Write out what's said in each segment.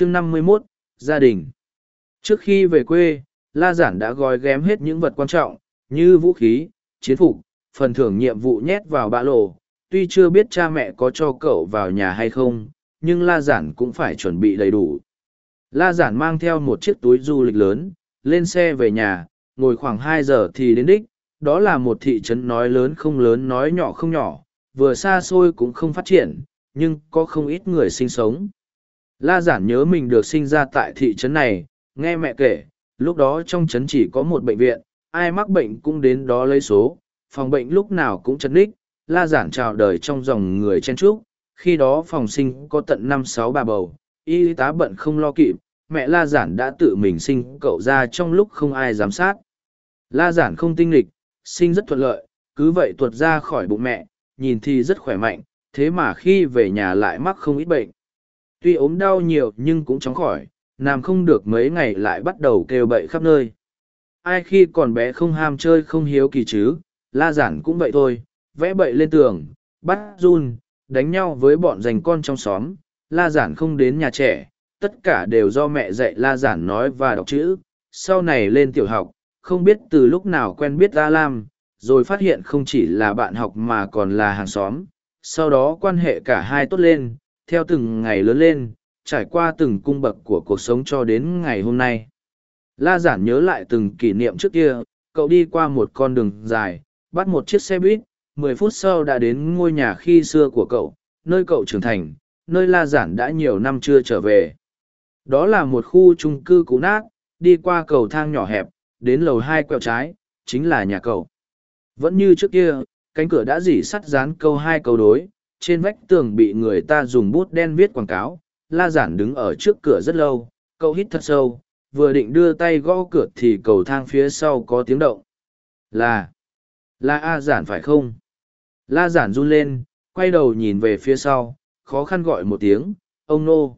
chương năm mươi 51, gia đình. Trước khi về quê, La Giản đã gói ghém hết những vật quan trọng, như vũ khí, chiến phục, phần thưởng nhiệm vụ nhét vào bã lộ. Tuy chưa biết cha mẹ có cho cậu vào nhà hay không, nhưng La Giản cũng phải chuẩn bị đầy đủ. La Giản mang theo một chiếc túi du lịch lớn, lên xe về nhà, ngồi khoảng hai giờ thì đến đích. Đó là một thị trấn nói lớn không lớn nói nhỏ không nhỏ, vừa xa xôi cũng không phát triển, nhưng có không ít người sinh sống. La Giản nhớ mình được sinh ra tại thị trấn này, nghe mẹ kể, lúc đó trong trấn chỉ có một bệnh viện, ai mắc bệnh cũng đến đó lấy số, phòng bệnh lúc nào cũng chấn đích, La Giản chào đời trong dòng người chen trúc, khi đó phòng sinh có tận năm sáu bà bầu, y tá bận không lo kịp, mẹ La Giản đã tự mình sinh cậu ra trong lúc không ai giám sát. La Giản không tinh lịch, sinh rất thuận lợi, cứ vậy tuột ra khỏi bụng mẹ, nhìn thì rất khỏe mạnh, thế mà khi về nhà lại mắc không ít bệnh. Tuy ốm đau nhiều nhưng cũng chóng khỏi, nằm không được mấy ngày lại bắt đầu kêu bậy khắp nơi. Ai khi còn bé không ham chơi không hiếu kỳ chứ, la giản cũng vậy thôi, vẽ bậy lên tường, bắt run, đánh nhau với bọn dành con trong xóm, la giản không đến nhà trẻ, tất cả đều do mẹ dạy la giản nói và đọc chữ. Sau này lên tiểu học, không biết từ lúc nào quen biết A Lam, rồi phát hiện không chỉ là bạn học mà còn là hàng xóm. Sau đó quan hệ cả hai tốt lên, theo từng ngày lớn lên, trải qua từng cung bậc của cuộc sống cho đến ngày hôm nay. La giản nhớ lại từng kỷ niệm trước kia, cậu đi qua một con đường dài, bắt một chiếc xe buýt, mười phút sau đã đến ngôi nhà khi xưa của cậu, nơi cậu trưởng thành, nơi La giản đã nhiều năm chưa trở về. Đó là một khu chung cư cũ nát, đi qua cầu thang nhỏ hẹp, đến lầu hai quẹo trái, chính là nhà cậu. Vẫn như trước kia, cánh cửa đã dỉ sắt dán câu hai câu đối, trên vách tường bị người ta dùng bút đen viết quảng cáo, la giản đứng ở trước cửa rất lâu, cậu hít thật sâu, vừa định đưa tay gõ cửa thì cầu thang phía sau có tiếng động. Là, là A giản phải không? La giản run lên, quay đầu nhìn về phía sau, khó khăn gọi một tiếng, ông nô.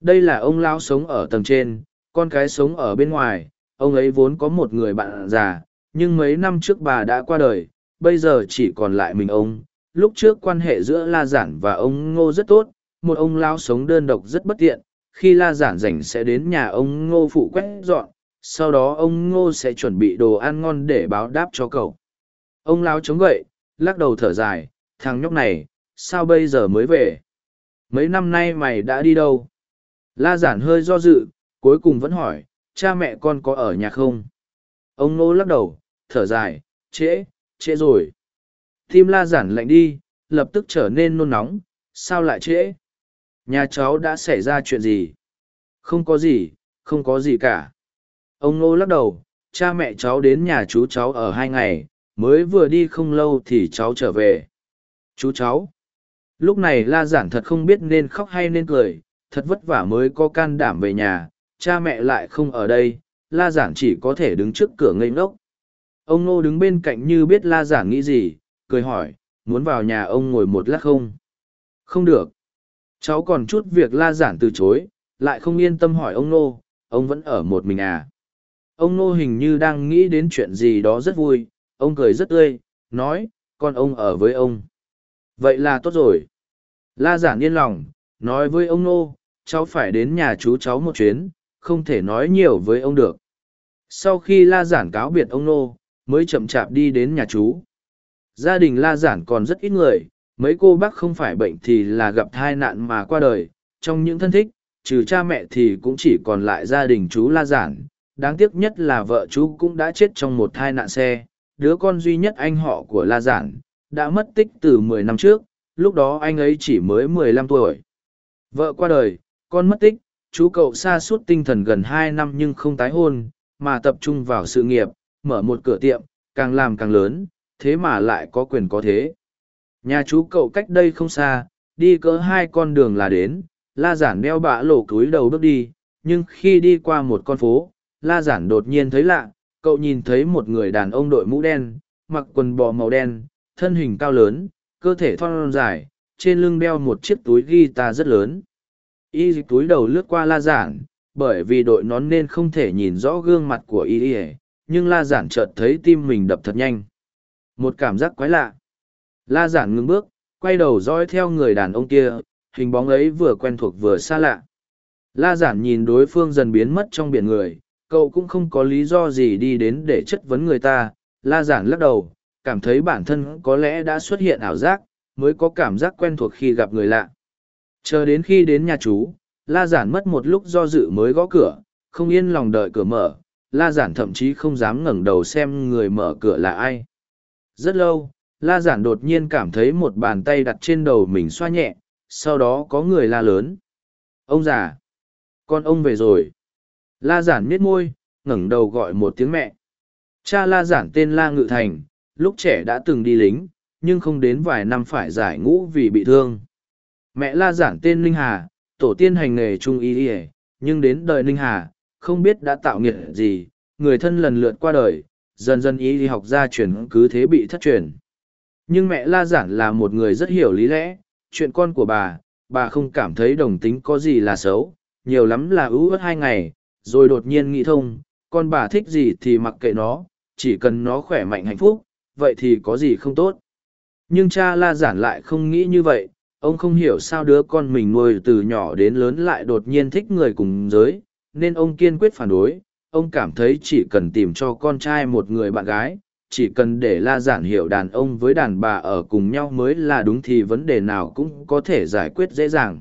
Đây là ông lão sống ở tầng trên, con cái sống ở bên ngoài, ông ấy vốn có một người bạn già, nhưng mấy năm trước bà đã qua đời, bây giờ chỉ còn lại mình ông. Lúc trước quan hệ giữa La Giản và ông Ngô rất tốt, một ông lao sống đơn độc rất bất tiện, khi La Giản rảnh sẽ đến nhà ông Ngô phụ quét dọn, sau đó ông Ngô sẽ chuẩn bị đồ ăn ngon để báo đáp cho cậu. Ông lao chống gậy, lắc đầu thở dài, thằng nhóc này, sao bây giờ mới về? Mấy năm nay mày đã đi đâu? La Giản hơi do dự, cuối cùng vẫn hỏi, cha mẹ con có ở nhà không? Ông Ngô lắc đầu, thở dài, trễ, trễ rồi. Tim La Giản lạnh đi, lập tức trở nên nôn nóng, sao lại trễ? Nhà cháu đã xảy ra chuyện gì? Không có gì, không có gì cả. Ông Ngô lắc đầu, cha mẹ cháu đến nhà chú cháu ở hai ngày, mới vừa đi không lâu thì cháu trở về. Chú cháu. Lúc này la giản thật không biết nên khóc hay nên cười, thật vất vả mới có can đảm về nhà, cha mẹ lại không ở đây, la giản chỉ có thể đứng trước cửa ngây ngốc. Ông Ngô đứng bên cạnh như biết la giản nghĩ gì, cười hỏi, muốn vào nhà ông ngồi một lát không? Không được. Cháu còn chút việc la giản từ chối lại không yên tâm hỏi ông nô ông vẫn ở một mình à? Ông nô hình như đang nghĩ đến chuyện gì đó rất vui ông cười rất tươi nói con ông ở với ông. Vậy là tốt rồi. La giản yên lòng nói với ông nô cháu phải đến nhà chú cháu một chuyến không thể nói nhiều với ông được. Sau khi la giản cáo biệt ông nô mới chậm chạp đi đến nhà chú gia đình la giản còn rất ít người, mấy cô bác không phải bệnh thì là gặp tai nạn mà qua đời. Trong những thân thích, trừ cha mẹ thì cũng chỉ còn lại gia đình chú la giản. Đáng tiếc nhất là vợ chú cũng đã chết trong một tai nạn xe. Đứa con duy nhất anh họ của la giản đã mất tích từ mười năm trước, lúc đó anh ấy chỉ mới mười lăm tuổi. Vợ qua đời, con mất tích, chú cậu xa suốt tinh thần gần hai năm nhưng không tái hôn, mà tập trung vào sự nghiệp, mở một cửa tiệm, càng làm càng lớn thế mà lại có quyền có thế Nhà chú cậu cách đây không xa, đi cỡ hai con đường là đến, la giản đeo bạ lộ cúi đầu bước đi, nhưng khi đi qua một con phố, la giản đột nhiên thấy lạ, cậu nhìn thấy một người đàn ông đội mũ đen, mặc quần bò màu đen, thân hình cao lớn, cơ thể thon dài, trên lưng đeo một chiếc túi guitar rất lớn. Y dịch túi đầu lướt qua la giản, bởi vì đội nón nên không thể nhìn rõ gương mặt của y nhưng la giản chợt thấy tim mình đập thật nhanh. Một cảm giác quái lạ. La giản ngưng bước, quay đầu dõi theo người đàn ông kia, hình bóng ấy vừa quen thuộc vừa xa lạ. La giản nhìn đối phương dần biến mất trong biển người, cậu cũng không có lý do gì đi đến để chất vấn người ta. La giản lắc đầu, cảm thấy bản thân có lẽ đã xuất hiện ảo giác, mới có cảm giác quen thuộc khi gặp người lạ. Chờ đến khi đến nhà chú, La giản mất một lúc do dự mới gõ cửa, không yên lòng đợi cửa mở. La giản thậm chí không dám ngẩng đầu xem người mở cửa là ai. Rất lâu, La giản đột nhiên cảm thấy một bàn tay đặt trên đầu mình xoa nhẹ, sau đó có người la lớn. Ông già! Con ông về rồi. La giản miết môi, ngẩng đầu gọi một tiếng mẹ. Cha la giản tên La Ngự Thành, lúc trẻ đã từng đi lính, nhưng không đến vài năm phải giải ngũ vì bị thương. Mẹ la giản tên Ninh Hà, tổ tiên hành nghề trung y y nhưng đến đời Ninh Hà, không biết đã tạo nghiệp gì, người thân lần lượt qua đời, dần dần y đi học gia truyền cứ thế bị thất truyền. Nhưng mẹ la giản là một người rất hiểu lý lẽ, chuyện con của bà, bà không cảm thấy đồng tính có gì là xấu, nhiều lắm là ưu ớt hai ngày, rồi đột nhiên nghĩ thông, con bà thích gì thì mặc kệ nó, chỉ cần nó khỏe mạnh hạnh phúc, vậy thì có gì không tốt. Nhưng cha la giản lại không nghĩ như vậy, ông không hiểu sao đứa con mình nuôi từ nhỏ đến lớn lại đột nhiên thích người cùng giới, nên ông kiên quyết phản đối, ông cảm thấy chỉ cần tìm cho con trai một người bạn gái, chỉ cần để la giản hiểu đàn ông với đàn bà ở cùng nhau mới là đúng thì vấn đề nào cũng có thể giải quyết dễ dàng.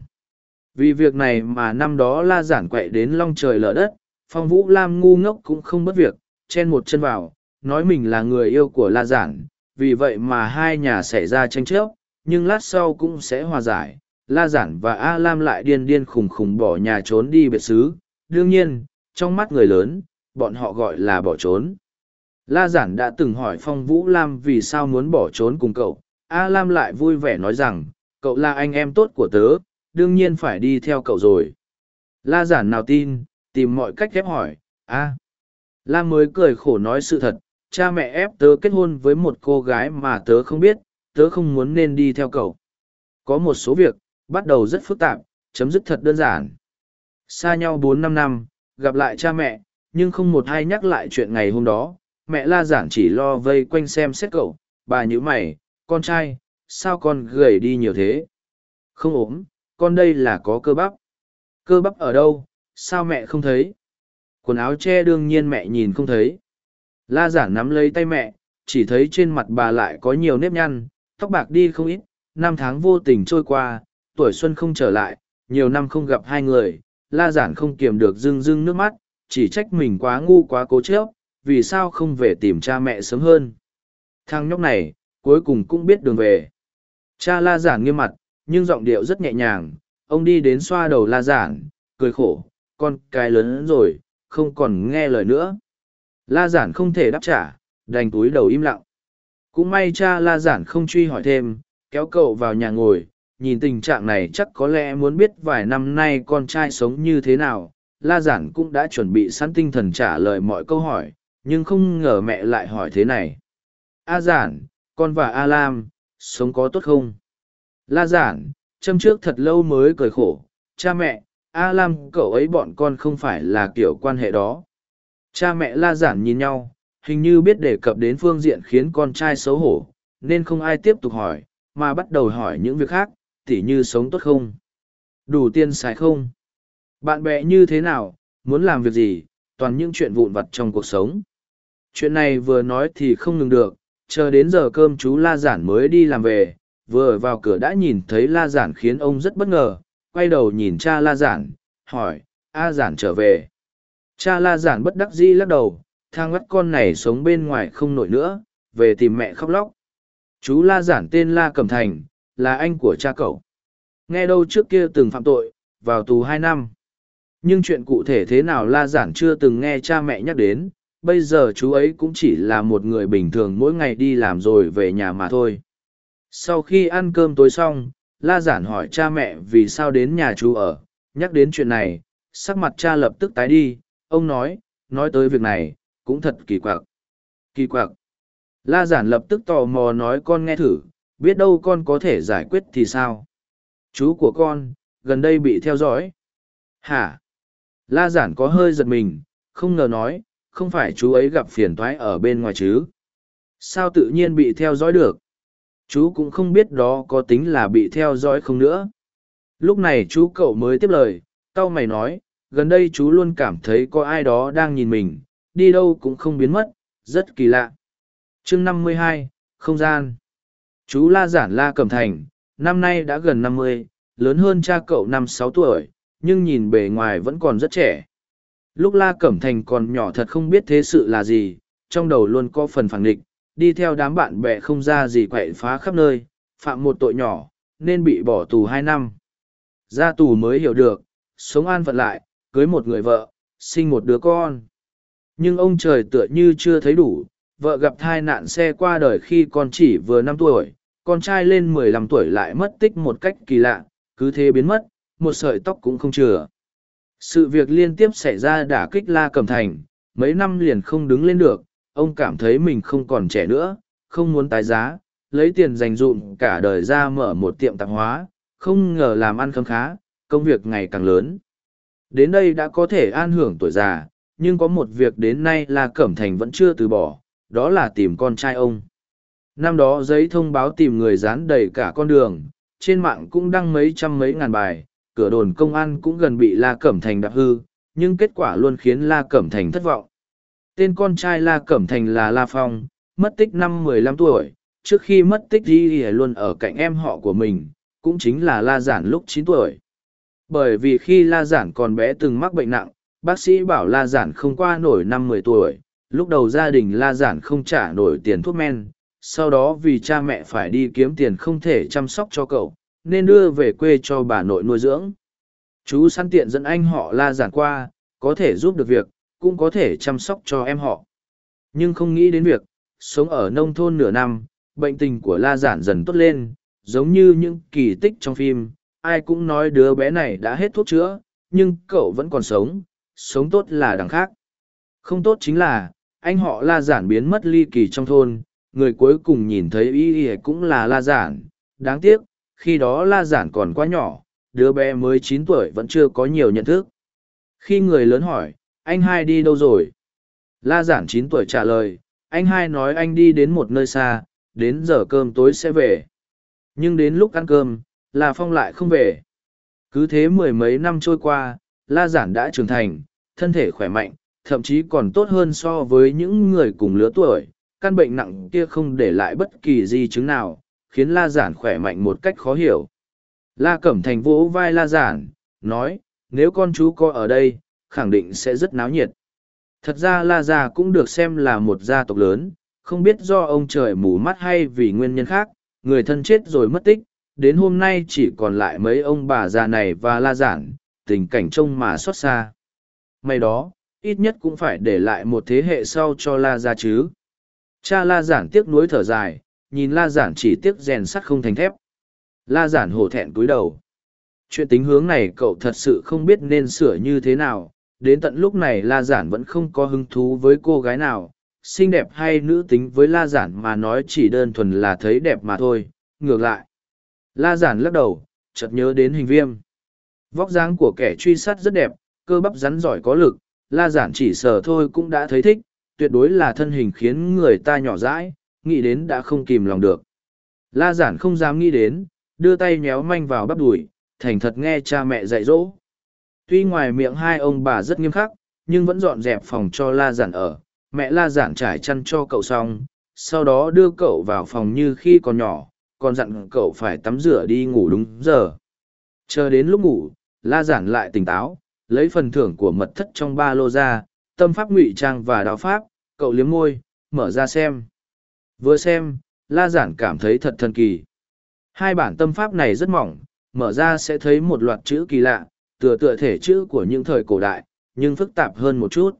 Vì việc này mà năm đó la giản quậy đến long trời lở đất, phong vũ lam ngu ngốc cũng không mất việc, chen một chân vào, nói mình là người yêu của la giản, vì vậy mà hai nhà xảy ra tranh chấp, nhưng lát sau cũng sẽ hòa giải. La Giản và A Lam lại điên điên khùng khùng bỏ nhà trốn đi biệt xứ. Đương nhiên, trong mắt người lớn, bọn họ gọi là bỏ trốn. La Giản đã từng hỏi Phong Vũ Lam vì sao muốn bỏ trốn cùng cậu. A Lam lại vui vẻ nói rằng, cậu là anh em tốt của tớ, đương nhiên phải đi theo cậu rồi. La Giản nào tin, tìm mọi cách ép hỏi, a Lam mới cười khổ nói sự thật, cha mẹ ép tớ kết hôn với một cô gái mà tớ không biết, tớ không muốn nên đi theo cậu. Có một số việc, bắt đầu rất phức tạp, chấm dứt thật đơn giản. Xa nhau bốn năm năm, gặp lại cha mẹ, nhưng không một ai nhắc lại chuyện ngày hôm đó, mẹ la giản chỉ lo vây quanh xem xét cậu, bà nhíu mày, con trai, sao con gầy đi nhiều thế? Không ốm, con đây là có cơ bắp. Cơ bắp ở đâu, sao mẹ không thấy? Quần áo che đương nhiên mẹ nhìn không thấy. La giản nắm lấy tay mẹ, chỉ thấy trên mặt bà lại có nhiều nếp nhăn, tóc bạc đi không ít, năm tháng vô tình trôi qua, tuổi xuân không trở lại, nhiều năm không gặp hai người, la giản không kiềm được rưng rưng nước mắt, chỉ trách mình quá ngu quá cố chấp, vì sao không về tìm cha mẹ sớm hơn. Thằng nhóc này, cuối cùng cũng biết đường về. Cha la giản nghiêm mặt, nhưng giọng điệu rất nhẹ nhàng, ông đi đến xoa đầu la giản, cười khổ, con cái lớn rồi, không còn nghe lời nữa. La giản không thể đáp trả, đành túi đầu im lặng. Cũng may cha la giản không truy hỏi thêm, kéo cậu vào nhà ngồi, nhìn tình trạng này chắc có lẽ muốn biết vài năm nay con trai sống như thế nào. La giản cũng đã chuẩn bị sẵn tinh thần trả lời mọi câu hỏi, nhưng không ngờ mẹ lại hỏi thế này. A giản, con và A Lam, sống có tốt không? La giản, châm trước thật lâu mới cười khổ, cha mẹ, A Lam cậu ấy bọn con không phải là kiểu quan hệ đó. Cha mẹ la giản nhìn nhau, hình như biết đề cập đến phương diện khiến con trai xấu hổ, nên không ai tiếp tục hỏi, mà bắt đầu hỏi những việc khác, tỉ như sống tốt không? Đủ tiền xài không? Bạn bè như thế nào? Muốn làm việc gì? Toàn những chuyện vụn vặt trong cuộc sống. Chuyện này vừa nói thì không ngừng được, chờ đến giờ cơm chú La Giản mới đi làm về, vừa vào cửa đã nhìn thấy La Giản khiến ông rất bất ngờ, quay đầu nhìn cha La Giản, hỏi, A Giản trở về. Cha La Giản bất đắc dĩ lắc đầu, thang ngắt con này sống bên ngoài không nổi nữa, về tìm mẹ khóc lóc. Chú La Giản tên La Cẩm Thành, là anh của cha cậu. Nghe đâu trước kia từng phạm tội, vào tù hai năm. Nhưng chuyện cụ thể thế nào La Giản chưa từng nghe cha mẹ nhắc đến, bây giờ chú ấy cũng chỉ là một người bình thường mỗi ngày đi làm rồi về nhà mà thôi. Sau khi ăn cơm tối xong, La Giản hỏi cha mẹ vì sao đến nhà chú ở, nhắc đến chuyện này, sắc mặt cha lập tức tái đi, ông nói, nói tới việc này, cũng thật kỳ quặc. Kỳ quặc. La giản lập tức tò mò nói con nghe thử, biết đâu con có thể giải quyết thì sao? Chú của con, gần đây bị theo dõi. Hả? La giản có hơi giật mình, không ngờ nói, không phải chú ấy gặp phiền toái ở bên ngoài chứ. Sao tự nhiên bị theo dõi được? Chú cũng không biết đó có tính là bị theo dõi không nữa. Lúc này chú cậu mới tiếp lời, tao mày nói, gần đây chú luôn cảm thấy có ai đó đang nhìn mình, đi đâu cũng không biến mất, rất kỳ lạ. chương năm mươi hai, không gian. Chú La Giản La Cẩm Thành, năm nay đã gần năm mươi, lớn hơn cha cậu năm sáu tuổi, nhưng nhìn bề ngoài vẫn còn rất trẻ. Lúc La Cẩm Thành còn nhỏ thật không biết thế sự là gì, trong đầu luôn có phần phản nghịch, đi theo đám bạn bè không ra gì quậy phá khắp nơi, phạm một tội nhỏ, nên bị bỏ tù hai năm. Ra tù mới hiểu được, sống an phận lại, cưới một người vợ, sinh một đứa con. Nhưng ông trời tựa như chưa thấy đủ, vợ gặp thai nạn xe qua đời khi con chỉ vừa năm tuổi, con trai lên mười lăm tuổi lại mất tích một cách kỳ lạ, cứ thế biến mất, một sợi tóc cũng không chừa. Sự việc liên tiếp xảy ra đả kích La Cẩm Thành, mấy năm liền không đứng lên được, ông cảm thấy mình không còn trẻ nữa, không muốn tái giá, lấy tiền dành dụm cả đời ra mở một tiệm tạp hóa, không ngờ làm ăn khấm khá, công việc ngày càng lớn. Đến đây đã có thể an hưởng tuổi già, nhưng có một việc đến nay là Cẩm Thành vẫn chưa từ bỏ, đó là tìm con trai ông. Năm đó giấy thông báo tìm người dán đầy cả con đường, trên mạng cũng đăng mấy trăm mấy ngàn bài, cửa đồn công an cũng gần bị La Cẩm Thành đạp hư, nhưng kết quả luôn khiến La Cẩm Thành thất vọng. Tên con trai La Cẩm Thành là La Phong, mất tích năm mười lăm tuổi, trước khi mất tích đi luôn ở cạnh em họ của mình, cũng chính là La Giản lúc chín tuổi. Bởi vì khi La Giản còn bé từng mắc bệnh nặng, bác sĩ bảo La Giản không qua nổi năm mười tuổi, lúc đầu gia đình La Giản không trả nổi tiền thuốc men, sau đó vì cha mẹ phải đi kiếm tiền không thể chăm sóc cho cậu, nên đưa về quê cho bà nội nuôi dưỡng. Chú săn tiện dẫn anh họ La Giản qua, có thể giúp được việc, cũng có thể chăm sóc cho em họ. Nhưng không nghĩ đến việc, sống ở nông thôn nửa năm, bệnh tình của La Giản dần tốt lên, giống như những kỳ tích trong phim, ai cũng nói đứa bé này đã hết thuốc chữa, nhưng cậu vẫn còn sống, sống tốt là đằng khác. Không tốt chính là, anh họ La Giản biến mất ly kỳ trong thôn, người cuối cùng nhìn thấy y y cũng là La Giản, đáng tiếc, khi đó La Giản còn quá nhỏ, đứa bé mới chín tuổi vẫn chưa có nhiều nhận thức. Khi người lớn hỏi, anh hai đi đâu rồi? La Giản chín tuổi trả lời, anh hai nói anh đi đến một nơi xa, đến giờ cơm tối sẽ về. Nhưng đến lúc ăn cơm, La Phong lại không về. Cứ thế mười mấy năm trôi qua, La Giản đã trưởng thành, thân thể khỏe mạnh, thậm chí còn tốt hơn so với những người cùng lứa tuổi. Căn bệnh nặng kia không để lại bất kỳ di chứng nào, khiến La Giản khỏe mạnh một cách khó hiểu. La Cẩm Thành vỗ vai La Giản, nói, nếu con chú có ở đây, khẳng định sẽ rất náo nhiệt. Thật ra La Gia cũng được xem là một gia tộc lớn, không biết do ông trời mù mắt hay vì nguyên nhân khác, người thân chết rồi mất tích, đến hôm nay chỉ còn lại mấy ông bà già này và La Giản, tình cảnh trông mà xót xa. May đó, ít nhất cũng phải để lại một thế hệ sau cho La Gia chứ. Cha La Giản tiếc nuối thở dài, nhìn La Giản chỉ tiếc rèn sắt không thành thép. La Giản hổ thẹn cúi đầu. Chuyện tính hướng này cậu thật sự không biết nên sửa như thế nào, đến tận lúc này La Giản vẫn không có hứng thú với cô gái nào, xinh đẹp hay nữ tính với La Giản mà nói chỉ đơn thuần là thấy đẹp mà thôi, ngược lại. La Giản lắc đầu, chợt nhớ đến hình viêm. Vóc dáng của kẻ truy sát rất đẹp, cơ bắp rắn giỏi có lực, La Giản chỉ sờ thôi cũng đã thấy thích, tuyệt đối là thân hình khiến người ta nhỏ dãi, nghĩ đến đã không kìm lòng được. La Giản không dám nghĩ đến, đưa tay nhéo manh vào bắp đùi, thành thật nghe cha mẹ dạy dỗ. Tuy ngoài miệng hai ông bà rất nghiêm khắc, nhưng vẫn dọn dẹp phòng cho La Giản ở, mẹ La Giản trải chăn cho cậu xong, sau đó đưa cậu vào phòng như khi còn nhỏ, còn dặn cậu phải tắm rửa đi ngủ đúng giờ. Chờ đến lúc ngủ, La Giản lại tỉnh táo, lấy phần thưởng của mật thất trong ba lô ra, tâm pháp ngụy trang và đạo pháp, cậu liếm môi, mở ra xem. Vừa xem, La Giản cảm thấy thật thần kỳ. Hai bản tâm pháp này rất mỏng, mở ra sẽ thấy một loạt chữ kỳ lạ, tựa tựa thể chữ của những thời cổ đại, nhưng phức tạp hơn một chút.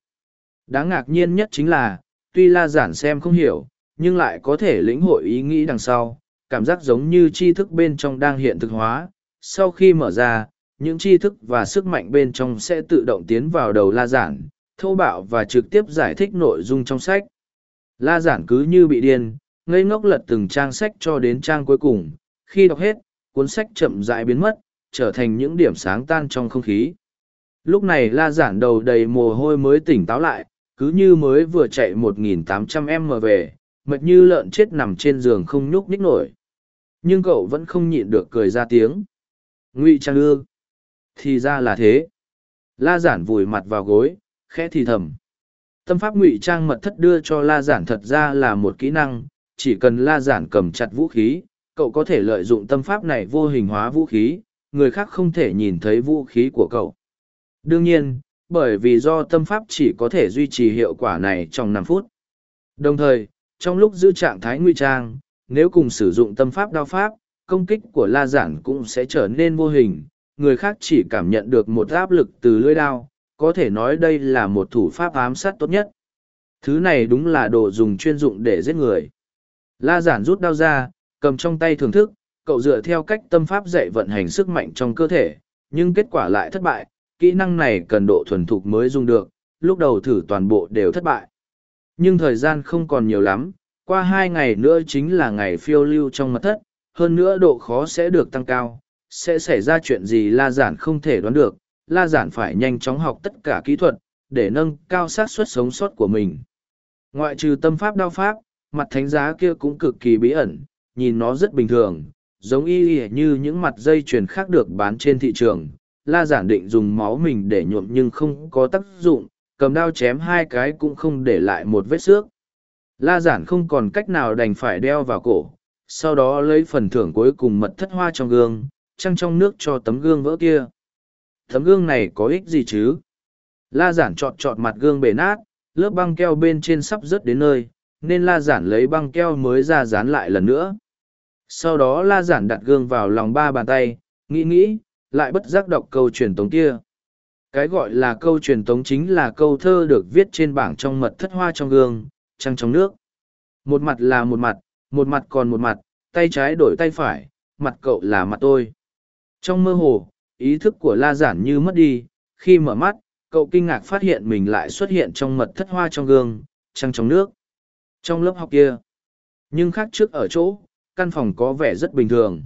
Đáng ngạc nhiên nhất chính là, tuy La Giản xem không hiểu, nhưng lại có thể lĩnh hội ý nghĩ đằng sau, cảm giác giống như tri thức bên trong đang hiện thực hóa. Sau khi mở ra, những tri thức và sức mạnh bên trong sẽ tự động tiến vào đầu La Giản, thô bạo và trực tiếp giải thích nội dung trong sách. La Giản cứ như bị điên, ngây ngốc lật từng trang sách cho đến trang cuối cùng, khi đọc hết, cuốn sách chậm rãi biến mất, trở thành những điểm sáng tan trong không khí. Lúc này La Giản đầu đầy mồ hôi mới tỉnh táo lại, cứ như mới vừa chạy 1.800 m về, mệt như lợn chết nằm trên giường không nhúc nhích nổi. Nhưng cậu vẫn không nhịn được cười ra tiếng. Ngụy Trang ư? Thì ra là thế. La giản vùi mặt vào gối, khẽ thì thầm. Tâm pháp ngụy trang mật thất đưa cho la giản thật ra là một kỹ năng, chỉ cần la giản cầm chặt vũ khí, cậu có thể lợi dụng tâm pháp này vô hình hóa vũ khí, người khác không thể nhìn thấy vũ khí của cậu. Đương nhiên, bởi vì do tâm pháp chỉ có thể duy trì hiệu quả này trong năm phút. Đồng thời, trong lúc giữ trạng thái ngụy trang, nếu cùng sử dụng tâm pháp đao pháp, công kích của la giản cũng sẽ trở nên vô hình, người khác chỉ cảm nhận được một áp lực từ lưỡi đao, có thể nói đây là một thủ pháp ám sát tốt nhất. Thứ này đúng là đồ dùng chuyên dụng để giết người. La giản rút đao ra, cầm trong tay thưởng thức, cậu dựa theo cách tâm pháp dạy vận hành sức mạnh trong cơ thể, nhưng kết quả lại thất bại, kỹ năng này cần độ thuần thục mới dùng được, lúc đầu thử toàn bộ đều thất bại. Nhưng thời gian không còn nhiều lắm, qua hai ngày nữa chính là ngày phiêu lưu trong mật thất, hơn nữa độ khó sẽ được tăng cao, sẽ xảy ra chuyện gì La Giản không thể đoán được, La Giản phải nhanh chóng học tất cả kỹ thuật, để nâng cao xác suất sống sót của mình. Ngoại trừ tâm pháp đao pháp, mặt thánh giá kia cũng cực kỳ bí ẩn, nhìn nó rất bình thường, giống y y như những mặt dây chuyền khác được bán trên thị trường. La giản định dùng máu mình để nhuộm nhưng không có tác dụng, cầm đao chém hai cái cũng không để lại một vết xước. La giản không còn cách nào đành phải đeo vào cổ, sau đó lấy phần thưởng cuối cùng mật thất hoa trong gương, trăng trong nước cho tấm gương vỡ kia. Thấm gương này có ích gì chứ? La giản chọt chọt mặt gương bể nát, lớp băng keo bên trên sắp rớt đến nơi, nên la giản lấy băng keo mới ra dán lại lần nữa. Sau đó la giản đặt gương vào lòng ba bàn tay, nghĩ nghĩ, lại bất giác đọc câu truyền tống kia. Cái gọi là câu truyền tống chính là câu thơ được viết trên bảng trong mật thất hoa trong gương, trăng trong nước. Một mặt là một mặt, một mặt còn một mặt, tay trái đổi tay phải, mặt cậu là mặt tôi. Trong mơ hồ, ý thức của la giản như mất đi, khi mở mắt, cậu kinh ngạc phát hiện mình lại xuất hiện trong mật thất hoa trong gương, trăng trong nước. Trong lớp học kia. Nhưng khác trước ở chỗ, căn phòng có vẻ rất bình thường.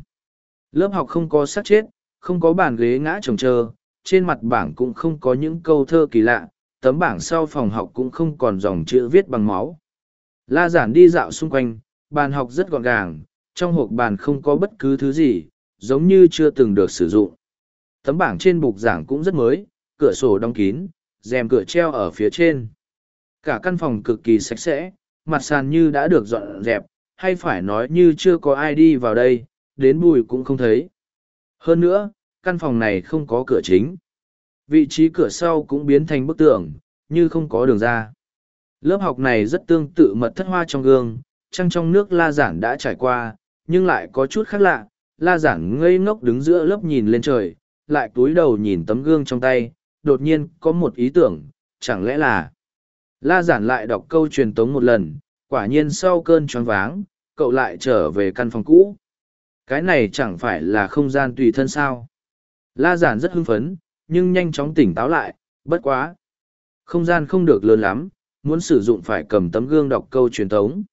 Lớp học không có sát chết, không có bàn ghế ngã trồng trơ, trên mặt bảng cũng không có những câu thơ kỳ lạ, tấm bảng sau phòng học cũng không còn dòng chữ viết bằng máu. La giản đi dạo xung quanh, bàn học rất gọn gàng, trong hộp bàn không có bất cứ thứ gì, giống như chưa từng được sử dụng. Tấm bảng trên bục giảng cũng rất mới, cửa sổ đóng kín, rèm cửa treo ở phía trên. Cả căn phòng cực kỳ sạch sẽ, mặt sàn như đã được dọn dẹp, hay phải nói như chưa có ai đi vào đây, đến bùi cũng không thấy. Hơn nữa, căn phòng này không có cửa chính. Vị trí cửa sau cũng biến thành bức tường, như không có đường ra. Lớp học này rất tương tự mật thất hoa trong gương, trăng trong nước la giản đã trải qua, nhưng lại có chút khác lạ. La giản ngây ngốc đứng giữa lớp nhìn lên trời, lại cúi đầu nhìn tấm gương trong tay, đột nhiên có một ý tưởng, chẳng lẽ là... La giản lại đọc câu truyền tống một lần, quả nhiên sau cơn choáng váng, cậu lại trở về căn phòng cũ. Cái này chẳng phải là không gian tùy thân sao. La giản rất hưng phấn, nhưng nhanh chóng tỉnh táo lại, bất quá. Không gian không được lớn lắm, muốn sử dụng phải cầm tấm gương đọc câu truyền tống.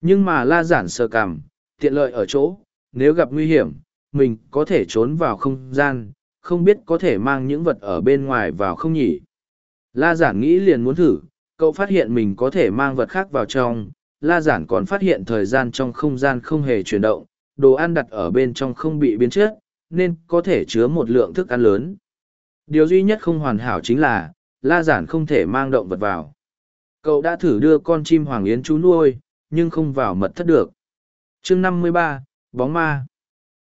Nhưng mà la giản sơ cảm, tiện lợi ở chỗ, nếu gặp nguy hiểm, mình có thể trốn vào không gian, không biết có thể mang những vật ở bên ngoài vào không nhỉ. La giản nghĩ liền muốn thử, cậu phát hiện mình có thể mang vật khác vào trong. La giản còn phát hiện thời gian trong không gian không hề chuyển động đồ ăn đặt ở bên trong không bị biến chất nên có thể chứa một lượng thức ăn lớn. Điều duy nhất không hoàn hảo chính là la giản không thể mang động vật vào. Cậu đã thử đưa con chim hoàng yến chú nuôi nhưng không vào mật thất được. Chương năm mươi ba bóng ma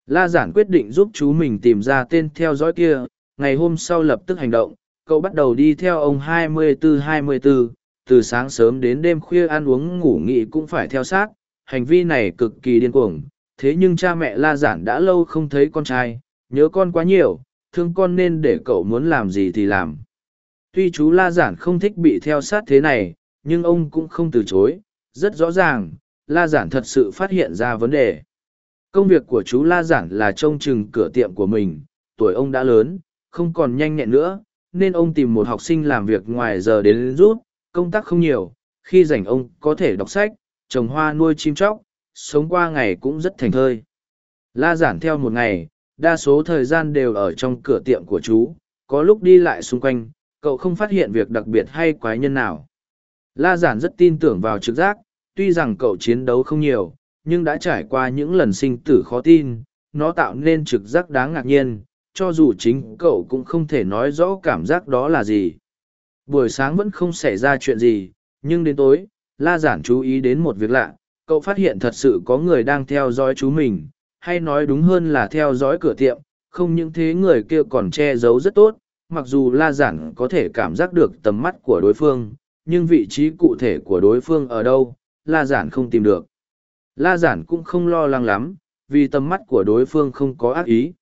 la giản quyết định giúp chú mình tìm ra tên theo dõi kia ngày hôm sau lập tức hành động cậu bắt đầu đi theo ông 24-24, từ sáng sớm đến đêm khuya ăn uống ngủ nghỉ cũng phải theo sát, hành vi này cực kỳ điên cuồng. Thế nhưng cha mẹ La Giản đã lâu không thấy con trai, nhớ con quá nhiều, thương con nên để cậu muốn làm gì thì làm. Tuy chú La Giản không thích bị theo sát thế này, nhưng ông cũng không từ chối, rất rõ ràng, La Giản thật sự phát hiện ra vấn đề. Công việc của chú La Giản là trông chừng cửa tiệm của mình, tuổi ông đã lớn, không còn nhanh nhẹn nữa, nên ông tìm một học sinh làm việc ngoài giờ đến rút, công tác không nhiều, khi rảnh ông có thể đọc sách, trồng hoa nuôi chim chóc, sống qua ngày cũng rất thành thơi. La giản theo một ngày, đa số thời gian đều ở trong cửa tiệm của chú, có lúc đi lại xung quanh, cậu không phát hiện việc đặc biệt hay quái nhân nào. La giản rất tin tưởng vào trực giác, tuy rằng cậu chiến đấu không nhiều, nhưng đã trải qua những lần sinh tử khó tin, nó tạo nên trực giác đáng ngạc nhiên, cho dù chính cậu cũng không thể nói rõ cảm giác đó là gì. Buổi sáng vẫn không xảy ra chuyện gì nhưng đến tối la giản chú ý đến một việc lạ cậu phát hiện thật sự có người đang theo dõi chú mình hay nói đúng hơn là theo dõi cửa tiệm không những thế người kia còn che giấu rất tốt mặc dù la giản có thể cảm giác được tầm mắt của đối phương nhưng vị trí cụ thể của đối phương ở đâu la giản không tìm được la giản cũng không lo lắng lắm, vì tầm mắt của đối phương không có ác ý.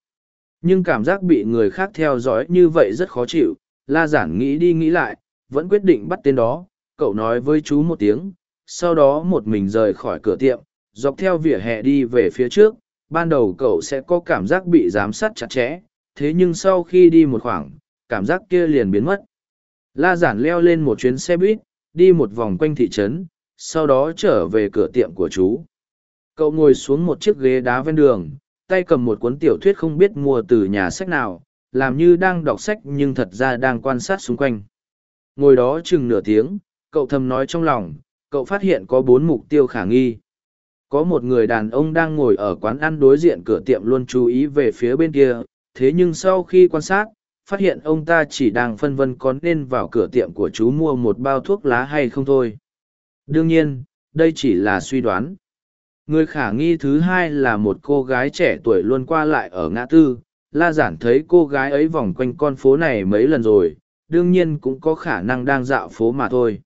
Nhưng cảm giác bị người khác theo dõi như vậy rất khó chịu. La giản nghĩ đi nghĩ lại, vẫn quyết định bắt tên đó. Cậu nói với chú một tiếng, sau đó một mình rời khỏi cửa tiệm, dọc theo vỉa hè đi về phía trước. Ban đầu cậu sẽ có cảm giác bị giám sát chặt chẽ, thế nhưng sau khi đi một khoảng, cảm giác kia liền biến mất. La giản leo lên một chuyến xe buýt, đi một vòng quanh thị trấn, sau đó trở về cửa tiệm của chú cậu ngồi xuống một chiếc ghế đá ven đường, tay cầm một cuốn tiểu thuyết không biết mua từ nhà sách nào, làm như đang đọc sách nhưng thật ra đang quan sát xung quanh. Ngồi đó chừng nửa tiếng, cậu thầm nói trong lòng, cậu phát hiện có bốn mục tiêu khả nghi. Có một người đàn ông đang ngồi ở quán ăn đối diện cửa tiệm luôn chú ý về phía bên kia, thế nhưng sau khi quan sát, phát hiện ông ta chỉ đang phân vân có nên vào cửa tiệm của chú mua một bao thuốc lá hay không thôi. Đương nhiên, đây chỉ là suy đoán người khả nghi thứ hai là một cô gái trẻ tuổi luôn qua lại ở ngã tư. La giản thấy cô gái ấy vòng quanh con phố này mấy lần rồi, đương nhiên cũng có khả năng đang dạo phố mà thôi.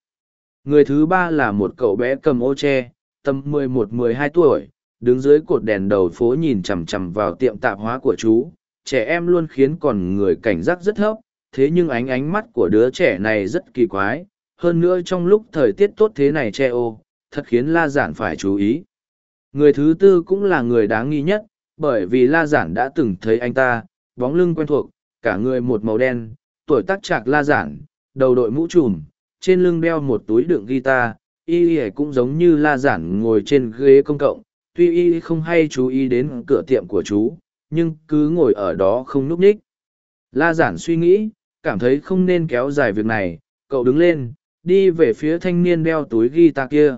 Người thứ ba là một cậu bé cầm ô tre tầm mười một, mười hai tuổi, đứng dưới cột đèn đầu phố nhìn chằm chằm vào tiệm tạp hóa của chú. Trẻ em luôn khiến còn người cảnh giác rất thấp, thế nhưng ánh ánh mắt của đứa trẻ này rất kỳ quái. Hơn nữa trong lúc thời tiết tốt thế này che ô, thật khiến la giản phải chú ý người thứ tư cũng là người đáng nghi nhất, bởi vì la giản đã từng thấy anh ta, bóng lưng quen thuộc, cả người một màu đen, tuổi tác trạc la giản, đầu đội mũ trùm, trên lưng đeo một túi đựng guitar, y y cũng giống như la giản ngồi trên ghế công cộng, tuy y không hay chú ý đến cửa tiệm của chú, nhưng cứ ngồi ở đó không núp ních. La giản suy nghĩ, cảm thấy không nên kéo dài việc này, cậu đứng lên, đi về phía thanh niên đeo túi guitar kia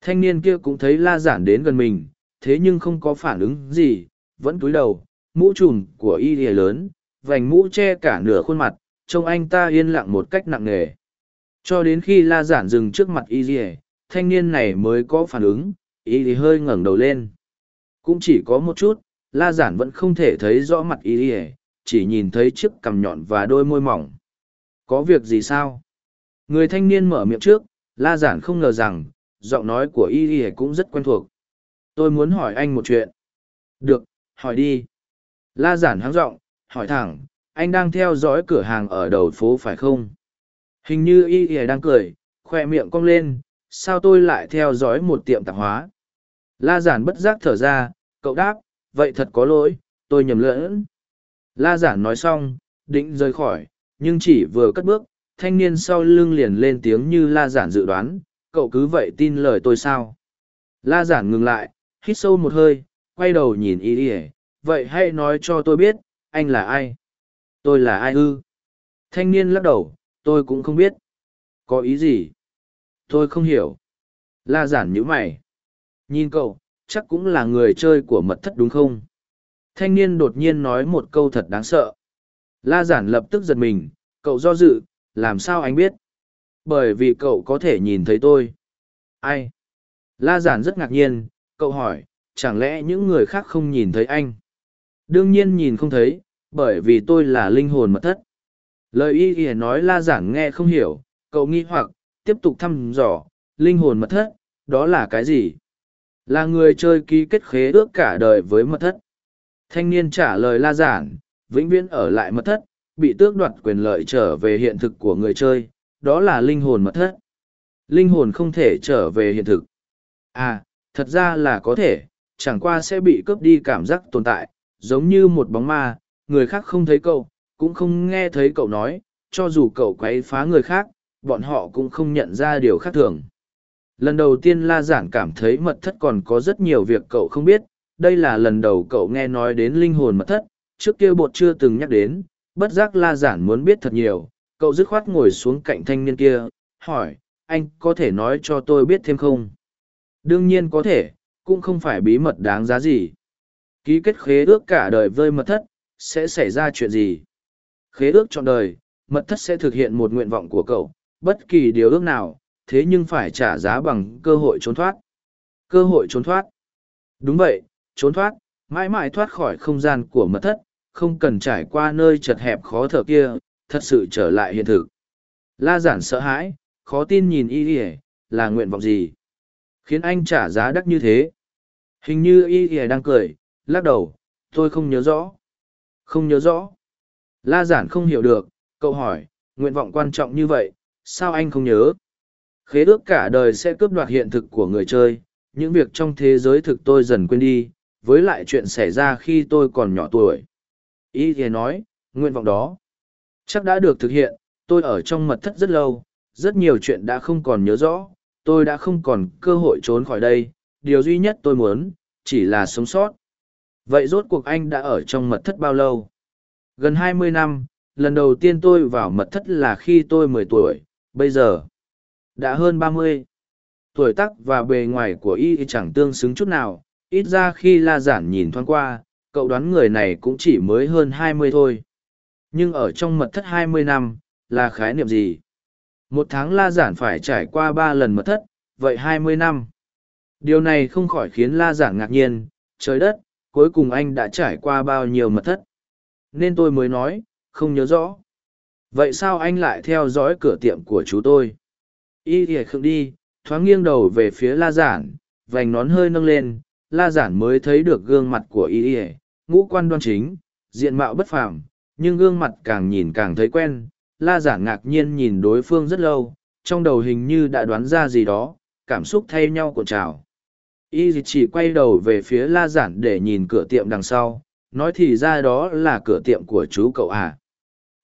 thanh niên kia cũng thấy la giản đến gần mình, thế nhưng không có phản ứng gì, vẫn cúi đầu, mũ trùm của y lìa lớn, vành mũ che cả nửa khuôn mặt, trông anh ta yên lặng một cách nặng nề. Cho đến khi la giản dừng trước mặt y lìa, thanh niên này mới có phản ứng, y lìa hơi ngẩng đầu lên. Cũng chỉ có một chút, la giản vẫn không thể thấy rõ mặt y lìa, chỉ nhìn thấy chiếc cằm nhọn và đôi môi mỏng. Có việc gì sao? Người thanh niên mở miệng trước, la giản không ngờ rằng giọng nói của y y cũng rất quen thuộc. Tôi muốn hỏi anh một chuyện. Được, hỏi đi. La giản hắng giọng, hỏi thẳng, anh đang theo dõi cửa hàng ở đầu phố phải không? Hình như y y đang cười, khoe miệng cong lên, sao tôi lại theo dõi một tiệm tạp hóa? La giản bất giác thở ra, cậu đáp, vậy thật có lỗi, tôi nhầm lẫn. La giản nói xong, định rời khỏi, nhưng chỉ vừa cất bước, thanh niên sau lưng liền lên tiếng như la giản dự đoán cậu cứ vậy tin lời tôi sao? La giản ngừng lại, hít sâu một hơi, quay đầu nhìn y ỉa vậy hãy nói cho tôi biết, anh là ai? Tôi là ai ư? Thanh niên lắc đầu, tôi cũng không biết. Có ý gì? Tôi không hiểu. La giản nhíu mày. Nhìn cậu, chắc cũng là người chơi của mật thất đúng không? Thanh niên đột nhiên nói một câu thật đáng sợ. La giản lập tức giật mình, cậu do dự, làm sao anh biết? Bởi vì cậu có thể nhìn thấy tôi. Ai? La giản rất ngạc nhiên, cậu hỏi, chẳng lẽ những người khác không nhìn thấy anh? Đương nhiên nhìn không thấy, bởi vì tôi là linh hồn mật thất. Lời y ỉa nói la giản nghe không hiểu, cậu nghi hoặc, tiếp tục thăm dò, linh hồn mật thất, đó là cái gì? Là người chơi ký kết khế ước cả đời với mật thất. Thanh niên trả lời la giản, vĩnh viễn ở lại mật thất, bị tước đoạt quyền lợi trở về hiện thực của người chơi đó là linh hồn mật thất. Linh hồn không thể trở về hiện thực. À, thật ra là có thể, chẳng qua sẽ bị cướp đi cảm giác tồn tại, giống như một bóng ma, người khác không thấy cậu, cũng không nghe thấy cậu nói, cho dù cậu quấy phá người khác, bọn họ cũng không nhận ra điều khác thường. Lần đầu tiên La Giản cảm thấy mật thất còn có rất nhiều việc cậu không biết, đây là lần đầu cậu nghe nói đến linh hồn mật thất, trước kia bột chưa từng nhắc đến, bất giác La Giản muốn biết thật nhiều, cậu dứt khoát ngồi xuống cạnh thanh niên kia hỏi anh có thể nói cho tôi biết thêm không đương nhiên có thể cũng không phải bí mật đáng giá gì ký kết khế ước cả đời vơi mật thất sẽ xảy ra chuyện gì? Khế ước trọn đời, mật thất sẽ thực hiện một nguyện vọng của cậu, bất kỳ điều ước nào, thế nhưng phải trả giá bằng cơ hội trốn thoát. Cơ hội trốn thoát. Đúng vậy, trốn thoát, mãi mãi thoát khỏi không gian của mật thất, không cần trải qua nơi chật hẹp khó thở kia, thật sự trở lại hiện thực. La giản sợ hãi, khó tin nhìn y y là nguyện vọng gì? Khiến anh trả giá đắt như thế. Hình như y y đang cười, lắc đầu, tôi không nhớ rõ. Không nhớ rõ. La giản không hiểu được, cậu hỏi, nguyện vọng quan trọng như vậy, sao anh không nhớ? Khế ước cả đời sẽ cướp đoạt hiện thực của người chơi, những việc trong thế giới thực tôi dần quên đi, với lại chuyện xảy ra khi tôi còn nhỏ tuổi. Y thì nói, nguyện vọng đó, chắc đã được thực hiện, tôi ở trong mật thất rất lâu, rất nhiều chuyện đã không còn nhớ rõ, tôi đã không còn cơ hội trốn khỏi đây, điều duy nhất tôi muốn, chỉ là sống sót. Vậy rốt cuộc anh đã ở trong mật thất bao lâu? Gần hai mươi năm, lần đầu tiên tôi vào mật thất là khi tôi mười tuổi, bây giờ đã hơn ba mươi. Tuổi tác và bề ngoài của y chẳng tương xứng chút nào, ít ra khi la giản nhìn thoáng qua, cậu đoán người này cũng chỉ mới hơn hai mươi thôi. Nhưng ở trong mật thất hai mươi năm, là khái niệm gì? Một tháng la giản phải trải qua ba lần mật thất, vậy hai mươi năm. Điều này không khỏi khiến la giản ngạc nhiên, trời đất, cuối cùng anh đã trải qua bao nhiêu mật thất. Nên tôi mới nói, không nhớ rõ. Vậy sao anh lại theo dõi cửa tiệm của chú tôi? Y thì khựng đi, thoáng nghiêng đầu về phía la giản, vành nón hơi nâng lên, la giản mới thấy được gương mặt của y y ngũ quan đoan chính diện mạo bất phàm nhưng gương mặt càng nhìn càng thấy quen, la giả ngạc nhiên nhìn đối phương rất lâu, trong đầu hình như đã đoán ra gì đó, cảm xúc thay nhau cuộn trào. Y chỉ quay đầu về phía la giản để nhìn cửa tiệm đằng sau, nói thì ra đó là cửa tiệm của chú cậu à?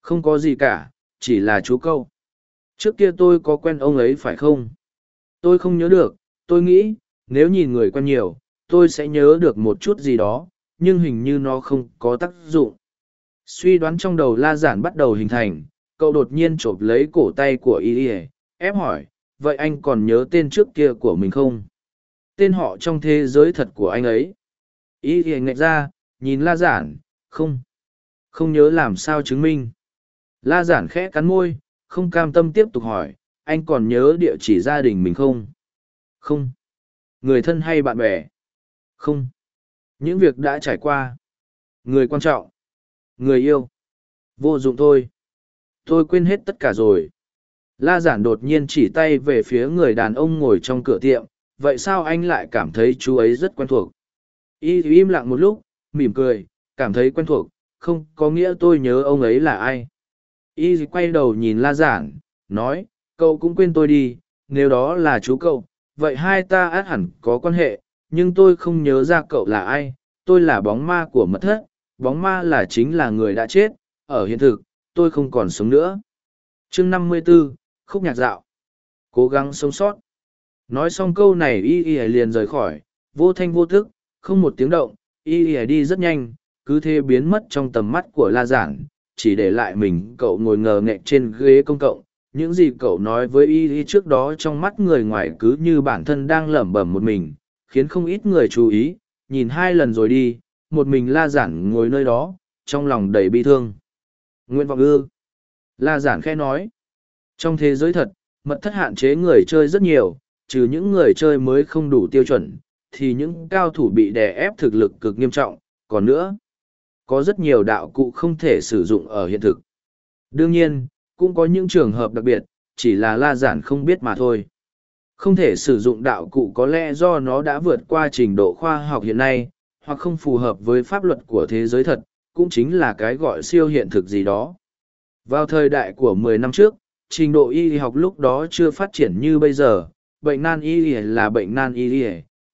Không có gì cả, chỉ là chú cậu. Trước kia tôi có quen ông ấy phải không? Tôi không nhớ được, tôi nghĩ, nếu nhìn người quen nhiều, tôi sẽ nhớ được một chút gì đó, nhưng hình như nó không có tác dụng suy đoán trong đầu la giản bắt đầu hình thành, cậu đột nhiên chộp lấy cổ tay của y ỉa ép hỏi, vậy anh còn nhớ tên trước kia của mình không tên họ trong thế giới thật của anh ấy y ỉa ngạch ra, nhìn la giản, không không nhớ làm sao chứng minh la giản khẽ cắn môi, không cam tâm tiếp tục hỏi, anh còn nhớ địa chỉ gia đình mình không không người thân hay bạn bè không. Những việc đã trải qua. Người quan trọng. Người yêu. Vô dụng thôi. Tôi quên hết tất cả rồi. La giản đột nhiên chỉ tay về phía người đàn ông ngồi trong cửa tiệm. Vậy sao anh lại cảm thấy chú ấy rất quen thuộc? Y im lặng một lúc, mỉm cười, cảm thấy quen thuộc, không có nghĩa tôi nhớ ông ấy là ai. Y quay đầu nhìn la giản, nói, cậu cũng quên tôi đi, nếu đó là chú cậu, vậy hai ta át hẳn có quan hệ, nhưng tôi không nhớ ra cậu là ai tôi là bóng ma của mật thất bóng ma là chính là người đã chết ở hiện thực tôi không còn sống nữa. Chương năm mươi 54, khúc nhạc dạo. Cố gắng sống sót. Nói xong câu này y y liền rời khỏi. Vô thanh vô thức không một tiếng động y y đi rất nhanh cứ thế biến mất trong tầm mắt của la giản. Chỉ để lại mình cậu ngồi ngờ nghệch trên ghế công cộng. Những gì cậu nói với y y trước đó trong mắt người ngoài cứ như bản thân đang lẩm bẩm một mình khiến không ít người chú ý, nhìn hai lần rồi đi, một mình la giản ngồi nơi đó, trong lòng đầy bi thương. Nguyện vọng ư. La giản khẽ nói. Trong thế giới thật, mật thất hạn chế người chơi rất nhiều, trừ những người chơi mới không đủ tiêu chuẩn, thì những cao thủ bị đè ép thực lực cực nghiêm trọng, còn nữa, có rất nhiều đạo cụ không thể sử dụng ở hiện thực. Đương nhiên, cũng có những trường hợp đặc biệt, chỉ là la giản không biết mà thôi. Không thể sử dụng đạo cụ có lẽ do nó đã vượt qua trình độ khoa học hiện nay, hoặc không phù hợp với pháp luật của thế giới thật, cũng chính là cái gọi siêu hiện thực gì đó. Vào thời đại của mười năm trước, trình độ y học lúc đó chưa phát triển như bây giờ, bệnh nan y là bệnh nan y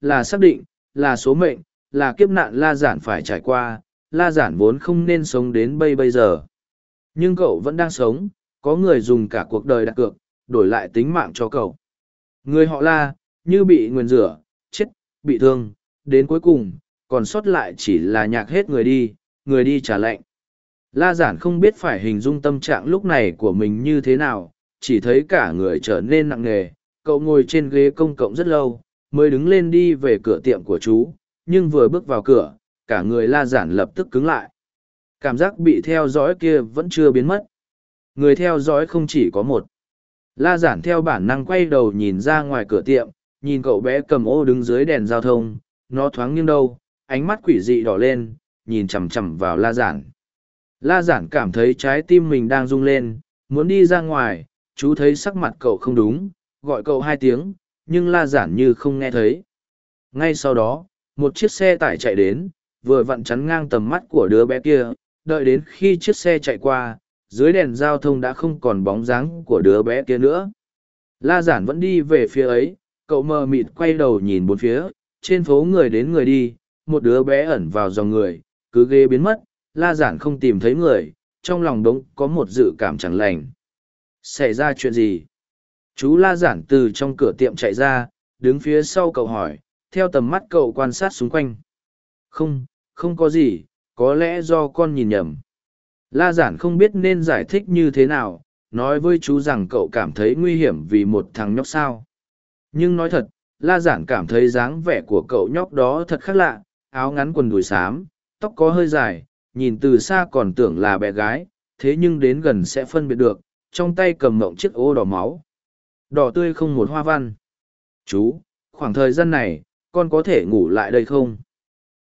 là xác định, là số mệnh, là kiếp nạn la giản phải trải qua, la giản vốn không nên sống đến bây bây giờ. Nhưng cậu vẫn đang sống, có người dùng cả cuộc đời đặt cược, đổi lại tính mạng cho cậu. Người họ la, như bị nguyền rủa, chết, bị thương, đến cuối cùng, còn sót lại chỉ là nhạc hết người đi, người đi trả lệnh. La giản không biết phải hình dung tâm trạng lúc này của mình như thế nào, chỉ thấy cả người trở nên nặng nề, cậu ngồi trên ghế công cộng rất lâu, mới đứng lên đi về cửa tiệm của chú, nhưng vừa bước vào cửa, cả người la giản lập tức cứng lại. cảm giác bị theo dõi kia vẫn chưa biến mất người theo dõi không chỉ có một la giản theo bản năng quay đầu nhìn ra ngoài cửa tiệm nhìn cậu bé cầm ô đứng dưới đèn giao thông nó thoáng nghiêng đâu ánh mắt quỷ dị đỏ lên, nhìn chằm chằm vào la giản. La giản cảm thấy trái tim mình đang rung lên, muốn đi ra ngoài, chú thấy sắc mặt cậu không đúng, gọi cậu hai tiếng, nhưng la giản như không nghe thấy. Ngay sau đó, một chiếc xe tải chạy đến, vừa vặn chắn ngang tầm mắt của đứa bé kia, đợi đến khi chiếc xe chạy qua, dưới đèn giao thông đã không còn bóng dáng của đứa bé kia nữa. La giản vẫn đi về phía ấy, cậu mờ mịt quay đầu nhìn bốn phía, trên phố người đến người đi một đứa bé ẩn vào dòng người, cứ ghê biến mất, la giản không tìm thấy người, trong lòng đống có một dự cảm chẳng lành. Xảy ra chuyện gì? Chú la giản từ trong cửa tiệm chạy ra, đứng phía sau cậu hỏi, theo tầm mắt cậu quan sát xung quanh. Không không có gì, có lẽ do con nhìn nhầm. La giản không biết nên giải thích như thế nào, nói với chú rằng cậu cảm thấy nguy hiểm vì một thằng nhóc sao. Nhưng nói thật, la giản cảm thấy dáng vẻ của cậu nhóc đó thật khác lạ áo ngắn quần đùi xám, tóc có hơi dài, nhìn từ xa còn tưởng là bé gái, thế nhưng đến gần sẽ phân biệt được, trong tay cầm mộng chiếc ô đỏ máu. Đỏ tươi không một hoa văn. Chú, khoảng thời gian này, con có thể ngủ lại đây không?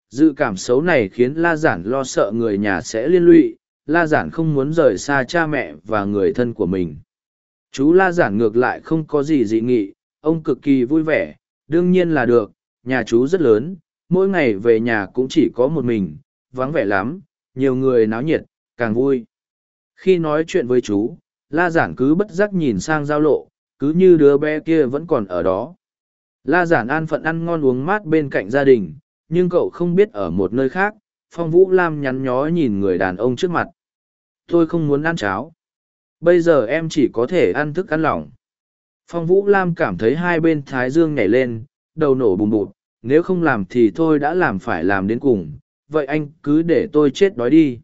Dự cảm xấu này khiến la giản lo sợ người nhà sẽ liên lụy, la giản không muốn rời xa cha mẹ và người thân của mình. Chú la giản ngược lại không có gì dị nghị, ông cực kỳ vui vẻ, đương nhiên là được, nhà chú rất lớn mỗi ngày về nhà cũng chỉ có một mình, vắng vẻ lắm, nhiều người náo nhiệt, càng vui. Khi nói chuyện với chú, la giản cứ bất giác nhìn sang giao lộ, cứ như đứa bé kia vẫn còn ở đó. La giản an phận ăn ngon uống mát bên cạnh gia đình, nhưng cậu không biết ở một nơi khác, phong vũ lam nhắn nhó nhìn người đàn ông trước mặt. Tôi không muốn ăn cháo. Bây giờ em chỉ có thể ăn thức ăn lỏng. Phong vũ lam cảm thấy hai bên thái dương nhảy lên, đầu nổ bùng bụt nếu không làm thì thôi đã làm phải làm đến cùng, vậy anh cứ để tôi chết đói đi.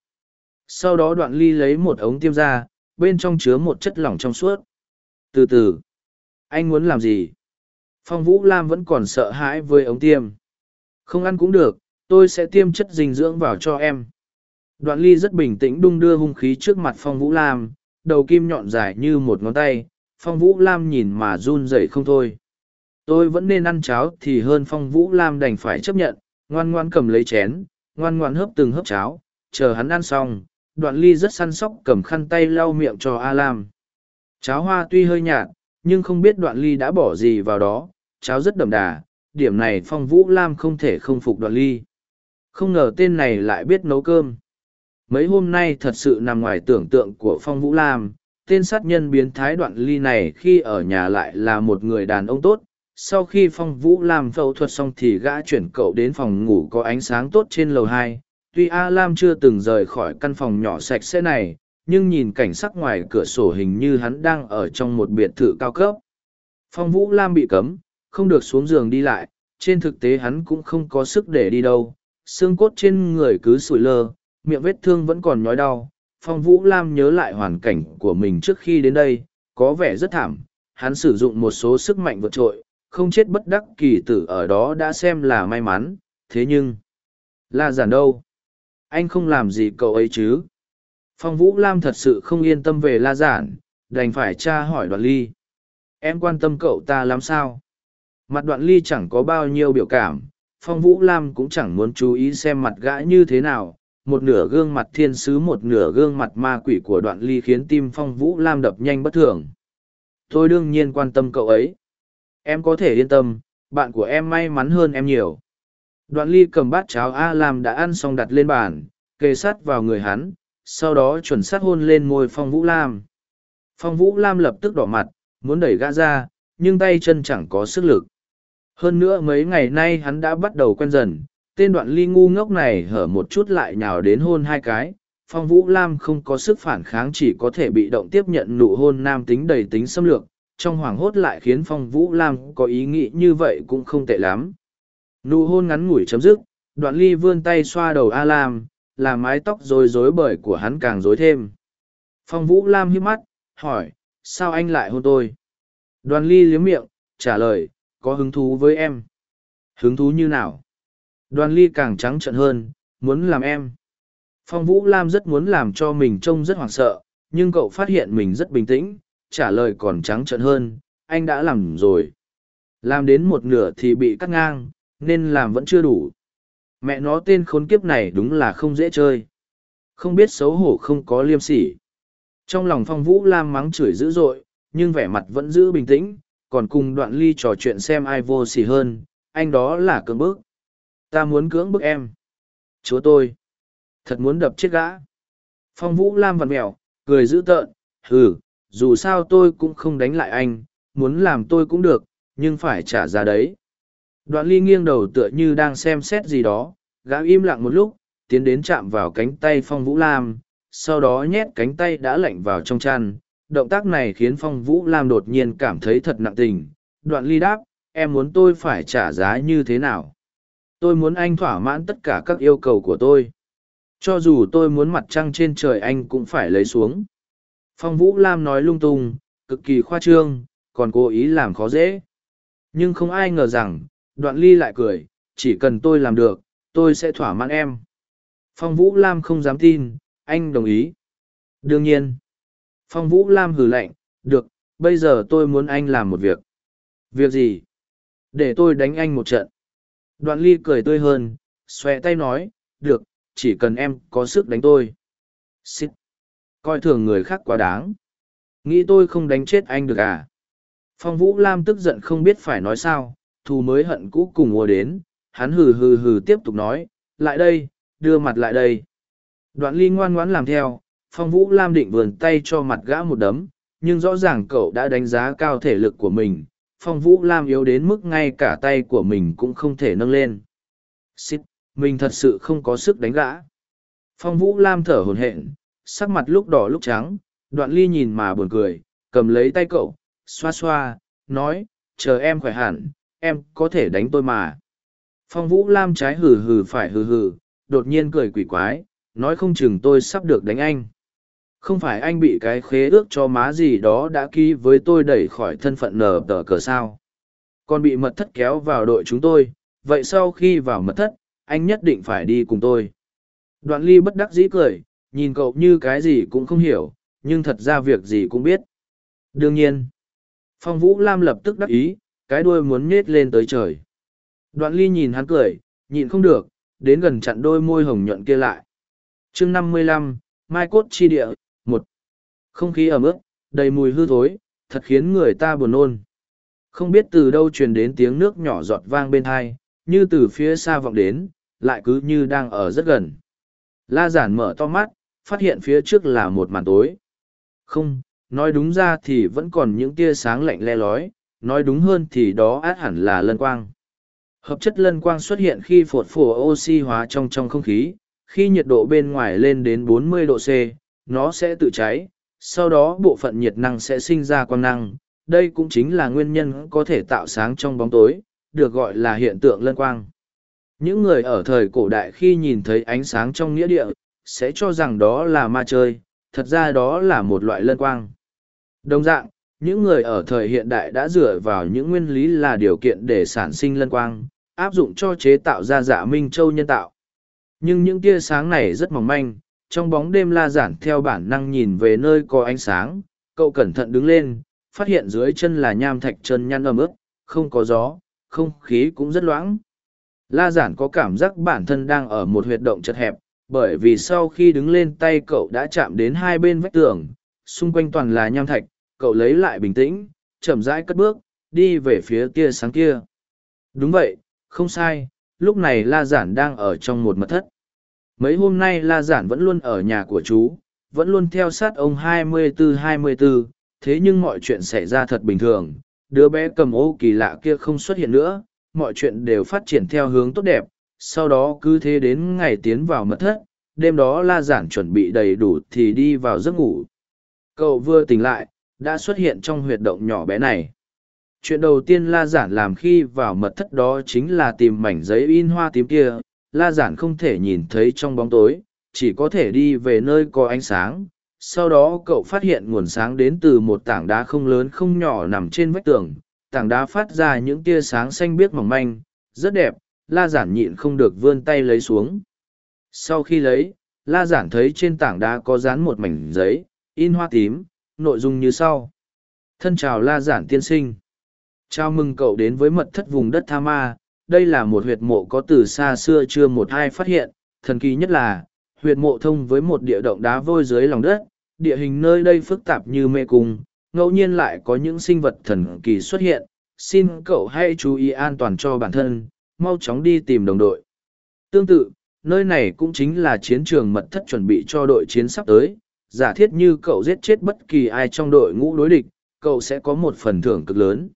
Sau đó đoạn ly lấy một ống tiêm ra, bên trong chứa một chất lỏng trong suốt. Từ từ, anh muốn làm gì? Phong vũ lam vẫn còn sợ hãi với ống tiêm. Không ăn cũng được, tôi sẽ tiêm chất dinh dưỡng vào cho em. Đoạn ly rất bình tĩnh đung đưa hung khí trước mặt phong vũ lam, đầu kim nhọn dài như một ngón tay. Phong vũ lam nhìn mà run rẩy không thôi tôi vẫn nên ăn cháo thì hơn phong vũ lam đành phải chấp nhận. Ngoan ngoan cầm lấy chén, ngoan ngoan hớp từng hớp cháo. Chờ hắn ăn xong, đoạn ly rất săn sóc cầm khăn tay lau miệng cho a lam cháo hoa tuy hơi nhạt, nhưng không biết đoạn ly đã bỏ gì vào đó. Cháo rất đậm đà, điểm này phong vũ lam không thể không phục đoạn ly. Không ngờ tên này lại biết nấu cơm. Mấy hôm nay thật sự nằm ngoài tưởng tượng của phong vũ lam. Tên sát nhân biến thái đoạn ly này khi ở nhà lại là một người đàn ông tốt sau khi phong vũ làm phẫu thuật xong thì gã chuyển cậu đến phòng ngủ có ánh sáng tốt trên lầu hai. Tuy a lam chưa từng rời khỏi căn phòng nhỏ sạch sẽ này, nhưng nhìn cảnh sắc ngoài cửa sổ hình như hắn đang ở trong một biệt thự cao cấp. Phong vũ lam bị cấm, không được xuống giường đi lại, trên thực tế hắn cũng không có sức để đi đâu. Xương cốt trên người cứ sủi lơ, miệng vết thương vẫn còn nhói đau. Phong vũ lam nhớ lại hoàn cảnh của mình trước khi đến đây, có vẻ rất thảm. Hắn sử dụng một số sức mạnh vượt trội không chết bất đắc kỳ tử ở đó đã xem là may mắn, thế nhưng la giản đâu? Anh không làm gì cậu ấy chứ? Phong vũ lam thật sự không yên tâm về la giản, đành phải tra hỏi đoạn ly. Em quan tâm cậu ta làm sao? Mặt đoạn ly chẳng có bao nhiêu biểu cảm, phong vũ lam cũng chẳng muốn chú ý xem mặt gã như thế nào. Một nửa gương mặt thiên sứ, một nửa gương mặt ma quỷ của đoạn ly khiến tim phong vũ lam đập nhanh bất thường. Tôi đương nhiên quan tâm cậu ấy em có thể yên tâm, bạn của em may mắn hơn em nhiều. Đoạn ly cầm bát cháo a lam đã ăn xong đặt lên bàn, kề sát vào người hắn, sau đó chuẩn sát hôn lên môi phong vũ lam. Phong vũ lam lập tức đỏ mặt, muốn đẩy gã ra, nhưng tay chân chẳng có sức lực. Hơn nữa mấy ngày nay hắn đã bắt đầu quen dần, tên đoạn ly ngu ngốc này hở một chút lại nhào đến hôn hai cái. Phong vũ lam không có sức phản kháng chỉ có thể bị động tiếp nhận nụ hôn nam tính đầy tính xâm lược trong hoảng hốt lại khiến phong vũ lam có ý nghĩ như vậy cũng không tệ lắm. Nụ hôn ngắn ngủi chấm dứt đoạn ly vươn tay xoa đầu a lam làm mái tóc rối rối bời của hắn càng rối thêm. Phong vũ lam hiếp mắt hỏi sao anh lại hôn tôi? Đoàn ly liếm miệng trả lời có hứng thú với em. Hứng thú như nào? Đoàn ly càng trắng trợn hơn muốn làm em. Phong Vũ Lam rất muốn làm cho mình trông rất hoảng sợ, nhưng cậu phát hiện mình rất bình tĩnh, trả lời còn trắng trợn hơn, anh đã làm rồi. Làm đến một nửa thì bị cắt ngang, nên làm vẫn chưa đủ. Mẹ nó tên khốn kiếp này đúng là không dễ chơi. Không biết xấu hổ không có liêm sỉ. Trong lòng Phong Vũ Lam mắng chửi dữ dội, nhưng vẻ mặt vẫn giữ bình tĩnh, còn cùng đoạn ly trò chuyện xem ai vô sỉ hơn, anh đó là cưỡng bức. Ta muốn cưỡng bức em. Chúa tôi. Thật muốn đập chết gã. Phong Vũ Lam vặn mèo cười dữ tợn, hừ, dù sao tôi cũng không đánh lại anh, muốn làm tôi cũng được, nhưng phải trả giá đấy. Đoạn ly nghiêng đầu tựa như đang xem xét gì đó, gã im lặng một lúc, tiến đến chạm vào cánh tay Phong Vũ Lam, sau đó nhét cánh tay đã lạnh vào trong chăn. Động tác này khiến Phong Vũ Lam đột nhiên cảm thấy thật nặng tình. Đoạn ly đáp, em muốn tôi phải trả giá như thế nào? Tôi muốn anh thỏa mãn tất cả các yêu cầu của tôi. Cho dù tôi muốn mặt trăng trên trời anh cũng phải lấy xuống. Phong Vũ Lam nói lung tung, cực kỳ khoa trương, còn cố ý làm khó dễ. Nhưng không ai ngờ rằng, đoạn ly lại cười, chỉ cần tôi làm được, tôi sẽ thỏa mãn em. Phong Vũ Lam không dám tin, anh đồng ý. Đương nhiên. Phong Vũ Lam hử lạnh, được, bây giờ tôi muốn anh làm một việc. Việc gì? Để tôi đánh anh một trận. Đoạn ly cười tươi hơn, xòe tay nói, được, chỉ cần em có sức đánh tôi. Xích. Coi thường người khác quá đáng. Nghĩ tôi không đánh chết anh được à? Phong Vũ Lam tức giận không biết phải nói sao, thù mới hận cũ cùng ùa đến, hắn hừ hừ hừ tiếp tục nói, lại đây, đưa mặt lại đây. Đoạn ly ngoan ngoãn làm theo, Phong Vũ Lam định vườn tay cho mặt gã một đấm, nhưng rõ ràng cậu đã đánh giá cao thể lực của mình. Phong Vũ Lam yếu đến mức ngay cả tay của mình cũng không thể nâng lên. xít mình thật sự không có sức đánh gã. Phong Vũ Lam thở hồn hển, sắc mặt lúc đỏ lúc trắng, đoạn ly nhìn mà buồn cười, cầm lấy tay cậu, xoa xoa, nói, chờ em khỏe hẳn, em có thể đánh tôi mà. Phong Vũ Lam trái hừ hừ phải hừ hừ, đột nhiên cười quỷ quái, nói không chừng tôi sắp được đánh anh. Không phải anh bị cái khế ước cho má gì đó đã ký với tôi đẩy khỏi thân phận nở tờ cờ sao. Còn bị mật thất kéo vào đội chúng tôi, vậy sau khi vào mật thất, anh nhất định phải đi cùng tôi. Đoạn ly bất đắc dĩ cười, nhìn cậu như cái gì cũng không hiểu, nhưng thật ra việc gì cũng biết. Đương nhiên, Phong Vũ Lam lập tức đắc ý, cái đuôi muốn nhét lên tới trời. Đoạn ly nhìn hắn cười, nhịn không được, đến gần chặn đôi môi hồng nhuận kia lại. chương năm mươi lăm, Mai Cốt Chi Địa, một Không khí ẩm ướt, đầy mùi hư thối, thật khiến người ta buồn nôn. Không biết từ đâu truyền đến tiếng nước nhỏ giọt vang bên thai, như từ phía xa vọng đến, lại cứ như đang ở rất gần. La giản mở to mắt, phát hiện phía trước là một màn tối. Không, nói đúng ra thì vẫn còn những tia sáng lạnh le lói, nói đúng hơn thì đó át hẳn là lân quang. Hợp chất lân quang xuất hiện khi phột phổ oxy hóa trong trong không khí, khi nhiệt độ bên ngoài lên đến 40 độ C, nó sẽ tự cháy, sau đó bộ phận nhiệt năng sẽ sinh ra quang năng. Đây cũng chính là nguyên nhân có thể tạo sáng trong bóng tối, được gọi là hiện tượng lân quang. Những người ở thời cổ đại khi nhìn thấy ánh sáng trong nghĩa địa, sẽ cho rằng đó là ma chơi, thật ra đó là một loại lân quang. Đồng dạng, những người ở thời hiện đại đã dựa vào những nguyên lý là điều kiện để sản sinh lân quang, áp dụng cho chế tạo ra dạ minh châu nhân tạo. Nhưng những tia sáng này rất mỏng manh, trong bóng đêm la giản theo bản năng nhìn về nơi có ánh sáng, cậu cẩn thận đứng lên, phát hiện dưới chân là nham thạch chân nhăn ẩm ướt, không có gió, không khí cũng rất loãng. La giản có cảm giác bản thân đang ở một huyệt động chật hẹp, bởi vì sau khi đứng lên tay cậu đã chạm đến hai bên vách tường, xung quanh toàn là nham thạch, cậu lấy lại bình tĩnh, chậm rãi cất bước, đi về phía tia sáng kia. Đúng vậy, không sai, lúc này La Giản đang ở trong một mật thất. Mấy hôm nay La Giản vẫn luôn ở nhà của chú, vẫn luôn theo sát ông 24-24, thế nhưng mọi chuyện xảy ra thật bình thường, đứa bé cầm ô kỳ lạ kia không xuất hiện nữa, mọi chuyện đều phát triển theo hướng tốt đẹp, sau đó cứ thế đến ngày tiến vào mật thất, đêm đó La Giản chuẩn bị đầy đủ thì đi vào giấc ngủ. Cậu vừa tỉnh lại, đã xuất hiện trong huyệt động nhỏ bé này. Chuyện đầu tiên La Giản làm khi vào mật thất đó chính là tìm mảnh giấy in hoa tím kia, La Giản không thể nhìn thấy trong bóng tối, chỉ có thể đi về nơi có ánh sáng. Sau đó cậu phát hiện nguồn sáng đến từ một tảng đá không lớn không nhỏ nằm trên vách tường, tảng đá phát ra những tia sáng xanh biếc mỏng manh, rất đẹp, La Giản nhịn không được vươn tay lấy xuống. Sau khi lấy, la giản thấy trên tảng đá có dán một mảnh giấy, in hoa tím, nội dung như sau. Thân chào la giản tiên sinh. Chào mừng cậu đến với mật thất vùng đất Tha Ma. Đây là một huyệt mộ có từ xa xưa chưa một ai phát hiện. Thần kỳ nhất là, huyệt mộ thông với một địa động đá vôi dưới lòng đất. Địa hình nơi đây phức tạp như mê cung, ngẫu nhiên lại có những sinh vật thần kỳ xuất hiện. Xin cậu hãy chú ý an toàn cho bản thân, mau chóng đi tìm đồng đội. Tương tự, nơi này cũng chính là chiến trường mật thất chuẩn bị cho đội chiến sắp tới. Giả thiết như cậu giết chết bất kỳ ai trong đội ngũ đối địch, cậu sẽ có một phần thưởng cực lớn.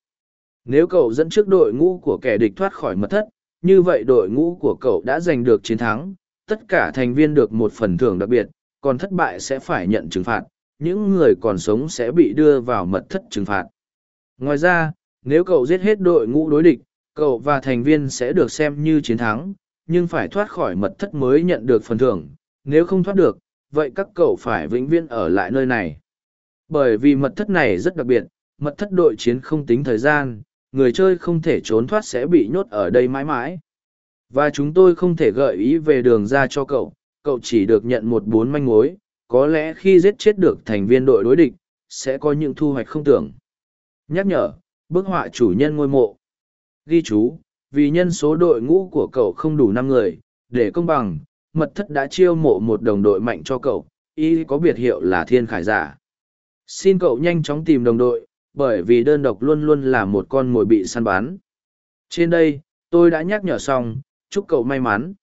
Nếu cậu dẫn trước đội ngũ của kẻ địch thoát khỏi mật thất, như vậy đội ngũ của cậu đã giành được chiến thắng, tất cả thành viên được một phần thưởng đặc biệt, còn thất bại sẽ phải nhận trừng phạt, những người còn sống sẽ bị đưa vào mật thất trừng phạt. Ngoài ra, nếu cậu giết hết đội ngũ đối địch, cậu và thành viên sẽ được xem như chiến thắng, nhưng phải thoát khỏi mật thất mới nhận được phần thưởng, nếu không thoát được, vậy các cậu phải vĩnh viễn ở lại nơi này. Bởi vì mật thất này rất đặc biệt, mật thất đội chiến không tính thời gian, người chơi không thể trốn thoát sẽ bị nhốt ở đây mãi mãi. Và chúng tôi không thể gợi ý về đường ra cho cậu, cậu chỉ được nhận một bốn manh mối, có lẽ khi giết chết được thành viên đội đối địch, sẽ có những thu hoạch không tưởng. Nhắc nhở, bức họa chủ nhân ngôi mộ. Ghi chú, vì nhân số đội ngũ của cậu không đủ năm người, để công bằng, mật thất đã chiêu mộ một đồng đội mạnh cho cậu, y có biệt hiệu là thiên khải giả. Xin cậu nhanh chóng tìm đồng đội, bởi vì đơn độc luôn luôn là một con mồi bị săn bắn. Trên đây, tôi đã nhắc nhở xong, chúc cậu may mắn.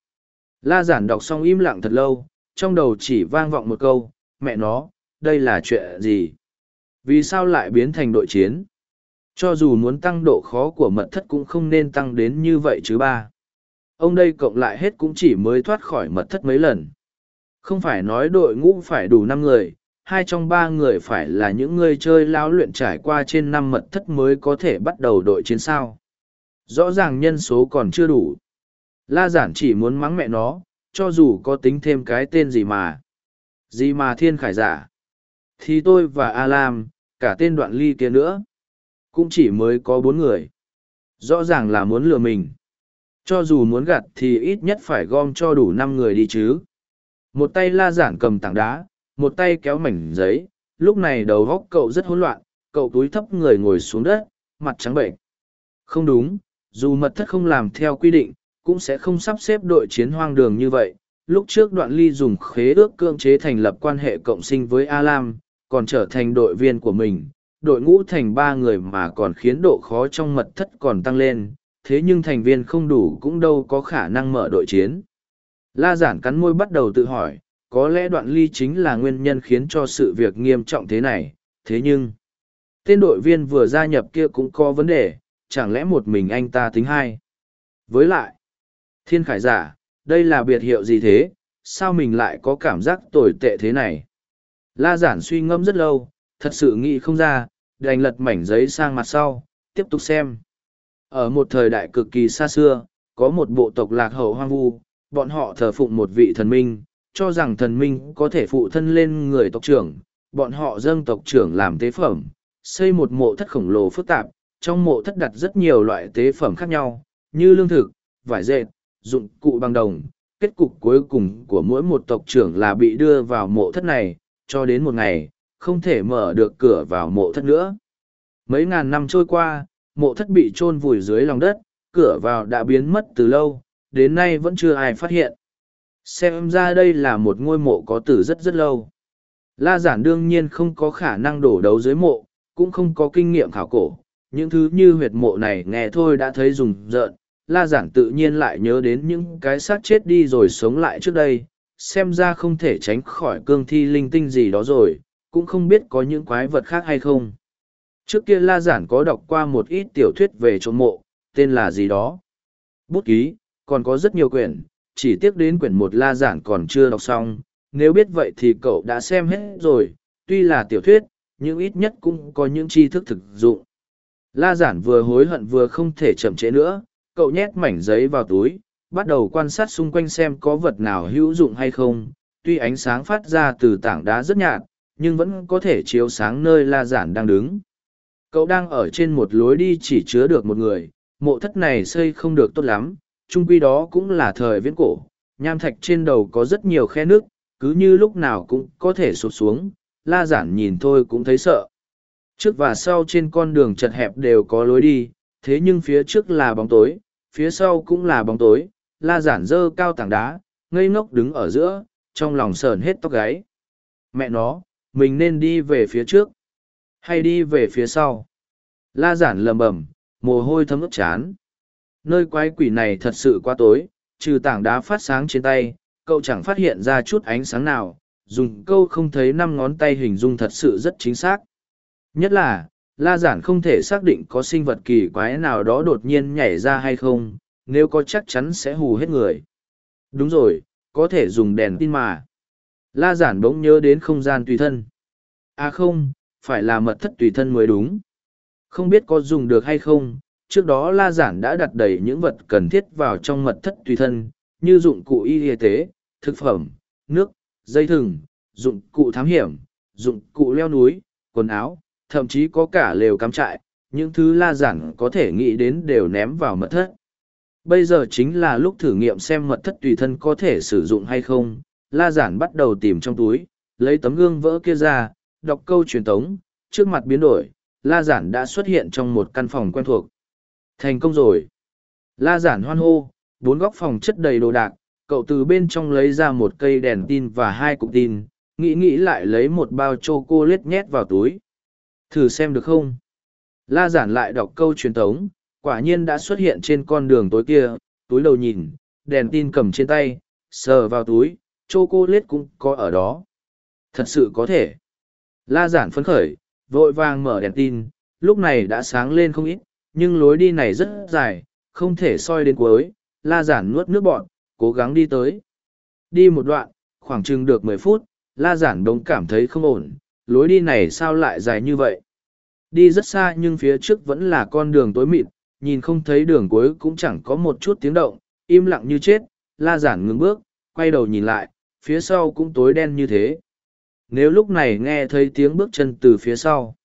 La giản đọc xong im lặng thật lâu, trong đầu chỉ vang vọng một câu, mẹ nó, đây là chuyện gì? Vì sao lại biến thành đội chiến? Cho dù muốn tăng độ khó của mật thất cũng không nên tăng đến như vậy chứ ba. Ông đây cộng lại hết cũng chỉ mới thoát khỏi mật thất mấy lần. Không phải nói đội ngũ phải đủ năm người, hai trong ba người phải là những người chơi lao luyện trải qua trên năm mật thất mới có thể bắt đầu đội chiến sao. Rõ ràng nhân số còn chưa đủ. La giản chỉ muốn mắng mẹ nó, cho dù có tính thêm cái tên gì mà. Gì mà thiên khải giả. Thì tôi và A Lam, cả tên đoạn ly kia nữa. Cũng chỉ mới có bốn người. Rõ ràng là muốn lừa mình. Cho dù muốn gặt thì ít nhất phải gom cho đủ năm người đi chứ. Một tay la giản cầm tảng đá, một tay kéo mảnh giấy, lúc này đầu góc cậu rất hỗn loạn, cậu túi thấp người ngồi xuống đất, mặt trắng bệnh. Không đúng, dù mật thất không làm theo quy định, cũng sẽ không sắp xếp đội chiến hoang đường như vậy. Lúc trước đoạn ly dùng khế ước cưỡng chế thành lập quan hệ cộng sinh với A Lam, còn trở thành đội viên của mình, đội ngũ thành ba người mà còn khiến độ khó trong mật thất còn tăng lên, thế nhưng thành viên không đủ cũng đâu có khả năng mở đội chiến. La giản cắn môi bắt đầu tự hỏi, có lẽ đoạn ly chính là nguyên nhân khiến cho sự việc nghiêm trọng thế này thế nhưng tên đội viên vừa gia nhập kia cũng có vấn đề chẳng lẽ một mình anh ta tính hai? Với lại thiên khải giả đây là biệt hiệu gì thế? Sao mình lại có cảm giác tồi tệ thế này? La giản suy ngẫm rất lâu thật sự nghĩ không ra đành lật mảnh giấy sang mặt sau tiếp tục xem ở một thời đại cực kỳ xa xưa có một bộ tộc lạc hậu hoang vu bọn họ thờ phụng một vị thần minh cho rằng thần minh có thể phụ thân lên người tộc trưởng, bọn họ dâng tộc trưởng làm tế phẩm, xây một mộ thất khổng lồ phức tạp, trong mộ thất đặt rất nhiều loại tế phẩm khác nhau, như lương thực, vải dệt, dụng cụ bằng đồng. Kết cục cuối cùng của mỗi một tộc trưởng là bị đưa vào mộ thất này, cho đến một ngày, không thể mở được cửa vào mộ thất nữa. Mấy ngàn năm trôi qua, mộ thất bị chôn vùi dưới lòng đất, cửa vào đã biến mất từ lâu, đến nay vẫn chưa ai phát hiện. Xem ra đây là một ngôi mộ có từ rất rất lâu. La giản đương nhiên không có khả năng đổ đấu dưới mộ cũng không có kinh nghiệm khảo cổ. Những thứ như huyệt mộ này nghe thôi đã thấy rùng rợn. La giản tự nhiên lại nhớ đến những cái xác chết đi rồi sống lại trước đây. Xem ra không thể tránh khỏi cương thi linh tinh gì đó rồi cũng không biết có những quái vật khác hay không. Trước kia la giản có đọc qua một ít tiểu thuyết về trộm mộ tên là gì đó. Bút ký còn có rất nhiều quyển chỉ tiếc đến quyển một la giản còn chưa đọc xong, nếu biết vậy thì cậu đã xem hết rồi, tuy là tiểu thuyết, nhưng ít nhất cũng có những tri thức thực dụng. La giản vừa hối hận vừa không thể chậm trễ nữa, cậu nhét mảnh giấy vào túi, bắt đầu quan sát xung quanh xem có vật nào hữu dụng hay không, tuy ánh sáng phát ra từ tảng đá rất nhạt, nhưng vẫn có thể chiếu sáng nơi la giản đang đứng. Cậu đang ở trên một lối đi chỉ chứa được một người, mộ thất này xây không được tốt lắm, Chung quy đó cũng là thời viễn cổ, nham thạch trên đầu có rất nhiều khe nước, cứ như lúc nào cũng có thể sụt xuống, la giản nhìn thôi cũng thấy sợ. Trước và sau trên con đường chật hẹp đều có lối đi, thế nhưng phía trước là bóng tối, phía sau cũng là bóng tối, la giản dơ cao tảng đá, ngây ngốc đứng ở giữa, trong lòng sờn hết tóc gáy. Mẹ nó, mình nên đi về phía trước, hay đi về phía sau. La giản lầm bầm, mồ hôi thấm ướt chán. Nơi quái quỷ này thật sự quá tối, trừ tảng đá phát sáng trên tay, cậu chẳng phát hiện ra chút ánh sáng nào, dùng câu không thấy năm ngón tay hình dung thật sự rất chính xác. Nhất là, La Giản không thể xác định có sinh vật kỳ quái nào đó đột nhiên nhảy ra hay không, nếu có chắc chắn sẽ hù hết người. Đúng rồi, có thể dùng đèn tin mà. La Giản bỗng nhớ đến không gian tùy thân. À không, phải là mật thất tùy thân mới đúng. Không biết có dùng được hay không, trước đó La Giản đã đặt đầy những vật cần thiết vào trong mật thất tùy thân, như dụng cụ y y tế, thực phẩm, nước, dây thừng, dụng cụ thám hiểm, dụng cụ leo núi, quần áo, thậm chí có cả lều cắm trại, những thứ La Giản có thể nghĩ đến đều ném vào mật thất. Bây giờ chính là lúc thử nghiệm xem mật thất tùy thân có thể sử dụng hay không, La Giản bắt đầu tìm trong túi, lấy tấm gương vỡ kia ra, đọc câu truyền tống, trước mặt biến đổi, La Giản đã xuất hiện trong một căn phòng quen thuộc. Thành công rồi. La Giản hoan hô, bốn góc phòng chất đầy đồ đạc, cậu từ bên trong lấy ra một cây đèn tin và hai cục tin, nghĩ nghĩ lại lấy một bao chocolate nhét vào túi. Thử xem được không? La Giản lại đọc câu truyền tống, quả nhiên đã xuất hiện trên con đường tối kia, túi đầu nhìn, đèn tin cầm trên tay, sờ vào túi, chocolate cũng có ở đó. Thật sự có thể. La Giản phấn khởi, vội vàng mở đèn tin, lúc này đã sáng lên không ít, nhưng lối đi này rất dài, không thể soi đến cuối, la giản nuốt nước bọn, cố gắng đi tới. Đi một đoạn, khoảng chừng được mười phút, la giản đống cảm thấy không ổn, lối đi này sao lại dài như vậy. Đi rất xa nhưng phía trước vẫn là con đường tối mịt, nhìn không thấy đường cuối cũng chẳng có một chút tiếng động, im lặng như chết, la giản ngừng bước, quay đầu nhìn lại, phía sau cũng tối đen như thế. Nếu lúc này nghe thấy tiếng bước chân từ phía sau,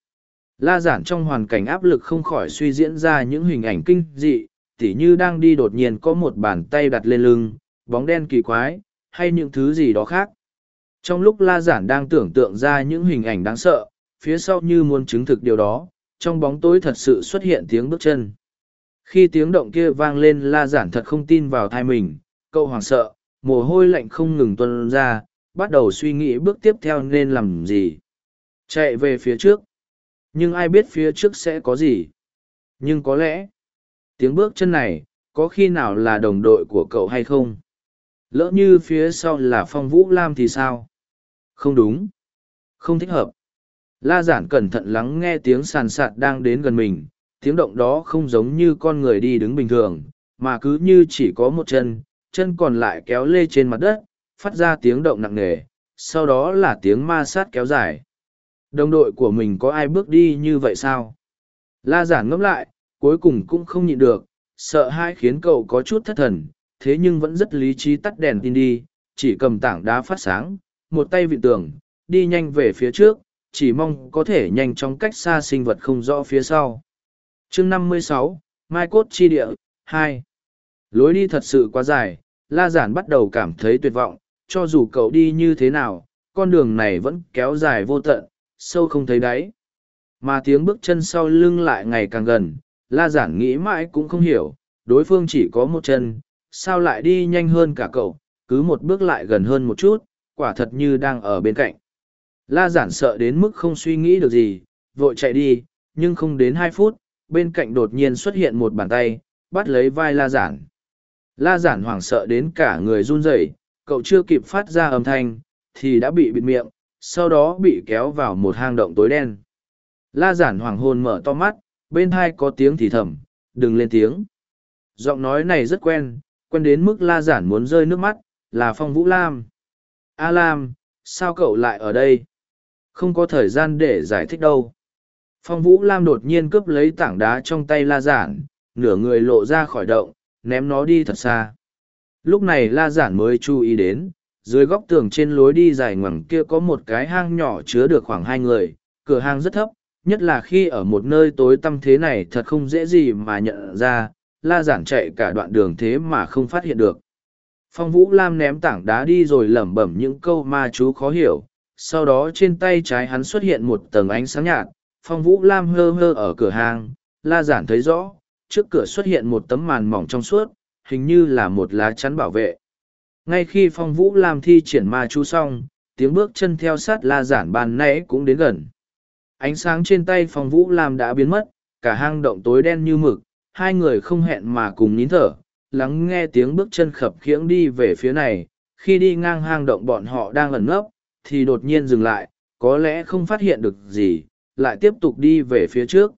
La giản trong hoàn cảnh áp lực không khỏi suy diễn ra những hình ảnh kinh dị, tỉ như đang đi đột nhiên có một bàn tay đặt lên lưng, bóng đen kỳ quái, hay những thứ gì đó khác. Trong lúc la giản đang tưởng tượng ra những hình ảnh đáng sợ, phía sau như muốn chứng thực điều đó, trong bóng tối thật sự xuất hiện tiếng bước chân. Khi tiếng động kia vang lên la giản thật không tin vào thai mình, cậu hoảng sợ, mồ hôi lạnh không ngừng tuân ra, bắt đầu suy nghĩ bước tiếp theo nên làm gì. Chạy về phía trước. Nhưng ai biết phía trước sẽ có gì? Nhưng có lẽ tiếng bước chân này có khi nào là đồng đội của cậu hay không? Lỡ như phía sau là phong vũ lam thì sao? Không đúng. Không thích hợp. La giản cẩn thận lắng nghe tiếng sàn sạt đang đến gần mình. Tiếng động đó không giống như con người đi đứng bình thường mà cứ như chỉ có một chân chân còn lại kéo lê trên mặt đất phát ra tiếng động nặng nề sau đó là tiếng ma sát kéo dài Đồng đội của mình có ai bước đi như vậy sao? La giản ngẫm lại, cuối cùng cũng không nhịn được, sợ hai khiến cậu có chút thất thần, thế nhưng vẫn rất lý trí tắt đèn tin đi, chỉ cầm tảng đá phát sáng, một tay vị tường, đi nhanh về phía trước, chỉ mong có thể nhanh chóng cách xa sinh vật không rõ phía sau. chương 56, Mai Cốt Chi Địa, 2. Lối đi thật sự quá dài, La Giản bắt đầu cảm thấy tuyệt vọng, cho dù cậu đi như thế nào, con đường này vẫn kéo dài vô tận, sâu không thấy đáy. Mà tiếng bước chân sau lưng lại ngày càng gần, la giản nghĩ mãi cũng không hiểu, đối phương chỉ có một chân, sao lại đi nhanh hơn cả cậu, cứ một bước lại gần hơn một chút, quả thật như đang ở bên cạnh. La giản sợ đến mức không suy nghĩ được gì, vội chạy đi, nhưng không đến hai phút, bên cạnh đột nhiên xuất hiện một bàn tay, bắt lấy vai la giản. La giản hoảng sợ đến cả người run rẩy, cậu chưa kịp phát ra âm thanh, thì đã bị bịt miệng, sau đó bị kéo vào một hang động tối đen. La giản hoàng hồn mở to mắt, bên hai có tiếng thì thầm, đừng lên tiếng. Giọng nói này rất quen, quen đến mức la giản muốn rơi nước mắt, là Phong Vũ Lam. A Lam, sao cậu lại ở đây? Không có thời gian để giải thích đâu. Phong Vũ Lam đột nhiên cướp lấy tảng đá trong tay la giản, nửa người lộ ra khỏi động, ném nó đi thật xa. Lúc này la giản mới chú ý đến, dưới góc tường trên lối đi dài ngoằng kia có một cái hang nhỏ chứa được khoảng hai người cửa hang rất thấp nhất là khi ở một nơi tối tăm thế này thật không dễ gì mà nhận ra la giản chạy cả đoạn đường thế mà không phát hiện được Phong Vũ Lam ném tảng đá đi rồi lẩm bẩm những câu ma chú khó hiểu, sau đó trên tay trái hắn xuất hiện một tầng ánh sáng nhạt, Phong Vũ Lam hơ hơ ở cửa hàng, la giản thấy rõ, trước cửa xuất hiện một tấm màn mỏng trong suốt, hình như là một lá chắn bảo vệ. Ngay khi Phong Vũ Lam thi triển ma chú xong, tiếng bước chân theo sát la giản bàn nãy cũng đến gần. Ánh sáng trên tay Phong Vũ Lam đã biến mất, cả hang động tối đen như mực, hai người không hẹn mà cùng nín thở, lắng nghe tiếng bước chân khập khiễng đi về phía này, khi đi ngang hang động bọn họ đang ẩn nấp, thì đột nhiên dừng lại, có lẽ không phát hiện được gì, lại tiếp tục đi về phía trước.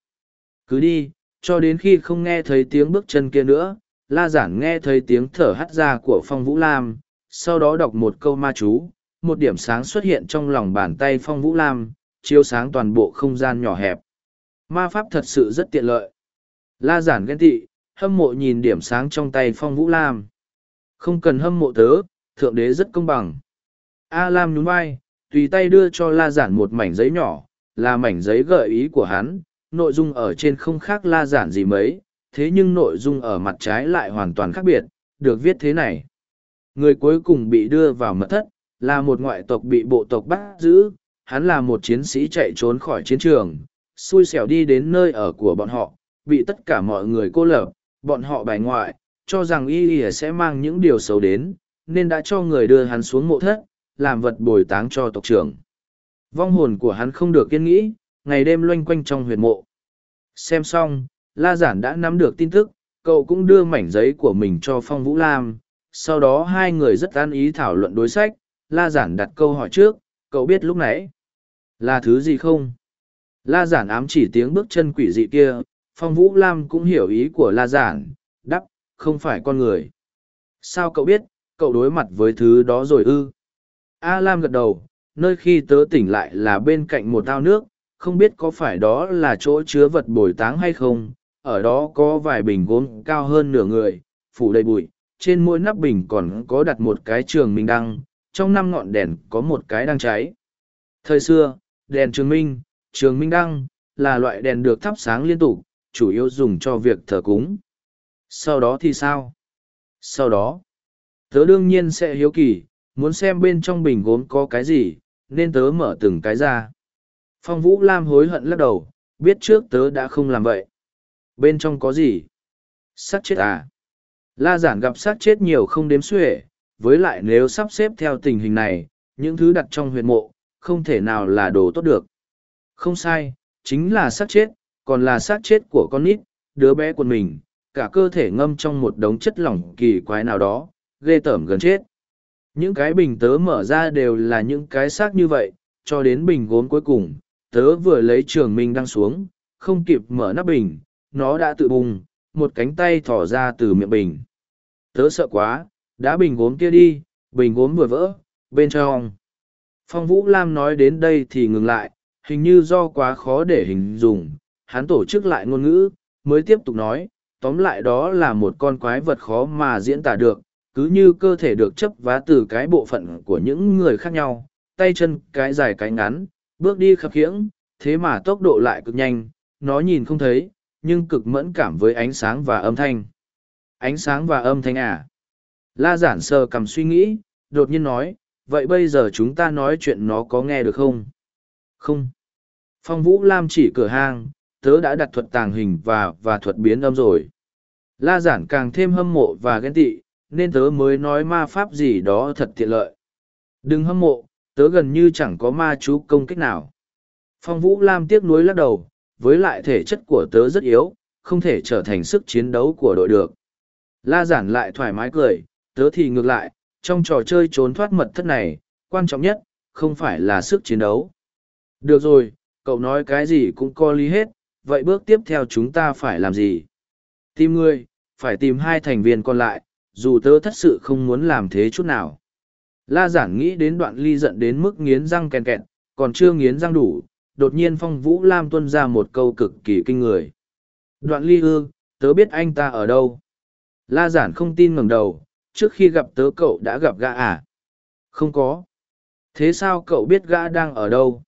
Cứ đi, cho đến khi không nghe thấy tiếng bước chân kia nữa, la giản nghe thấy tiếng thở hắt ra của phong vũ lam, sau đó đọc một câu ma chú, một điểm sáng xuất hiện trong lòng bàn tay phong vũ lam, chiếu sáng toàn bộ không gian nhỏ hẹp. Ma pháp thật sự rất tiện lợi. La giản ghen tị, hâm mộ nhìn điểm sáng trong tay phong vũ lam. Không cần hâm mộ tớ, thượng đế rất công bằng. A Lam nhún vai, tùy tay đưa cho la giản một mảnh giấy nhỏ, là mảnh giấy gợi ý của hắn, nội dung ở trên không khác la giản gì mấy, thế nhưng nội dung ở mặt trái lại hoàn toàn khác biệt, được viết thế này. Người cuối cùng bị đưa vào mật thất, là một ngoại tộc bị bộ tộc bắt giữ, hắn là một chiến sĩ chạy trốn khỏi chiến trường, xui xẻo đi đến nơi ở của bọn họ, bị tất cả mọi người cô lập, bọn họ bài ngoại, cho rằng y y sẽ mang những điều xấu đến, nên đã cho người đưa hắn xuống mộ thất, làm vật bồi táng cho tộc trưởng. Vong hồn của hắn không được kiên nghĩ, ngày đêm loanh quanh trong huyệt mộ. Xem xong, La Giản đã nắm được tin tức, cậu cũng đưa mảnh giấy của mình cho Phong Vũ Lam. Sau đó hai người rất an ý thảo luận đối sách, La Giản đặt câu hỏi trước, cậu biết lúc nãy là thứ gì không? La Giản ám chỉ tiếng bước chân quỷ dị kia, Phong Vũ Lam cũng hiểu ý của La Giản, đắp, không phải con người. Sao cậu biết, cậu đối mặt với thứ đó rồi ư? A Lam gật đầu, nơi khi tớ tỉnh lại là bên cạnh một ao nước, không biết có phải đó là chỗ chứa vật bồi táng hay không, ở đó có vài bình gốm cao hơn nửa người, phủ đầy bụi, trên mỗi nắp bình còn có đặt một cái trường minh đăng, trong năm ngọn đèn có một cái đang cháy. Thời xưa, đèn trường minh, trường minh đăng, là loại đèn được thắp sáng liên tục, chủ yếu dùng cho việc thờ cúng. Sau đó thì sao? Sau đó, tớ đương nhiên sẽ hiếu kỳ, muốn xem bên trong bình gốm có cái gì, nên tớ mở từng cái ra. Phong Vũ Lam hối hận lắc đầu, biết trước tớ đã không làm vậy. Bên trong có gì? Sát chết à? La giản gặp sát chết nhiều không đếm xuể, với lại nếu sắp xếp theo tình hình này, những thứ đặt trong huyệt mộ, không thể nào là đồ tốt được. Không sai, chính là sát chết, còn là sát chết của con nít, đứa bé của mình, cả cơ thể ngâm trong một đống chất lỏng kỳ quái nào đó, ghê tởm gần chết. Những cái bình tớ mở ra đều là những cái xác như vậy, cho đến bình gốm cuối cùng, tớ vừa lấy trường minh đăng xuống, không kịp mở nắp bình, nó đã tự bùng, một cánh tay thỏ ra từ miệng bình. Tớ sợ quá, đã bình gốm kia đi, bình gốm vừa vỡ, bên trong. Phong Vũ Lam nói đến đây thì ngừng lại, hình như do quá khó để hình dung, hắn tổ chức lại ngôn ngữ, mới tiếp tục nói, tóm lại đó là một con quái vật khó mà diễn tả được, cứ như cơ thể được chấp vá từ cái bộ phận của những người khác nhau, tay chân cái dài cái ngắn, bước đi khập khiễng, thế mà tốc độ lại cực nhanh, nó nhìn không thấy, nhưng cực mẫn cảm với ánh sáng và âm thanh. Ánh sáng và âm thanh à? La giản sờ cầm suy nghĩ, đột nhiên nói, vậy bây giờ chúng ta nói chuyện nó có nghe được không? Không. Phong Vũ Lam chỉ cửa hang, tớ đã đặt thuật tàng hình và và thuật biến âm rồi. La giản càng thêm hâm mộ và ghen tị, nên tớ mới nói ma pháp gì đó thật tiện lợi. Đừng hâm mộ, tớ gần như chẳng có ma chú công kích nào. Phong Vũ Lam tiếc nuối lắc đầu, với lại thể chất của tớ rất yếu, không thể trở thành sức chiến đấu của đội được. La giản lại thoải mái cười, tớ thì ngược lại, trong trò chơi trốn thoát mật thất này, quan trọng nhất, không phải là sức chiến đấu. Được rồi, cậu nói cái gì cũng có lý hết, vậy bước tiếp theo chúng ta phải làm gì? Tìm người, phải tìm hai thành viên còn lại, dù tớ thật sự không muốn làm thế chút nào. La giản nghĩ đến đoạn ly giận đến mức nghiến răng kèn kẹt, còn chưa nghiến răng đủ, đột nhiên phong vũ lam tuân ra một câu cực kỳ kinh người. Đoạn ly ư, tớ biết anh ta ở đâu. La giản không tin ngẩng đầu, trước khi gặp tớ cậu đã gặp gã à? Không có. Thế sao cậu biết gã đang ở đâu?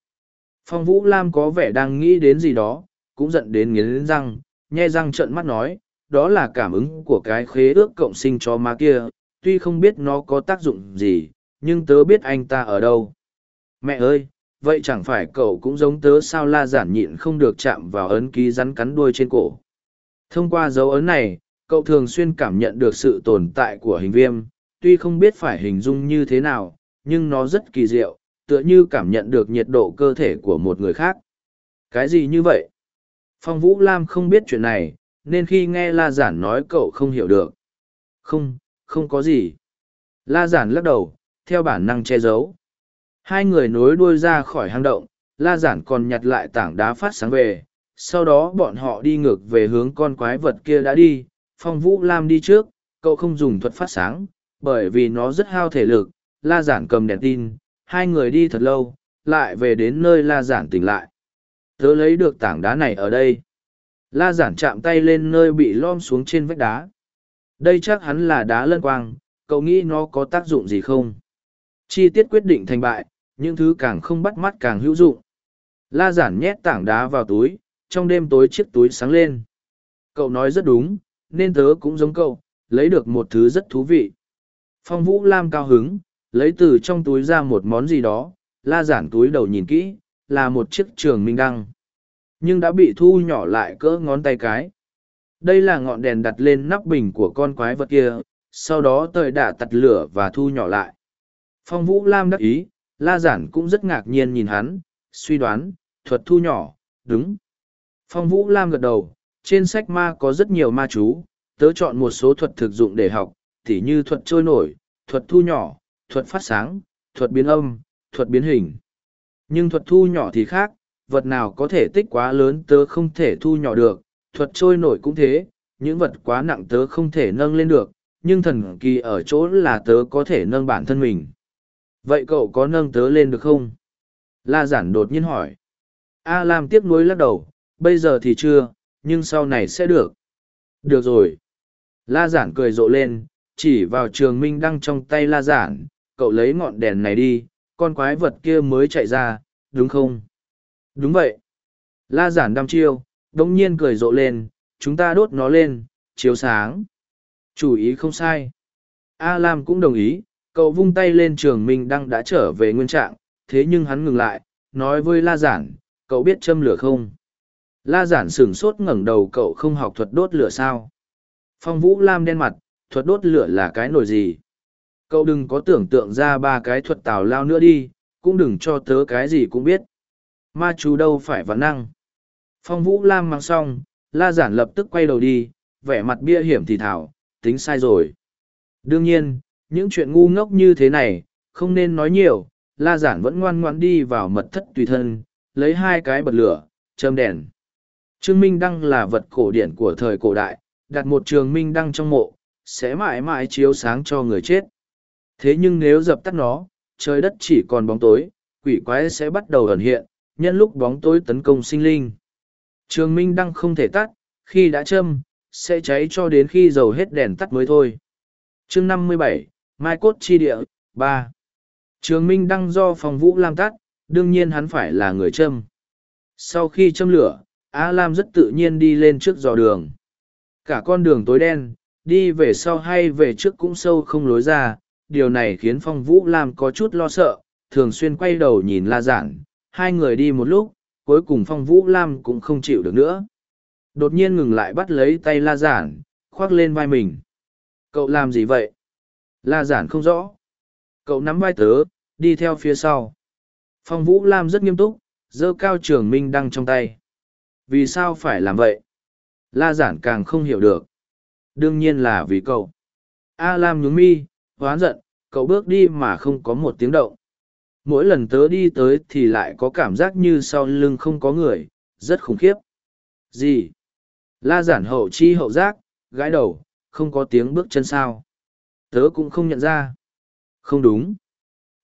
Phong Vũ Lam có vẻ đang nghĩ đến gì đó, cũng giận đến nghiến răng, nhe răng trợn mắt nói, đó là cảm ứng của cái khế ước cộng sinh cho ma kia, tuy không biết nó có tác dụng gì, nhưng tớ biết anh ta ở đâu. Mẹ ơi, vậy chẳng phải cậu cũng giống tớ sao la giản nhịn không được chạm vào ấn ký rắn cắn đuôi trên cổ. Thông qua dấu ấn này, cậu thường xuyên cảm nhận được sự tồn tại của hình viêm, tuy không biết phải hình dung như thế nào, nhưng nó rất kỳ diệu, tựa như cảm nhận được nhiệt độ cơ thể của một người khác. Cái gì như vậy? Phong Vũ Lam không biết chuyện này, nên khi nghe La Giản nói cậu không hiểu được. Không, không có gì. La Giản lắc đầu, theo bản năng che giấu. Hai người nối đuôi ra khỏi hang động, La Giản còn nhặt lại tảng đá phát sáng về. Sau đó bọn họ đi ngược về hướng con quái vật kia đã đi. Phong Vũ Lam đi trước, cậu không dùng thuật phát sáng, bởi vì nó rất hao thể lực. La Giản cầm đèn tin, hai người đi thật lâu, lại về đến nơi La Giản tỉnh lại. Tớ lấy được tảng đá này ở đây. La Giản chạm tay lên nơi bị lom xuống trên vách đá. Đây chắc hắn là đá lân quang, cậu nghĩ nó có tác dụng gì không? Chi tiết quyết định thành bại, những thứ càng không bắt mắt càng hữu dụng. La Giản nhét tảng đá vào túi, trong đêm tối chiếc túi sáng lên. Cậu nói rất đúng, nên tớ cũng giống cậu, lấy được một thứ rất thú vị. Phong Vũ Lam cao hứng, lấy từ trong túi ra một món gì đó, la giản túi đầu nhìn kỹ, là một chiếc trường minh đăng. Nhưng đã bị thu nhỏ lại cỡ ngón tay cái. Đây là ngọn đèn đặt lên nắp bình của con quái vật kia, sau đó tời đạ tắt lửa và thu nhỏ lại. Phong Vũ Lam đắc ý, la giản cũng rất ngạc nhiên nhìn hắn, suy đoán, thuật thu nhỏ, đúng. Phong Vũ Lam gật đầu, trên sách ma có rất nhiều ma chú, tớ chọn một số thuật thực dụng để học, tỉ như thuật trôi nổi, thuật thu nhỏ, thuật phát sáng, thuật biến âm, thuật biến hình. Nhưng thuật thu nhỏ thì khác, vật nào có thể tích quá lớn tớ không thể thu nhỏ được, thuật trôi nổi cũng thế, những vật quá nặng tớ không thể nâng lên được, nhưng thần kỳ ở chỗ là tớ có thể nâng bản thân mình. Vậy cậu có nâng tớ lên được không? La giản đột nhiên hỏi. A Lam tiếc nuối lắc đầu, bây giờ thì chưa, nhưng sau này sẽ được. Được rồi. La giản cười rộ lên, chỉ vào trường minh đăng trong tay la giản, cậu lấy ngọn đèn này đi, con quái vật kia mới chạy ra, đúng không? Đúng vậy. La giản đăm chiêu, đông nhiên cười rộ lên, chúng ta đốt nó lên, chiếu sáng. Chủ ý không sai. A Lam cũng đồng ý, cậu vung tay lên trường minh đăng đã trở về nguyên trạng, thế nhưng hắn ngừng lại, nói với La giản, cậu biết châm lửa không? La giản sửng sốt ngẩng đầu cậu không học thuật đốt lửa sao? Phong Vũ Lam đen mặt, thuật đốt lửa là cái nổi gì? Cậu đừng có tưởng tượng ra ba cái thuật tào lao nữa đi, cũng đừng cho tớ cái gì cũng biết. Ma chú đâu phải văn năng. Phong Vũ Lam mang xong, La Giản lập tức quay đầu đi, vẻ mặt bia hiểm thì thảo, tính sai rồi. Đương nhiên, những chuyện ngu ngốc như thế này, không nên nói nhiều, La Giản vẫn ngoan ngoãn đi vào mật thất tùy thân, lấy hai cái bật lửa, châm đèn. Trương Minh Đăng là vật cổ điển của thời cổ đại, đặt một trường Minh Đăng trong mộ, sẽ mãi mãi chiếu sáng cho người chết. Thế nhưng nếu dập tắt nó, trời đất chỉ còn bóng tối, quỷ quái sẽ bắt đầu ẩn hiện, nhân lúc bóng tối tấn công sinh linh. Trường Minh Đăng không thể tắt, khi đã châm, sẽ cháy cho đến khi dầu hết đèn tắt mới thôi. chương năm mươi bảy, Mai Cốt Chi Địa, ba. Trường Minh Đăng do phòng vũ lam tắt, đương nhiên hắn phải là người châm. Sau khi châm lửa, A Lam rất tự nhiên đi lên trước dò đường. Cả con đường tối đen, đi về sau hay về trước cũng sâu không lối ra, điều này khiến phong vũ lam có chút lo sợ thường xuyên quay đầu nhìn la giản hai người đi một lúc cuối cùng phong vũ lam cũng không chịu được nữa đột nhiên ngừng lại bắt lấy tay la giản khoác lên vai mình cậu làm gì vậy la giản không rõ cậu nắm vai tớ đi theo phía sau phong vũ lam rất nghiêm túc giơ cao trường minh đăng trong tay vì sao phải làm vậy la giản càng không hiểu được đương nhiên là vì cậu a lam nhún mi hoán giận, cậu bước đi mà không có một tiếng động. Mỗi lần tớ đi tới thì lại có cảm giác như sau lưng không có người, rất khủng khiếp. Gì? La giản hậu chi hậu giác, gãi đầu, không có tiếng bước chân sao. Tớ cũng không nhận ra. Không đúng.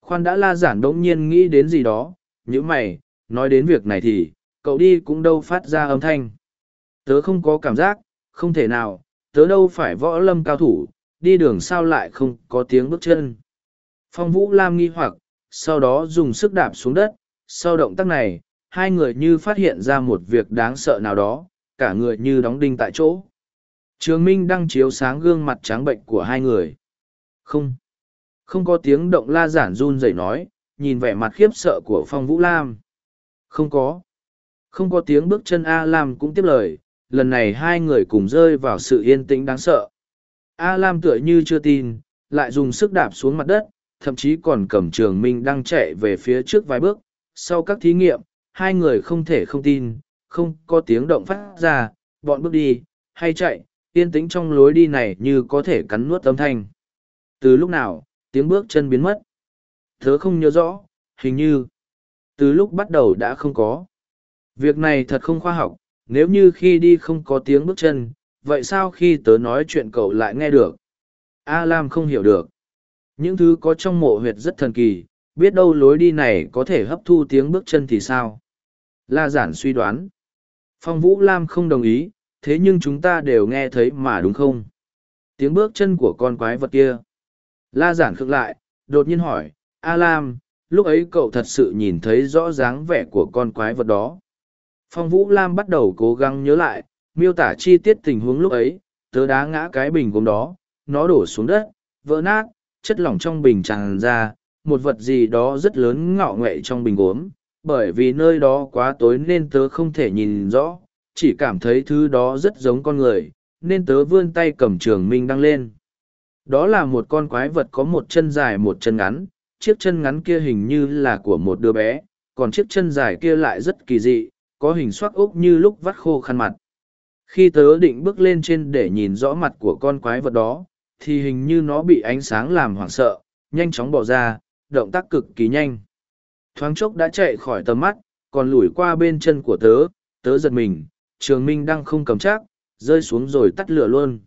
Khoan đã la giản đống nhiên nghĩ đến gì đó, như mày, nói đến việc này thì, cậu đi cũng đâu phát ra âm thanh. Tớ không có cảm giác, không thể nào, tớ đâu phải võ lâm cao thủ, đi đường sao lại không có tiếng bước chân. Phong Vũ Lam nghi hoặc, sau đó dùng sức đạp xuống đất, sau động tác này, hai người như phát hiện ra một việc đáng sợ nào đó, cả người như đóng đinh tại chỗ. Trường Minh đang chiếu sáng gương mặt trắng bệnh của hai người. Không. Không có tiếng động la giản run rẩy nói, nhìn vẻ mặt khiếp sợ của Phong Vũ Lam. Không có. Không có tiếng bước chân A Lam cũng tiếp lời, lần này hai người cùng rơi vào sự yên tĩnh đáng sợ. A Lam tựa như chưa tin, lại dùng sức đạp xuống mặt đất, thậm chí còn cầm trường minh đang chạy về phía trước vài bước. Sau các thí nghiệm, hai người không thể không tin, không có tiếng động phát ra, bọn bước đi, hay chạy, yên tĩnh trong lối đi này như có thể cắn nuốt âm thanh. Từ lúc nào, tiếng bước chân biến mất. Thớ không nhớ rõ, hình như, từ lúc bắt đầu đã không có. Việc này thật không khoa học, nếu như khi đi không có tiếng bước chân, vậy sao khi tớ nói chuyện cậu lại nghe được? A Lam không hiểu được. Những thứ có trong mộ huyệt rất thần kỳ, biết đâu lối đi này có thể hấp thu tiếng bước chân thì sao? La giản suy đoán. Phong Vũ Lam không đồng ý, thế nhưng chúng ta đều nghe thấy mà đúng không? Tiếng bước chân của con quái vật kia. La giản khựng lại, đột nhiên hỏi, A Lam, lúc ấy cậu thật sự nhìn thấy rõ dáng vẻ của con quái vật đó. Phong Vũ Lam bắt đầu cố gắng nhớ lại, miêu tả chi tiết tình huống lúc ấy, tớ đá ngã cái bình gốm đó, nó đổ xuống đất, vỡ nát, chất lỏng trong bình tràn ra, một vật gì đó rất lớn ngọ nghệ trong bình gốm, bởi vì nơi đó quá tối nên tớ không thể nhìn rõ, chỉ cảm thấy thứ đó rất giống con người, nên tớ vươn tay cầm trường minh đăng lên. Đó là một con quái vật có một chân dài một chân ngắn, chiếc chân ngắn kia hình như là của một đứa bé, còn chiếc chân dài kia lại rất kỳ dị, có hình xoác ốc như lúc vắt khô khăn mặt. Khi tớ định bước lên trên để nhìn rõ mặt của con quái vật đó, thì hình như nó bị ánh sáng làm hoảng sợ, nhanh chóng bỏ ra, động tác cực kỳ nhanh. Thoáng chốc đã chạy khỏi tầm mắt, còn lủi qua bên chân của tớ, tớ giật mình, trường minh đang không cầm chắc, rơi xuống rồi tắt lửa luôn.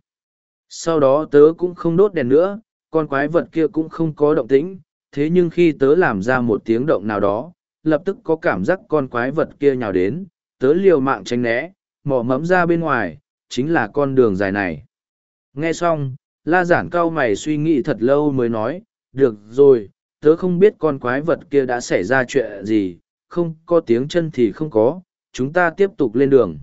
Sau đó tớ cũng không đốt đèn nữa, con quái vật kia cũng không có động tĩnh, thế nhưng khi tớ làm ra một tiếng động nào đó, lập tức có cảm giác con quái vật kia nhào đến, tớ liều mạng tránh né, mỏ mẫm ra bên ngoài, chính là con đường dài này. Nghe xong, la giản cao mày suy nghĩ thật lâu mới nói, được rồi, tớ không biết con quái vật kia đã xảy ra chuyện gì, không có tiếng chân thì không có, chúng ta tiếp tục lên đường.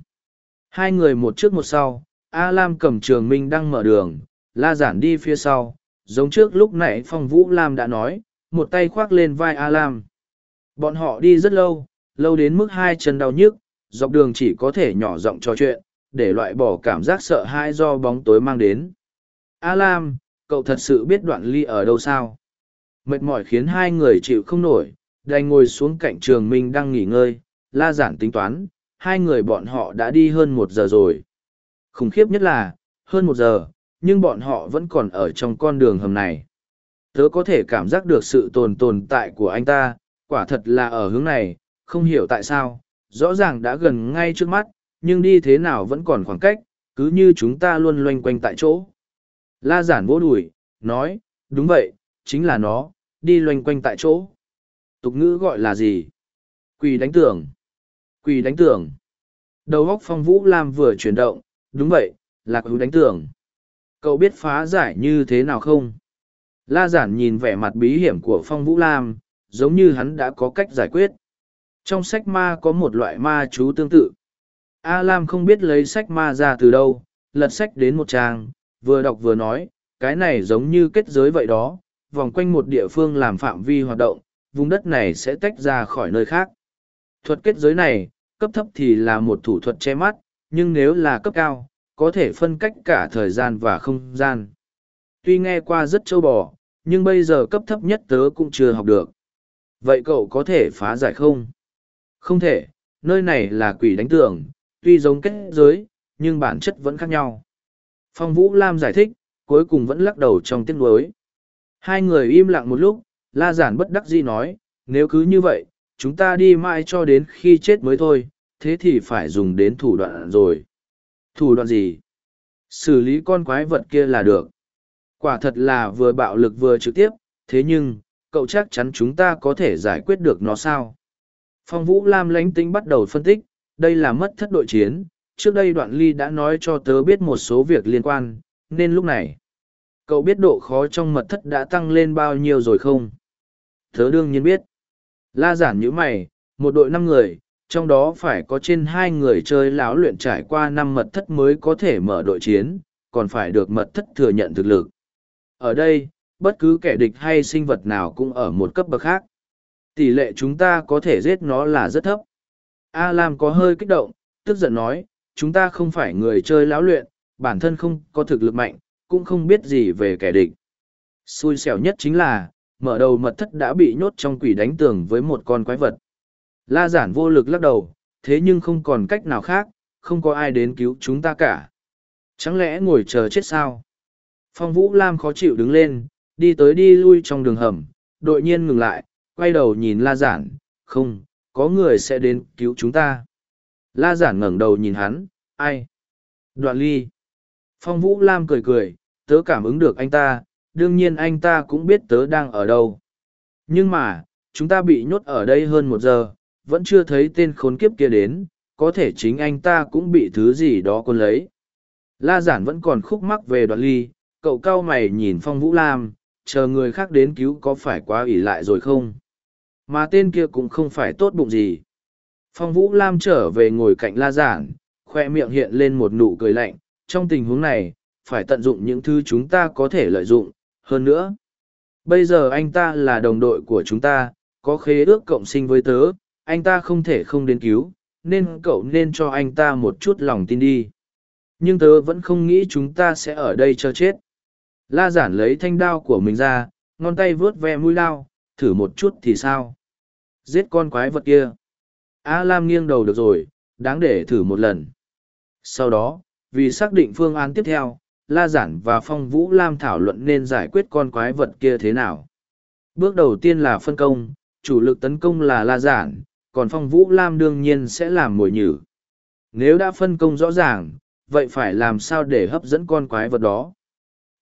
Hai người một trước một sau, A Lam cầm trường minh đang mở đường, la giản đi phía sau, giống trước lúc nãy phong vũ Lam đã nói, một tay khoác lên vai A Lam. Bọn họ đi rất lâu, lâu đến mức hai chân đau nhức, dọc đường chỉ có thể nhỏ giọng trò chuyện, để loại bỏ cảm giác sợ hãi do bóng tối mang đến. A Lam, cậu thật sự biết đoạn ly ở đâu sao? Mệt mỏi khiến hai người chịu không nổi, đành ngồi xuống cạnh trường minh đang nghỉ ngơi, la giản tính toán, hai người bọn họ đã đi hơn một giờ rồi. Khủng khiếp nhất là, hơn một giờ, nhưng bọn họ vẫn còn ở trong con đường hầm này. Tớ có thể cảm giác được sự tồn tồn tại của anh ta, quả thật là ở hướng này, không hiểu tại sao, rõ ràng đã gần ngay trước mắt, nhưng đi thế nào vẫn còn khoảng cách, cứ như chúng ta luôn loanh quanh tại chỗ. La giản vỗ đùi, nói, đúng vậy, chính là nó, đi loanh quanh tại chỗ. Tục ngữ gọi là gì? Quỳ đánh tưởng. Quỳ đánh tưởng. Đầu góc phong vũ lam vừa chuyển động, đúng vậy, là hữu đánh tưởng. Cậu biết phá giải như thế nào không? La giản nhìn vẻ mặt bí hiểm của phong vũ lam, giống như hắn đã có cách giải quyết. Trong sách ma có một loại ma chú tương tự. A Lam không biết lấy sách ma ra từ đâu, lật sách đến một trang, vừa đọc vừa nói, cái này giống như kết giới vậy đó, vòng quanh một địa phương làm phạm vi hoạt động, vùng đất này sẽ tách ra khỏi nơi khác. Thuật kết giới này, cấp thấp thì là một thủ thuật che mắt, nhưng nếu là cấp cao, có thể phân cách cả thời gian và không gian. Tuy nghe qua rất châu bò, nhưng bây giờ cấp thấp nhất tớ cũng chưa học được. Vậy cậu có thể phá giải không? Không thể, nơi này là quỷ đánh tường, tuy giống kết giới, nhưng bản chất vẫn khác nhau. Phong Vũ Lam giải thích, cuối cùng vẫn lắc đầu trong tiếng nuối. Hai người im lặng một lúc, La Giản bất đắc dĩ nói, nếu cứ như vậy, chúng ta đi mãi cho đến khi chết mới thôi, thế thì phải dùng đến thủ đoạn rồi. Thủ đoạn gì? Xử lý con quái vật kia là được. Quả thật là vừa bạo lực vừa trực tiếp, thế nhưng, cậu chắc chắn chúng ta có thể giải quyết được nó sao? Phong Vũ Lam lánh tính bắt đầu phân tích, đây là mất thất đội chiến, trước đây đoạn ly đã nói cho tớ biết một số việc liên quan, nên lúc này, cậu biết độ khó trong mật thất đã tăng lên bao nhiêu rồi không? Tớ đương nhiên biết. La giản như mày, một đội năm người, trong đó phải có trên hai người chơi lão luyện trải qua năm mật thất mới có thể mở đội chiến, còn phải được mật thất thừa nhận thực lực. Ở đây, bất cứ kẻ địch hay sinh vật nào cũng ở một cấp bậc khác. Tỷ lệ chúng ta có thể giết nó là rất thấp. A Lam có hơi kích động, tức giận nói, chúng ta không phải người chơi lão luyện, bản thân không có thực lực mạnh, cũng không biết gì về kẻ địch. Xui xẻo nhất chính là, mở đầu mật thất đã bị nhốt trong quỷ đánh tường với một con quái vật. La giản vô lực lắc đầu, thế nhưng không còn cách nào khác, không có ai đến cứu chúng ta cả. Chẳng lẽ ngồi chờ chết sao? Phong Vũ Lam khó chịu đứng lên, đi tới đi lui trong đường hầm, đột nhiên ngừng lại, quay đầu nhìn La giản, không, có người sẽ đến cứu chúng ta. La giản ngẩng đầu nhìn hắn, ai? Đoạn ly. Phong Vũ Lam cười cười, tớ cảm ứng được anh ta, đương nhiên anh ta cũng biết tớ đang ở đâu. Nhưng mà, chúng ta bị nhốt ở đây hơn một giờ, vẫn chưa thấy tên khốn kiếp kia đến, có thể chính anh ta cũng bị thứ gì đó quân lấy. La giản vẫn còn khúc mắc về đoạn ly, cậu cao mày nhìn Phong Vũ Lam, chờ người khác đến cứu có phải quá ủy lại rồi không? Mà tên kia cũng không phải tốt bụng gì. Phong Vũ Lam trở về ngồi cạnh La giản, khoe miệng hiện lên một nụ cười lạnh, trong tình huống này, phải tận dụng những thứ chúng ta có thể lợi dụng, hơn nữa. Bây giờ anh ta là đồng đội của chúng ta, có khế ước cộng sinh với tớ, anh ta không thể không đến cứu, nên cậu nên cho anh ta một chút lòng tin đi. Nhưng tớ vẫn không nghĩ chúng ta sẽ ở đây cho chết. La giản lấy thanh đao của mình ra, ngón tay vớt ve mũi lao, thử một chút thì sao? Giết con quái vật kia. A Lam nghiêng đầu được rồi, đáng để thử một lần. Sau đó, vì xác định phương án tiếp theo, La Giản và Phong Vũ Lam thảo luận nên giải quyết con quái vật kia thế nào. Bước đầu tiên là phân công, chủ lực tấn công là La Giản, còn Phong Vũ Lam đương nhiên sẽ làm mồi nhử. Nếu đã phân công rõ ràng, vậy phải làm sao để hấp dẫn con quái vật đó?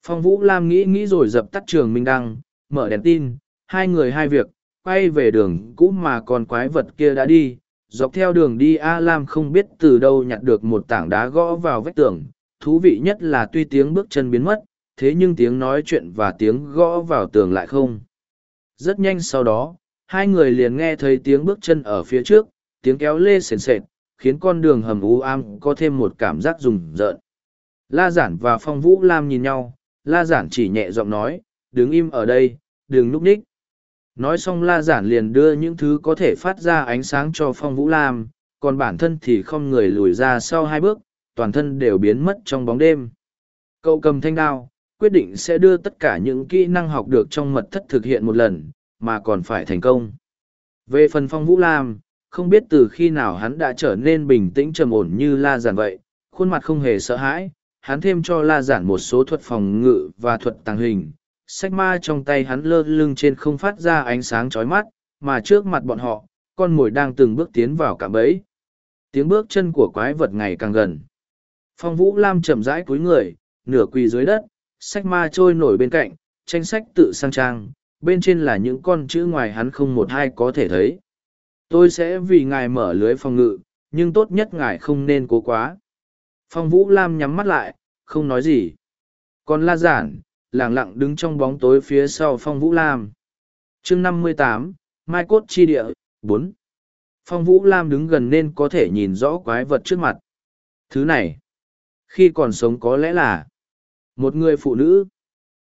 Phong Vũ Lam nghĩ nghĩ rồi dập tắt trường Minh Đăng, mở đèn tin, hai người hai việc, quay về đường cũ mà con quái vật kia đã đi. Dọc theo đường đi A Lam không biết từ đâu nhặt được một tảng đá gõ vào vách tường, thú vị nhất là tuy tiếng bước chân biến mất, thế nhưng tiếng nói chuyện và tiếng gõ vào tường lại không. Rất nhanh sau đó, hai người liền nghe thấy tiếng bước chân ở phía trước, tiếng kéo lê sền sệt, khiến con đường hầm u am có thêm một cảm giác rùng rợn. La Giản và Phong Vũ Lam nhìn nhau, La Giản chỉ nhẹ giọng nói, đứng im ở đây, đừng núp ních. Nói xong La Giản liền đưa những thứ có thể phát ra ánh sáng cho Phong Vũ Lam, còn bản thân thì không người lùi ra sau hai bước, toàn thân đều biến mất trong bóng đêm. Cậu cầm thanh đao, quyết định sẽ đưa tất cả những kỹ năng học được trong mật thất thực hiện một lần, mà còn phải thành công. Về phần phong vũ lam, không biết từ khi nào hắn đã trở nên bình tĩnh trầm ổn như la giản vậy, khuôn mặt không hề sợ hãi, hắn thêm cho la giản một số thuật phòng ngự và thuật tàng hình. Sách ma trong tay hắn lơ lưng trên không phát ra ánh sáng chói mắt, mà trước mặt bọn họ, con mồi đang từng bước tiến vào cả bẫy. Tiếng bước chân của quái vật ngày càng gần. Phong Vũ Lam chậm rãi cúi người, nửa quỳ dưới đất, sách ma trôi nổi bên cạnh, tranh sách tự sang trang, bên trên là những con chữ ngoài hắn không một hai có thể thấy. Tôi sẽ vì ngài mở lưới phòng ngự, nhưng tốt nhất ngài không nên cố quá. Phong Vũ Lam nhắm mắt lại, không nói gì. Còn La Giản, lặng lặng đứng trong bóng tối phía sau Phong Vũ Lam. chương năm mươi tám, Mai Cốt Chi Địa, bốn. Phong Vũ Lam đứng gần nên có thể nhìn rõ quái vật trước mặt. Thứ này, khi còn sống có lẽ là một người phụ nữ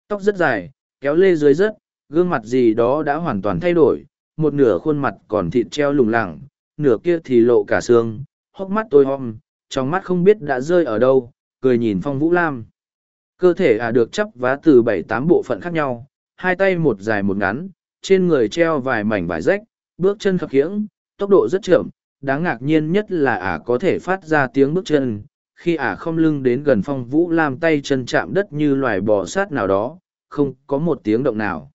tóc rất dài kéo lê dưới rất gương mặt gì đó đã hoàn toàn thay đổi một nửa khuôn mặt còn thịt treo lủng lẳng nửa kia thì lộ cả xương hốc mắt tôi om, trong mắt không biết đã rơi ở đâu cười nhìn phong vũ lam. Cơ thể à được chắp vá từ bảy tám bộ phận khác nhau hai tay một dài một ngắn trên người treo vài mảnh vải rách bước chân khập khiễng tốc độ rất chậm đáng ngạc nhiên nhất là ả có thể phát ra tiếng bước chân khi ả không lưng đến gần phong vũ lam tay chân chạm đất như loài bò sát nào đó không có một tiếng động nào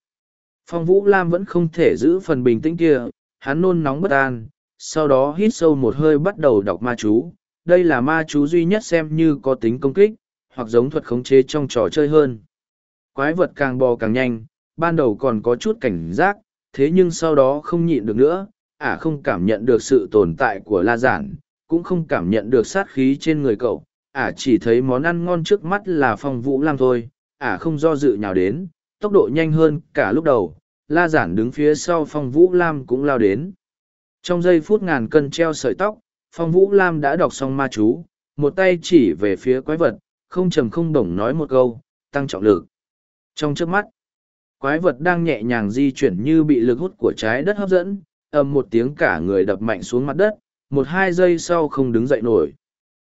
phong vũ lam vẫn không thể giữ phần bình tĩnh kia, hắn nôn nóng bất an, sau đó hít sâu một hơi bắt đầu đọc ma chú. Đây là ma chú duy nhất xem như có tính công kích, hoặc giống thuật khống chế trong trò chơi hơn. Quái vật càng bò càng nhanh, ban đầu còn có chút cảnh giác, thế nhưng sau đó không nhịn được nữa, ả không cảm nhận được sự tồn tại của la giản, cũng không cảm nhận được sát khí trên người cậu, ả chỉ thấy món ăn ngon trước mắt là phong vũ lam thôi, ả không do dự nhào đến tốc độ nhanh hơn cả lúc đầu la giản đứng phía sau phong vũ lam cũng lao đến trong giây phút ngàn cân treo sợi tóc phong vũ lam đã đọc xong ma chú một tay chỉ về phía quái vật không trầm không bổng nói một câu tăng trọng lực trong trước mắt quái vật đang nhẹ nhàng di chuyển như bị lực hút của trái đất hấp dẫn, ầm một tiếng cả người đập mạnh xuống mặt đất, một hai giây sau không đứng dậy nổi.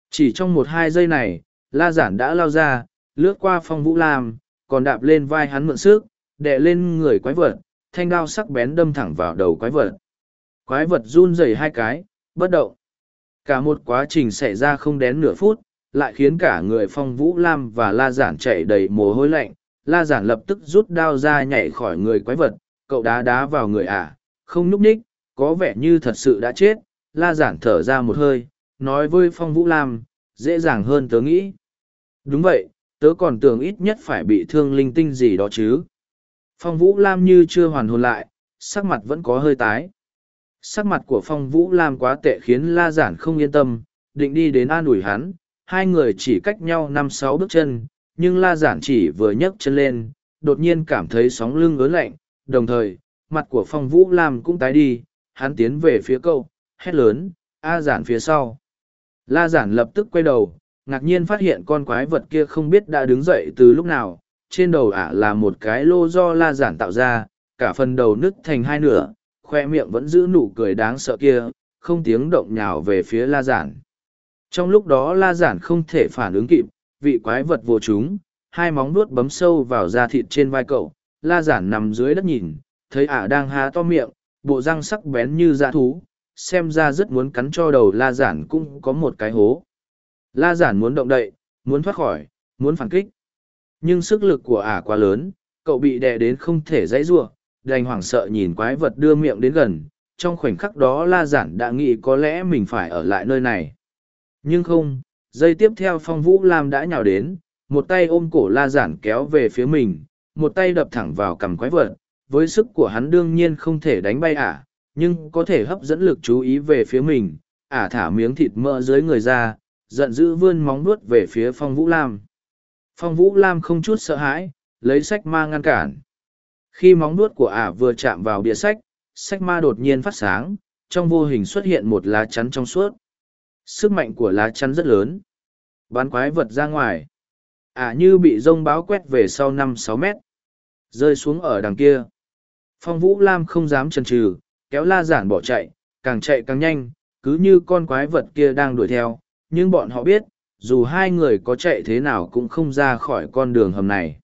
Chỉ trong một hai giây này, la giản đã lao ra, lướt qua phong vũ lam, còn đạp lên vai hắn mượn sức, đè lên người quái vật, thanh đao sắc bén đâm thẳng vào đầu quái vật. Quái vật run rẩy hai cái, bất động. Cả một quá trình xảy ra không đến nửa phút, lại khiến cả người phong vũ lam và la giản chạy đầy mồ hôi lạnh. La giản lập tức rút đao ra nhảy khỏi người quái vật, cậu đá đá vào người ả, không nhúc nhích, có vẻ như thật sự đã chết. La giản thở ra một hơi, nói với phong vũ lam, dễ dàng hơn tớ nghĩ. Đúng vậy, tớ còn tưởng ít nhất phải bị thương linh tinh gì đó chứ. Phong Vũ Lam như chưa hoàn hồn lại, sắc mặt vẫn có hơi tái. Sắc mặt của Phong Vũ Lam quá tệ khiến La Giản không yên tâm, định đi đến an ủi hắn, hai người chỉ cách nhau năm sáu bước chân, nhưng La Giản chỉ vừa nhấc chân lên, đột nhiên cảm thấy sóng lưng ớn lạnh, đồng thời, mặt của Phong Vũ Lam cũng tái đi, hắn tiến về phía câu, hét lớn, A Giản phía sau. La Giản lập tức quay đầu, ngạc nhiên phát hiện con quái vật kia không biết đã đứng dậy từ lúc nào, trên đầu ả là một cái lô do la giản tạo ra, cả phần đầu nứt thành hai nửa, khoe miệng vẫn giữ nụ cười đáng sợ kia, không tiếng động nhào về phía la giản. Trong lúc đó la giản không thể phản ứng kịp, vị quái vật vô chúng, hai móng nuốt bấm sâu vào da thịt trên vai cậu, la giản nằm dưới đất nhìn, thấy ả đang há to miệng, bộ răng sắc bén như dã thú, xem ra rất muốn cắn cho đầu la giản cũng có một cái hố. La giản muốn động đậy, muốn thoát khỏi, muốn phản kích. Nhưng sức lực của ả quá lớn, cậu bị đè đến không thể dãy rua, đành hoảng sợ nhìn quái vật đưa miệng đến gần. Trong khoảnh khắc đó La Giản đã nghĩ có lẽ mình phải ở lại nơi này. Nhưng không, giây tiếp theo Phong Vũ Lam đã nhào đến, một tay ôm cổ La Giản kéo về phía mình, một tay đập thẳng vào cằm quái vật. Với sức của hắn đương nhiên không thể đánh bay ả, nhưng có thể hấp dẫn lực chú ý về phía mình. Ả thả miếng thịt mỡ dưới người ra, giận dữ vươn móng nuốt về phía Phong Vũ Lam. Phong Vũ Lam không chút sợ hãi, lấy sách ma ngăn cản. Khi móng nuốt của ả vừa chạm vào bìa sách, sách ma đột nhiên phát sáng, trong vô hình xuất hiện một lá chắn trong suốt. Sức mạnh của lá chắn rất lớn. Bán quái vật ra ngoài. Ả như bị rông báo quét về sau năm sáu mét. Rơi xuống ở đằng kia. Phong Vũ Lam không dám chần chừ, kéo la giản bỏ chạy, càng chạy càng nhanh, cứ như con quái vật kia đang đuổi theo. Nhưng bọn họ biết, dù hai người có chạy thế nào cũng không ra khỏi con đường hầm này.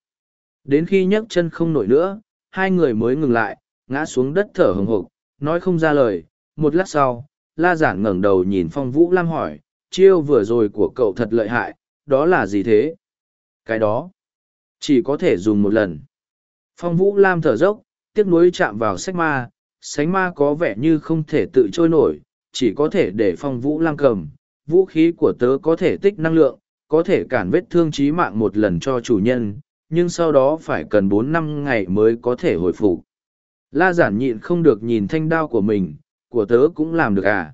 Đến khi nhấc chân không nổi nữa hai người mới ngừng lại ngã xuống đất thở hồng hộc nói không ra lời. Một lát sau la giản ngẩng đầu nhìn phong vũ lam hỏi chiêu vừa rồi của cậu thật lợi hại đó là gì thế? Cái đó chỉ có thể dùng một lần. Phong vũ lam thở dốc tiếc nuối chạm vào sách ma. Sánh ma có vẻ như không thể tự trôi nổi chỉ có thể để phong vũ lam cầm vũ khí của tớ có thể tích năng lượng, có thể cản vết thương chí mạng một lần cho chủ nhân, nhưng sau đó phải cần bốn năm ngày mới có thể hồi phục. La giản nhịn không được nhìn thanh đao của mình, của tớ cũng làm được à?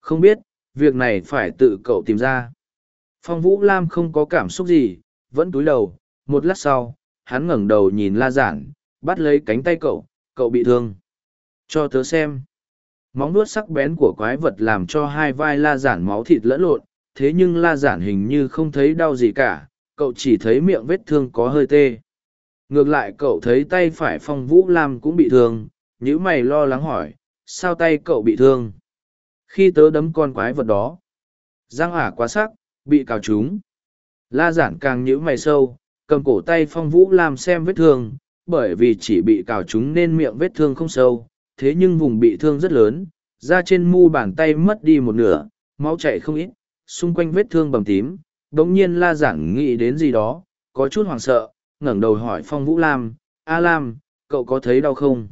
Không biết, việc này phải tự cậu tìm ra. Phong Vũ Lam không có cảm xúc gì, vẫn túi đầu, một lát sau, hắn ngẩng đầu nhìn La giản, bắt lấy cánh tay cậu, cậu bị thương. Cho tớ xem móng nuốt sắc bén của quái vật làm cho hai vai la giản máu thịt lẫn lộn, thế nhưng la giản hình như không thấy đau gì cả, cậu chỉ thấy miệng vết thương có hơi tê. Ngược lại cậu thấy tay phải phong vũ lam cũng bị thương nhữ mày lo lắng hỏi, sao tay cậu bị thương? Khi tớ đấm con quái vật đó, răng ả quá sắc, bị cào trúng. La giản càng nhữ mày sâu, cầm cổ tay phong vũ lam xem vết thương, bởi vì chỉ bị cào trúng nên miệng vết thương không sâu thế nhưng vùng bị thương rất lớn, da trên mu bàn tay mất đi một nửa, máu chảy không ít, xung quanh vết thương bầm tím, đống nhiên la giảng nghĩ đến gì đó, có chút hoảng sợ, ngẩng đầu hỏi Phong Vũ Lam, A Lam, cậu có thấy đau không?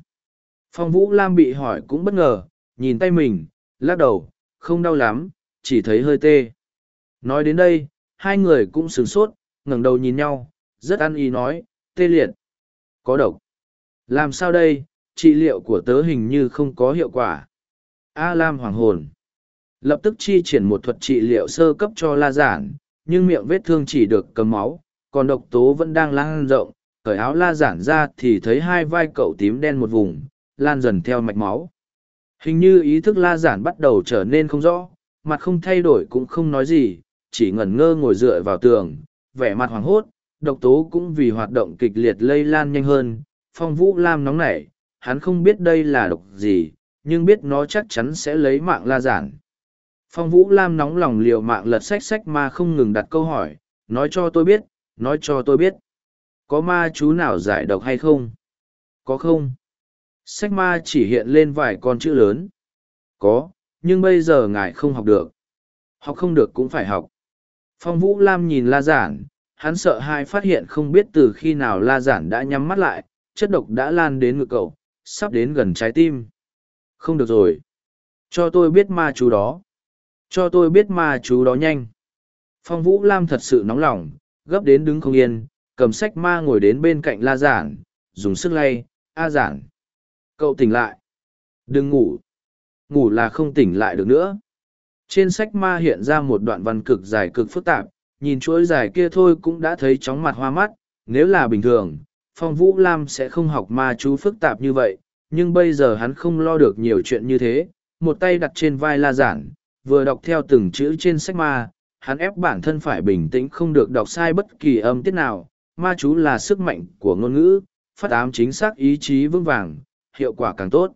Phong Vũ Lam bị hỏi cũng bất ngờ, nhìn tay mình, lắc đầu, không đau lắm, chỉ thấy hơi tê. Nói đến đây, hai người cũng sửng sốt, ngẩng đầu nhìn nhau, rất ăn ý nói, tê liệt. Có độc. Làm sao đây, trị liệu của tớ hình như không có hiệu quả. A Lam hoàng hồn. Lập tức chi triển một thuật trị liệu sơ cấp cho La Giản, nhưng miệng vết thương chỉ được cầm máu, còn độc tố vẫn đang lan rộng. Cởi áo La Giản ra thì thấy hai vai cậu tím đen một vùng, lan dần theo mạch máu. Hình như ý thức La Giản bắt đầu trở nên không rõ, mặt không thay đổi cũng không nói gì, chỉ ngẩn ngơ ngồi dựa vào tường, vẻ mặt hoảng hốt, độc tố cũng vì hoạt động kịch liệt lây lan nhanh hơn, phong vũ lam nóng nảy hắn không biết đây là độc gì, nhưng biết nó chắc chắn sẽ lấy mạng la giản. Phong vũ lam nóng lòng liều mạng lật sách sách mà không ngừng đặt câu hỏi, nói cho tôi biết, nói cho tôi biết. Có ma chú nào giải độc hay không? Có không? Sách ma chỉ hiện lên vài con chữ lớn. Có, nhưng bây giờ ngài không học được. Học không được cũng phải học. Phong vũ lam nhìn la giản, hắn sợ hai phát hiện không biết từ khi nào la giản đã nhắm mắt lại, chất độc đã lan đến ngực cậu sắp đến gần trái tim. Không được rồi. Cho tôi biết ma chú đó. Cho tôi biết ma chú đó nhanh. Phong vũ lam thật sự nóng lòng, gấp đến đứng không yên, cầm sách ma ngồi đến bên cạnh la giản, dùng sức lay, a giản, cậu tỉnh lại. Đừng ngủ. Ngủ là không tỉnh lại được nữa. Trên sách ma hiện ra một đoạn văn cực dài cực phức tạp, nhìn chuỗi dài kia thôi cũng đã thấy chóng mặt hoa mắt, nếu là bình thường phong vũ lam sẽ không học ma chú phức tạp như vậy, nhưng bây giờ hắn không lo được nhiều chuyện như thế. Một tay đặt trên vai la giản, vừa đọc theo từng chữ trên sách ma, hắn ép bản thân phải bình tĩnh không được đọc sai bất kỳ âm tiết nào. Ma chú là sức mạnh của ngôn ngữ, phát ám chính xác, ý chí vững vàng, hiệu quả càng tốt.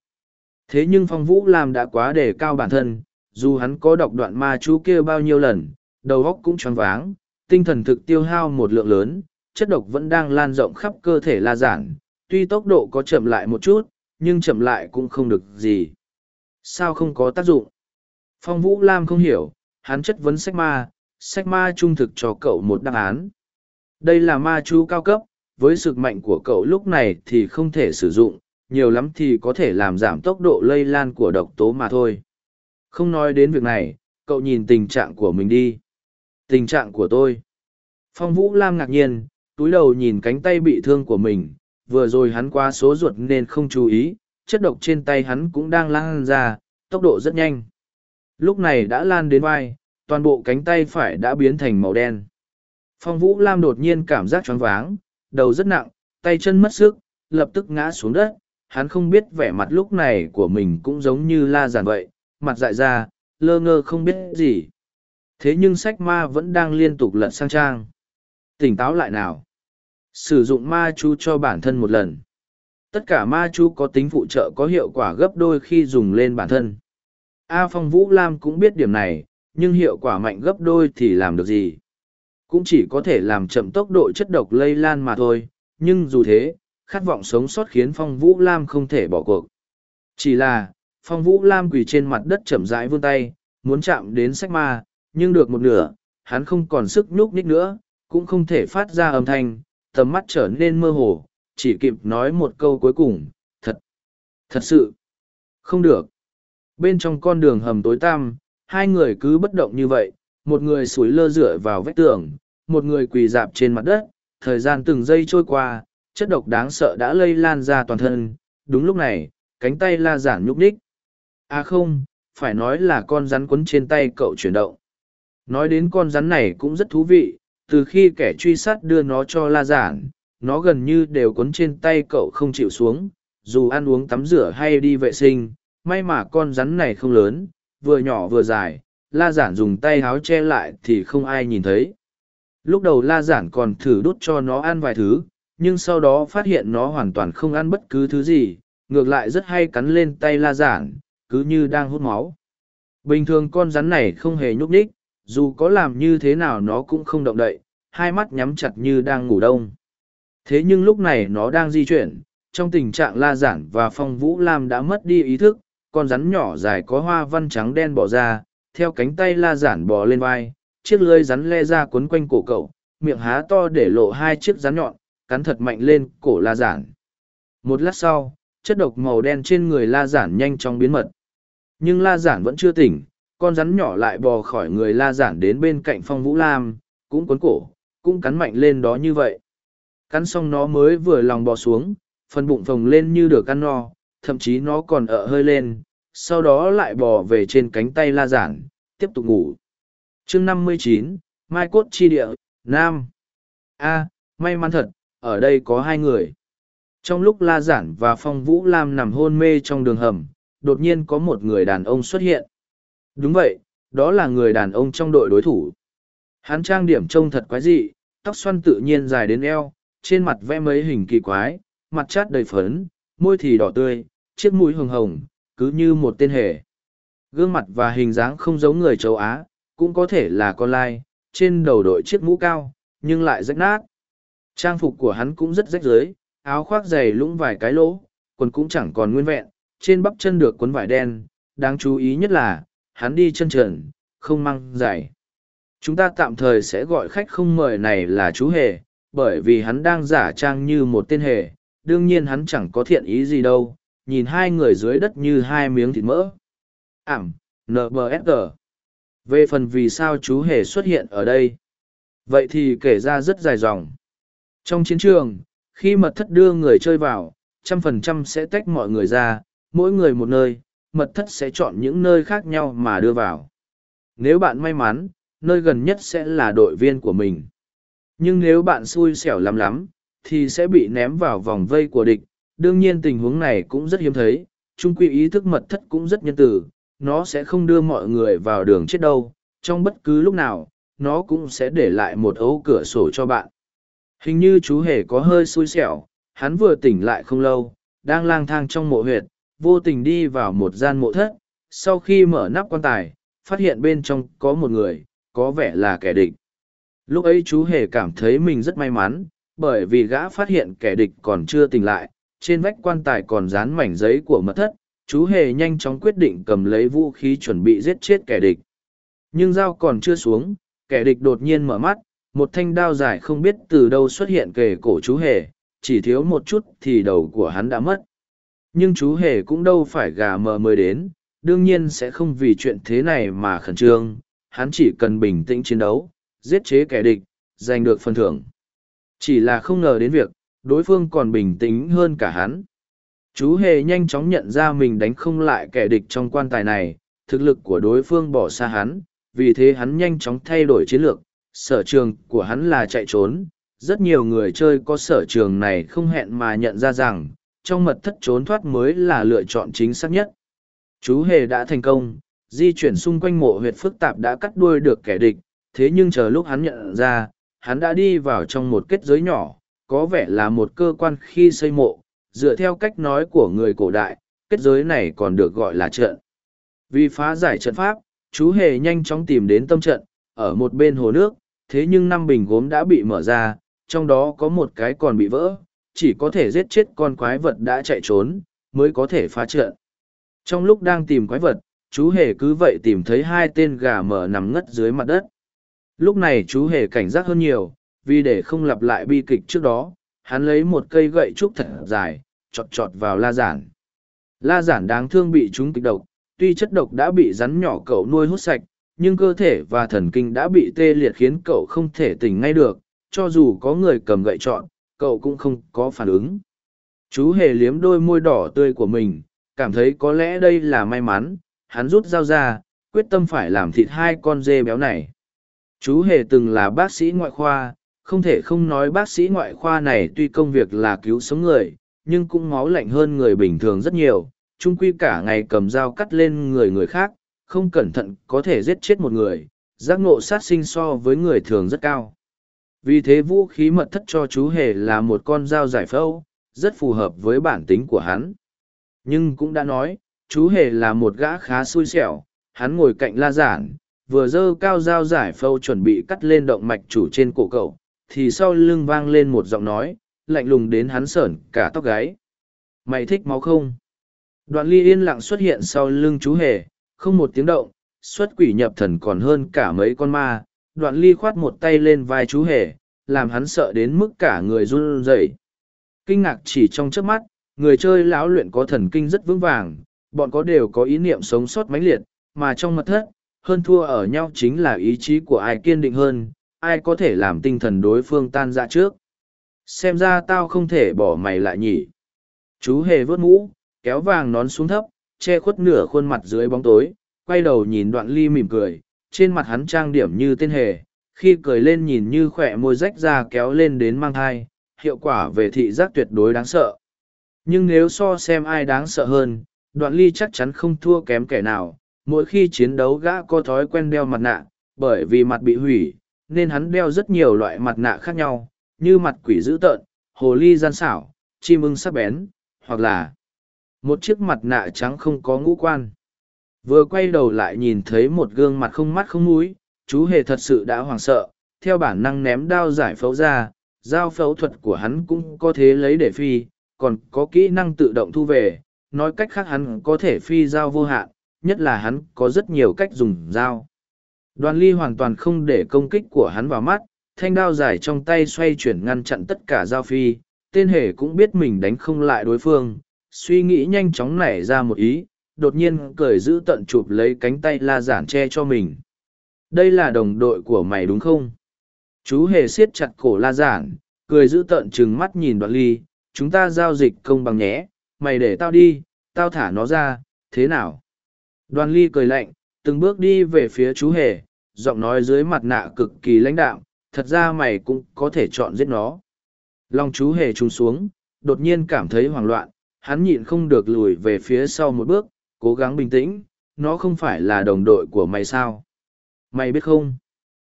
Thế nhưng phong vũ lam đã quá đề cao bản thân, dù hắn có đọc đoạn ma chú kia bao nhiêu lần, đầu óc cũng choáng váng, tinh thần thực tiêu hao một lượng lớn chất độc vẫn đang lan rộng khắp cơ thể la giản. Tuy tốc độ có chậm lại một chút, nhưng chậm lại cũng không được gì. Sao không có tác dụng? Phong vũ lam không hiểu, hắn chất vấn sách ma. Sách ma trung thực cho cậu một đáp án. Đây là ma chú cao cấp, với sức mạnh của cậu lúc này thì không thể sử dụng, nhiều lắm thì có thể làm giảm tốc độ lây lan của độc tố mà thôi. Không nói đến việc này, cậu nhìn tình trạng của mình đi. Tình trạng của tôi. Phong vũ lam ngạc nhiên túi đầu nhìn cánh tay bị thương của mình, vừa rồi hắn qua số ruột nên không chú ý, chất độc trên tay hắn cũng đang lan ra, tốc độ rất nhanh. Lúc này đã lan đến vai, toàn bộ cánh tay phải đã biến thành màu đen. Phong vũ lam đột nhiên cảm giác choáng váng, đầu rất nặng, tay chân mất sức, lập tức ngã xuống đất. Hắn không biết vẻ mặt lúc này của mình cũng giống như la giản vậy, mặt dại ra, lơ ngơ không biết gì. Thế nhưng sách ma vẫn đang liên tục lật sang trang. Tỉnh táo lại nào sử dụng ma chú cho bản thân một lần. Tất cả ma chú có tính phụ trợ có hiệu quả gấp đôi khi dùng lên bản thân. A phong vũ lam cũng biết điểm này, nhưng hiệu quả mạnh gấp đôi thì làm được gì? Cũng chỉ có thể làm chậm tốc độ chất độc lây lan mà thôi, nhưng dù thế, khát vọng sống sót khiến phong vũ lam không thể bỏ cuộc. Chỉ là, phong vũ lam quỳ trên mặt đất chậm rãi vươn tay, muốn chạm đến sách ma, nhưng được một nửa, hắn không còn sức nhúc nhích nữa, cũng không thể phát ra âm thanh tầm mắt trở nên mơ hồ, chỉ kịp nói một câu cuối cùng, thật thật sự, không được. Bên trong con đường hầm tối tăm, hai người cứ bất động như vậy, một người sủi lơ dựa vào vách tường, một người quỳ dạp trên mặt đất, thời gian từng giây trôi qua, chất độc đáng sợ đã lây lan ra toàn thân, đúng lúc này, cánh tay la giản nhúc ních à không, phải nói là con rắn quấn trên tay cậu chuyển động. Nói đến con rắn này cũng rất thú vị từ khi kẻ truy sát đưa nó cho la giản, nó gần như đều cuốn trên tay cậu không chịu xuống, dù ăn uống tắm rửa hay đi vệ sinh, may mà con rắn này không lớn, vừa nhỏ vừa dài, la giản dùng tay háo che lại thì không ai nhìn thấy. Lúc đầu la giản còn thử đút cho nó ăn vài thứ, nhưng sau đó phát hiện nó hoàn toàn không ăn bất cứ thứ gì, ngược lại rất hay cắn lên tay la giản, cứ như đang hút máu. Bình thường con rắn này không hề nhúc nhích dù có làm như thế nào nó cũng không động đậy, hai mắt nhắm chặt như đang ngủ đông. Thế nhưng lúc này nó đang di chuyển, trong tình trạng la giản và phong vũ lam đã mất đi ý thức, con rắn nhỏ dài có hoa văn trắng đen bỏ ra, theo cánh tay la giản bò lên vai, chiếc lưới rắn le ra quấn quanh cổ cậu, miệng há to để lộ hai chiếc rắn nhọn, cắn thật mạnh lên cổ la giản. Một lát sau, chất độc màu đen trên người la giản nhanh chóng biến mật. Nhưng la giản vẫn chưa tỉnh con rắn nhỏ lại bò khỏi người la giản đến bên cạnh phong vũ lam, cũng cuốn cổ, cũng cắn mạnh lên đó như vậy. Cắn xong nó mới vừa lòng bò xuống, phần bụng phồng lên như được ăn no, thậm chí nó còn ợ hơi lên, sau đó lại bò về trên cánh tay la giản, tiếp tục ngủ. Chương năm mươi chín, mai cốt chi địa, nam. A, may mắn thật, ở đây có hai người. Trong lúc la giản và phong vũ lam nằm hôn mê trong đường hầm, đột nhiên có một người đàn ông xuất hiện đúng vậy đó là người đàn ông trong đội đối thủ hắn trang điểm trông thật quái dị tóc xoăn tự nhiên dài đến eo trên mặt vẽ mấy hình kỳ quái mặt chát đầy phấn, môi thì đỏ tươi, chiếc mũi hồng hồng, cứ như một tên hề. Gương mặt và hình dáng không giống người châu Á, cũng có thể là con lai, trên đầu đội chiếc mũ cao, nhưng lại rách nát. Trang phục của hắn cũng rất rách rưới, áo khoác dày lũng vài cái lỗ, quần cũng chẳng còn nguyên vẹn, trên bắp chân được quấn vải đen, đáng chú ý nhất là, hắn đi chân trần, không mang giày. Chúng ta tạm thời sẽ gọi khách không mời này là chú Hề, bởi vì hắn đang giả trang như một tên hề, đương nhiên hắn chẳng có thiện ý gì đâu, nhìn hai người dưới đất như hai miếng thịt mỡ. Ảm, NBSG. Về phần vì sao chú Hề xuất hiện ở đây, vậy thì kể ra rất dài dòng. Trong chiến trường, khi mật thất đưa người chơi vào, trăm phần trăm sẽ tách mọi người ra, mỗi người một nơi, mật thất sẽ chọn những nơi khác nhau mà đưa vào. Nếu bạn may mắn, nơi gần nhất sẽ là đội viên của mình. Nhưng nếu bạn xui xẻo lắm lắm, thì sẽ bị ném vào vòng vây của địch. Đương nhiên tình huống này cũng rất hiếm thấy, trung quy ý thức mật thất cũng rất nhân từ, nó sẽ không đưa mọi người vào đường chết đâu, trong bất cứ lúc nào, nó cũng sẽ để lại một ấu cửa sổ cho bạn. Hình như chú hề có hơi xui xẻo, hắn vừa tỉnh lại không lâu, đang lang thang trong mộ huyệt, vô tình đi vào một gian mộ thất, sau khi mở nắp quan tài, phát hiện bên trong có một người, có vẻ là kẻ địch. Lúc ấy chú hề cảm thấy mình rất may mắn, bởi vì gã phát hiện kẻ địch còn chưa tỉnh lại, trên vách quan tài còn dán mảnh giấy của mật thất, chú hề nhanh chóng quyết định cầm lấy vũ khí chuẩn bị giết chết kẻ địch. Nhưng dao còn chưa xuống, kẻ địch đột nhiên mở mắt, một thanh đao dài không biết từ đâu xuất hiện kề cổ chú hề, chỉ thiếu một chút thì đầu của hắn đã mất. Nhưng chú hề cũng đâu phải gà mờ mới đến, đương nhiên sẽ không vì chuyện thế này mà khẩn trương, hắn chỉ cần bình tĩnh chiến đấu, giết chế kẻ địch, giành được phần thưởng. Chỉ là không ngờ đến việc, đối phương còn bình tĩnh hơn cả hắn. Chú hề nhanh chóng nhận ra mình đánh không lại kẻ địch trong quan tài này, thực lực của đối phương bỏ xa hắn, vì thế hắn nhanh chóng thay đổi chiến lược, sở trường của hắn là chạy trốn. Rất nhiều người chơi có sở trường này không hẹn mà nhận ra rằng, trong mật thất trốn thoát mới là lựa chọn chính xác nhất. Chú hề đã thành công, di chuyển xung quanh mộ huyệt phức tạp đã cắt đuôi được kẻ địch, thế nhưng chờ lúc hắn nhận ra, hắn đã đi vào trong một kết giới nhỏ, có vẻ là một cơ quan khi xây mộ, dựa theo cách nói của người cổ đại, kết giới này còn được gọi là trận. Vì phá giải trận pháp, chú hề nhanh chóng tìm đến tâm trận, ở một bên hồ nước, thế nhưng năm bình gốm đã bị mở ra, trong đó có một cái còn bị vỡ, chỉ có thể giết chết con quái vật đã chạy trốn, mới có thể phá trận. Trong lúc đang tìm quái vật, chú hề cứ vậy tìm thấy hai tên gà mở nằm ngất dưới mặt đất. Lúc này chú hề cảnh giác hơn nhiều, vì để không lặp lại bi kịch trước đó, hắn lấy một cây gậy trúc thật dài, chọt chọt vào la giản. La giản đáng thương bị chúng kịch độc, tuy chất độc đã bị rắn nhỏ cậu nuôi hút sạch, nhưng cơ thể và thần kinh đã bị tê liệt khiến cậu không thể tỉnh ngay được, cho dù có người cầm gậy trọn, cậu cũng không có phản ứng. Chú hề liếm đôi môi đỏ tươi của mình, cảm thấy có lẽ đây là may mắn, hắn rút dao ra, quyết tâm phải làm thịt hai con dê béo này. Chú hề từng là bác sĩ ngoại khoa, không thể không nói bác sĩ ngoại khoa này tuy công việc là cứu sống người, nhưng cũng máu lạnh hơn người bình thường rất nhiều, chung quy cả ngày cầm dao cắt lên người người khác, không cẩn thận có thể giết chết một người, giác ngộ sát sinh so với người thường rất cao. Vì thế vũ khí mật thất cho chú hề là một con dao giải phẫu, rất phù hợp với bản tính của hắn. Nhưng cũng đã nói, chú hề là một gã khá xui xẻo, hắn ngồi cạnh la giản, vừa dơ cao dao giải phâu chuẩn bị cắt lên động mạch chủ trên cổ cậu, thì sau lưng vang lên một giọng nói, lạnh lùng đến hắn sởn cả tóc gáy. Mày thích máu không? Đoạn ly yên lặng xuất hiện sau lưng chú hề, không một tiếng động, xuất quỷ nhập thần còn hơn cả mấy con ma. Đoạn ly khoát một tay lên vai chú hề, làm hắn sợ đến mức cả người run rẩy. Kinh ngạc chỉ trong trước mắt, người chơi lão luyện có thần kinh rất vững vàng, bọn có đều có ý niệm sống sót mãnh liệt, mà trong mật thất, hơn thua ở nhau chính là ý chí của ai kiên định hơn, ai có thể làm tinh thần đối phương tan ra trước. Xem ra tao không thể bỏ mày lại nhỉ. Chú hề vớt mũ, kéo vàng nón xuống thấp, che khuất nửa khuôn mặt dưới bóng tối, quay đầu nhìn đoạn ly mỉm cười, trên mặt hắn trang điểm như tên hề, khi cười lên nhìn như khỏe môi rách ra kéo lên đến mang thai, hiệu quả về thị giác tuyệt đối đáng sợ. Nhưng nếu so xem ai đáng sợ hơn, đoạn ly chắc chắn không thua kém kẻ nào, mỗi khi chiến đấu gã có thói quen đeo mặt nạ, bởi vì mặt bị hủy, nên hắn đeo rất nhiều loại mặt nạ khác nhau, như mặt quỷ dữ tợn, hồ ly gian xảo, chim ưng sắc bén, hoặc là một chiếc mặt nạ trắng không có ngũ quan. Vừa quay đầu lại nhìn thấy một gương mặt không mắt không mũi, chú hề thật sự đã hoảng sợ, theo bản năng ném đao giải phẫu ra, dao phẫu thuật của hắn cũng có thế lấy để phi, còn có kỹ năng tự động thu về, nói cách khác hắn có thể phi dao vô hạn, nhất là hắn có rất nhiều cách dùng dao. Đoàn ly hoàn toàn không để công kích của hắn vào mắt, thanh đao dài trong tay xoay chuyển ngăn chặn tất cả dao phi, tên hề cũng biết mình đánh không lại đối phương, suy nghĩ nhanh chóng nảy ra một ý, đột nhiên cười giữ tận chụp lấy cánh tay la giản che cho mình. Đây là đồng đội của mày đúng không? Chú hề siết chặt cổ la giản, cười giữ tận trừng mắt nhìn đoạn ly, chúng ta giao dịch công bằng nhé, mày để tao đi, tao thả nó ra, thế nào? Đoàn ly cười lạnh, từng bước đi về phía chú hề, giọng nói dưới mặt nạ cực kỳ lãnh đạm, thật ra mày cũng có thể chọn giết nó. Lòng chú hề trùng xuống, đột nhiên cảm thấy hoảng loạn, hắn nhịn không được lùi về phía sau một bước, cố gắng bình tĩnh, nó không phải là đồng đội của mày sao? Mày biết không?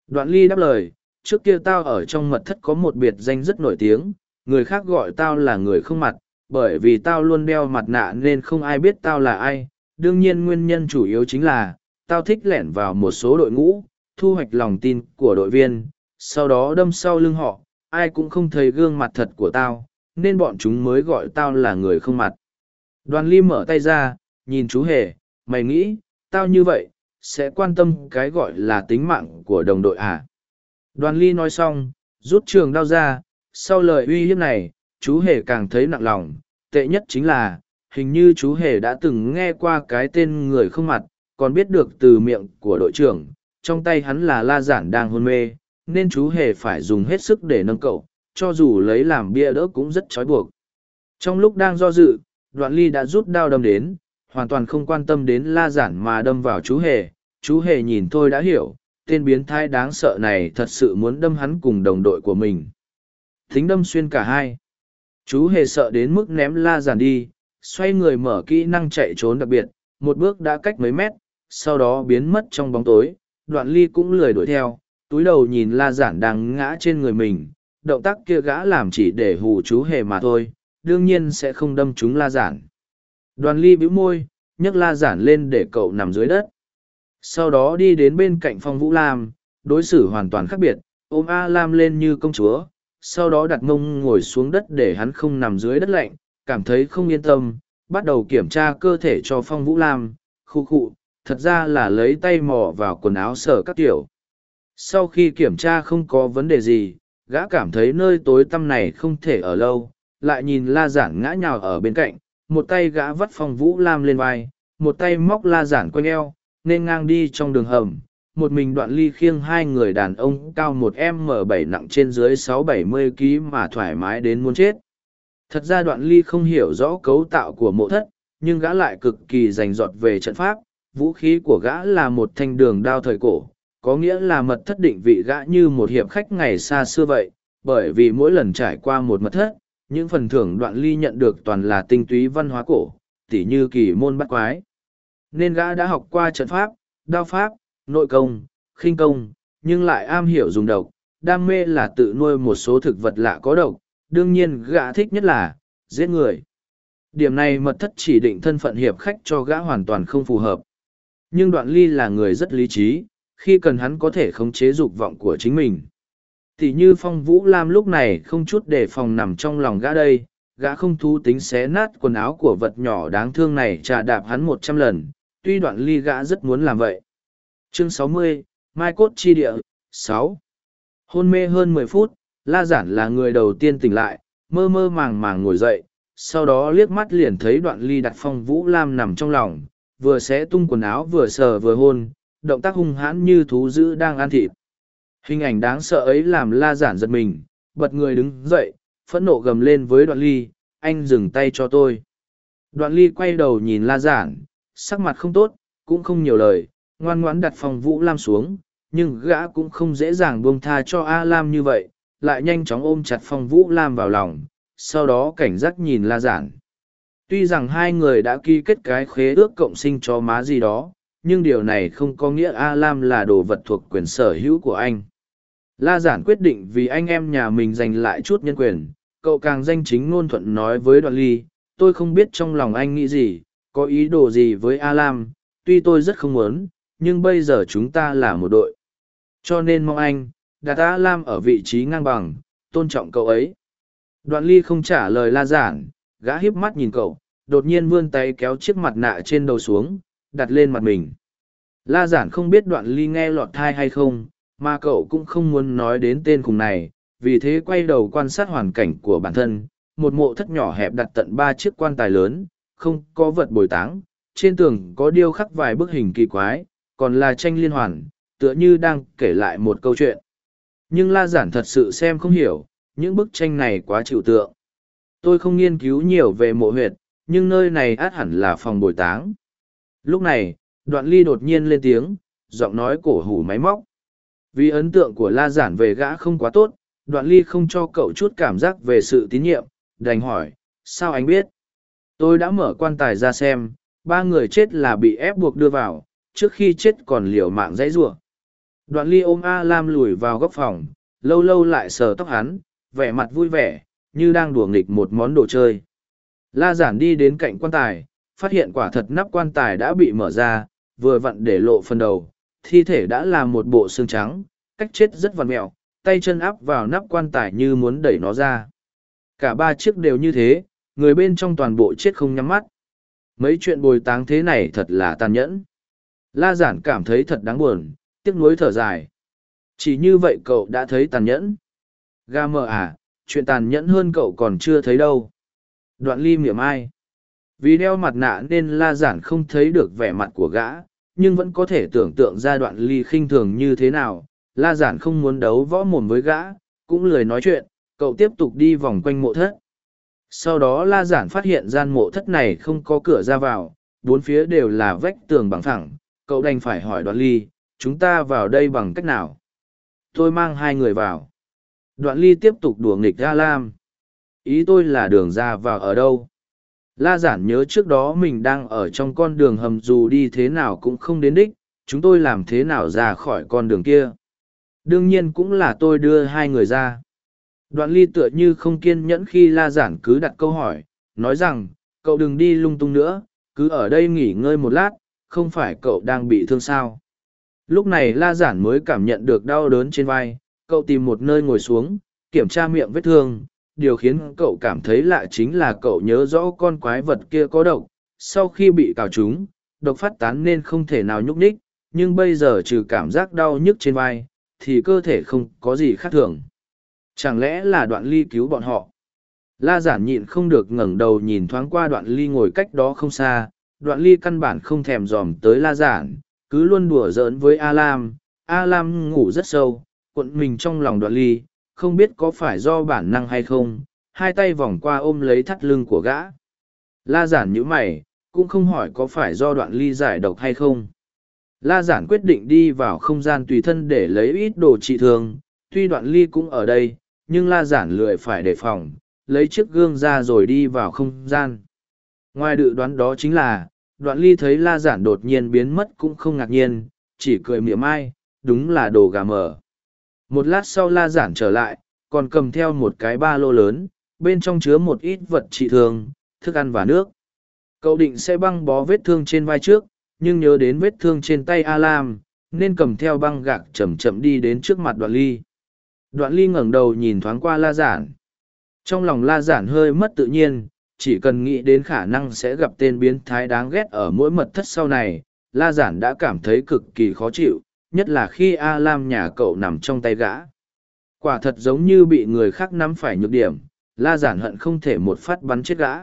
Đoạn ly đáp lời, trước kia tao ở trong mật thất có một biệt danh rất nổi tiếng, người khác gọi tao là người không mặt, bởi vì tao luôn đeo mặt nạ nên không ai biết tao là ai. Đương nhiên nguyên nhân chủ yếu chính là, tao thích lẻn vào một số đội ngũ, thu hoạch lòng tin của đội viên, sau đó đâm sau lưng họ, ai cũng không thấy gương mặt thật của tao, nên bọn chúng mới gọi tao là người không mặt. Đoàn ly mở tay ra, nhìn chú hề, mày nghĩ, tao như vậy, sẽ quan tâm cái gọi là tính mạng của đồng đội à? Đoàn ly nói xong, rút trường đao ra, sau lời uy hiếp này, chú hề càng thấy nặng lòng, tệ nhất chính là, hình như chú hề đã từng nghe qua cái tên người không mặt, còn biết được từ miệng của đội trưởng, trong tay hắn là la giản đang hôn mê, nên chú hề phải dùng hết sức để nâng cậu, cho dù lấy làm bia đỡ cũng rất trói buộc. Trong lúc đang do dự, đoạn ly đã rút đao đâm đến, hoàn toàn không quan tâm đến la giản mà đâm vào chú hề. Chú hề nhìn thôi đã hiểu, tên biến thái đáng sợ này thật sự muốn đâm hắn cùng đồng đội của mình. Thính đâm xuyên cả hai. Chú hề sợ đến mức ném la giản đi, xoay người mở kỹ năng chạy trốn đặc biệt, một bước đã cách mấy mét, sau đó biến mất trong bóng tối. Đoạn ly cũng lười đuổi theo, túi đầu nhìn la giản đang ngã trên người mình. Động tác kia gã làm chỉ để hù chú hề mà thôi, đương nhiên sẽ không đâm chúng la giản. Đoàn ly bĩu môi, nhấc la giản lên để cậu nằm dưới đất. Sau đó đi đến bên cạnh phong vũ lam, đối xử hoàn toàn khác biệt, ôm A Lam lên như công chúa, sau đó đặt mông ngồi xuống đất để hắn không nằm dưới đất lạnh, cảm thấy không yên tâm, bắt đầu kiểm tra cơ thể cho phong vũ lam, khu khụ, thật ra là lấy tay mò vào quần áo sở các kiểu. Sau khi kiểm tra không có vấn đề gì, gã cảm thấy nơi tối tăm này không thể ở lâu, lại nhìn la giản ngã nhào ở bên cạnh, một tay gã vắt phong vũ lam lên vai, một tay móc la giản quanh eo, nên ngang đi trong đường hầm. Một mình đoạn ly khiêng hai người đàn ông cao một m bảy nặng trên dưới sáu bảy mươi kg mà thoải mái đến muốn chết. Thật ra đoạn ly không hiểu rõ cấu tạo của mộ thất, nhưng gã lại cực kỳ rành rọt về trận pháp. Vũ khí của gã là một thanh đường đao thời cổ, có nghĩa là mật thất định vị gã như một hiệp khách ngày xa xưa vậy, bởi vì mỗi lần trải qua một mật thất, những phần thưởng đoạn ly nhận được toàn là tinh túy văn hóa cổ, tỉ như kỳ môn bắt quái. Nên gã đã học qua trận pháp, đao pháp, nội công, khinh công, nhưng lại am hiểu dùng độc, đam mê là tự nuôi một số thực vật lạ có độc, đương nhiên gã thích nhất là giết người. Điểm này mật thất chỉ định thân phận hiệp khách cho gã hoàn toàn không phù hợp. Nhưng đoạn ly là người rất lý trí, khi cần hắn có thể khống chế dục vọng của chính mình thì như phong vũ lam lúc này không chút đề phòng nằm trong lòng gã đây, gã không thú tính xé nát quần áo của vật nhỏ đáng thương này trà đạp hắn một trăm lần, tuy đoạn ly gã rất muốn làm vậy. Chương sáu mươi, mai cốt chi địa, sáu. Hôn mê hơn mười phút, la giản là người đầu tiên tỉnh lại, mơ mơ màng màng ngồi dậy, sau đó liếc mắt liền thấy đoạn ly đặt phong vũ lam nằm trong lòng, vừa xé tung quần áo vừa sờ vừa hôn, động tác hung hãn như thú dữ đang ăn thịt. Hình ảnh đáng sợ ấy làm la giản giật mình, bật người đứng dậy, phẫn nộ gầm lên với đoạn ly, anh dừng tay cho tôi. Đoạn ly quay đầu nhìn la giản, sắc mặt không tốt, cũng không nhiều lời, ngoan ngoãn đặt phòng vũ lam xuống, nhưng gã cũng không dễ dàng buông tha cho A Lam như vậy, lại nhanh chóng ôm chặt phong vũ lam vào lòng, sau đó cảnh giác nhìn la giản. Tuy rằng hai người đã ký kết cái khế ước cộng sinh cho má gì đó, nhưng điều này không có nghĩa A Lam là đồ vật thuộc quyền sở hữu của anh. La giản quyết định vì anh em nhà mình giành lại chút nhân quyền, cậu càng danh chính ngôn thuận nói với đoạn ly tôi không biết trong lòng anh nghĩ gì có ý đồ gì với a lam tuy tôi rất không muốn nhưng bây giờ chúng ta là một đội. Cho nên mong anh đặt a lam ở vị trí ngang bằng tôn trọng cậu ấy. Đoạn ly không trả lời la giản gã hiếp mắt nhìn cậu đột nhiên vươn tay kéo chiếc mặt nạ trên đầu xuống đặt lên mặt mình. La giản không biết đoạn ly nghe lọt thai hay không mà cậu cũng không muốn nói đến tên khùng này, vì thế quay đầu quan sát hoàn cảnh của bản thân, một mộ thất nhỏ hẹp đặt tận ba chiếc quan tài lớn, không có vật bồi táng, trên tường có điêu khắc vài bức hình kỳ quái, còn là tranh liên hoàn, tựa như đang kể lại một câu chuyện. Nhưng la giản thật sự xem không hiểu, những bức tranh này quá chịu tượng. Tôi không nghiên cứu nhiều về mộ huyệt, nhưng nơi này át hẳn là phòng bồi táng. Lúc này, đoạn ly đột nhiên lên tiếng, giọng nói cổ hủ máy móc vì ấn tượng của la giản về gã không quá tốt, đoạn ly không cho cậu chút cảm giác về sự tín nhiệm, đành hỏi, sao anh biết? Tôi đã mở quan tài ra xem, ba người chết là bị ép buộc đưa vào, trước khi chết còn liều mạng dãy rủa. đoạn ly ôm a lam lùi vào góc phòng, lâu lâu lại sờ tóc hắn, vẻ mặt vui vẻ, như đang đùa nghịch một món đồ chơi. La giản đi đến cạnh quan tài, phát hiện quả thật nắp quan tài đã bị mở ra, vừa vặn để lộ phần đầu thi thể đã là một bộ xương trắng, cách chết rất vằn mẹo, tay chân áp vào nắp quan tài như muốn đẩy nó ra. Cả ba chiếc đều như thế, người bên trong toàn bộ chết không nhắm mắt. Mấy chuyện bồi táng thế này thật là tàn nhẫn. La giản cảm thấy thật đáng buồn, tiếc nuối thở dài. Chỉ như vậy cậu đã thấy tàn nhẫn. Ga mờ à chuyện tàn nhẫn hơn cậu còn chưa thấy đâu. Đoạn ly miệng ai? Vì đeo mặt nạ nên la giản không thấy được vẻ mặt của gã nhưng vẫn có thể tưởng tượng ra đoạn ly khinh thường như thế nào. La giản không muốn đấu võ mồm với gã, cũng lười nói chuyện, cậu tiếp tục đi vòng quanh mộ thất. Sau đó la giản phát hiện gian mộ thất này không có cửa ra vào, bốn phía đều là vách tường bằng thẳng cậu đành phải hỏi đoạn ly, chúng ta vào đây bằng cách nào? Tôi mang hai người vào. Đoạn ly tiếp tục đùa nghịch ra lam. Ý tôi là đường ra vào ở đâu? La giản nhớ trước đó mình đang ở trong con đường hầm dù đi thế nào cũng không đến đích, chúng tôi làm thế nào ra khỏi con đường kia? Đương nhiên cũng là tôi đưa hai người ra. Đoạn ly tựa như không kiên nhẫn khi la giản cứ đặt câu hỏi, nói rằng, cậu đừng đi lung tung nữa, cứ ở đây nghỉ ngơi một lát, không phải cậu đang bị thương sao? Lúc này la giản mới cảm nhận được đau đớn trên vai, cậu tìm một nơi ngồi xuống, kiểm tra miệng vết thương điều khiến cậu cảm thấy lạ chính là cậu nhớ rõ con quái vật kia có độc. Sau khi bị cào chúng độc phát tán nên không thể nào nhúc nhích, nhưng bây giờ trừ cảm giác đau nhức trên vai, thì cơ thể không có gì khác thường. Chẳng lẽ là đoạn ly cứu bọn họ? La giản nhịn không được ngẩng đầu nhìn thoáng qua đoạn ly ngồi cách đó không xa. Đoạn ly căn bản không thèm dòm tới la giản, cứ luôn đùa giỡn với a lam. A lam ngủ rất sâu, cuộn mình trong lòng đoạn ly không biết có phải do bản năng hay không hai tay vòng qua ôm lấy thắt lưng của gã la giản nhíu mày cũng không hỏi có phải do đoạn ly giải độc hay không La giản quyết định đi vào không gian tùy thân để lấy ít đồ trị thương, tuy đoạn ly cũng ở đây, nhưng la giản lười phải đề phòng, lấy chiếc gương ra rồi đi vào không gian. Ngoài dự đoán đó chính là, đoạn ly thấy la giản đột nhiên biến mất cũng không ngạc nhiên, chỉ cười mỉa mai, đúng là đồ gà mờ. Một lát sau la giản trở lại, còn cầm theo một cái ba lô lớn, bên trong chứa một ít vật trị thương, thức ăn và nước. Cậu định sẽ băng bó vết thương trên vai trước, nhưng nhớ đến vết thương trên tay A Lam, nên cầm theo băng gạc chậm chậm đi đến trước mặt đoạn ly. Đoạn ly ngẩng đầu nhìn thoáng qua la giản. Trong lòng la giản hơi mất tự nhiên, chỉ cần nghĩ đến khả năng sẽ gặp tên biến thái đáng ghét ở mỗi mật thất sau này, la giản đã cảm thấy cực kỳ khó chịu, nhất là khi A Lam nhà cậu nằm trong tay gã. Quả thật giống như bị người khác nắm phải nhược điểm, la giản hận không thể một phát bắn chết gã.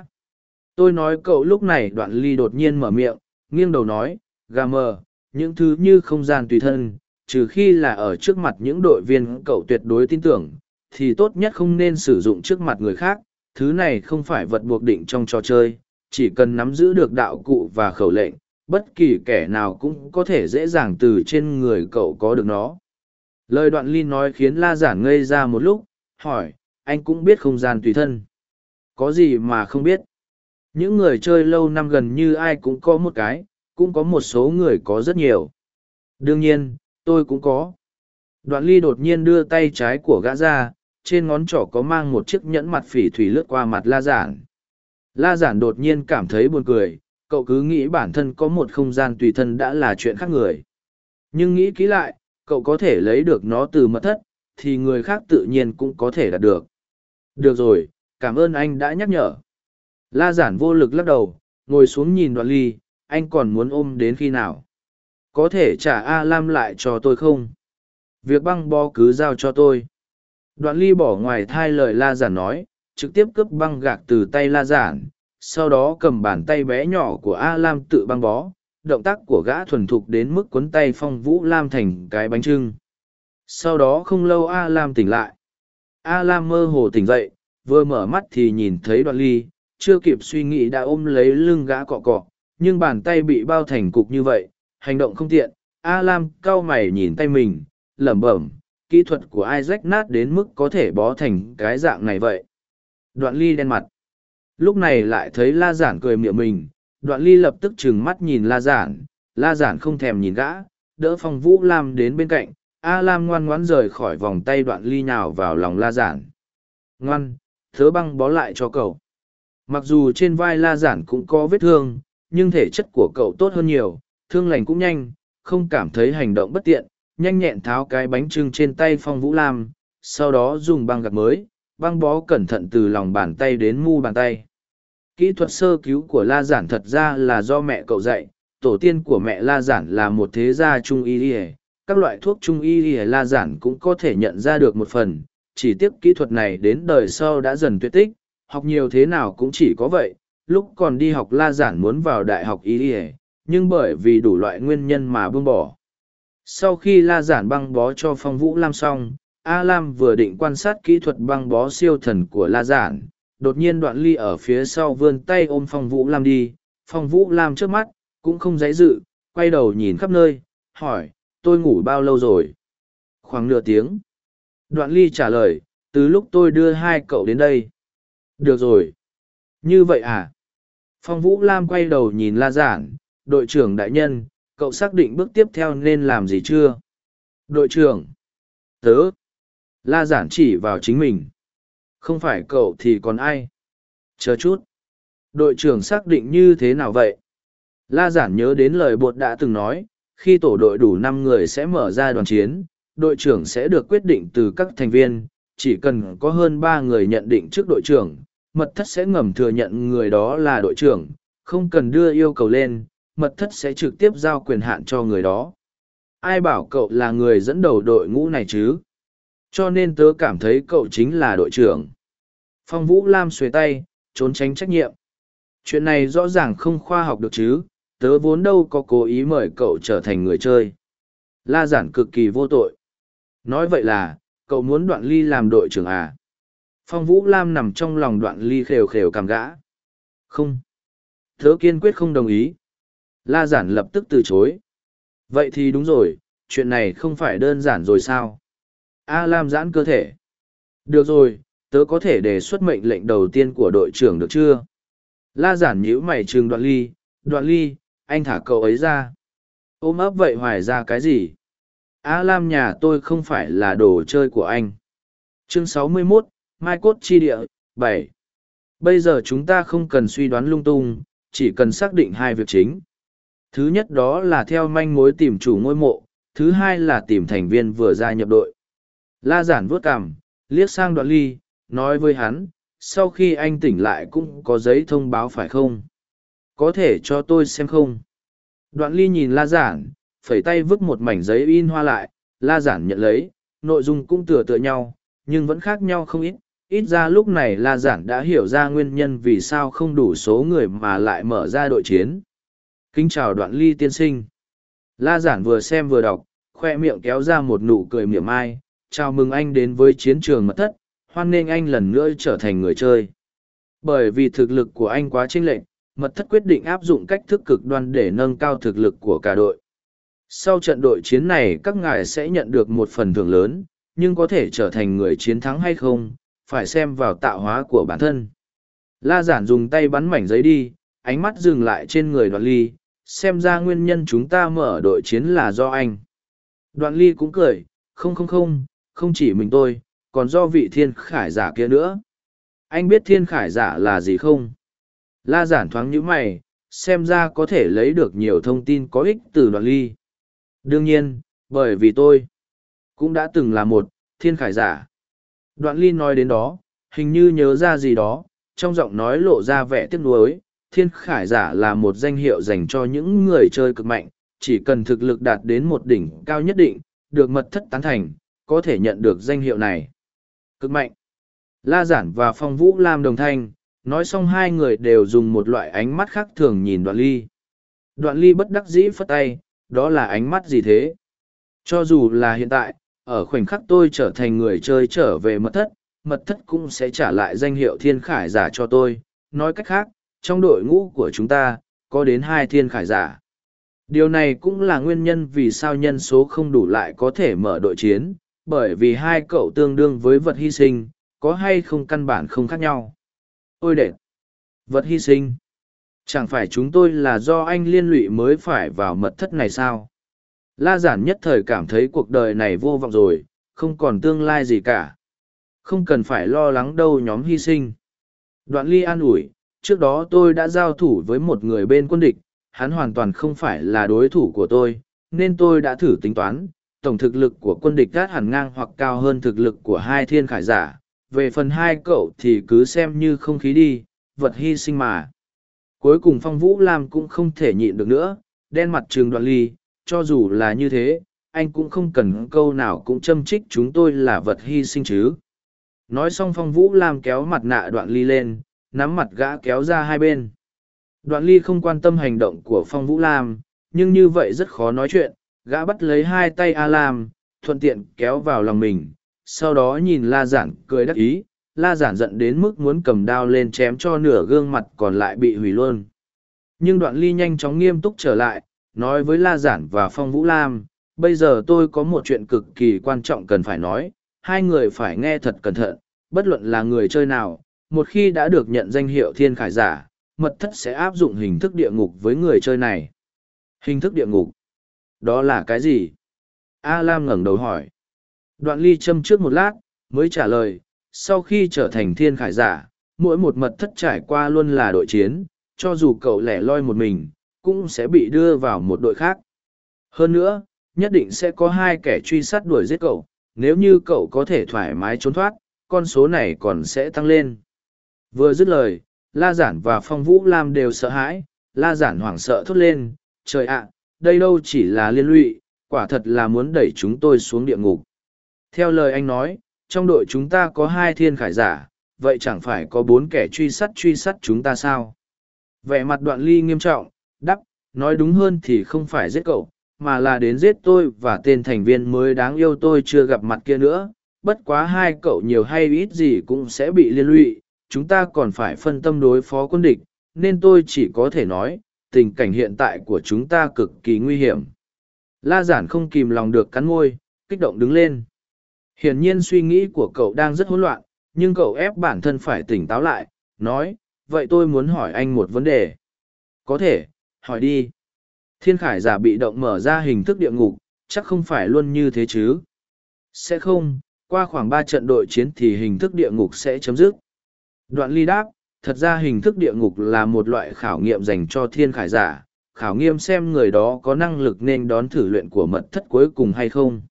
Tôi nói cậu lúc này đoạn ly đột nhiên mở miệng, nghiêng đầu nói, gà mờ, những thứ như không gian tùy thân, trừ khi là ở trước mặt những đội viên cậu tuyệt đối tin tưởng, thì tốt nhất không nên sử dụng trước mặt người khác, thứ này không phải vật buộc định trong trò chơi, chỉ cần nắm giữ được đạo cụ và khẩu lệnh, bất kỳ kẻ nào cũng có thể dễ dàng từ trên người cậu có được nó. Lời đoạn ly nói khiến la giản ngây ra một lúc, hỏi, anh cũng biết không gian tùy thân. Có gì mà không biết? Những người chơi lâu năm gần như ai cũng có một cái, cũng có một số người có rất nhiều. Đương nhiên, tôi cũng có. Đoạn ly đột nhiên đưa tay trái của gã ra, trên ngón trỏ có mang một chiếc nhẫn mặt phỉ thủy lướt qua mặt la giản. La giản đột nhiên cảm thấy buồn cười, cậu cứ nghĩ bản thân có một không gian tùy thân đã là chuyện khác người. Nhưng nghĩ kỹ lại, cậu có thể lấy được nó từ mật thất, thì người khác tự nhiên cũng có thể đạt được. Được rồi, cảm ơn anh đã nhắc nhở. La giản vô lực lắc đầu, ngồi xuống nhìn đoạn ly, anh còn muốn ôm đến khi nào? Có thể trả A Lam lại cho tôi không? Việc băng bó cứ giao cho tôi. Đoạn ly bỏ ngoài thai lời la giản nói, trực tiếp cướp băng gạc từ tay la giản, sau đó cầm bàn tay bé nhỏ của A Lam tự băng bó, động tác của gã thuần thục đến mức cuốn tay phong vũ Lam thành cái bánh trưng. Sau đó không lâu A Lam tỉnh lại. A Lam mơ hồ tỉnh dậy, vừa mở mắt thì nhìn thấy đoạn ly, chưa kịp suy nghĩ đã ôm lấy lưng gã cọ cọ, nhưng bàn tay bị bao thành cục như vậy, hành động không tiện. A Lam cau mày nhìn tay mình, lẩm bẩm, kỹ thuật của ai rách nát đến mức có thể bó thành cái dạng này vậy. Đoạn ly đen mặt. Lúc này lại thấy la giản cười miệng mình, đoạn ly lập tức trừng mắt nhìn la giản, la giản không thèm nhìn gã, đỡ phong vũ lam đến bên cạnh, A Lam ngoan ngoãn rời khỏi vòng tay đoạn ly nhào vào lòng la giản. Ngoan, thớ băng bó lại cho cậu. Mặc dù trên vai la giản cũng có vết thương, nhưng thể chất của cậu tốt hơn nhiều, thương lành cũng nhanh, không cảm thấy hành động bất tiện, nhanh nhẹn tháo cái bánh trưng trên tay phong vũ lam, sau đó dùng băng gạc mới, băng bó cẩn thận từ lòng bàn tay đến mu bàn tay. Kỹ thuật sơ cứu của La Giản thật ra là do mẹ cậu dạy, tổ tiên của mẹ La Giản là một thế gia trung y y các loại thuốc trung y y La Giản cũng có thể nhận ra được một phần, chỉ tiếc kỹ thuật này đến đời sau đã dần tuyệt tích, học nhiều thế nào cũng chỉ có vậy, lúc còn đi học La Giản muốn vào đại học y y nhưng bởi vì đủ loại nguyên nhân mà buông bỏ. Sau khi La Giản băng bó cho Phong Vũ Lam xong, A Lam vừa định quan sát kỹ thuật băng bó siêu thần của La Giản, đột nhiên đoạn ly ở phía sau vươn tay ôm Phong Vũ Lam đi, Phong Vũ Lam trước mắt, cũng không dãy dự, quay đầu nhìn khắp nơi, hỏi, tôi ngủ bao lâu rồi? Khoảng nửa tiếng. Đoạn ly trả lời, từ lúc tôi đưa hai cậu đến đây. Được rồi. Như vậy à? Phong Vũ Lam quay đầu nhìn La Giản, đội trưởng đại nhân, cậu xác định bước tiếp theo nên làm gì chưa? Đội trưởng. Tớ. La Giản chỉ vào chính mình. Không phải cậu thì còn ai? Chờ chút. Đội trưởng xác định như thế nào vậy? La Giản nhớ đến lời bột đã từng nói, khi tổ đội đủ năm người sẽ mở ra đoàn chiến, đội trưởng sẽ được quyết định từ các thành viên, chỉ cần có hơn ba người nhận định trước đội trưởng, mật thất sẽ ngầm thừa nhận người đó là đội trưởng, không cần đưa yêu cầu lên, mật thất sẽ trực tiếp giao quyền hạn cho người đó. Ai bảo cậu là người dẫn đầu đội ngũ này chứ? Cho nên tớ cảm thấy cậu chính là đội trưởng. Phong Vũ Lam xuề tay, trốn tránh trách nhiệm. Chuyện này rõ ràng không khoa học được chứ, tớ vốn đâu có cố ý mời cậu trở thành người chơi. La giản cực kỳ vô tội. Nói vậy là, cậu muốn đoạn ly làm đội trưởng à? Phong Vũ Lam nằm trong lòng đoạn ly khều khều cảm gã. Không. Tớ kiên quyết không đồng ý. La giản lập tức từ chối. Vậy thì đúng rồi, chuyện này không phải đơn giản rồi sao? A Lam giãn cơ thể. Được rồi, tớ có thể đề xuất mệnh lệnh đầu tiên của đội trưởng được chưa? La giản nhíu mày trừng đoạn ly, đoạn ly, anh thả cậu ấy ra. Ôm ấp vậy hoài ra cái gì? A Lam nhà tôi không phải là đồ chơi của anh. Chương 61, Mai Cốt Chi Địa, 7. Bây giờ chúng ta không cần suy đoán lung tung, chỉ cần xác định hai việc chính. Thứ nhất đó là theo manh mối tìm chủ ngôi mộ, thứ hai là tìm thành viên vừa gia nhập đội. La giản vuốt cằm, liếc sang đoạn ly, nói với hắn, sau khi anh tỉnh lại cũng có giấy thông báo phải không? Có thể cho tôi xem không? Đoạn ly nhìn la giản, phẩy tay vứt một mảnh giấy in hoa lại, la giản nhận lấy, nội dung cũng tựa tựa nhau, nhưng vẫn khác nhau không ít. Ít ra lúc này la giản đã hiểu ra nguyên nhân vì sao không đủ số người mà lại mở ra đội chiến. Kính chào đoạn ly tiên sinh. La giản vừa xem vừa đọc, khoe miệng kéo ra một nụ cười mỉa mai chào mừng anh đến với chiến trường mật thất, hoan nghênh anh lần nữa trở thành người chơi. Bởi vì thực lực của anh quá chênh lệch, mật thất quyết định áp dụng cách thức cực đoan để nâng cao thực lực của cả đội. Sau trận đội chiến này các ngài sẽ nhận được một phần thưởng lớn, nhưng có thể trở thành người chiến thắng hay không, phải xem vào tạo hóa của bản thân. La giản dùng tay bắn mảnh giấy đi, ánh mắt dừng lại trên người đoạn ly, xem ra nguyên nhân chúng ta mở đội chiến là do anh. Đoạn ly cũng cười, không không không, không chỉ mình tôi, còn do vị thiên khải giả kia nữa. Anh biết thiên khải giả là gì không? La giản thoáng nhíu mày, xem ra có thể lấy được nhiều thông tin có ích từ đoạn ly. Đương nhiên, bởi vì tôi cũng đã từng là một thiên khải giả. Đoạn ly nói đến đó, hình như nhớ ra gì đó, trong giọng nói lộ ra vẻ tiếc nuối. Thiên khải giả là một danh hiệu dành cho những người chơi cực mạnh, chỉ cần thực lực đạt đến một đỉnh cao nhất định, được mật thất tán thành, có thể nhận được danh hiệu này. Cực mạnh. La Giản và Phong Vũ Lam đồng thanh, nói xong hai người đều dùng một loại ánh mắt khác thường nhìn đoạn ly. Đoạn ly bất đắc dĩ phất tay, đó là ánh mắt gì thế? Cho dù là hiện tại, ở khoảnh khắc tôi trở thành người chơi trở về mật thất, mật thất cũng sẽ trả lại danh hiệu thiên khải giả cho tôi. Nói cách khác, trong đội ngũ của chúng ta, có đến hai thiên khải giả. Điều này cũng là nguyên nhân vì sao nhân số không đủ lại có thể mở đội chiến, bởi vì hai cậu tương đương với vật hy sinh, có hay không căn bản không khác nhau. Ôi đệ! Vật hy sinh! Chẳng phải chúng tôi là do anh liên lụy mới phải vào mật thất này sao? La giản nhất thời cảm thấy cuộc đời này vô vọng rồi, không còn tương lai gì cả. Không cần phải lo lắng đâu nhóm hy sinh. Đoạn ly an ủi, trước đó tôi đã giao thủ với một người bên quân địch, hắn hoàn toàn không phải là đối thủ của tôi, nên tôi đã thử tính toán, tổng thực lực của quân địch gác hẳn ngang hoặc cao hơn thực lực của hai thiên khải giả. Về phần hai cậu thì cứ xem như không khí đi, vật hy sinh mà. Cuối cùng Phong Vũ Lam cũng không thể nhịn được nữa, đen mặt trường đoạn ly, cho dù là như thế, anh cũng không cần câu nào cũng châm trích chúng tôi là vật hy sinh chứ. Nói xong Phong Vũ Lam kéo mặt nạ đoạn ly lên, nắm mặt gã kéo ra hai bên. Đoạn ly không quan tâm hành động của Phong Vũ Lam, nhưng như vậy rất khó nói chuyện, gã bắt lấy hai tay A Lam, thuận tiện kéo vào lòng mình, sau đó nhìn La Giản cười đắc ý, La Giản giận đến mức muốn cầm đao lên chém cho nửa gương mặt còn lại bị hủy luôn. Nhưng đoạn ly nhanh chóng nghiêm túc trở lại, nói với La Giản và Phong Vũ Lam, bây giờ tôi có một chuyện cực kỳ quan trọng cần phải nói, hai người phải nghe thật cẩn thận, bất luận là người chơi nào, một khi đã được nhận danh hiệu thiên khải giả, mật thất sẽ áp dụng hình thức địa ngục với người chơi này. Hình thức địa ngục? Đó là cái gì? A Lam ngẩng đầu hỏi. Đoạn ly châm trước một lát, mới trả lời, sau khi trở thành thiên khải giả, mỗi một mật thất trải qua luôn là đội chiến, cho dù cậu lẻ loi một mình, cũng sẽ bị đưa vào một đội khác. Hơn nữa, nhất định sẽ có hai kẻ truy sát đuổi giết cậu, nếu như cậu có thể thoải mái trốn thoát, con số này còn sẽ tăng lên. Vừa dứt lời, La Giản và Phong Vũ Lam đều sợ hãi, La Giản hoảng sợ thốt lên, trời ạ, đây đâu chỉ là liên lụy, quả thật là muốn đẩy chúng tôi xuống địa ngục. Theo lời anh nói, trong đội chúng ta có hai thiên khải giả, vậy chẳng phải có bốn kẻ truy sát truy sát chúng ta sao? Vẻ mặt đoạn ly nghiêm trọng, đắp, nói đúng hơn thì không phải giết cậu, mà là đến giết tôi và tên thành viên mới đáng yêu tôi chưa gặp mặt kia nữa. Bất quá hai cậu nhiều hay ít gì cũng sẽ bị liên lụy, chúng ta còn phải phân tâm đối phó quân địch, nên tôi chỉ có thể nói, tình cảnh hiện tại của chúng ta cực kỳ nguy hiểm. La giản không kìm lòng được cắn môi, kích động đứng lên. Hiển nhiên suy nghĩ của cậu đang rất hỗn loạn, nhưng cậu ép bản thân phải tỉnh táo lại, nói, vậy tôi muốn hỏi anh một vấn đề. Có thể, hỏi đi. Thiên khải giả bị động mở ra hình thức địa ngục, chắc không phải luôn như thế chứ. Sẽ không, qua khoảng ba trận đội chiến thì hình thức địa ngục sẽ chấm dứt. Đoạn ly đáp, thật ra hình thức địa ngục là một loại khảo nghiệm dành cho thiên khải giả, khảo nghiệm xem người đó có năng lực nên đón thử luyện của mật thất cuối cùng hay không.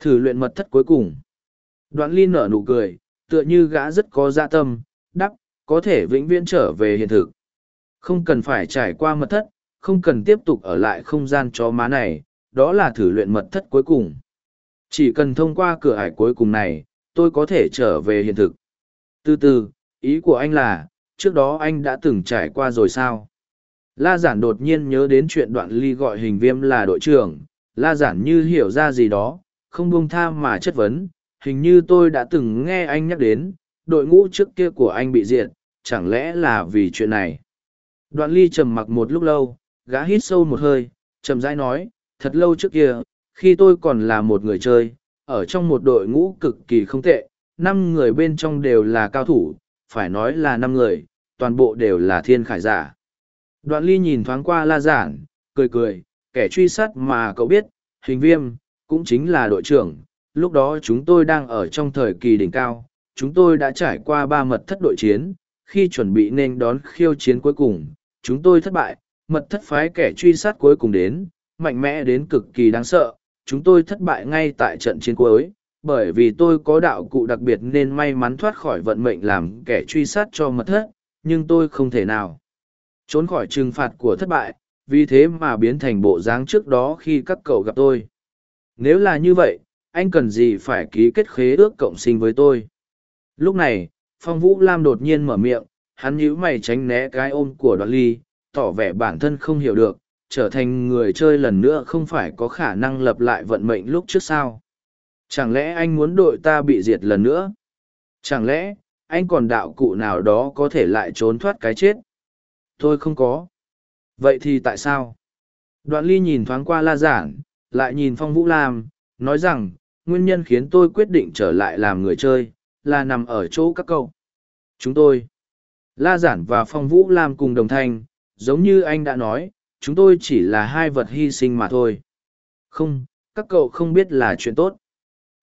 Thử luyện mật thất cuối cùng. Đoạn ly nở nụ cười, tựa như gã rất có dạ tâm, đắp, có thể vĩnh viễn trở về hiện thực. Không cần phải trải qua mật thất, không cần tiếp tục ở lại không gian chó má này, đó là thử luyện mật thất cuối cùng. Chỉ cần thông qua cửa ải cuối cùng này, tôi có thể trở về hiện thực. Từ từ, ý của anh là, trước đó anh đã từng trải qua rồi sao? La giản đột nhiên nhớ đến chuyện đoạn ly gọi hình viêm là đội trưởng, la giản như hiểu ra gì đó, không buông tha mà chất vấn, hình như tôi đã từng nghe anh nhắc đến, đội ngũ trước kia của anh bị diệt, chẳng lẽ là vì chuyện này? Đoạn ly trầm mặc một lúc lâu, gã hít sâu một hơi, trầm rãi nói, thật lâu trước kia, khi tôi còn là một người chơi, ở trong một đội ngũ cực kỳ không tệ, năm người bên trong đều là cao thủ, phải nói là năm người, toàn bộ đều là thiên khải giả. Đoạn ly nhìn thoáng qua la giản, cười cười, kẻ truy sát mà cậu biết, hình viêm, cũng chính là đội trưởng, lúc đó chúng tôi đang ở trong thời kỳ đỉnh cao, chúng tôi đã trải qua ba mật thất đội chiến, khi chuẩn bị nên đón khiêu chiến cuối cùng, chúng tôi thất bại, mật thất phái kẻ truy sát cuối cùng đến, mạnh mẽ đến cực kỳ đáng sợ, chúng tôi thất bại ngay tại trận chiến cuối, bởi vì tôi có đạo cụ đặc biệt nên may mắn thoát khỏi vận mệnh làm kẻ truy sát cho mật thất, nhưng tôi không thể nào trốn khỏi trừng phạt của thất bại, vì thế mà biến thành bộ dáng trước đó khi các cậu gặp tôi. Nếu là như vậy, anh cần gì phải ký kết khế ước cộng sinh với tôi? Lúc này, Phong Vũ Lam đột nhiên mở miệng, hắn nhíu mày tránh né cái ôm của đoạn ly, tỏ vẻ bản thân không hiểu được, trở thành người chơi lần nữa không phải có khả năng lập lại vận mệnh lúc trước sao. Chẳng lẽ anh muốn đội ta bị diệt lần nữa? Chẳng lẽ, anh còn đạo cụ nào đó có thể lại trốn thoát cái chết? Tôi không có. Vậy thì tại sao? Đoạn ly nhìn thoáng qua la giản, lại nhìn Phong Vũ Lam, nói rằng, nguyên nhân khiến tôi quyết định trở lại làm người chơi, là nằm ở chỗ các cậu. Chúng tôi, La Giản và Phong Vũ Lam cùng đồng thanh, giống như anh đã nói, chúng tôi chỉ là hai vật hy sinh mà thôi. Không, các cậu không biết là chuyện tốt.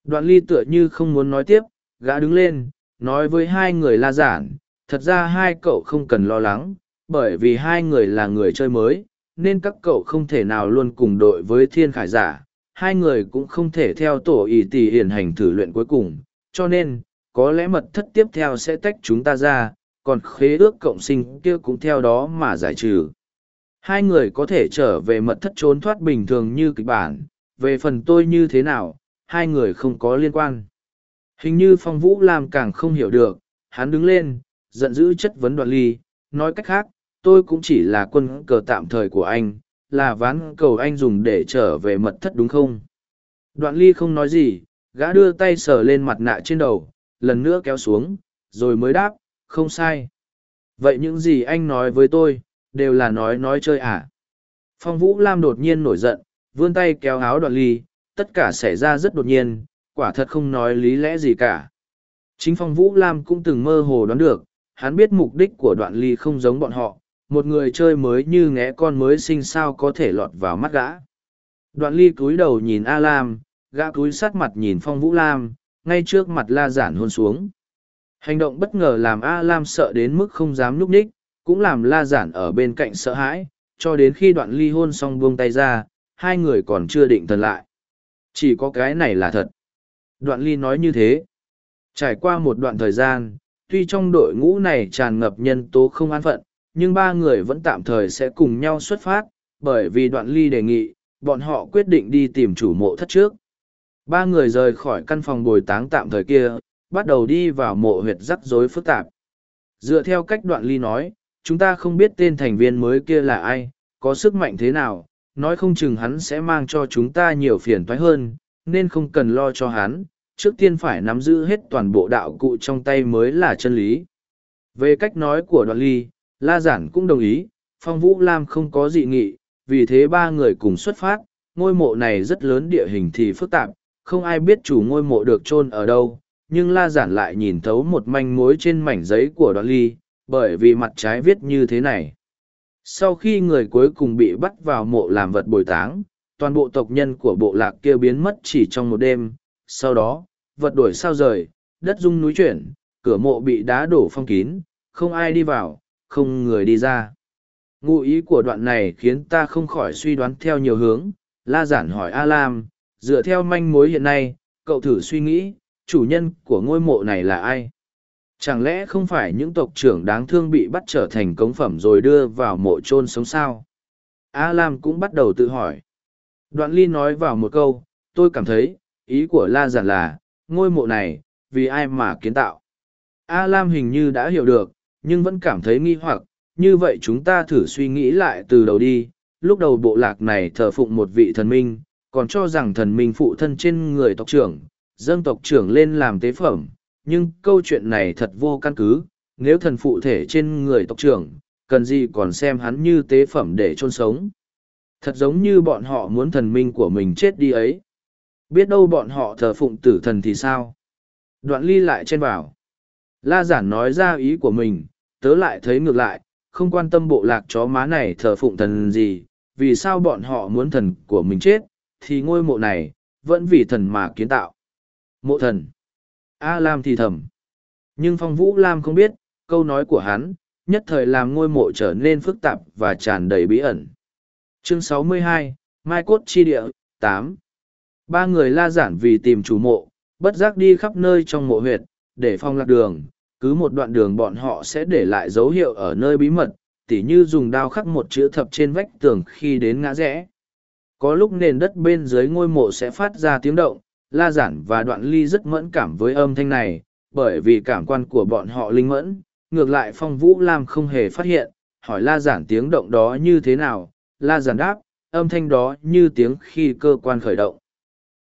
Đoạn ly tựa như không muốn nói tiếp, gã đứng lên, nói với hai người La Giản, thật ra hai cậu không cần lo lắng, bởi vì hai người là người chơi mới, nên các cậu không thể nào luôn cùng đội với thiên khải giả. Hai người cũng không thể theo tổ ý tỷ hiển hành thử luyện cuối cùng, cho nên, có lẽ mật thất tiếp theo sẽ tách chúng ta ra, còn khế ước cộng sinh kia cũng theo đó mà giải trừ. Hai người có thể trở về mật thất trốn thoát bình thường như kịch bản, về phần tôi như thế nào, hai người không có liên quan. Hình như Phong Vũ làm càng không hiểu được, hắn đứng lên, giận dữ chất vấn đoạn ly, nói cách khác, tôi cũng chỉ là quân cờ tạm thời của anh, là ván cầu anh dùng để trở về mật thất đúng không? Đoạn ly không nói gì, gã đưa tay sờ lên mặt nạ trên đầu, lần nữa kéo xuống, rồi mới đáp, không sai. Vậy những gì anh nói với tôi, đều là nói nói chơi à? Phong Vũ Lam đột nhiên nổi giận, vươn tay kéo áo đoạn ly, tất cả xảy ra rất đột nhiên, quả thật không nói lý lẽ gì cả. Chính Phong Vũ Lam cũng từng mơ hồ đoán được, hắn biết mục đích của đoạn ly không giống bọn họ, một người chơi mới như ngẽ con mới sinh sao có thể lọt vào mắt gã. Đoạn ly cúi đầu nhìn A Lam, gã cúi sát mặt nhìn Phong Vũ Lam, ngay trước mặt la giản hôn xuống. Hành động bất ngờ làm A Lam sợ đến mức không dám núp ních, cũng làm la giản ở bên cạnh sợ hãi, cho đến khi đoạn ly hôn xong buông tay ra, hai người còn chưa định thần lại. Chỉ có cái này là thật. Đoạn ly nói như thế. Trải qua một đoạn thời gian, tuy trong đội ngũ này tràn ngập nhân tố không an phận, nhưng ba người vẫn tạm thời sẽ cùng nhau xuất phát, bởi vì đoạn ly đề nghị, bọn họ quyết định đi tìm chủ mộ thất trước. Ba người rời khỏi căn phòng bồi táng tạm thời kia, bắt đầu đi vào mộ huyệt rắc rối phức tạp. Dựa theo cách đoạn ly nói, chúng ta không biết tên thành viên mới kia là ai, có sức mạnh thế nào, nói không chừng hắn sẽ mang cho chúng ta nhiều phiền toái hơn, nên không cần lo cho hắn, trước tiên phải nắm giữ hết toàn bộ đạo cụ trong tay mới là chân lý. Về cách nói của đoạn ly, La Giản cũng đồng ý, Phong Vũ Lam không có dị nghị, vì thế ba người cùng xuất phát, ngôi mộ này rất lớn địa hình thì phức tạp, không ai biết chủ ngôi mộ được chôn ở đâu, nhưng La Giản lại nhìn thấu một manh mối trên mảnh giấy của đoạn ly, bởi vì mặt trái viết như thế này. Sau khi người cuối cùng bị bắt vào mộ làm vật bồi táng, toàn bộ tộc nhân của bộ lạc kia biến mất chỉ trong một đêm, sau đó, vật đổi sao rời, đất rung núi chuyển, cửa mộ bị đá đổ phong kín, không ai đi vào, không người đi ra. Ngụ ý của đoạn này khiến ta không khỏi suy đoán theo nhiều hướng, La Giản hỏi A Lam, dựa theo manh mối hiện nay, cậu thử suy nghĩ, chủ nhân của ngôi mộ này là ai? Chẳng lẽ không phải những tộc trưởng đáng thương bị bắt trở thành cống phẩm rồi đưa vào mộ chôn sống sao? A Lam cũng bắt đầu tự hỏi. Đoạn ly nói vào một câu, tôi cảm thấy, ý của La Giản là, ngôi mộ này, vì ai mà kiến tạo? A Lam hình như đã hiểu được, nhưng vẫn cảm thấy nghi hoặc, như vậy chúng ta thử suy nghĩ lại từ đầu đi. Lúc đầu bộ lạc này thờ phụng một vị thần minh, còn cho rằng thần minh phụ thân trên người tộc trưởng, dâng tộc trưởng lên làm tế phẩm, nhưng câu chuyện này thật vô căn cứ, nếu thần phụ thể trên người tộc trưởng, cần gì còn xem hắn như tế phẩm để chôn sống. Thật giống như bọn họ muốn thần minh của mình chết đi ấy. Biết đâu bọn họ thờ phụng tử thần thì sao? Đoạn ly lại trên bảo. La giản nói ra ý của mình, tớ lại thấy ngược lại, không quan tâm bộ lạc chó má này thờ phụng thần gì, vì sao bọn họ muốn thần của mình chết, thì ngôi mộ này, vẫn vì thần mà kiến tạo. Mộ thần. A Lam thì thầm. Nhưng Phong Vũ Lam không biết, câu nói của hắn, nhất thời làm ngôi mộ trở nên phức tạp và tràn đầy bí ẩn. Chương 62, Mai Cốt Chi Địa, 8 Ba người la giản vì tìm chủ mộ, bất giác đi khắp nơi trong mộ huyệt, để phong lạc đường, cứ một đoạn đường bọn họ sẽ để lại dấu hiệu ở nơi bí mật, tỉ như dùng đao khắc một chữ thập trên vách tường khi đến ngã rẽ. Có lúc nền đất bên dưới ngôi mộ sẽ phát ra tiếng động, la giản và đoạn ly rất mẫn cảm với âm thanh này, bởi vì cảm quan của bọn họ linh mẫn, ngược lại phong vũ lam không hề phát hiện, hỏi la giản tiếng động đó như thế nào, la giản đáp, âm thanh đó như tiếng khi cơ quan khởi động.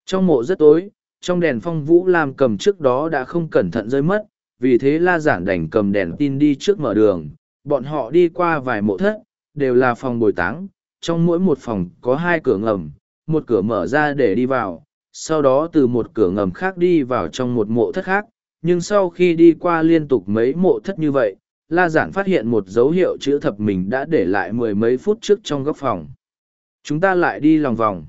Trong mộ rất tối, trong đèn phong vũ lam cầm trước đó đã không cẩn thận rơi mất, vì thế la giản đành cầm đèn tin đi trước mở đường, bọn họ đi qua vài mộ thất, đều là phòng bồi táng, trong mỗi một phòng có hai cửa ngầm, một cửa mở ra để đi vào, sau đó từ một cửa ngầm khác đi vào trong một mộ thất khác, nhưng sau khi đi qua liên tục mấy mộ thất như vậy, La Giản phát hiện một dấu hiệu chữ thập mình đã để lại mười mấy phút trước trong góc phòng. Chúng ta lại đi lòng vòng.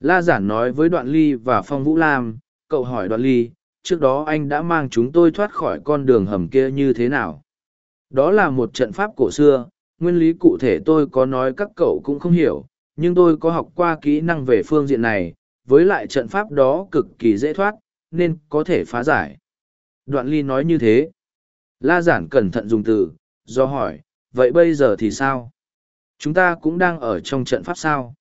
La Giản nói với Đoạn Ly và Phong Vũ Lam, cậu hỏi Đoạn Ly, trước đó anh đã mang chúng tôi thoát khỏi con đường hầm kia như thế nào? Đó là một trận pháp cổ xưa, nguyên lý cụ thể tôi có nói các cậu cũng không hiểu, nhưng tôi có học qua kỹ năng về phương diện này, với lại trận pháp đó cực kỳ dễ thoát, nên có thể phá giải. Đoạn ly nói như thế. La giản cẩn thận dùng từ, do hỏi, vậy bây giờ thì sao? Chúng ta cũng đang ở trong trận pháp sao?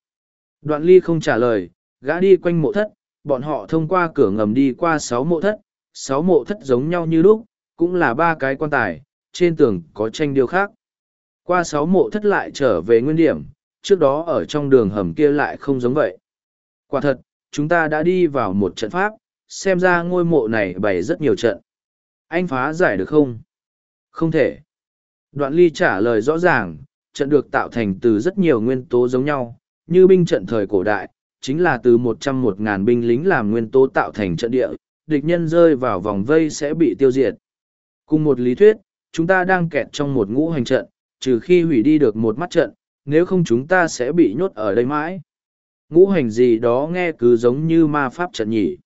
Đoạn ly không trả lời, gã đi quanh mộ thất, bọn họ thông qua cửa ngầm đi qua sáu mộ thất, sáu mộ thất giống nhau như lúc, cũng là ba cái quan tài, trên tường có tranh điêu khác. Qua sáu mộ thất lại trở về nguyên điểm, trước đó ở trong đường hầm kia lại không giống vậy. Quả thật, chúng ta đã đi vào một trận pháp, xem ra ngôi mộ này bày rất nhiều trận. Anh phá giải được không? Không thể. Đoạn ly trả lời rõ ràng, trận được tạo thành từ rất nhiều nguyên tố giống nhau, như binh trận thời cổ đại, chính là từ một trăm một ngàn binh lính làm nguyên tố tạo thành trận địa, địch nhân rơi vào vòng vây sẽ bị tiêu diệt. Cùng một lý thuyết, chúng ta đang kẹt trong một ngũ hành trận, trừ khi hủy đi được một mắt trận, nếu không chúng ta sẽ bị nhốt ở đây mãi. Ngũ hành gì đó nghe cứ giống như ma pháp trận nhỉ.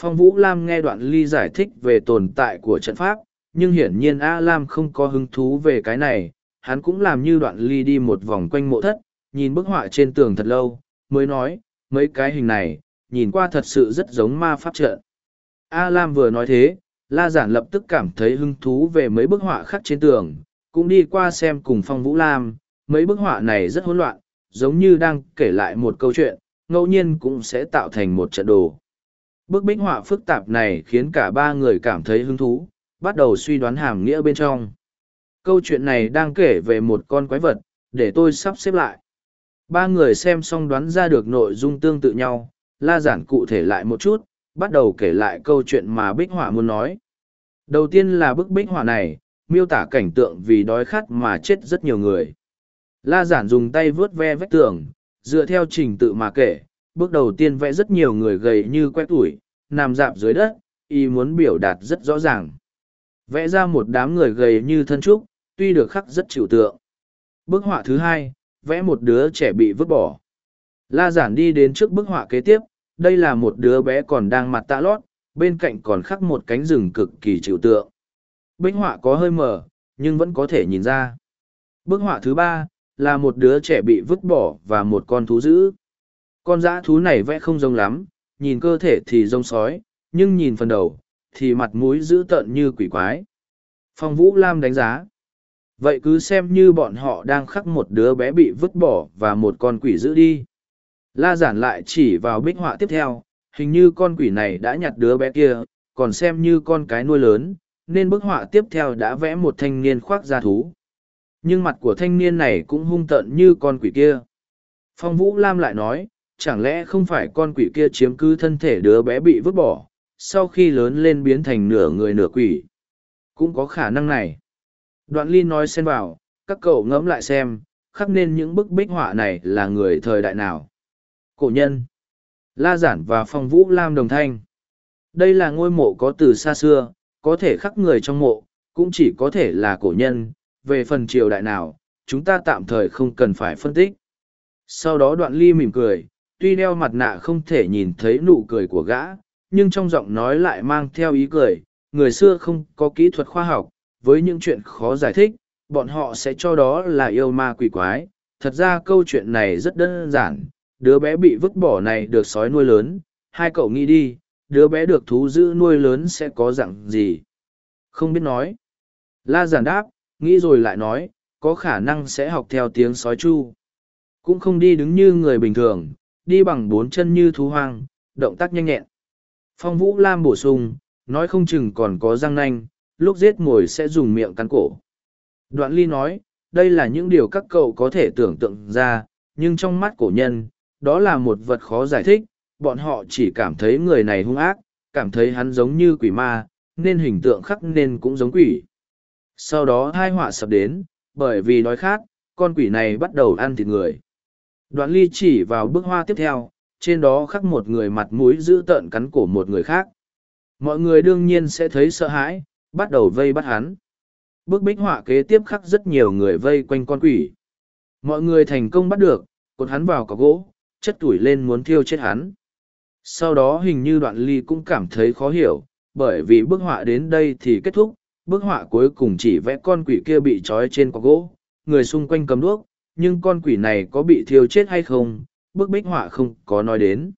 Phong Vũ Lam nghe đoạn ly giải thích về tồn tại của trận pháp, nhưng hiển nhiên A Lam không có hứng thú về cái này, hắn cũng làm như đoạn ly đi một vòng quanh mộ thất, nhìn bức họa trên tường thật lâu, mới nói, mấy cái hình này, nhìn qua thật sự rất giống ma pháp trận. A Lam vừa nói thế, La Giản lập tức cảm thấy hứng thú về mấy bức họa khắc trên tường, cũng đi qua xem cùng Phong Vũ Lam, mấy bức họa này rất hỗn loạn, giống như đang kể lại một câu chuyện, ngẫu nhiên cũng sẽ tạo thành một trận đồ. Bức bích họa phức tạp này khiến cả ba người cảm thấy hứng thú, bắt đầu suy đoán hàm nghĩa bên trong. Câu chuyện này đang kể về một con quái vật, để tôi sắp xếp lại. Ba người xem xong đoán ra được nội dung tương tự nhau, la giản cụ thể lại một chút, bắt đầu kể lại câu chuyện mà bích họa muốn nói. Đầu tiên là bức bích họa này, miêu tả cảnh tượng vì đói khát mà chết rất nhiều người. La giản dùng tay vướt ve vách tường, dựa theo trình tự mà kể, bước đầu tiên vẽ rất nhiều người gầy như quét tuổi, nằm dạp dưới đất, y muốn biểu đạt rất rõ ràng. Vẽ ra một đám người gầy như thân trúc, tuy được khắc rất chịu tượng. Bức họa thứ hai, vẽ một đứa trẻ bị vứt bỏ. La giản đi đến trước bức họa kế tiếp, đây là một đứa bé còn đang mặt tạ lót, bên cạnh còn khắc một cánh rừng cực kỳ chịu tượng. Bích họa có hơi mờ, nhưng vẫn có thể nhìn ra. Bức họa thứ ba, là một đứa trẻ bị vứt bỏ và một con thú dữ. Con dã thú này vẽ không giống lắm, nhìn cơ thể thì giống sói, nhưng nhìn phần đầu, thì mặt mũi dữ tợn như quỷ quái. Phong Vũ Lam đánh giá. Vậy cứ xem như bọn họ đang khắc một đứa bé bị vứt bỏ và một con quỷ giữ đi. La giản lại chỉ vào bích họa tiếp theo, hình như con quỷ này đã nhặt đứa bé kia, còn xem như con cái nuôi lớn, nên bức họa tiếp theo đã vẽ một thanh niên khoác da thú. Nhưng mặt của thanh niên này cũng hung tợn như con quỷ kia. Phong Vũ Lam lại nói, chẳng lẽ không phải con quỷ kia chiếm cứ thân thể đứa bé bị vứt bỏ, sau khi lớn lên biến thành nửa người nửa quỷ. Cũng có khả năng này. Đoạn ly nói xen vào, các cậu ngẫm lại xem, khắc nên những bức bích họa này là người thời đại nào. Cổ nhân. La Giản và Phong Vũ Lam đồng thanh. Đây là ngôi mộ có từ xa xưa, có thể khắc người trong mộ, cũng chỉ có thể là cổ nhân, về phần triều đại nào, chúng ta tạm thời không cần phải phân tích. Sau đó đoạn ly mỉm cười, tuy đeo mặt nạ không thể nhìn thấy nụ cười của gã, nhưng trong giọng nói lại mang theo ý cười, người xưa không có kỹ thuật khoa học, với những chuyện khó giải thích, bọn họ sẽ cho đó là yêu ma quỷ quái. Thật ra câu chuyện này rất đơn giản, đứa bé bị vứt bỏ này được sói nuôi lớn, hai cậu nghĩ đi, đứa bé được thú giữ nuôi lớn sẽ có dạng gì? Không biết nói. La giản đáp, nghĩ rồi lại nói, có khả năng sẽ học theo tiếng sói chu. Cũng không đi đứng như người bình thường, đi bằng bốn chân như thú hoang, động tác nhanh nhẹn. Phong Vũ Lam bổ sung, nói không chừng còn có răng nanh, lúc giết mồi sẽ dùng miệng cắn cổ. Đoạn ly nói, đây là những điều các cậu có thể tưởng tượng ra, nhưng trong mắt cổ nhân, đó là một vật khó giải thích, bọn họ chỉ cảm thấy người này hung ác, cảm thấy hắn giống như quỷ ma, nên hình tượng khắc nên cũng giống quỷ. Sau đó hai họa sập đến, bởi vì đói khát, con quỷ này bắt đầu ăn thịt người. Đoạn ly chỉ vào bức hoa tiếp theo, trên đó khắc một người mặt mũi giữ tợn cắn cổ một người khác. Mọi người đương nhiên sẽ thấy sợ hãi, bắt đầu vây bắt hắn. Bức bích họa kế tiếp khắc rất nhiều người vây quanh con quỷ. Mọi người thành công bắt được, cột hắn vào cọc gỗ, chất tuổi lên muốn thiêu chết hắn. Sau đó hình như đoạn ly cũng cảm thấy khó hiểu, bởi vì bức họa đến đây thì kết thúc, bức họa cuối cùng chỉ vẽ con quỷ kia bị trói trên cọc gỗ, người xung quanh cầm đuốc, nhưng con quỷ này có bị thiêu chết hay không, bức bích họa không có nói đến.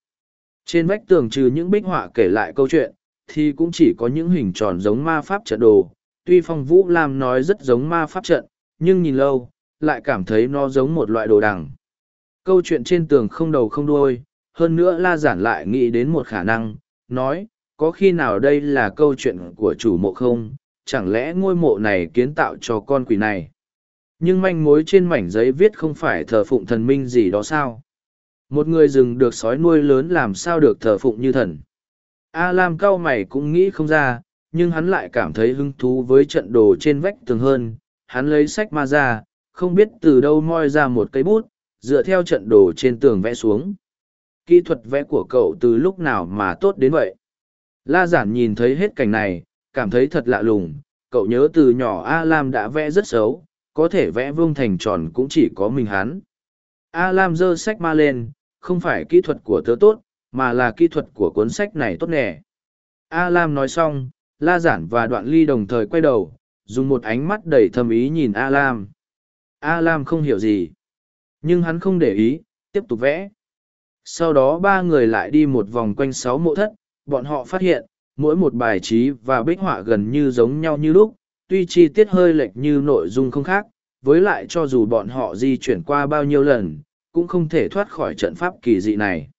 Trên vách tường trừ những bích họa kể lại câu chuyện, thì cũng chỉ có những hình tròn giống ma pháp trận đồ. Tuy phong vũ lam nói rất giống ma pháp trận, nhưng nhìn lâu, lại cảm thấy nó giống một loại đồ đằng. Câu chuyện trên tường không đầu không đuôi, hơn nữa la giản lại nghĩ đến một khả năng, nói, có khi nào đây là câu chuyện của chủ mộ không, chẳng lẽ ngôi mộ này kiến tạo cho con quỷ này. Nhưng manh mối trên mảnh giấy viết không phải thờ phụng thần minh gì đó sao? Một người rừng được sói nuôi lớn làm sao được thờ phụng như thần. A Lam cao mày cũng nghĩ không ra, nhưng hắn lại cảm thấy hứng thú với trận đồ trên vách tường hơn. Hắn lấy sách ma ra, không biết từ đâu moi ra một cây bút, dựa theo trận đồ trên tường vẽ xuống. Kỹ thuật vẽ của cậu từ lúc nào mà tốt đến vậy? La giản nhìn thấy hết cảnh này, cảm thấy thật lạ lùng. Cậu nhớ từ nhỏ A Lam đã vẽ rất xấu, có thể vẽ vương thành tròn cũng chỉ có mình hắn. A Lam giơ sách ma lên, không phải kỹ thuật của tớ tốt, mà là kỹ thuật của cuốn sách này tốt nè. A Lam nói xong, La Giản và Đoạn Ly đồng thời quay đầu, dùng một ánh mắt đầy thâm ý nhìn A Lam. A Lam không hiểu gì, nhưng hắn không để ý, tiếp tục vẽ. Sau đó ba người lại đi một vòng quanh sáu mộ thất, bọn họ phát hiện, mỗi một bài trí và bích họa gần như giống nhau như lúc, tuy chi tiết hơi lệch như nội dung không khác, với lại cho dù bọn họ di chuyển qua bao nhiêu lần, cũng không thể thoát khỏi trận pháp kỳ dị này.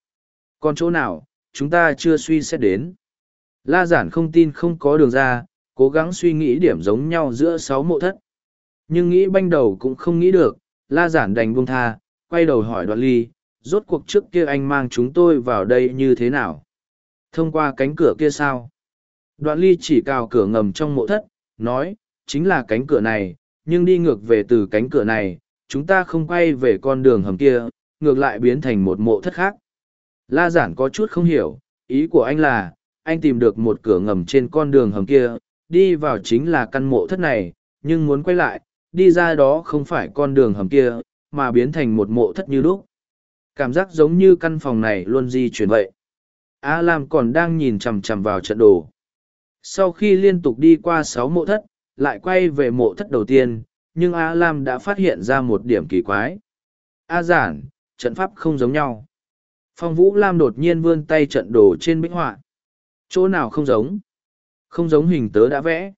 Còn chỗ nào, chúng ta chưa suy xét đến. La giản không tin không có đường ra, cố gắng suy nghĩ điểm giống nhau giữa sáu mộ thất. Nhưng nghĩ banh đầu cũng không nghĩ được, la giản đành buông tha, quay đầu hỏi đoạn ly, rốt cuộc trước kia anh mang chúng tôi vào đây như thế nào? Thông qua cánh cửa kia sao? Đoạn ly chỉ cào cửa ngầm trong mộ thất, nói, chính là cánh cửa này, nhưng đi ngược về từ cánh cửa này, chúng ta không quay về con đường hầm kia, ngược lại biến thành một mộ thất khác. La giản có chút không hiểu, ý của anh là, anh tìm được một cửa ngầm trên con đường hầm kia, đi vào chính là căn mộ thất này, nhưng muốn quay lại, đi ra đó không phải con đường hầm kia, mà biến thành một mộ thất như lúc. Cảm giác giống như căn phòng này luôn di chuyển vậy. A Lam còn đang nhìn chằm chằm vào trận đồ. Sau khi liên tục đi qua sáu mộ thất, lại quay về mộ thất đầu tiên, nhưng A Lam đã phát hiện ra một điểm kỳ quái. A giản, trận pháp không giống nhau. Phong Vũ Lam đột nhiên vươn tay trận đồ trên bích họa. Chỗ nào không giống? Không giống hình tớ đã vẽ.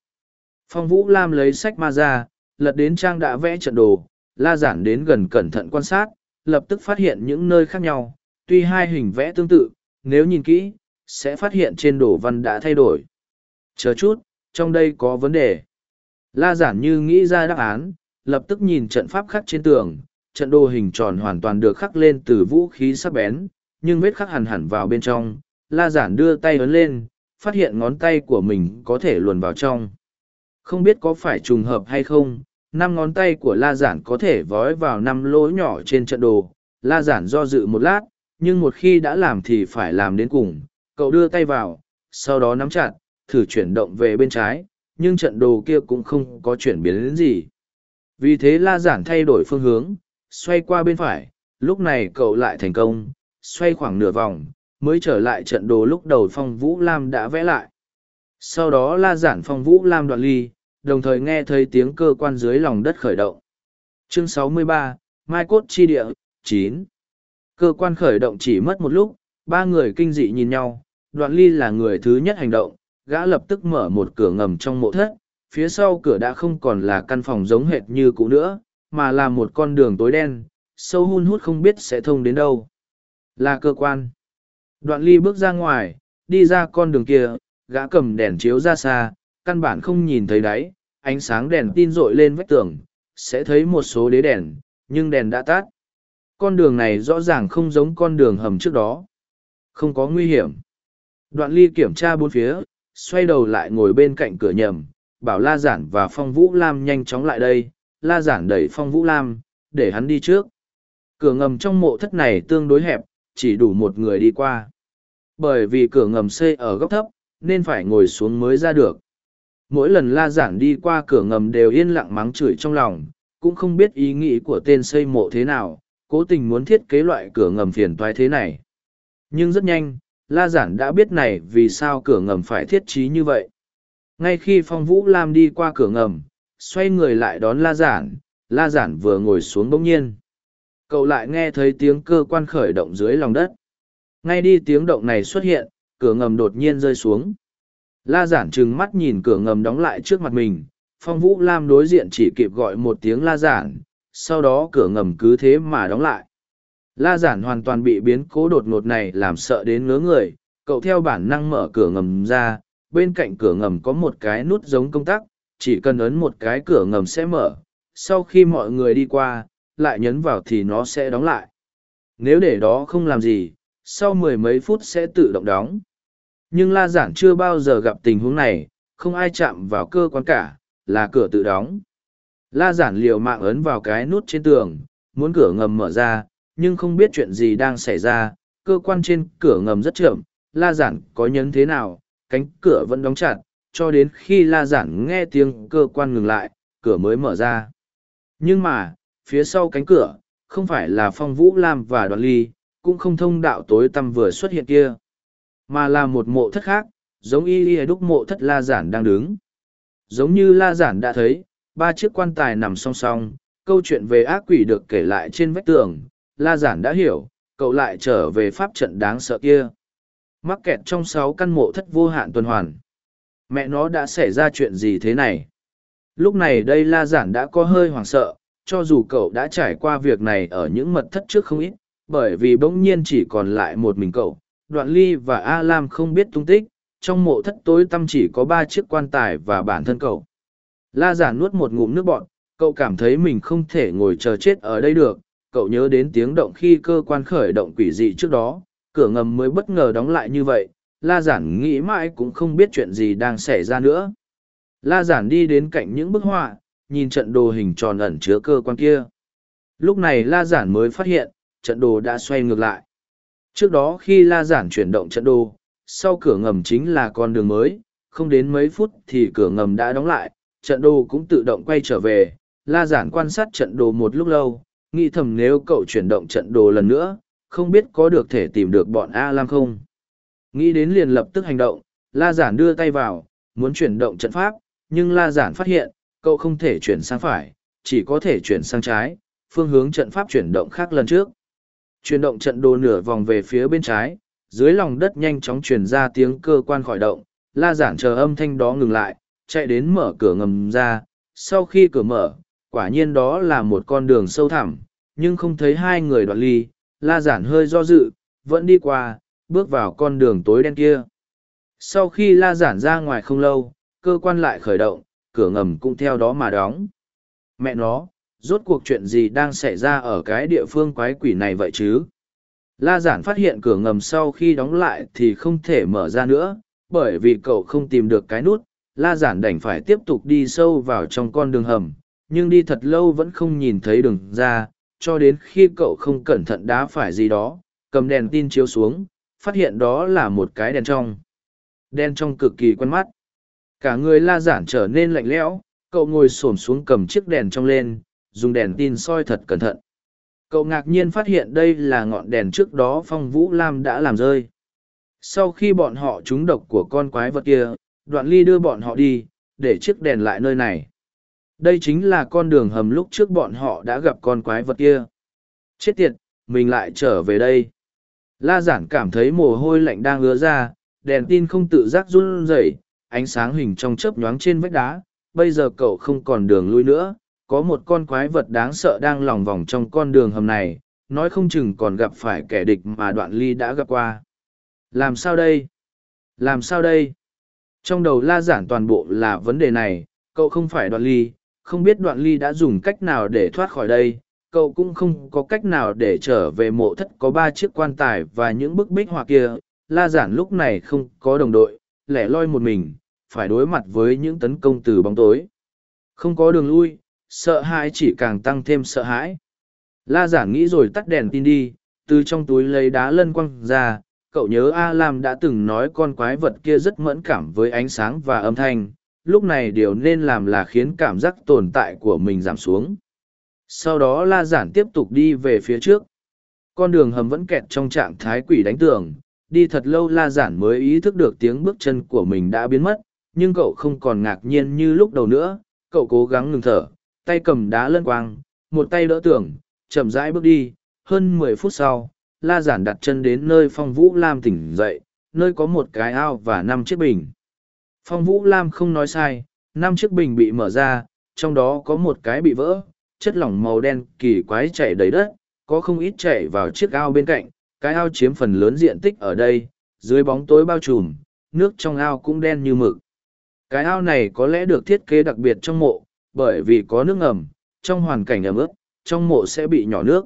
Phong Vũ Lam lấy sách ma ra, lật đến trang đã vẽ trận đồ, la giản đến gần cẩn thận quan sát, lập tức phát hiện những nơi khác nhau. Tuy hai hình vẽ tương tự, nếu nhìn kỹ, sẽ phát hiện trên đồ văn đã thay đổi. Chờ chút, trong đây có vấn đề. La giản như nghĩ ra đáp án, lập tức nhìn trận pháp khắc trên tường, trận đồ hình tròn hoàn toàn được khắc lên từ vũ khí sắc bén, nhưng vết khắc hẳn hẳn vào bên trong. La giản đưa tay ấn lên, phát hiện ngón tay của mình có thể luồn vào trong. Không biết có phải trùng hợp hay không, năm ngón tay của la giản có thể vói vào năm lỗ nhỏ trên trận đồ. La giản do dự một lát, nhưng một khi đã làm thì phải làm đến cùng. Cậu đưa tay vào, sau đó nắm chặt, thử chuyển động về bên trái, nhưng trận đồ kia cũng không có chuyển biến đến gì. Vì thế la giản thay đổi phương hướng, xoay qua bên phải, lúc này cậu lại thành công, xoay khoảng nửa vòng, mới trở lại trận đồ lúc đầu phong vũ lam đã vẽ lại sau đó la giản phong vũ lam đoạn ly đồng thời nghe thấy tiếng cơ quan dưới lòng đất khởi động chương 63, mai cốt chi địa 9 cơ quan khởi động chỉ mất một lúc, ba người kinh dị nhìn nhau, đoạn ly là người thứ nhất hành động, gã lập tức mở một cửa ngầm trong mộ thất, phía sau cửa đã không còn là căn phòng giống hệt như cũ nữa, mà là một con đường tối đen, sâu hun hút không biết sẽ thông đến đâu. Là cơ quan. Đoạn ly bước ra ngoài, đi ra con đường kia, gã cầm đèn chiếu ra xa, căn bản không nhìn thấy đáy, ánh sáng đèn tin rội lên vách tường, sẽ thấy một số đế đèn, nhưng đèn đã tắt con đường này rõ ràng không giống con đường hầm trước đó. Không có nguy hiểm. Đoạn ly kiểm tra bốn phía, xoay đầu lại ngồi bên cạnh cửa nhầm, bảo la giản và phong vũ lam nhanh chóng lại đây. La giản đẩy phong vũ lam, để hắn đi trước. Cửa ngầm trong mộ thất này tương đối hẹp, chỉ đủ một người đi qua. Bởi vì cửa ngầm xây ở góc thấp, nên phải ngồi xuống mới ra được. Mỗi lần la giản đi qua cửa ngầm đều yên lặng mắng chửi trong lòng, cũng không biết ý nghĩ của tên xây mộ thế nào cố tình muốn thiết kế loại cửa ngầm phiền toái thế này. Nhưng rất nhanh, la giản đã biết này vì sao cửa ngầm phải thiết trí như vậy. Ngay khi phong vũ lam đi qua cửa ngầm, xoay người lại đón la giản la giản vừa ngồi xuống bỗng nhiên. Cậu lại nghe thấy tiếng cơ quan khởi động dưới lòng đất. Ngay đi tiếng động này xuất hiện, cửa ngầm đột nhiên rơi xuống. La giản trừng mắt nhìn cửa ngầm đóng lại trước mặt mình, phong vũ lam đối diện chỉ kịp gọi một tiếng la giản sau đó cửa ngầm cứ thế mà đóng lại. La giản hoàn toàn bị biến cố đột ngột này làm sợ đến ngớ người, cậu theo bản năng mở cửa ngầm ra, bên cạnh cửa ngầm có một cái nút giống công tắc, chỉ cần ấn một cái cửa ngầm sẽ mở, sau khi mọi người đi qua, lại nhấn vào thì nó sẽ đóng lại. Nếu để đó không làm gì, sau mười mấy phút sẽ tự động đóng. Nhưng la giản chưa bao giờ gặp tình huống này, không ai chạm vào cơ quan cả, là cửa tự đóng la giản liều mạng ấn vào cái nút trên tường, muốn cửa ngầm mở ra, nhưng không biết chuyện gì đang xảy ra. Cơ quan trên cửa ngầm rất chậm, la giản có nhấn thế nào, cánh cửa vẫn đóng chặt, cho đến khi la giản nghe tiếng cơ quan ngừng lại, cửa mới mở ra. Nhưng mà, phía sau cánh cửa, không phải là phong vũ lam và đoàn ly, cũng không thông đạo tối tăm vừa xuất hiện kia, mà là một mộ thất khác, giống y y đúc mộ thất la giản đang đứng. Giống như la giản đã thấy ba chiếc quan tài nằm song song, câu chuyện về ác quỷ được kể lại trên vách tường. La giản đã hiểu, cậu lại trở về pháp trận đáng sợ kia. Mắc kẹt trong sáu căn mộ thất vô hạn tuần hoàn. Mẹ nó đã xảy ra chuyện gì thế này? Lúc này đây la giản đã có hơi hoảng sợ, cho dù cậu đã trải qua việc này ở những mật thất trước không ít, bởi vì bỗng nhiên chỉ còn lại một mình cậu, đoạn ly và a lam không biết tung tích. Trong mộ thất tối tăm chỉ có ba chiếc quan tài và bản thân cậu la giản nuốt một ngụm nước bọn cậu cảm thấy mình không thể ngồi chờ chết ở đây được. Cậu nhớ đến tiếng động khi cơ quan khởi động quỷ dị trước đó, cửa ngầm mới bất ngờ đóng lại như vậy. La giản nghĩ mãi cũng không biết chuyện gì đang xảy ra nữa. La giản đi đến cạnh những bức họa, nhìn trận đồ hình tròn ẩn chứa cơ quan kia. Lúc này la giản mới phát hiện, trận đồ đã xoay ngược lại. Trước đó khi la giản chuyển động trận đồ, sau cửa ngầm chính là con đường mới. Không đến mấy phút thì cửa ngầm đã đóng lại trận đồ cũng tự động quay trở về, la giản quan sát trận đồ một lúc lâu, nghĩ thầm nếu cậu chuyển động trận đồ lần nữa, không biết có được thể tìm được bọn a lam không. Nghĩ đến liền lập tức hành động, la giản đưa tay vào, muốn chuyển động trận pháp, nhưng la giản phát hiện, cậu không thể chuyển sang phải, chỉ có thể chuyển sang trái, phương hướng trận pháp chuyển động khác lần trước. Chuyển động trận đồ nửa vòng về phía bên trái, dưới lòng đất nhanh chóng truyền ra tiếng cơ quan khỏi động, la giản chờ âm thanh đó ngừng lại chạy đến mở cửa ngầm ra, sau khi cửa mở, quả nhiên đó là một con đường sâu thẳm, nhưng không thấy hai người đoạn ly, la giản hơi do dự, vẫn đi qua, bước vào con đường tối đen kia. Sau khi la giản ra ngoài không lâu, cơ quan lại khởi động, cửa ngầm cũng theo đó mà đóng. Mẹ nó, rốt cuộc chuyện gì đang xảy ra ở cái địa phương quái quỷ này vậy chứ? La giản phát hiện cửa ngầm sau khi đóng lại thì không thể mở ra nữa, bởi vì cậu không tìm được cái nút la giản đành phải tiếp tục đi sâu vào trong con đường hầm nhưng đi thật lâu vẫn không nhìn thấy đường ra cho đến khi cậu không cẩn thận đá phải gì đó cầm đèn tin chiếu xuống phát hiện đó là một cái đèn trong. Đen trong cực kỳ quen mắt. Cả người la giản trở nên lạnh lẽo cậu ngồi s ổ m xuống cầm chiếc đèn trong lên dùng đèn tin soi thật cẩn thận. Cậu ngạc nhiên phát hiện đây là ngọn đèn trước đó phong vũ lam đã làm rơi. Sau khi bọn họ trúng độc của con quái vật kia, đoạn ly đưa bọn họ đi, để chiếc đèn lại nơi này. Đây chính là con đường hầm lúc trước bọn họ đã gặp con quái vật kia. Chết tiệt, mình lại trở về đây. La giản cảm thấy mồ hôi lạnh đang ứa ra, đèn tin không tự giác run rẩy, ánh sáng hình trong chớp nhoáng trên vách đá. Bây giờ cậu không còn đường lui nữa, có một con quái vật đáng sợ đang lòng vòng trong con đường hầm này, nói không chừng còn gặp phải kẻ địch mà đoạn ly đã gặp qua. Làm sao đây? Làm sao đây? Trong đầu la giản toàn bộ là vấn đề này, cậu không phải đoạn ly, không biết đoạn ly đã dùng cách nào để thoát khỏi đây, cậu cũng không có cách nào để trở về mộ thất có ba chiếc quan tài và những bức bích họa kia. La giản lúc này không có đồng đội, lẻ loi một mình, phải đối mặt với những tấn công từ bóng tối. Không có đường lui, sợ hãi chỉ càng tăng thêm sợ hãi. La giản nghĩ rồi tắt đèn tin đi, từ trong túi lấy đá lân quăng ra, cậu nhớ A Lam đã từng nói con quái vật kia rất mẫn cảm với ánh sáng và âm thanh, lúc này điều nên làm là khiến cảm giác tồn tại của mình giảm xuống. Sau đó La Giản tiếp tục đi về phía trước. Con đường hầm vẫn kẹt trong trạng thái quỷ đánh tường, đi thật lâu La Giản mới ý thức được tiếng bước chân của mình đã biến mất, nhưng cậu không còn ngạc nhiên như lúc đầu nữa, cậu cố gắng ngừng thở, tay cầm đá lân quang, một tay đỡ tường, chậm rãi bước đi, hơn mười phút sau, La Giản đặt chân đến nơi Phong Vũ Lam tỉnh dậy, nơi có một cái ao và năm chiếc bình. Phong Vũ Lam không nói sai, năm chiếc bình bị mở ra, trong đó có một cái bị vỡ, chất lỏng màu đen kỳ quái chảy đầy đất, có không ít chảy vào chiếc ao bên cạnh, cái ao chiếm phần lớn diện tích ở đây, dưới bóng tối bao trùm, nước trong ao cũng đen như mực. Cái ao này có lẽ được thiết kế đặc biệt trong mộ, bởi vì có nước ngầm, trong hoàn cảnh ẩm ướt, trong mộ sẽ bị nhỏ nước.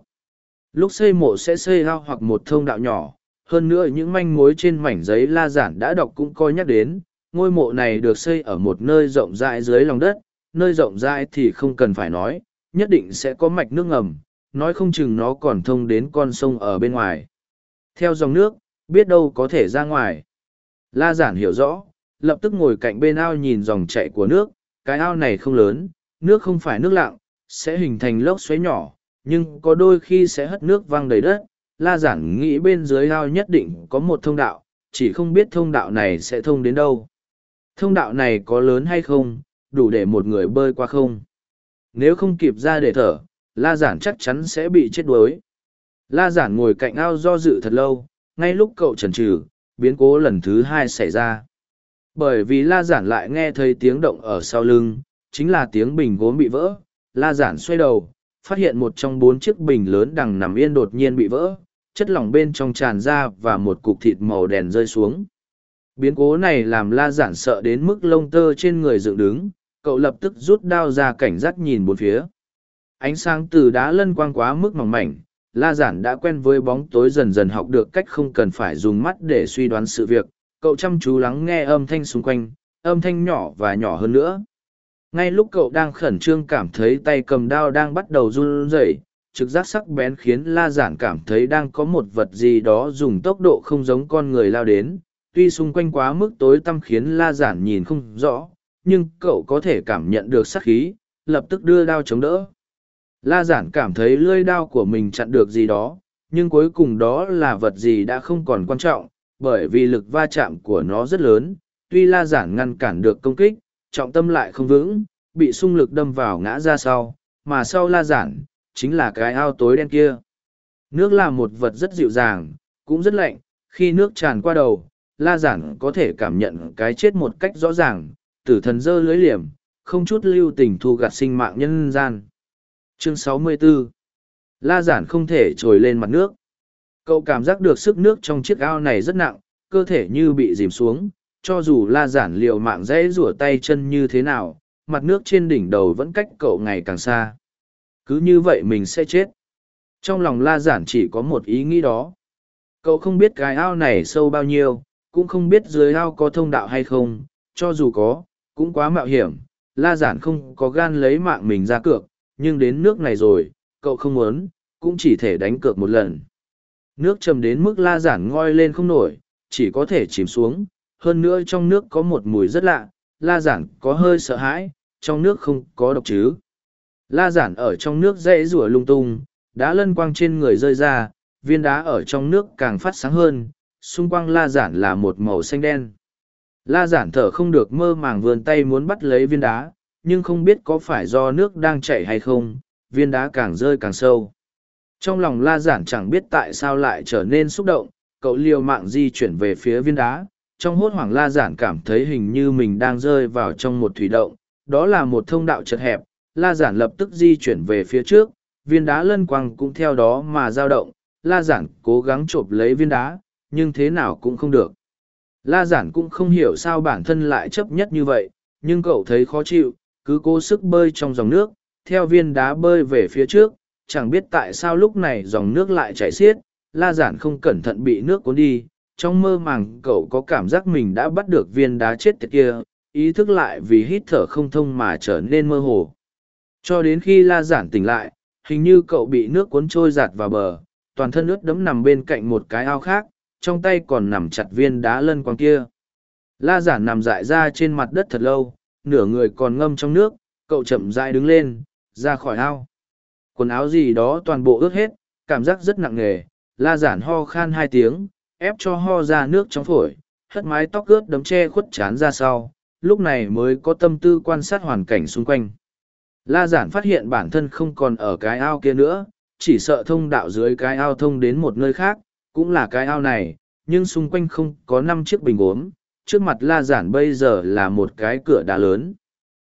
Lúc xây mộ sẽ xây ao hoặc một thông đạo nhỏ, hơn nữa những manh mối trên mảnh giấy la giản đã đọc cũng coi nhắc đến, ngôi mộ này được xây ở một nơi rộng rãi dưới lòng đất, nơi rộng rãi thì không cần phải nói, nhất định sẽ có mạch nước ngầm, nói không chừng nó còn thông đến con sông ở bên ngoài. Theo dòng nước, biết đâu có thể ra ngoài. La giản hiểu rõ, lập tức ngồi cạnh bên ao nhìn dòng chảy của nước, cái ao này không lớn, nước không phải nước lặng, sẽ hình thành lốc xoáy nhỏ, nhưng có đôi khi sẽ hất nước văng đầy đất. La giản nghĩ bên dưới ao nhất định có một thông đạo, chỉ không biết thông đạo này sẽ thông đến đâu. Thông đạo này có lớn hay không, đủ để một người bơi qua không? Nếu không kịp ra để thở, la giản chắc chắn sẽ bị chết đuối. La giản ngồi cạnh ao do dự thật lâu, ngay lúc cậu chần chừ, biến cố lần thứ hai xảy ra. Bởi vì la giản lại nghe thấy tiếng động ở sau lưng, chính là tiếng bình gốm bị vỡ. La giản xoay đầu, phát hiện một trong bốn chiếc bình lớn đằng nằm yên đột nhiên bị vỡ, chất lỏng bên trong tràn ra và một cục thịt màu đèn rơi xuống. Biến cố này làm la giản sợ đến mức lông tơ trên người dựng đứng, cậu lập tức rút đao ra cảnh giác nhìn bốn phía. Ánh sáng từ đá lân quang quá mức mỏng mảnh, la giản đã quen với bóng tối dần dần học được cách không cần phải dùng mắt để suy đoán sự việc. Cậu chăm chú lắng nghe âm thanh xung quanh, âm thanh nhỏ và nhỏ hơn nữa. Ngay lúc cậu đang khẩn trương cảm thấy tay cầm đao đang bắt đầu run rẩy, trực giác sắc bén khiến la giản cảm thấy đang có một vật gì đó dùng tốc độ không giống con người lao đến, tuy xung quanh quá mức tối tăm khiến la giản nhìn không rõ, nhưng cậu có thể cảm nhận được sát khí, lập tức đưa đao chống đỡ. La giản cảm thấy lưỡi đao của mình chặn được gì đó, nhưng cuối cùng đó là vật gì đã không còn quan trọng, bởi vì lực va chạm của nó rất lớn, tuy la giản ngăn cản được công kích, trọng tâm lại không vững, bị xung lực đâm vào ngã ra sau, mà sau la giản, chính là cái ao tối đen kia. Nước là một vật rất dịu dàng, cũng rất lạnh, khi nước tràn qua đầu, la giản có thể cảm nhận cái chết một cách rõ ràng, tử thần dơ lưới liềm, không chút lưu tình thu gặt sinh mạng nhân gian. Chương 64 La giản không thể trồi lên mặt nước. Cậu cảm giác được sức nước trong chiếc ao này rất nặng, cơ thể như bị dìm xuống, cho dù la giản liều mạng dễ rủa tay chân như thế nào, mặt nước trên đỉnh đầu vẫn cách cậu ngày càng xa. Cứ như vậy mình sẽ chết. Trong lòng la giản chỉ có một ý nghĩ đó. Cậu không biết cái ao này sâu bao nhiêu, cũng không biết dưới ao có thông đạo hay không, cho dù có, cũng quá mạo hiểm, la giản không có gan lấy mạng mình ra cược, nhưng đến nước này rồi, cậu không muốn, cũng chỉ thể đánh cược một lần. Nước trầm đến mức la giản ngoi lên không nổi, chỉ có thể chìm xuống, hơn nữa trong nước có một mùi rất lạ, la giản có hơi sợ hãi, trong nước không có độc chứ. La giản ở trong nước dãy rủa lung tung, đá lân quang trên người rơi ra, viên đá ở trong nước càng phát sáng hơn, xung quanh la giản là một màu xanh đen. La giản thở không được mơ màng vươn tay muốn bắt lấy viên đá, nhưng không biết có phải do nước đang chảy hay không, viên đá càng rơi càng sâu. Trong lòng la giản chẳng biết tại sao lại trở nên xúc động, cậu liều mạng di chuyển về phía viên đá. Trong hốt hoảng la giản cảm thấy hình như mình đang rơi vào trong một thủy động, đó là một thông đạo chật hẹp, la giản lập tức di chuyển về phía trước, viên đá lân quăng cũng theo đó mà dao động, la giản cố gắng chộp lấy viên đá, nhưng thế nào cũng không được. La giản cũng không hiểu sao bản thân lại chấp nhất như vậy, nhưng cậu thấy khó chịu, cứ cố sức bơi trong dòng nước, theo viên đá bơi về phía trước, chẳng biết tại sao lúc này dòng nước lại chảy xiết, la giản không cẩn thận bị nước cuốn đi, trong mơ màng cậu có cảm giác mình đã bắt được viên đá chết tiệt kia, ý thức lại vì hít thở không thông mà trở nên mơ hồ. Cho đến khi la giản tỉnh lại, hình như cậu bị nước cuốn trôi giạt vào bờ, toàn thân ướt đẫm nằm bên cạnh một cái ao khác, trong tay còn nằm chặt viên đá lân quang kia. La giản nằm dại ra trên mặt đất thật lâu, nửa người còn ngâm trong nước, cậu chậm rãi đứng lên, ra khỏi ao. Quần áo gì đó toàn bộ ướt hết, cảm giác rất nặng nề, la giản ho khan hai tiếng, ép cho ho ra nước trong phổi, hất mái tóc ướt đấm che khuất chán ra sau, lúc này mới có tâm tư quan sát hoàn cảnh xung quanh. La giản phát hiện bản thân không còn ở cái ao kia nữa, chỉ sợ thông đạo dưới cái ao thông đến một nơi khác, cũng là cái ao này, nhưng xung quanh không có năm chiếc bình gốm, trước mặt la giản bây giờ là một cái cửa đá lớn.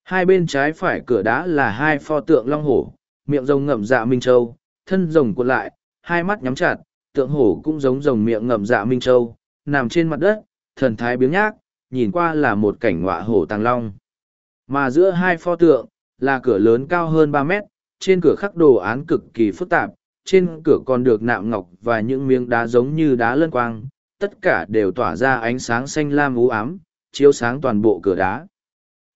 Hai bên trái phải cửa đá là hai pho tượng long hổ, miệng rồng ngậm dạ Minh Châu, thân rồng cuộn lại, hai mắt nhắm chặt, tượng hổ cũng giống rồng miệng ngậm dạ Minh Châu, nằm trên mặt đất, thần thái biếng nhác, nhìn qua là một cảnh ngọa hổ tàng long. Mà giữa hai pho tượng, là cửa lớn cao hơn ba mét, trên cửa khắc đồ án cực kỳ phức tạp, trên cửa còn được nạm ngọc và những miếng đá giống như đá lân quang, tất cả đều tỏa ra ánh sáng xanh lam u ám, chiếu sáng toàn bộ cửa đá.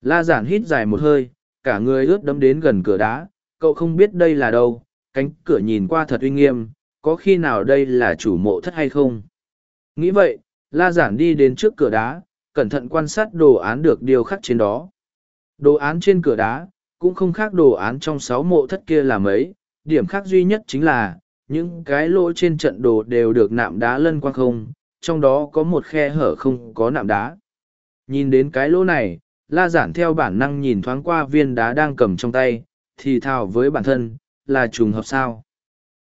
La giản hít dài một hơi, cả người ướt đẫm đến gần cửa đá, cậu không biết đây là đâu, cánh cửa nhìn qua thật uy nghiêm, có khi nào đây là chủ mộ thất hay không? Nghĩ vậy, La giản đi đến trước cửa đá, cẩn thận quan sát đồ án được điêu khắc trên đó. Đồ án trên cửa đá, cũng không khác đồ án trong sáu mộ thất kia là mấy, điểm khác duy nhất chính là, những cái lỗ trên trận đồ đều được nạm đá lân quang không, trong đó có một khe hở không có nạm đá. Nhìn đến cái lỗ này, la giản theo bản năng nhìn thoáng qua viên đá đang cầm trong tay, thì thào với bản thân, là trùng hợp sao.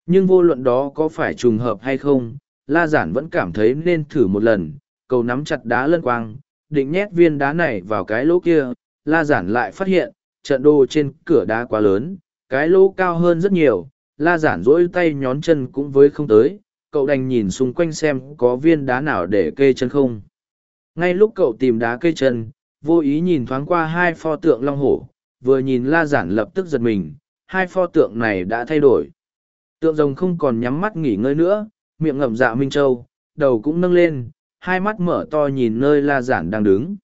Nhưng vô luận đó có phải trùng hợp hay không, la giản vẫn cảm thấy nên thử một lần, cầu nắm chặt đá lân quang, định nhét viên đá này vào cái lỗ kia, la giản lại phát hiện, trận đồ trên cửa đá quá lớn, cái lỗ cao hơn rất nhiều, la giản rỗi tay nhón chân cũng với không tới, cậu đành nhìn xung quanh xem có viên đá nào để kê chân không. Ngay lúc cậu tìm đá kê chân, vô ý nhìn thoáng qua hai pho tượng long hổ, vừa nhìn la giản lập tức giật mình, hai pho tượng này đã thay đổi. Tượng rồng không còn nhắm mắt nghỉ ngơi nữa, miệng ngậm dạ Minh Châu, đầu cũng nâng lên, hai mắt mở to nhìn nơi la giản đang đứng.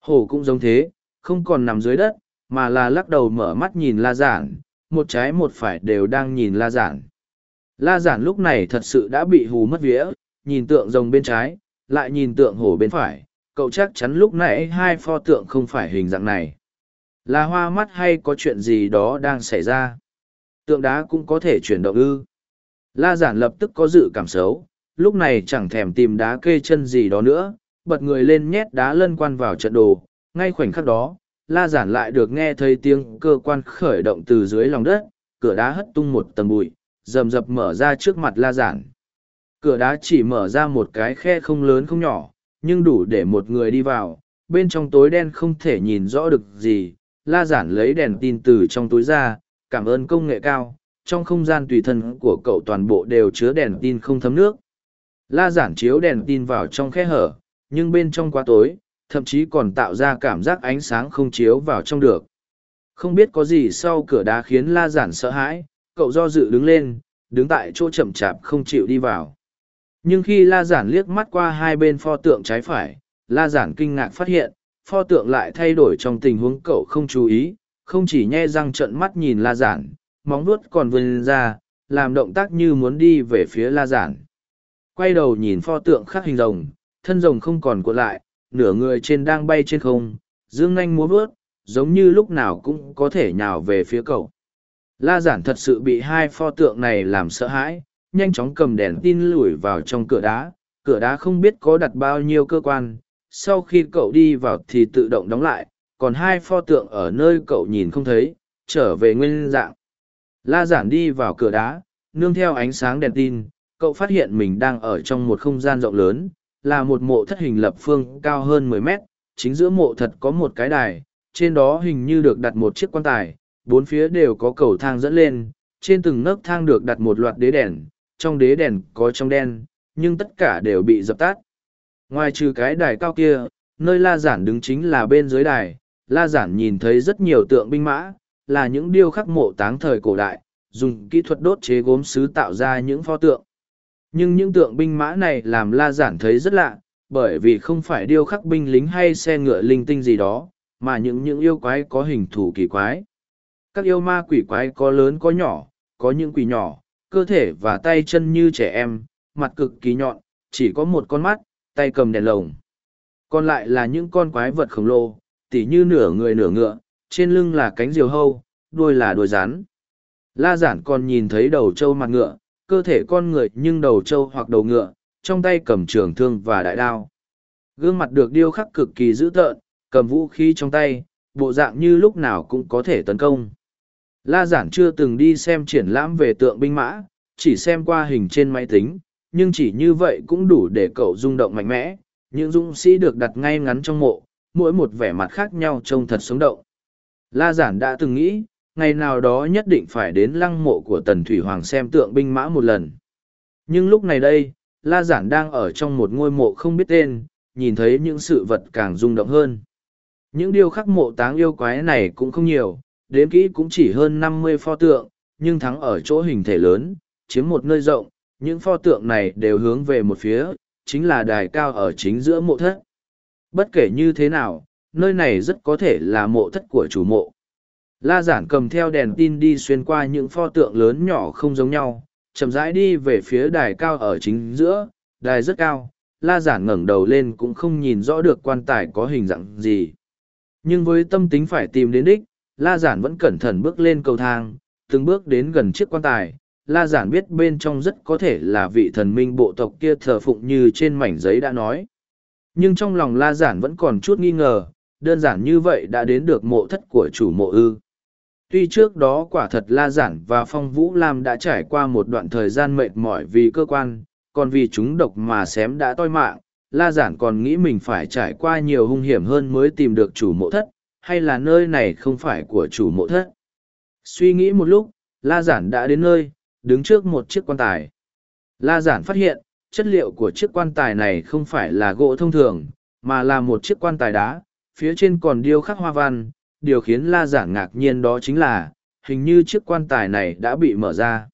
Hổ cũng giống thế, không còn nằm dưới đất, mà là lắc đầu mở mắt nhìn la giản, một trái một phải đều đang nhìn la giản. La giản lúc này thật sự đã bị hù mất vía, nhìn tượng rồng bên trái, lại nhìn tượng hổ bên phải, cậu chắc chắn lúc nãy hai pho tượng không phải hình dạng này. Là hoa mắt hay có chuyện gì đó đang xảy ra? Tượng đá cũng có thể chuyển động ư. La giản lập tức có dự cảm xấu, lúc này chẳng thèm tìm đá kê chân gì đó nữa, bật người lên nhét đá lân quan vào trận đồ. Ngay khoảnh khắc đó, la giản lại được nghe thấy tiếng cơ quan khởi động từ dưới lòng đất, cửa đá hất tung một tầng bụi, rầm rập mở ra trước mặt la giản. Cửa đá chỉ mở ra một cái khe không lớn không nhỏ, nhưng đủ để một người đi vào, bên trong tối đen không thể nhìn rõ được gì. La giản lấy đèn tin từ trong túi ra, cảm ơn công nghệ cao, trong không gian tùy thân của cậu toàn bộ đều chứa đèn tin không thấm nước. La giản chiếu đèn tin vào trong khe hở, nhưng bên trong quá tối, thậm chí còn tạo ra cảm giác ánh sáng không chiếu vào trong được. Không biết có gì sau cửa đá khiến la giản sợ hãi, cậu do dự đứng lên, đứng tại chỗ chậm chạp không chịu đi vào. Nhưng khi la giản liếc mắt qua hai bên pho tượng trái phải, la giản kinh ngạc phát hiện, pho tượng lại thay đổi trong tình huống cậu không chú ý, không chỉ nhe răng trợn mắt nhìn la giản, móng vuốt còn vươn ra, làm động tác như muốn đi về phía la giản. Quay đầu nhìn pho tượng khắc hình rồng, thân rồng không còn cuộn lại, nửa người trên đang bay trên không, dương nanh múa vớt, giống như lúc nào cũng có thể nhào về phía cậu. La giản thật sự bị hai pho tượng này làm sợ hãi, nhanh chóng cầm đèn tin lủi vào trong cửa đá, cửa đá không biết có đặt bao nhiêu cơ quan, sau khi cậu đi vào thì tự động đóng lại, còn hai pho tượng ở nơi cậu nhìn không thấy, trở về nguyên dạng. La giản đi vào cửa đá, nương theo ánh sáng đèn tin, cậu phát hiện mình đang ở trong một không gian rộng lớn, là một mộ thất hình lập phương cao hơn mười mét, chính giữa mộ thật có một cái đài, trên đó hình như được đặt một chiếc quan tài, bốn phía đều có cầu thang dẫn lên, trên từng nấc thang được đặt một loạt đế đèn, trong đế đèn có trong đen, nhưng tất cả đều bị dập tắt. Ngoài trừ cái đài cao kia, nơi La Giản đứng chính là bên dưới đài, La Giản nhìn thấy rất nhiều tượng binh mã, là những điêu khắc mộ táng thời cổ đại, dùng kỹ thuật đốt chế gốm sứ tạo ra những pho tượng. Nhưng những tượng binh mã này làm La Giản thấy rất lạ, bởi vì không phải điêu khắc binh lính hay xe ngựa linh tinh gì đó, mà những những yêu quái có hình thù kỳ quái. Các yêu ma quỷ quái có lớn có nhỏ, có những quỷ nhỏ, cơ thể và tay chân như trẻ em, mặt cực kỳ nhọn, chỉ có một con mắt, tay cầm đèn lồng. Còn lại là những con quái vật khổng lồ, tỉ như nửa người nửa ngựa, trên lưng là cánh diều hâu, đuôi là đuôi rắn. La giản còn nhìn thấy đầu trâu mặt ngựa, cơ thể con người nhưng đầu trâu hoặc đầu ngựa, trong tay cầm trường thương và đại đao. Gương mặt được điêu khắc cực kỳ dữ tợn, cầm vũ khí trong tay, bộ dạng như lúc nào cũng có thể tấn công. La giản chưa từng đi xem triển lãm về tượng binh mã, chỉ xem qua hình trên máy tính, nhưng chỉ như vậy cũng đủ để cậu rung động mạnh mẽ. Những dũng sĩ được đặt ngay ngắn trong mộ, mỗi một vẻ mặt khác nhau trông thật sống động. La giản đã từng nghĩ, ngày nào đó nhất định phải đến lăng mộ của tần thủy hoàng xem tượng binh mã một lần. Nhưng lúc này đây, La giản đang ở trong một ngôi mộ không biết tên, nhìn thấy những sự vật càng rung động hơn. Những điều khắc mộ táng yêu quái này cũng không nhiều, đếm kỹ cũng chỉ hơn năm mươi pho tượng, nhưng thắng ở chỗ hình thể lớn, chiếm một nơi rộng, những pho tượng này đều hướng về một phía, chính là đài cao ở chính giữa mộ thất. Bất kể như thế nào, nơi này rất có thể là mộ thất của chủ mộ. La giản cầm theo đèn tin đi xuyên qua những pho tượng lớn nhỏ không giống nhau, chậm rãi đi về phía đài cao ở chính giữa, đài rất cao, la giản ngẩng đầu lên cũng không nhìn rõ được quan tài có hình dạng gì. Nhưng với tâm tính phải tìm đến đích, la giản vẫn cẩn thận bước lên cầu thang, từng bước đến gần chiếc quan tài. La giản biết bên trong rất có thể là vị thần minh bộ tộc kia thờ phụng như trên mảnh giấy đã nói. Nhưng trong lòng la giản vẫn còn chút nghi ngờ, đơn giản như vậy đã đến được mộ thất của chủ mộ ư. Tuy trước đó quả thật La Giản và Phong Vũ Lam đã trải qua một đoạn thời gian mệt mỏi vì cơ quan, còn vì chúng độc mà xém đã toi mạng, La Giản còn nghĩ mình phải trải qua nhiều hung hiểm hơn mới tìm được chủ mộ thất, hay là nơi này không phải của chủ mộ thất. Suy nghĩ một lúc, La Giản đã đến nơi, đứng trước một chiếc quan tài. La Giản phát hiện, chất liệu của chiếc quan tài này không phải là gỗ thông thường, mà là một chiếc quan tài đá, phía trên còn điêu khắc hoa văn, điều khiến La Giản ngạc nhiên đó chính là, hình như chiếc quan tài này đã bị mở ra.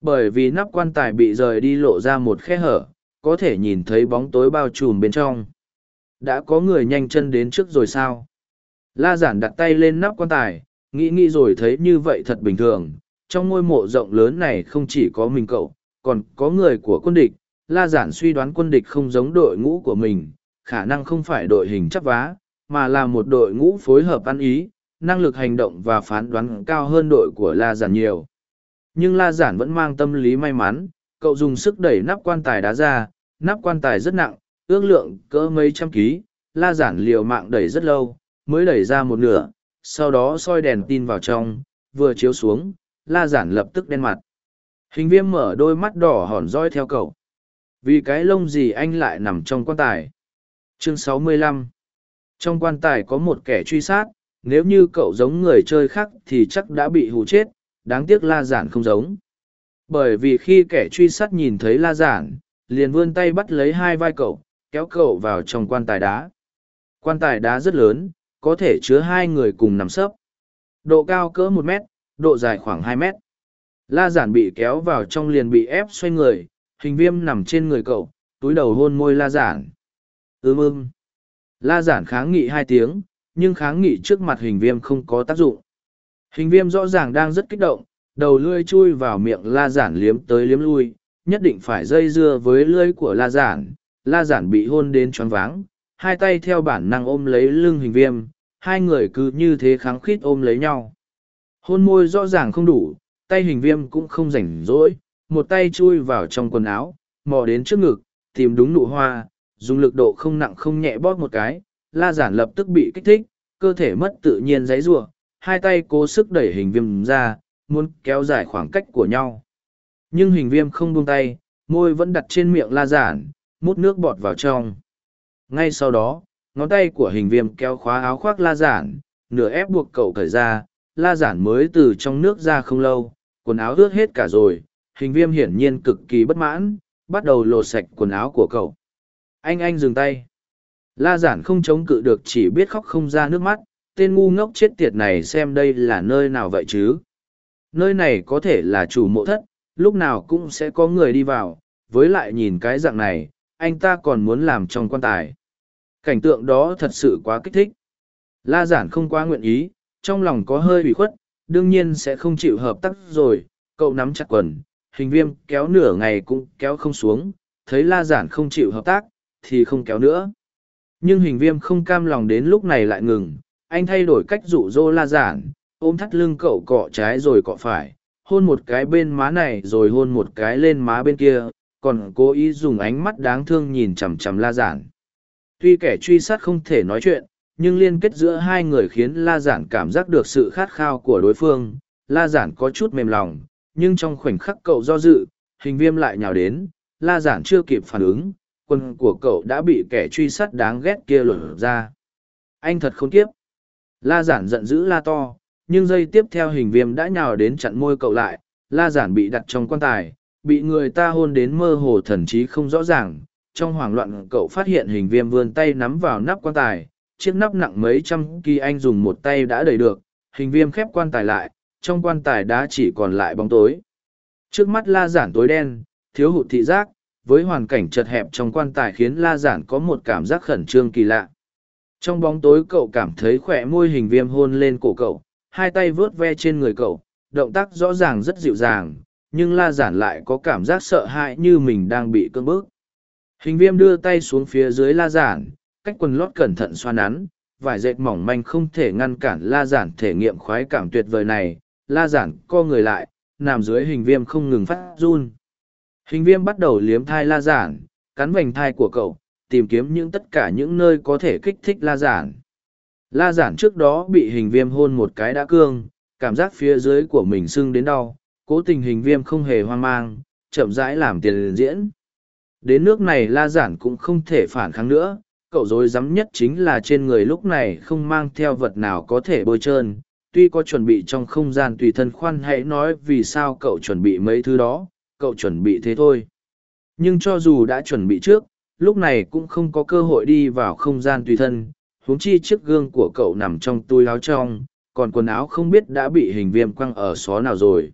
Bởi vì nắp quan tài bị rời đi lộ ra một khe hở, có thể nhìn thấy bóng tối bao trùm bên trong. Đã có người nhanh chân đến trước rồi sao? La giản đặt tay lên nắp quan tài, nghĩ nghĩ rồi thấy như vậy thật bình thường. Trong ngôi mộ rộng lớn này không chỉ có mình cậu, còn có người của quân địch. La giản suy đoán quân địch không giống đội ngũ của mình, khả năng không phải đội hình chấp vá, mà là một đội ngũ phối hợp ăn ý, năng lực hành động và phán đoán cao hơn đội của La giản nhiều. Nhưng La giản vẫn mang tâm lý may mắn, cậu dùng sức đẩy nắp quan tài đá ra, nắp quan tài rất nặng, ước lượng cỡ mấy trăm ký, La giản liều mạng đẩy rất lâu, mới đẩy ra một nửa, sau đó soi đèn tin vào trong, vừa chiếu xuống, la giản lập tức đen mặt. Hình viêm mở đôi mắt đỏ hòn roi theo cậu. Vì cái lông gì anh lại nằm trong quan tài. Chương 65 Trong quan tài có một kẻ truy sát, nếu như cậu giống người chơi khác thì chắc đã bị hù chết, đáng tiếc la giản không giống. Bởi vì khi kẻ truy sát nhìn thấy la giản, liền vươn tay bắt lấy hai vai cậu, kéo cậu vào trong quan tài đá. Quan tài đá rất lớn, có thể chứa hai người cùng nằm sấp. Độ cao cỡ một mét, độ dài khoảng hai mét. La giản bị kéo vào trong liền bị ép xoay người, hình viêm nằm trên người cậu, túi đầu hôn môi la giản. Ưm ưm. La giản kháng nghị hai tiếng, nhưng kháng nghị trước mặt hình viêm không có tác dụng. Hình viêm rõ ràng đang rất kích động, đầu lưỡi chui vào miệng la giản liếm tới liếm lui, nhất định phải dây dưa với lưỡi của la giản. La giản bị hôn đến choáng váng, hai tay theo bản năng ôm lấy lưng hình viêm, hai người cứ như thế kháng khít ôm lấy nhau. Hôn môi rõ ràng không đủ, tay hình viêm cũng không rảnh rỗi, một tay chui vào trong quần áo, mò đến trước ngực, tìm đúng nụ hoa, dùng lực độ không nặng không nhẹ bóp một cái, la giản lập tức bị kích thích, cơ thể mất tự nhiên giấy rủa hai tay cố sức đẩy hình viêm ra, muốn kéo dài khoảng cách của nhau. Nhưng hình viêm không buông tay, môi vẫn đặt trên miệng la giản, mút nước bọt vào trong. Ngay sau đó, ngón tay của hình viêm kéo khóa áo khoác la giản, nửa ép buộc cậu cởi ra, la giản mới từ trong nước ra không lâu, quần áo ướt hết cả rồi, hình viêm hiển nhiên cực kỳ bất mãn, bắt đầu lột sạch quần áo của cậu. Anh anh dừng tay. La giản không chống cự được chỉ biết khóc không ra nước mắt, tên ngu ngốc chết tiệt này xem đây là nơi nào vậy chứ. Nơi này có thể là chủ mộ thất, lúc nào cũng sẽ có người đi vào, với lại nhìn cái dạng này, anh ta còn muốn làm trong quan tài. Cảnh tượng đó thật sự quá kích thích. La giản không quá nguyện ý, trong lòng có hơi bị khuất, đương nhiên sẽ không chịu hợp tác rồi, cậu nắm chặt quần, hình viêm kéo nửa ngày cũng kéo không xuống, thấy la giản không chịu hợp tác, thì không kéo nữa. Nhưng hình viêm không cam lòng đến lúc này lại ngừng, anh thay đổi cách dụ dỗ la giản, ôm thắt lưng cậu cọ trái rồi cọ phải, hôn một cái bên má này rồi hôn một cái lên má bên kia, còn cố ý dùng ánh mắt đáng thương nhìn chằm chằm la giản. Tuy kẻ truy sát không thể nói chuyện, nhưng liên kết giữa hai người khiến la giản cảm giác được sự khát khao của đối phương. La giản có chút mềm lòng, nhưng trong khoảnh khắc cậu do dự, hình viêm lại nhào đến, la giản chưa kịp phản ứng, quân của cậu đã bị kẻ truy sát đáng ghét kia lột ra. Anh thật khốn kiếp. La giản giận dữ la to, nhưng giây tiếp theo hình viêm đã nhào đến chặn môi cậu lại, la giản bị đặt trong quan tài, bị người ta hôn đến mơ hồ thần trí không rõ ràng. Trong hoảng loạn cậu phát hiện hình viêm vươn tay nắm vào nắp quan tài, chiếc nắp nặng mấy trăm kỳ anh dùng một tay đã đẩy được, hình viêm khép quan tài lại, trong quan tài đã chỉ còn lại bóng tối. Trước mắt la giản tối đen, thiếu hụt thị giác, với hoàn cảnh chật hẹp trong quan tài khiến la giản có một cảm giác khẩn trương kỳ lạ. Trong bóng tối cậu cảm thấy khỏe môi hình viêm hôn lên cổ cậu, hai tay vướt ve trên người cậu, động tác rõ ràng rất dịu dàng, nhưng la giản lại có cảm giác sợ hãi như mình đang bị cơn bức. Hình viêm đưa tay xuống phía dưới la giản, cách quần lót cẩn thận xoa nắn, vải dệt mỏng manh không thể ngăn cản la giản thể nghiệm khoái cảm tuyệt vời này, la giản co người lại, nằm dưới hình viêm không ngừng phát run. Hình viêm bắt đầu liếm thai la giản, cắn vành thai của cậu, tìm kiếm những tất cả những nơi có thể kích thích la giản. La giản trước đó bị hình viêm hôn một cái đã cương, cảm giác phía dưới của mình sưng đến đau, cố tình hình viêm không hề hoang mang, chậm rãi làm tiền diễn. Đến nước này la giản cũng không thể phản kháng nữa, cậu dối rắm nhất chính là trên người lúc này không mang theo vật nào có thể bôi trơn. Tuy có chuẩn bị trong không gian tùy thân khoan hãy nói vì sao cậu chuẩn bị mấy thứ đó, cậu chuẩn bị thế thôi. Nhưng cho dù đã chuẩn bị trước, lúc này cũng không có cơ hội đi vào không gian tùy thân, huống chi chiếc gương của cậu nằm trong túi áo trong, còn quần áo không biết đã bị hình viêm quăng ở xó nào rồi.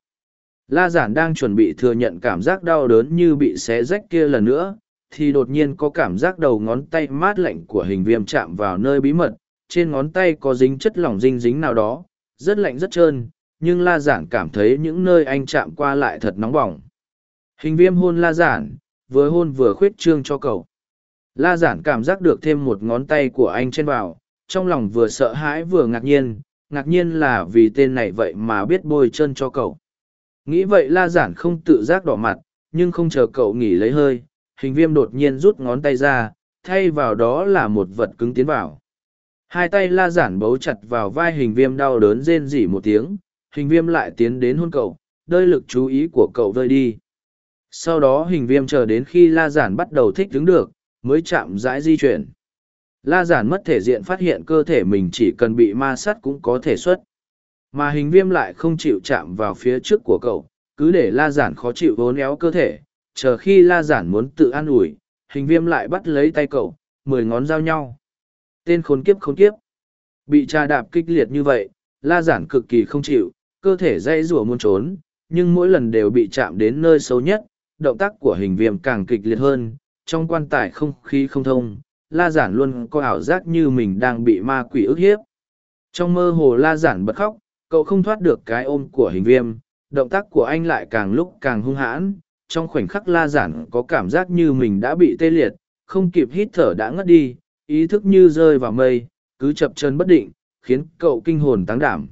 La giản đang chuẩn bị thừa nhận cảm giác đau đớn như bị xé rách kia lần nữa, thì đột nhiên có cảm giác đầu ngón tay mát lạnh của hình viêm chạm vào nơi bí mật, trên ngón tay có dính chất lỏng dinh dính nào đó, rất lạnh rất trơn, nhưng la giản cảm thấy những nơi anh chạm qua lại thật nóng bỏng. Hình viêm hôn la giản, vừa hôn vừa khuyết trương cho cậu. La giản cảm giác được thêm một ngón tay của anh trên vào, trong lòng vừa sợ hãi vừa ngạc nhiên, ngạc nhiên là vì tên này vậy mà biết bôi chân cho cậu. Nghĩ vậy la giản không tự giác đỏ mặt, nhưng không chờ cậu nghỉ lấy hơi, hình viêm đột nhiên rút ngón tay ra, thay vào đó là một vật cứng tiến vào. Hai tay la giản bấu chặt vào vai hình viêm đau đớn rên rỉ một tiếng, hình viêm lại tiến đến hôn cậu, đơi lực chú ý của cậu vơi đi. Sau đó hình viêm chờ đến khi la giản bắt đầu thích đứng được, mới chạm rãi di chuyển. La giản mất thể diện phát hiện cơ thể mình chỉ cần bị ma sát cũng có thể xuất. Mà hình viêm lại không chịu chạm vào phía trước của cậu, cứ để la giản khó chịu vốn éo cơ thể, chờ khi la giản muốn tự an ủi, hình viêm lại bắt lấy tay cậu, mười ngón giao nhau. Tên khốn kiếp khốn kiếp. Bị tra đạp kích liệt như vậy, la giản cực kỳ không chịu, cơ thể dãy rủa muốn trốn, nhưng mỗi lần đều bị chạm đến nơi xấu nhất, động tác của hình viêm càng kịch liệt hơn, trong quan tài không khí không thông, la giản luôn có ảo giác như mình đang bị ma quỷ ức hiếp. Trong mơ hồ la giản bật khóc, cậu không thoát được cái ôm của hình viêm, động tác của anh lại càng lúc càng hung hãn, trong khoảnh khắc la giản có cảm giác như mình đã bị tê liệt, không kịp hít thở đã ngất đi, ý thức như rơi vào mây, cứ chập chân bất định, khiến cậu kinh hồn táng đảm.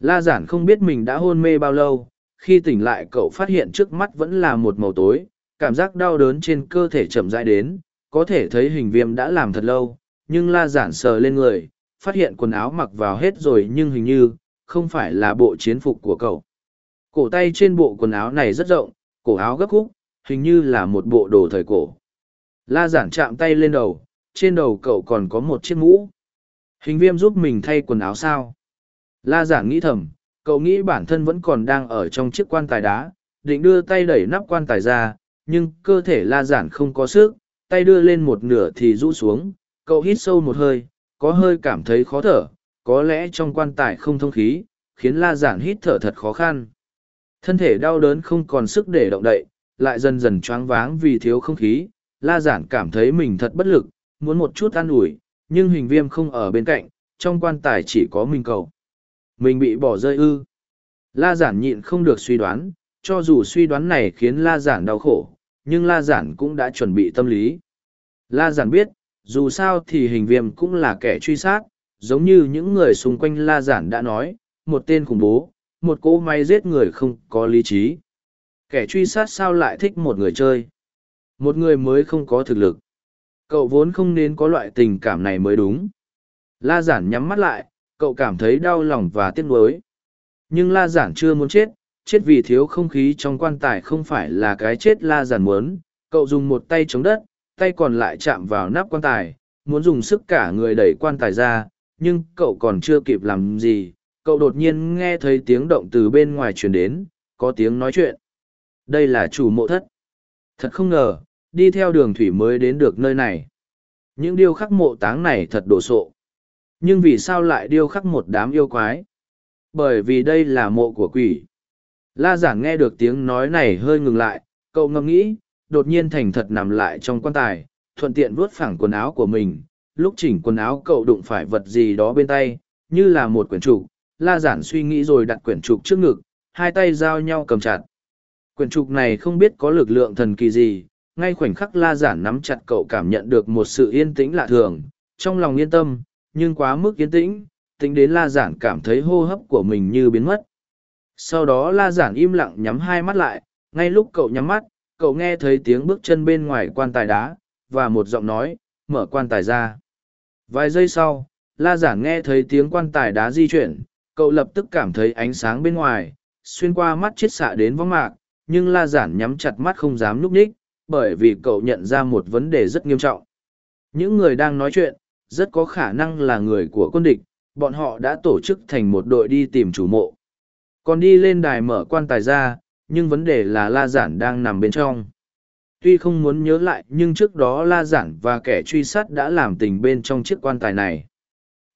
La giản không biết mình đã hôn mê bao lâu, khi tỉnh lại cậu phát hiện trước mắt vẫn là một màu tối, cảm giác đau đớn trên cơ thể chậm rãi đến, có thể thấy hình viêm đã làm thật lâu, nhưng la giản sờ lên người, phát hiện quần áo mặc vào hết rồi nhưng hình như, không phải là bộ chiến phục của cậu. Cổ tay trên bộ quần áo này rất rộng, cổ áo gấp khúc, hình như là một bộ đồ thời cổ. La giản chạm tay lên đầu, trên đầu cậu còn có một chiếc mũ. Hình viêm giúp mình thay quần áo sao? La giản nghĩ thầm, cậu nghĩ bản thân vẫn còn đang ở trong chiếc quan tài đá, định đưa tay đẩy nắp quan tài ra, nhưng cơ thể la giản không có sức, tay đưa lên một nửa thì rũ xuống, cậu hít sâu một hơi, có hơi cảm thấy khó thở, có lẽ trong quan tài không thông khí, khiến la giản hít thở thật khó khăn. Thân thể đau đớn không còn sức để động đậy, lại dần dần choáng váng vì thiếu không khí, la giản cảm thấy mình thật bất lực, muốn một chút an ủi, nhưng hình viêm không ở bên cạnh, trong quan tài chỉ có mình Cầu. Mình bị bỏ rơi ư. La giản nhịn không được suy đoán, cho dù suy đoán này khiến la giản đau khổ, nhưng la giản cũng đã chuẩn bị tâm lý. La giản biết, dù sao thì hình viêm cũng là kẻ truy sát, giống như những người xung quanh la giản đã nói, một tên khủng bố, một cỗ máy giết người không có lý trí. Kẻ truy sát sao lại thích một người chơi? Một người mới không có thực lực. Cậu vốn không nên có loại tình cảm này mới đúng. La giản nhắm mắt lại, cậu cảm thấy đau lòng và tiếc nuối. Nhưng la giản chưa muốn chết, chết vì thiếu không khí trong quan tài không phải là cái chết la giản muốn. Cậu dùng một tay chống đất, tay còn lại chạm vào nắp quan tài, muốn dùng sức cả người đẩy quan tài ra, nhưng cậu còn chưa kịp làm gì. Cậu đột nhiên nghe thấy tiếng động từ bên ngoài truyền đến, có tiếng nói chuyện. Đây là chủ mộ thất. Thật không ngờ, đi theo đường thủy mới đến được nơi này. Những điêu khắc mộ táng này thật đồ sộ. Nhưng vì sao lại điêu khắc một đám yêu quái? Bởi vì đây là mộ của quỷ. La giản nghe được tiếng nói này hơi ngừng lại, cậu ngẫm nghĩ, đột nhiên thành thật nằm lại trong quan tài, thuận tiện vuốt phẳng quần áo của mình. Lúc chỉnh quần áo cậu đụng phải vật gì đó bên tay, như là một quyển trục. La giản suy nghĩ rồi đặt quyển trục trước ngực, hai tay giao nhau cầm chặt. Quyển trục này không biết có lực lượng thần kỳ gì, ngay khoảnh khắc la giản nắm chặt cậu cảm nhận được một sự yên tĩnh lạ thường, trong lòng yên tâm, nhưng quá mức yên tĩnh, tính đến la giản cảm thấy hô hấp của mình như biến mất. Sau đó la giản im lặng nhắm hai mắt lại, ngay lúc cậu nhắm mắt, cậu nghe thấy tiếng bước chân bên ngoài quan tài đá, và một giọng nói, mở quan tài ra. Vài giây sau, la giản nghe thấy tiếng quan tài đá di chuyển, cậu lập tức cảm thấy ánh sáng bên ngoài, xuyên qua mắt chiết xạ đến võng mạc, nhưng la giản nhắm chặt mắt không dám núp ních, bởi vì cậu nhận ra một vấn đề rất nghiêm trọng. Những người đang nói chuyện, rất có khả năng là người của quân địch, bọn họ đã tổ chức thành một đội đi tìm chủ mộ. Còn đi lên đài mở quan tài ra, nhưng vấn đề là La Giản đang nằm bên trong. Tuy không muốn nhớ lại nhưng trước đó La Giản và kẻ truy sát đã làm tình bên trong chiếc quan tài này.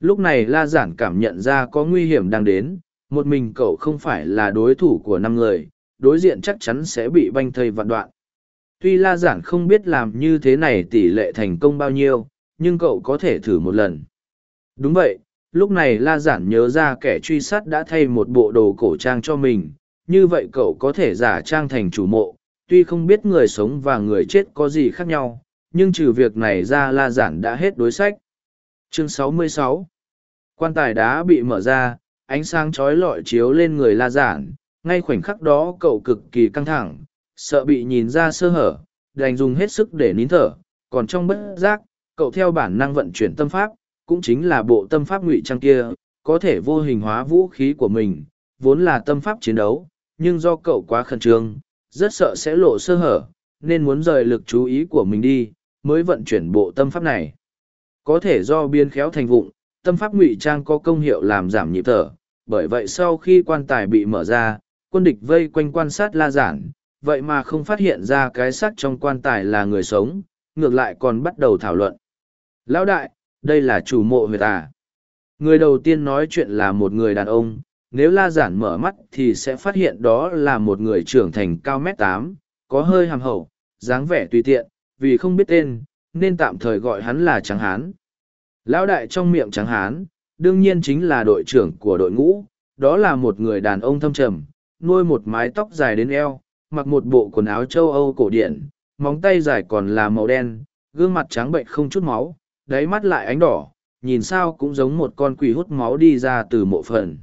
Lúc này La Giản cảm nhận ra có nguy hiểm đang đến, một mình cậu không phải là đối thủ của năm người, đối diện chắc chắn sẽ bị banh thây vạn đoạn. Tuy La Giản không biết làm như thế này tỷ lệ thành công bao nhiêu, nhưng cậu có thể thử một lần. Đúng vậy, lúc này La Giản nhớ ra kẻ truy sát đã thay một bộ đồ cổ trang cho mình, như vậy cậu có thể giả trang thành chủ mộ, tuy không biết người sống và người chết có gì khác nhau, nhưng trừ việc này ra La Giản đã hết đối sách. Chương 66 Quan tài đá bị mở ra, ánh sáng chói lọi chiếu lên người La Giản, ngay khoảnh khắc đó cậu cực kỳ căng thẳng, sợ bị nhìn ra sơ hở, đành dùng hết sức để nín thở, còn trong bất giác, cậu theo bản năng vận chuyển tâm pháp, cũng chính là bộ tâm pháp ngụy trang kia, có thể vô hình hóa vũ khí của mình, vốn là tâm pháp chiến đấu, nhưng do cậu quá khẩn trương, rất sợ sẽ lộ sơ hở, nên muốn rời lực chú ý của mình đi, mới vận chuyển bộ tâm pháp này. Có thể do biên khéo thành vụng, tâm pháp ngụy trang có công hiệu làm giảm nhịp thở, bởi vậy sau khi quan tài bị mở ra, quân địch vây quanh quan sát la giản, vậy mà không phát hiện ra cái xác trong quan tài là người sống, ngược lại còn bắt đầu thảo luận. Lão đại, đây là chủ mộ huyệt à? Người đầu tiên nói chuyện là một người đàn ông, nếu la giản mở mắt thì sẽ phát hiện đó là một người trưởng thành cao mét tám, có hơi hàm hậu, dáng vẻ tùy tiện, vì không biết tên, nên tạm thời gọi hắn là Trắng Hán. Lão đại trong miệng Trắng Hán, đương nhiên chính là đội trưởng của đội ngũ, đó là một người đàn ông thâm trầm, nuôi một mái tóc dài đến eo, mặc một bộ quần áo châu Âu cổ điển, móng tay dài còn là màu đen, gương mặt trắng bệnh không chút máu, đáy mắt lại ánh đỏ, nhìn sao cũng giống một con quỷ hút máu đi ra từ mộ phần.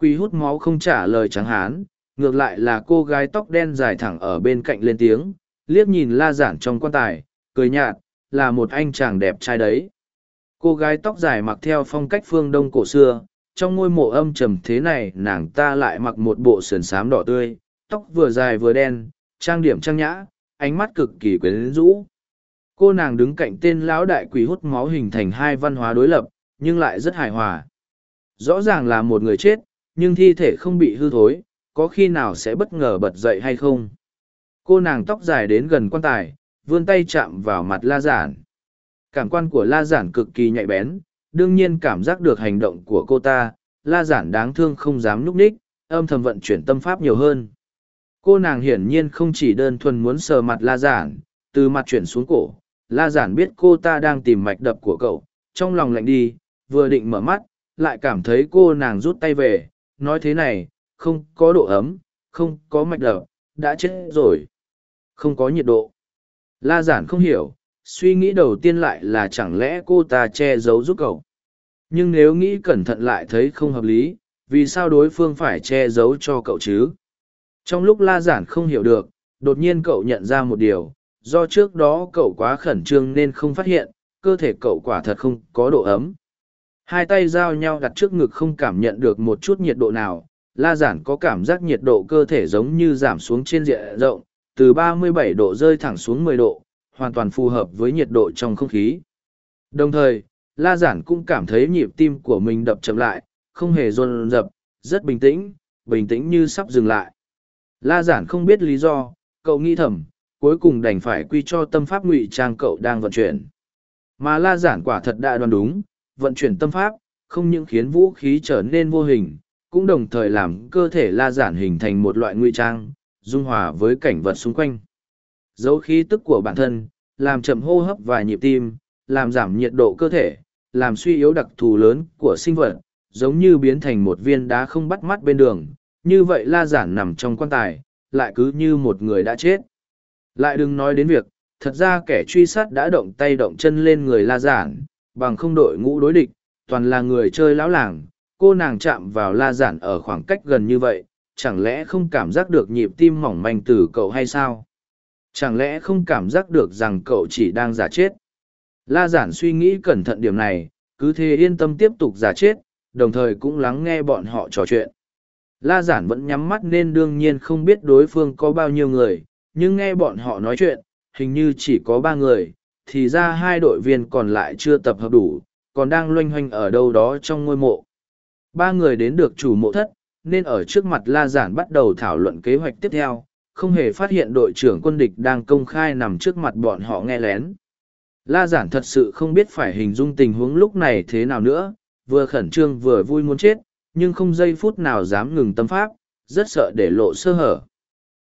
Quỷ hút máu không trả lời trắng hán, ngược lại là cô gái tóc đen dài thẳng ở bên cạnh lên tiếng, liếc nhìn la giản trong quan tài, cười nhạt, là một anh chàng đẹp trai đấy. Cô gái tóc dài mặc theo phong cách phương đông cổ xưa, trong ngôi mộ âm trầm thế này nàng ta lại mặc một bộ sườn xám đỏ tươi, tóc vừa dài vừa đen, trang điểm trang nhã, ánh mắt cực kỳ quyến rũ. Cô nàng đứng cạnh tên lão đại quỷ hút máu hình thành hai văn hóa đối lập, nhưng lại rất hài hòa. Rõ ràng là một người chết, nhưng thi thể không bị hư thối, có khi nào sẽ bất ngờ bật dậy hay không? Cô nàng tóc dài đến gần quan tài, vươn tay chạm vào mặt la giản. Cảm quan của la giản cực kỳ nhạy bén, đương nhiên cảm giác được hành động của cô ta, la giản đáng thương không dám núp ních, âm thầm vận chuyển tâm pháp nhiều hơn. Cô nàng hiển nhiên không chỉ đơn thuần muốn sờ mặt la giản, từ mặt chuyển xuống cổ, la giản biết cô ta đang tìm mạch đập của cậu, trong lòng lạnh đi, vừa định mở mắt, lại cảm thấy cô nàng rút tay về, nói thế này, không có độ ấm, không có mạch đập, đã chết rồi. Không có nhiệt độ. La giản không hiểu, suy nghĩ đầu tiên lại là chẳng lẽ cô ta che giấu giúp cậu. Nhưng nếu nghĩ cẩn thận lại thấy không hợp lý, vì sao đối phương phải che giấu cho cậu chứ? Trong lúc la giản không hiểu được, đột nhiên cậu nhận ra một điều, do trước đó cậu quá khẩn trương nên không phát hiện, cơ thể cậu quả thật không có độ ấm. Hai tay giao nhau đặt trước ngực không cảm nhận được một chút nhiệt độ nào, la giản có cảm giác nhiệt độ cơ thể giống như giảm xuống trên diện rộng, từ 37 độ rơi thẳng xuống 10 độ, hoàn toàn phù hợp với nhiệt độ trong không khí. Đồng thời, la giản cũng cảm thấy nhịp tim của mình đập chậm lại, không hề run rập, rất bình tĩnh, bình tĩnh như sắp dừng lại. La giản không biết lý do, cậu nghĩ thầm, cuối cùng đành phải quy cho tâm pháp ngụy trang cậu đang vận chuyển. Mà la giản quả thật đã đoán đúng, vận chuyển tâm pháp, không những khiến vũ khí trở nên vô hình, cũng đồng thời làm cơ thể la giản hình thành một loại ngụy trang, dung hòa với cảnh vật xung quanh. Dấu khí tức của bản thân, làm chậm hô hấp và nhịp tim, làm giảm nhiệt độ cơ thể, làm suy yếu đặc thù lớn của sinh vật, giống như biến thành một viên đá không bắt mắt bên đường. Như vậy la giản nằm trong quan tài, lại cứ như một người đã chết. Lại đừng nói đến việc, thật ra kẻ truy sát đã động tay động chân lên người la giản, bằng không đội ngũ đối địch, toàn là người chơi lão làng, cô nàng chạm vào la giản ở khoảng cách gần như vậy, chẳng lẽ không cảm giác được nhịp tim mỏng manh từ cậu hay sao? Chẳng lẽ không cảm giác được rằng cậu chỉ đang giả chết? La giản suy nghĩ cẩn thận điểm này, cứ thế yên tâm tiếp tục giả chết, đồng thời cũng lắng nghe bọn họ trò chuyện. La giản vẫn nhắm mắt nên đương nhiên không biết đối phương có bao nhiêu người, nhưng nghe bọn họ nói chuyện, hình như chỉ có ba người, thì ra hai đội viên còn lại chưa tập hợp đủ, còn đang loanh hoanh ở đâu đó trong ngôi mộ. Ba người đến được chủ mộ thất, nên ở trước mặt La Giản bắt đầu thảo luận kế hoạch tiếp theo, không hề phát hiện đội trưởng quân địch đang công khai nằm trước mặt bọn họ nghe lén. La Giản thật sự không biết phải hình dung tình huống lúc này thế nào nữa, vừa khẩn trương vừa vui muốn chết, nhưng không giây phút nào dám ngừng tâm pháp, rất sợ để lộ sơ hở.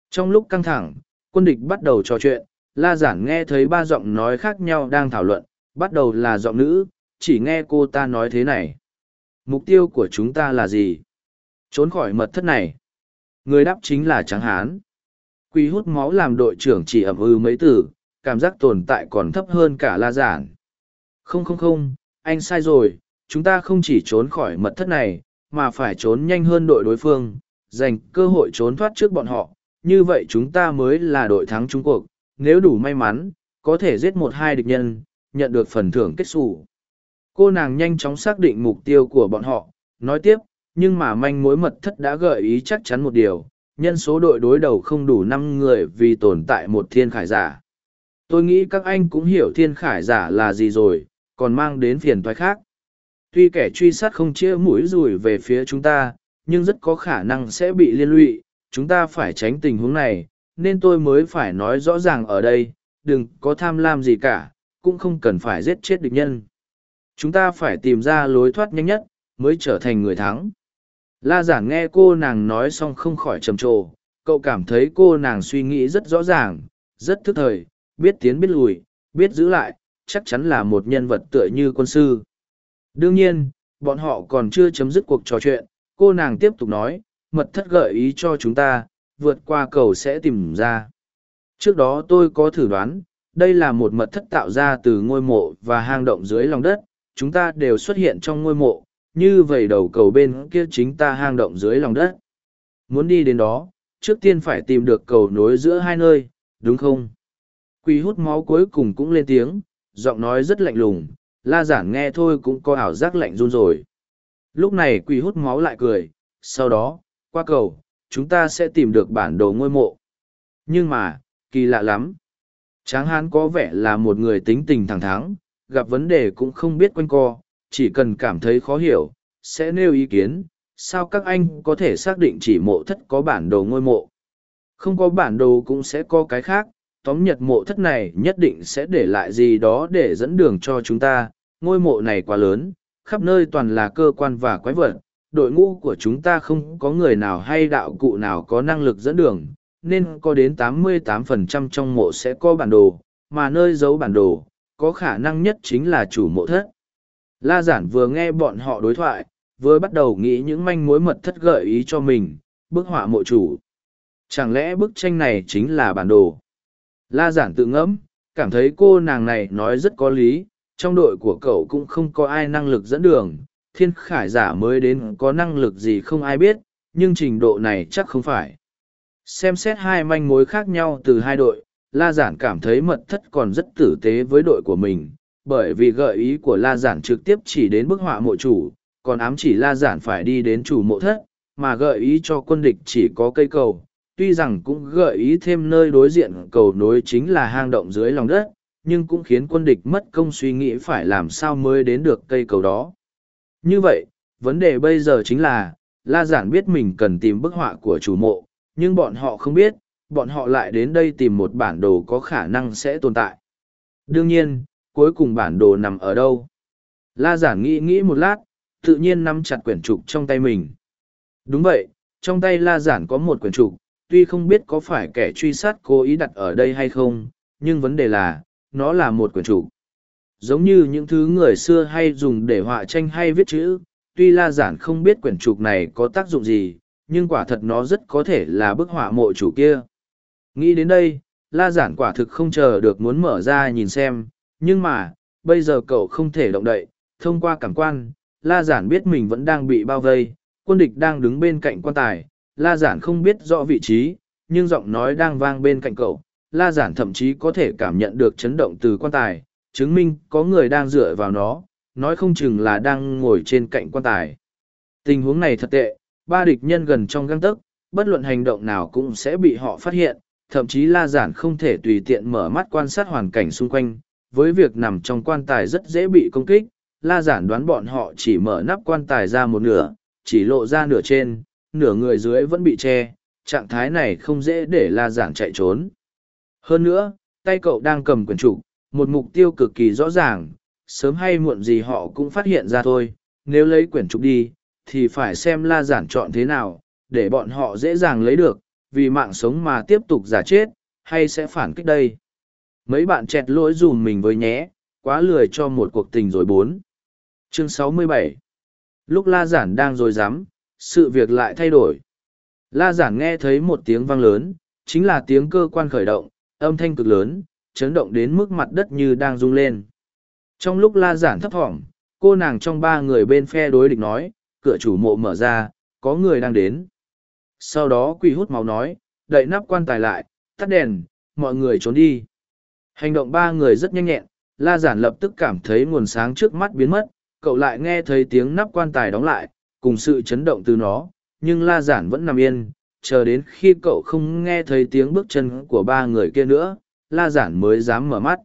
Trong lúc căng thẳng, quân địch bắt đầu trò chuyện, La Giản nghe thấy ba giọng nói khác nhau đang thảo luận, bắt đầu là giọng nữ, chỉ nghe cô ta nói thế này. Mục tiêu của chúng ta là gì? Trốn khỏi mật thất này. Người đáp chính là Trắng Hán. Quy hút máu làm đội trưởng chỉ ẩm ư mấy từ, cảm giác tồn tại còn thấp hơn cả La Giản. Không không không, anh sai rồi, chúng ta không chỉ trốn khỏi mật thất này, mà phải trốn nhanh hơn đội đối phương, dành cơ hội trốn thoát trước bọn họ, như vậy chúng ta mới là đội thắng Trung cuộc, nếu đủ may mắn, có thể giết một hai địch nhân, nhận được phần thưởng kết xù. Cô nàng nhanh chóng xác định mục tiêu của bọn họ, nói tiếp, nhưng mà manh mối mật thất đã gợi ý chắc chắn một điều, nhân số đội đối đầu không đủ năm người vì tồn tại một thiên khải giả. Tôi nghĩ các anh cũng hiểu thiên khải giả là gì rồi, còn mang đến phiền toái khác. Tuy kẻ truy sát không chia mũi rùi về phía chúng ta, nhưng rất có khả năng sẽ bị liên lụy, chúng ta phải tránh tình huống này, nên tôi mới phải nói rõ ràng ở đây, đừng có tham lam gì cả, cũng không cần phải giết chết địch nhân. Chúng ta phải tìm ra lối thoát nhanh nhất, mới trở thành người thắng. La giản nghe cô nàng nói xong không khỏi trầm trồ, cậu cảm thấy cô nàng suy nghĩ rất rõ ràng, rất thức thời, biết tiến biết lùi, biết giữ lại, chắc chắn là một nhân vật tựa như quân sư. Đương nhiên, bọn họ còn chưa chấm dứt cuộc trò chuyện, cô nàng tiếp tục nói, mật thất gợi ý cho chúng ta, vượt qua cầu sẽ tìm ra. Trước đó tôi có thử đoán, đây là một mật thất tạo ra từ ngôi mộ và hang động dưới lòng đất, chúng ta đều xuất hiện trong ngôi mộ, như vậy đầu cầu bên kia chính ta hang động dưới lòng đất. Muốn đi đến đó, trước tiên phải tìm được cầu nối giữa hai nơi, đúng không? Quỳ hút máu cuối cùng cũng lên tiếng, giọng nói rất lạnh lùng, la giản nghe thôi cũng có ảo giác lạnh run rồi. Lúc này quỷ hút máu lại cười, sau đó, qua cầu, chúng ta sẽ tìm được bản đồ ngôi mộ. Nhưng mà, kỳ lạ lắm. Tráng hán có vẻ là một người tính tình thẳng thắn, gặp vấn đề cũng không biết quanh co, chỉ cần cảm thấy khó hiểu, sẽ nêu ý kiến, sao các anh có thể xác định chỉ mộ thất có bản đồ ngôi mộ. Không có bản đồ cũng sẽ có cái khác, tóm nhật mộ thất này nhất định sẽ để lại gì đó để dẫn đường cho chúng ta, ngôi mộ này quá lớn, khắp nơi toàn là cơ quan và quái vật, đội ngũ của chúng ta không có người nào hay đạo cụ nào có năng lực dẫn đường, nên có đến 88% trong mộ sẽ có bản đồ, mà nơi giấu bản đồ, có khả năng nhất chính là chủ mộ thất. La giản vừa nghe bọn họ đối thoại, vừa bắt đầu nghĩ những manh mối mật thất gợi ý cho mình, bức họa mộ chủ. Chẳng lẽ bức tranh này chính là bản đồ? La giản tự ngẫm, cảm thấy cô nàng này nói rất có lý, trong đội của cậu cũng không có ai năng lực dẫn đường, thiên khải giả mới đến có năng lực gì không ai biết, nhưng trình độ này chắc không phải. Xem xét hai manh mối khác nhau từ hai đội, La Giản cảm thấy mật thất còn rất tử tế với đội của mình, bởi vì gợi ý của La Giản trực tiếp chỉ đến bức họa mộ chủ, còn ám chỉ La Giản phải đi đến chủ mộ thất, mà gợi ý cho quân địch chỉ có cây cầu. Tuy rằng cũng gợi ý thêm nơi đối diện cầu nối chính là hang động dưới lòng đất, nhưng cũng khiến quân địch mất công suy nghĩ phải làm sao mới đến được cây cầu đó. Như vậy, vấn đề bây giờ chính là, La Giản biết mình cần tìm bức họa của chủ mộ, nhưng bọn họ không biết, bọn họ lại đến đây tìm một bản đồ có khả năng sẽ tồn tại. Đương nhiên, cuối cùng bản đồ nằm ở đâu? La Giản nghĩ nghĩ một lát, tự nhiên nắm chặt quyển trục trong tay mình. Đúng vậy, trong tay La Giản có một quyển trục, tuy không biết có phải kẻ truy sát cố ý đặt ở đây hay không, nhưng vấn đề là, nó là một quyển trục. Giống như những thứ người xưa hay dùng để họa tranh hay viết chữ, tuy La Giản không biết quyển trục này có tác dụng gì, nhưng quả thật nó rất có thể là bức họa mộ chủ kia. Nghĩ đến đây, La Giản quả thực không chờ được muốn mở ra nhìn xem, nhưng mà, bây giờ cậu không thể động đậy, thông qua cảm quan, La Giản biết mình vẫn đang bị bao vây, quân địch đang đứng bên cạnh quan tài, La Giản không biết rõ vị trí, nhưng giọng nói đang vang bên cạnh cậu, La Giản thậm chí có thể cảm nhận được chấn động từ quan tài, chứng minh có người đang dựa vào nó, nói không chừng là đang ngồi trên cạnh quan tài. Tình huống này thật tệ, ba địch nhân gần trong găng tấc, bất luận hành động nào cũng sẽ bị họ phát hiện, thậm chí La Giản không thể tùy tiện mở mắt quan sát hoàn cảnh xung quanh, với việc nằm trong quan tài rất dễ bị công kích, La Giản đoán bọn họ chỉ mở nắp quan tài ra một nửa, chỉ lộ ra nửa trên, nửa người dưới vẫn bị che, trạng thái này không dễ để La Giản chạy trốn. Hơn nữa, tay cậu đang cầm quyển trục, một mục tiêu cực kỳ rõ ràng, sớm hay muộn gì họ cũng phát hiện ra thôi, nếu lấy quyển trục đi, thì phải xem La Giản chọn thế nào, để bọn họ dễ dàng lấy được, vì mạng sống mà tiếp tục giả chết, hay sẽ phản kích đây. Mấy bạn chẹt lỗi dùm mình với nhé, quá lười cho một cuộc tình rồi bốn. Chương 67 Lúc La Giản đang rồi dám, sự việc lại thay đổi. La Giản nghe thấy một tiếng vang lớn, chính là tiếng cơ quan khởi động, âm thanh cực lớn, chấn động đến mức mặt đất như đang rung lên. Trong lúc La Giản thấp thỏm, cô nàng trong ba người bên phe đối địch nói, cửa chủ mộ mở ra, có người đang đến. Sau đó quỷ hút máu nói, đậy nắp quan tài lại, tắt đèn, mọi người trốn đi. Hành động ba người rất nhanh nhẹn, La Giản lập tức cảm thấy nguồn sáng trước mắt biến mất, cậu lại nghe thấy tiếng nắp quan tài đóng lại, cùng sự chấn động từ nó, nhưng La Giản vẫn nằm yên, chờ đến khi cậu không nghe thấy tiếng bước chân của ba người kia nữa, La Giản mới dám mở mắt.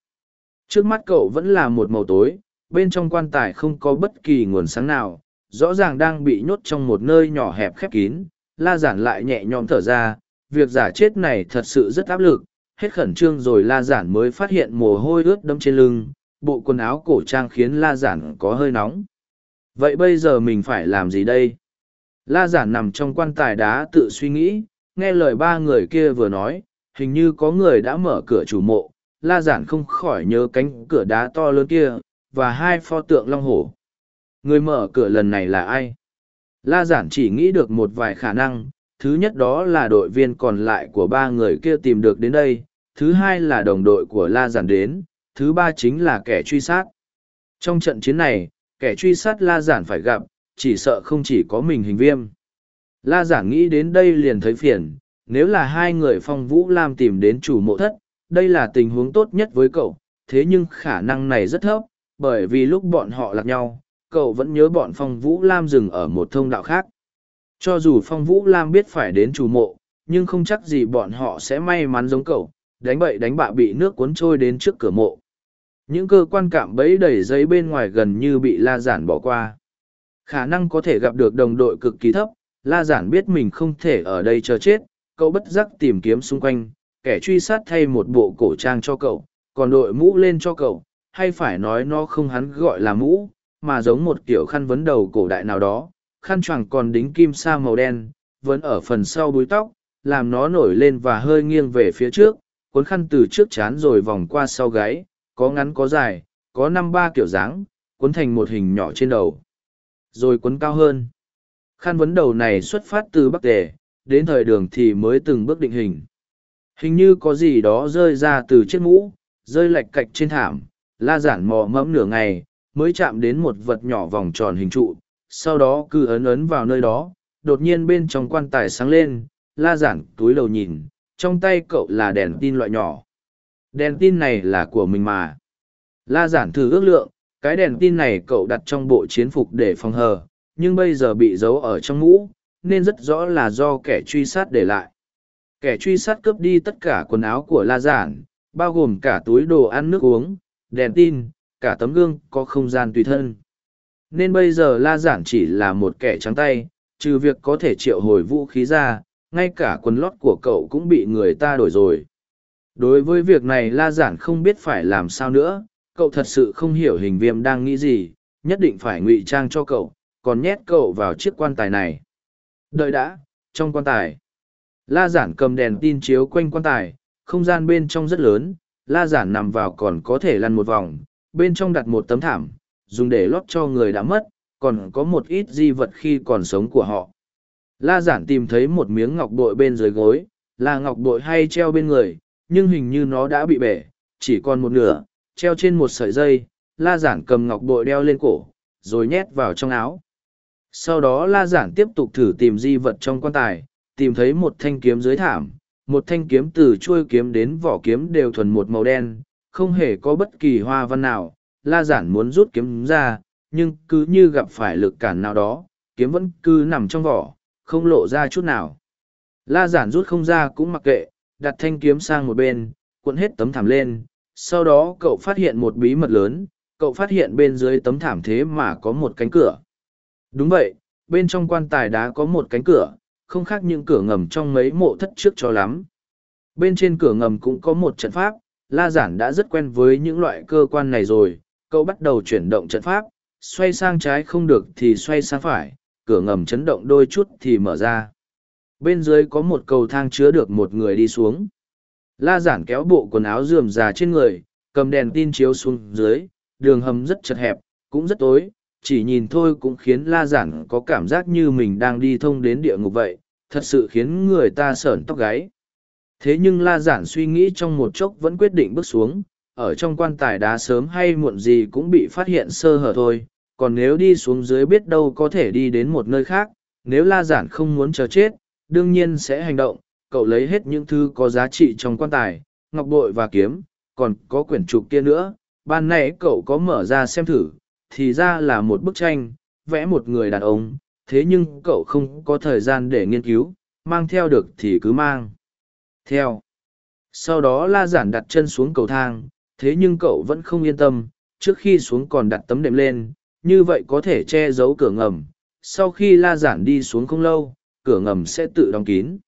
Trước mắt cậu vẫn là một màu tối, bên trong quan tài không có bất kỳ nguồn sáng nào, rõ ràng đang bị nhốt trong một nơi nhỏ hẹp khép kín, La Giản lại nhẹ nhõm thở ra, việc giả chết này thật sự rất áp lực, hết khẩn trương rồi La Giản mới phát hiện mồ hôi ướt đẫm trên lưng, bộ quần áo cổ trang khiến La Giản có hơi nóng. Vậy bây giờ mình phải làm gì đây? La Giản nằm trong quan tài đá tự suy nghĩ, nghe lời ba người kia vừa nói, hình như có người đã mở cửa chủ mộ, La Giản không khỏi nhớ cánh cửa đá to lớn kia, và hai pho tượng long hổ. Người mở cửa lần này là ai? La Giản chỉ nghĩ được một vài khả năng, thứ nhất đó là đội viên còn lại của ba người kia tìm được đến đây, thứ hai là đồng đội của La Giản đến, thứ ba chính là kẻ truy sát. Trong trận chiến này, kẻ truy sát La Giản phải gặp, chỉ sợ không chỉ có mình hình viêm. La giả nghĩ đến đây liền thấy phiền, nếu là hai người phong vũ lam tìm đến chủ mộ thất, đây là tình huống tốt nhất với cậu, thế nhưng khả năng này rất thấp, bởi vì lúc bọn họ lạc nhau, cậu vẫn nhớ bọn Phong Vũ Lam dừng ở một thông đạo khác. Cho dù Phong Vũ Lam biết phải đến chủ mộ, nhưng không chắc gì bọn họ sẽ may mắn giống cậu, đánh bậy đánh bạ bị nước cuốn trôi đến trước cửa mộ. Những cơ quan cạm bẫy đầy giấy bên ngoài gần như bị la giản bỏ qua. Khả năng có thể gặp được đồng đội cực kỳ thấp, la giản biết mình không thể ở đây chờ chết, cậu bất giác tìm kiếm xung quanh, kẻ truy sát thay một bộ cổ trang cho cậu, còn đội mũ lên cho cậu, hay phải nói nó không hắn gọi là mũ, mà giống một kiểu khăn vấn đầu cổ đại nào đó, khăn choàng còn đính kim sa màu đen, vẫn ở phần sau búi tóc, làm nó nổi lên và hơi nghiêng về phía trước, cuốn khăn từ trước chán rồi vòng qua sau gáy, có ngắn có dài, có năm ba kiểu dáng, cuốn thành một hình nhỏ trên đầu. Rồi cuốn cao hơn. Khăn vấn đầu này xuất phát từ Bắc Tề, đến thời đường thì mới từng bước định hình. Hình như có gì đó rơi ra từ chiếc mũ, rơi lạch cạch trên thảm, la giản mò mẫm nửa ngày, mới chạm đến một vật nhỏ vòng tròn hình trụ, sau đó cứ ấn ấn vào nơi đó, đột nhiên bên trong quan tài sáng lên, la giản túi đầu nhìn, trong tay cậu là đèn tin loại nhỏ. Đèn tin này là của mình mà. La giản thử ước lượng, cái đèn tin này cậu đặt trong bộ chiến phục để phòng hờ, nhưng bây giờ bị giấu ở trong mũ, nên rất rõ là do kẻ truy sát để lại. Kẻ truy sát cướp đi tất cả quần áo của La giản, bao gồm cả túi đồ ăn nước uống, đèn tin, cả tấm gương có không gian tùy thân. Nên bây giờ La giản chỉ là một kẻ trắng tay, trừ việc có thể triệu hồi vũ khí ra, ngay cả quần lót của cậu cũng bị người ta đổi rồi. Đối với việc này La giản không biết phải làm sao nữa, cậu thật sự không hiểu hình viêm đang nghĩ gì, nhất định phải ngụy trang cho cậu, còn nhét cậu vào chiếc quan tài này. Đợi đã, trong quan tài. La giản cầm đèn tin chiếu quanh quan tài, không gian bên trong rất lớn, la giản nằm vào còn có thể lăn một vòng, bên trong đặt một tấm thảm, dùng để lót cho người đã mất, còn có một ít di vật khi còn sống của họ. La giản tìm thấy một miếng ngọc bội bên dưới gối, là ngọc bội hay treo bên người, nhưng hình như nó đã bị bể, chỉ còn một nửa, treo trên một sợi dây, la giản cầm ngọc bội đeo lên cổ, rồi nhét vào trong áo. Sau đó la giản tiếp tục thử tìm di vật trong quan tài, tìm thấy một thanh kiếm dưới thảm, một thanh kiếm từ chuôi kiếm đến vỏ kiếm đều thuần một màu đen, không hề có bất kỳ hoa văn nào. La giản muốn rút kiếm ra, nhưng cứ như gặp phải lực cản nào đó, kiếm vẫn cứ nằm trong vỏ, không lộ ra chút nào. La giản rút không ra cũng mặc kệ, đặt thanh kiếm sang một bên, cuộn hết tấm thảm lên. Sau đó cậu phát hiện một bí mật lớn, cậu phát hiện bên dưới tấm thảm thế mà có một cánh cửa. Đúng vậy, bên trong quan tài đá có một cánh cửa, không khác những cửa ngầm trong mấy mộ thất trước cho lắm. Bên trên cửa ngầm cũng có một trận pháp, La Giản đã rất quen với những loại cơ quan này rồi, cậu bắt đầu chuyển động trận pháp, xoay sang trái không được thì xoay sang phải, cửa ngầm chấn động đôi chút thì mở ra. Bên dưới có một cầu thang chứa được một người đi xuống. La Giản kéo bộ quần áo rườm rà trên người, cầm đèn tin chiếu xuống dưới, đường hầm rất chật hẹp, cũng rất tối, chỉ nhìn thôi cũng khiến la giản có cảm giác như mình đang đi thông đến địa ngục vậy thật sự khiến người ta sởn tóc gáy. Thế nhưng la giản suy nghĩ trong một chốc vẫn quyết định bước xuống ở trong quan tài đá sớm hay muộn gì cũng bị phát hiện sơ hở thôi còn nếu đi xuống dưới biết đâu có thể đi đến một nơi khác nếu la giản không muốn chờ chết đương nhiên sẽ hành động cậu lấy hết những thứ có giá trị trong quan tài ngọc bội và kiếm còn có quyển trục kia nữa ban nãy cậu có mở ra xem thử thì ra là một bức tranh, vẽ một người đàn ông, thế nhưng cậu không có thời gian để nghiên cứu, mang theo được thì cứ mang. Theo. Sau đó la giản đặt chân xuống cầu thang, thế nhưng cậu vẫn không yên tâm, trước khi xuống còn đặt tấm đệm lên, như vậy có thể che giấu cửa ngầm. Sau khi la giản đi xuống không lâu, cửa ngầm sẽ tự đóng kín.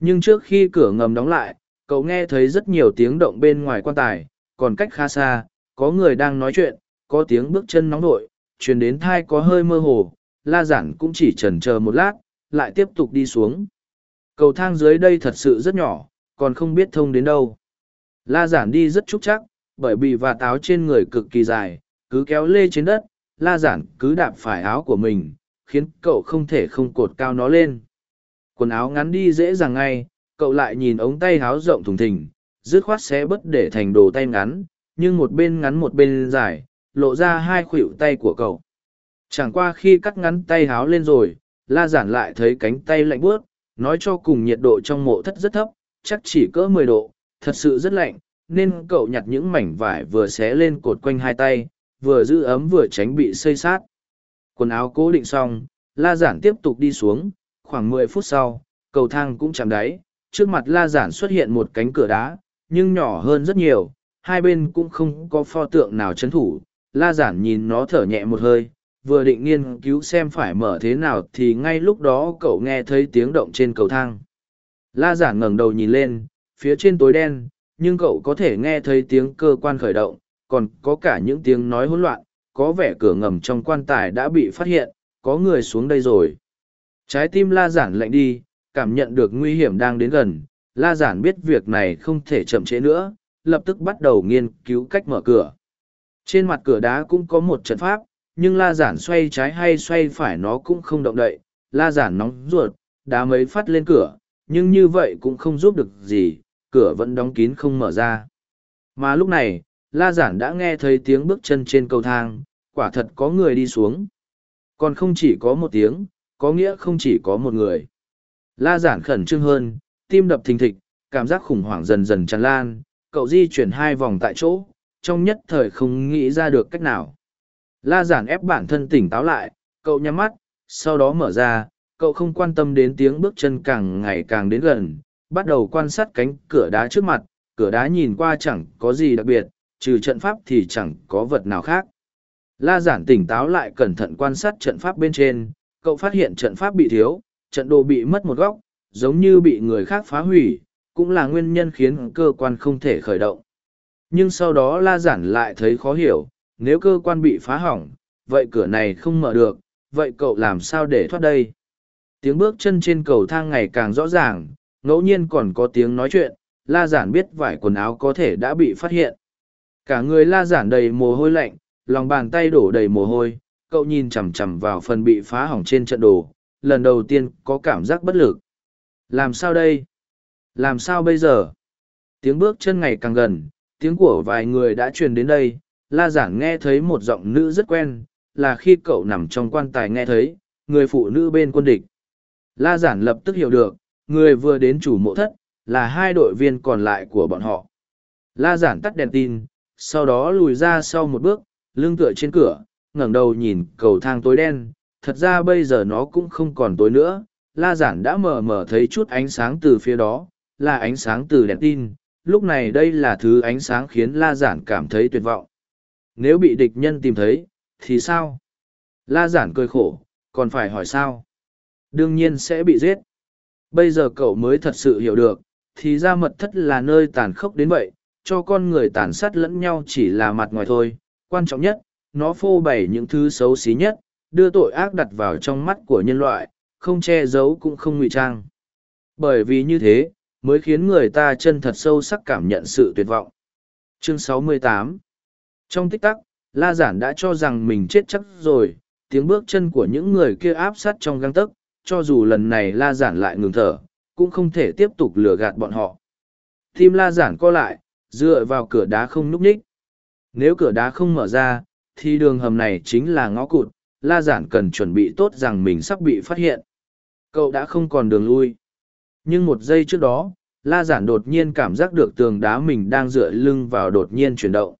Nhưng trước khi cửa ngầm đóng lại, cậu nghe thấy rất nhiều tiếng động bên ngoài quan tài, còn cách khá xa, có người đang nói chuyện, có tiếng bước chân nóng nổi, truyền đến thai có hơi mơ hồ, la giản cũng chỉ chần chờ một lát, lại tiếp tục đi xuống. Cầu thang dưới đây thật sự rất nhỏ, còn không biết thông đến đâu. La giản đi rất trúc chắc, bởi bị và táo trên người cực kỳ dài, cứ kéo lê trên đất, la giản cứ đạp phải áo của mình, khiến cậu không thể không cột cao nó lên. Quần áo ngắn đi dễ dàng ngay, cậu lại nhìn ống tay áo rộng thùng thình, dứt khoát xé bất để thành đồ tay ngắn, nhưng một bên ngắn một bên dài, lộ ra hai khuỷu tay của cậu. Chẳng qua khi cắt ngắn tay háo lên rồi, la giản lại thấy cánh tay lạnh buốt, nói cho cùng nhiệt độ trong mộ thất rất thấp, chắc chỉ cỡ mười độ, thật sự rất lạnh, nên cậu nhặt những mảnh vải vừa xé lên cột quanh hai tay vừa giữ ấm vừa tránh bị xây sát quần áo cố định xong la giản tiếp tục đi xuống khoảng mười phút sau, cầu thang cũng chạm đáy, trước mặt la giản xuất hiện một cánh cửa đá, nhưng nhỏ hơn rất nhiều, hai bên cũng không có pho tượng nào chấn thủ. La giản nhìn nó thở nhẹ một hơi, vừa định nghiên cứu xem phải mở thế nào thì ngay lúc đó cậu nghe thấy tiếng động trên cầu thang. La giản ngẩng đầu nhìn lên, phía trên tối đen, nhưng cậu có thể nghe thấy tiếng cơ quan khởi động, còn có cả những tiếng nói hỗn loạn, có vẻ cửa ngầm trong quan tài đã bị phát hiện, có người xuống đây rồi trái tim la giản lạnh đi cảm nhận được nguy hiểm đang đến gần, La Giản biết việc này không thể chậm trễ nữa, lập tức bắt đầu nghiên cứu cách mở cửa. Trên mặt cửa đá cũng có một trận pháp, nhưng La Giản xoay trái hay xoay phải nó cũng không động đậy. La Giản nóng ruột, đá mấy phát lên cửa, nhưng như vậy cũng không giúp được gì, cửa vẫn đóng kín không mở ra. Mà lúc này, La Giản đã nghe thấy tiếng bước chân trên cầu thang, quả thật có người đi xuống. Còn không chỉ có một tiếng, có nghĩa không chỉ có một người. La giản khẩn trương hơn, tim đập thình thịch, cảm giác khủng hoảng dần dần tràn lan, cậu di chuyển hai vòng tại chỗ, trong nhất thời không nghĩ ra được cách nào. La giản ép bản thân tỉnh táo lại, cậu nhắm mắt, sau đó mở ra, cậu không quan tâm đến tiếng bước chân càng ngày càng đến gần, bắt đầu quan sát cánh cửa đá trước mặt, cửa đá nhìn qua chẳng có gì đặc biệt, trừ trận pháp thì chẳng có vật nào khác. La giản tỉnh táo lại cẩn thận quan sát trận pháp bên trên, cậu phát hiện trận pháp bị thiếu, trận đồ bị mất một góc, giống như bị người khác phá hủy, cũng là nguyên nhân khiến cơ quan không thể khởi động. Nhưng sau đó la giản lại thấy khó hiểu, nếu cơ quan bị phá hỏng, vậy cửa này không mở được, vậy cậu làm sao để thoát đây? Tiếng bước chân trên cầu thang ngày càng rõ ràng, ngẫu nhiên còn có tiếng nói chuyện, la giản biết vải quần áo có thể đã bị phát hiện. Cả người la giản đầy mồ hôi lạnh, lòng bàn tay đổ đầy mồ hôi, cậu nhìn chằm chằm vào phần bị phá hỏng trên trận đồ, lần đầu tiên có cảm giác bất lực. Làm sao đây? Làm sao bây giờ? Tiếng bước chân ngày càng gần, tiếng của vài người đã truyền đến đây, la giản nghe thấy một giọng nữ rất quen, là khi cậu nằm trong quan tài nghe thấy, người phụ nữ bên quân địch. La giản lập tức hiểu được, người vừa đến chủ mộ thất, là hai đội viên còn lại của bọn họ. La giản tắt đèn tin, sau đó lùi ra sau một bước, lưng tựa trên cửa, ngẩng đầu nhìn cầu thang tối đen, thật ra bây giờ nó cũng không còn tối nữa, la giản đã mờ mờ thấy chút ánh sáng từ phía đó, là ánh sáng từ đèn tin, lúc này đây là thứ ánh sáng khiến la giản cảm thấy tuyệt vọng. Nếu bị địch nhân tìm thấy, thì sao? La giản cười khổ, còn phải hỏi sao? Đương nhiên sẽ bị giết. Bây giờ cậu mới thật sự hiểu được, thì ra mật thất là nơi tàn khốc đến vậy, cho con người tàn sát lẫn nhau chỉ là mặt ngoài thôi. Quan trọng nhất, nó phô bày những thứ xấu xí nhất, đưa tội ác đặt vào trong mắt của nhân loại, không che giấu cũng không ngụy trang. Bởi vì như thế, mới khiến người ta chân thật sâu sắc cảm nhận sự tuyệt vọng. Chương 68 Trong tích tắc, La Giản đã cho rằng mình chết chắc rồi, tiếng bước chân của những người kia áp sát trong găng tấc, cho dù lần này La Giản lại ngừng thở, cũng không thể tiếp tục lừa gạt bọn họ. Tim La Giản co lại, dựa vào cửa đá không núp nhích. Nếu cửa đá không mở ra, thì đường hầm này chính là ngõ cụt, la giản cần chuẩn bị tốt rằng mình sắp bị phát hiện. Cậu đã không còn đường lui. Nhưng một giây trước đó, la giản đột nhiên cảm giác được tường đá mình đang dựa lưng vào đột nhiên chuyển động.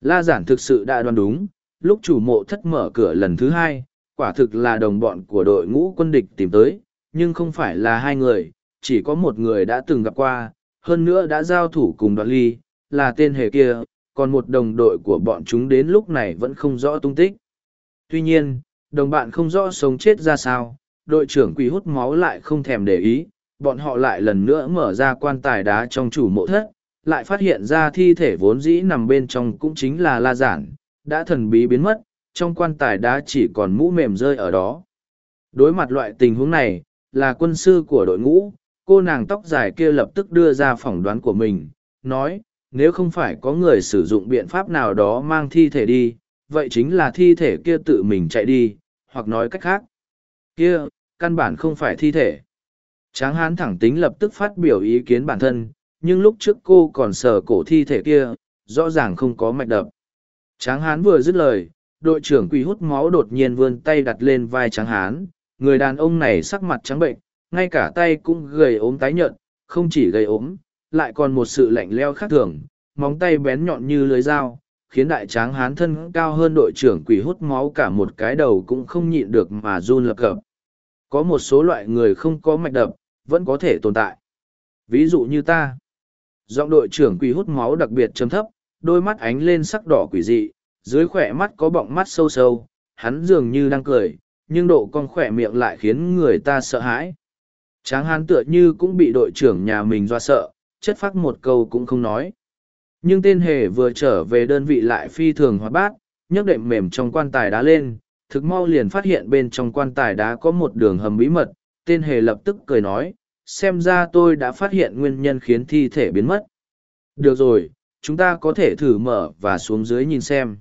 La giản thực sự đã đoán đúng, lúc chủ mộ thất mở cửa lần thứ hai, quả thực là đồng bọn của đội ngũ quân địch tìm tới, nhưng không phải là hai người, chỉ có một người đã từng gặp qua, hơn nữa đã giao thủ cùng đoạn ly, là tên hề kia, còn một đồng đội của bọn chúng đến lúc này vẫn không rõ tung tích. Tuy nhiên, đồng bạn không rõ sống chết ra sao, đội trưởng quỷ hút máu lại không thèm để ý, bọn họ lại lần nữa mở ra quan tài đá trong chủ mộ thất, lại phát hiện ra thi thể vốn dĩ nằm bên trong cũng chính là la giản, đã thần bí biến mất, trong quan tài đá chỉ còn mũ mềm rơi ở đó. Đối mặt loại tình huống này, là quân sư của đội ngũ, cô nàng tóc dài kia lập tức đưa ra phỏng đoán của mình, nói, nếu không phải có người sử dụng biện pháp nào đó mang thi thể đi, vậy chính là thi thể kia tự mình chạy đi, hoặc nói cách khác. Kia, căn bản không phải thi thể. Tráng hán thẳng tính lập tức phát biểu ý kiến bản thân, nhưng lúc trước cô còn sờ cổ thi thể kia, rõ ràng không có mạch đập. Tráng hán vừa dứt lời, đội trưởng quỷ hút máu đột nhiên vươn tay đặt lên vai tráng hán, người đàn ông này sắc mặt trắng bệnh, ngay cả tay cũng gầy ốm tái nhợt, không chỉ gầy ốm, lại còn một sự lạnh leo khác thường, móng tay bén nhọn như lưới dao, khiến đại tráng hán thân cao hơn đội trưởng quỷ hút máu cả một cái đầu cũng không nhịn được mà run lập cập. Có một số loại người không có mạch đập, vẫn có thể tồn tại. Ví dụ như ta. Giọng đội trưởng quỷ hút máu đặc biệt chấm thấp, đôi mắt ánh lên sắc đỏ quỷ dị, dưới khỏe mắt có bọng mắt sâu sâu, hắn dường như đang cười, nhưng độ con khỏe miệng lại khiến người ta sợ hãi. Tráng hán tựa như cũng bị đội trưởng nhà mình do sợ, chất phác một câu cũng không nói. Nhưng tên hề vừa trở về đơn vị lại phi thường hoạt bát, nhấc đệm mềm trong quan tài đá lên, thực mau liền phát hiện bên trong quan tài đá có một đường hầm bí mật, tên hề lập tức cười nói, xem ra tôi đã phát hiện nguyên nhân khiến thi thể biến mất. Được rồi, chúng ta có thể thử mở và xuống dưới nhìn xem.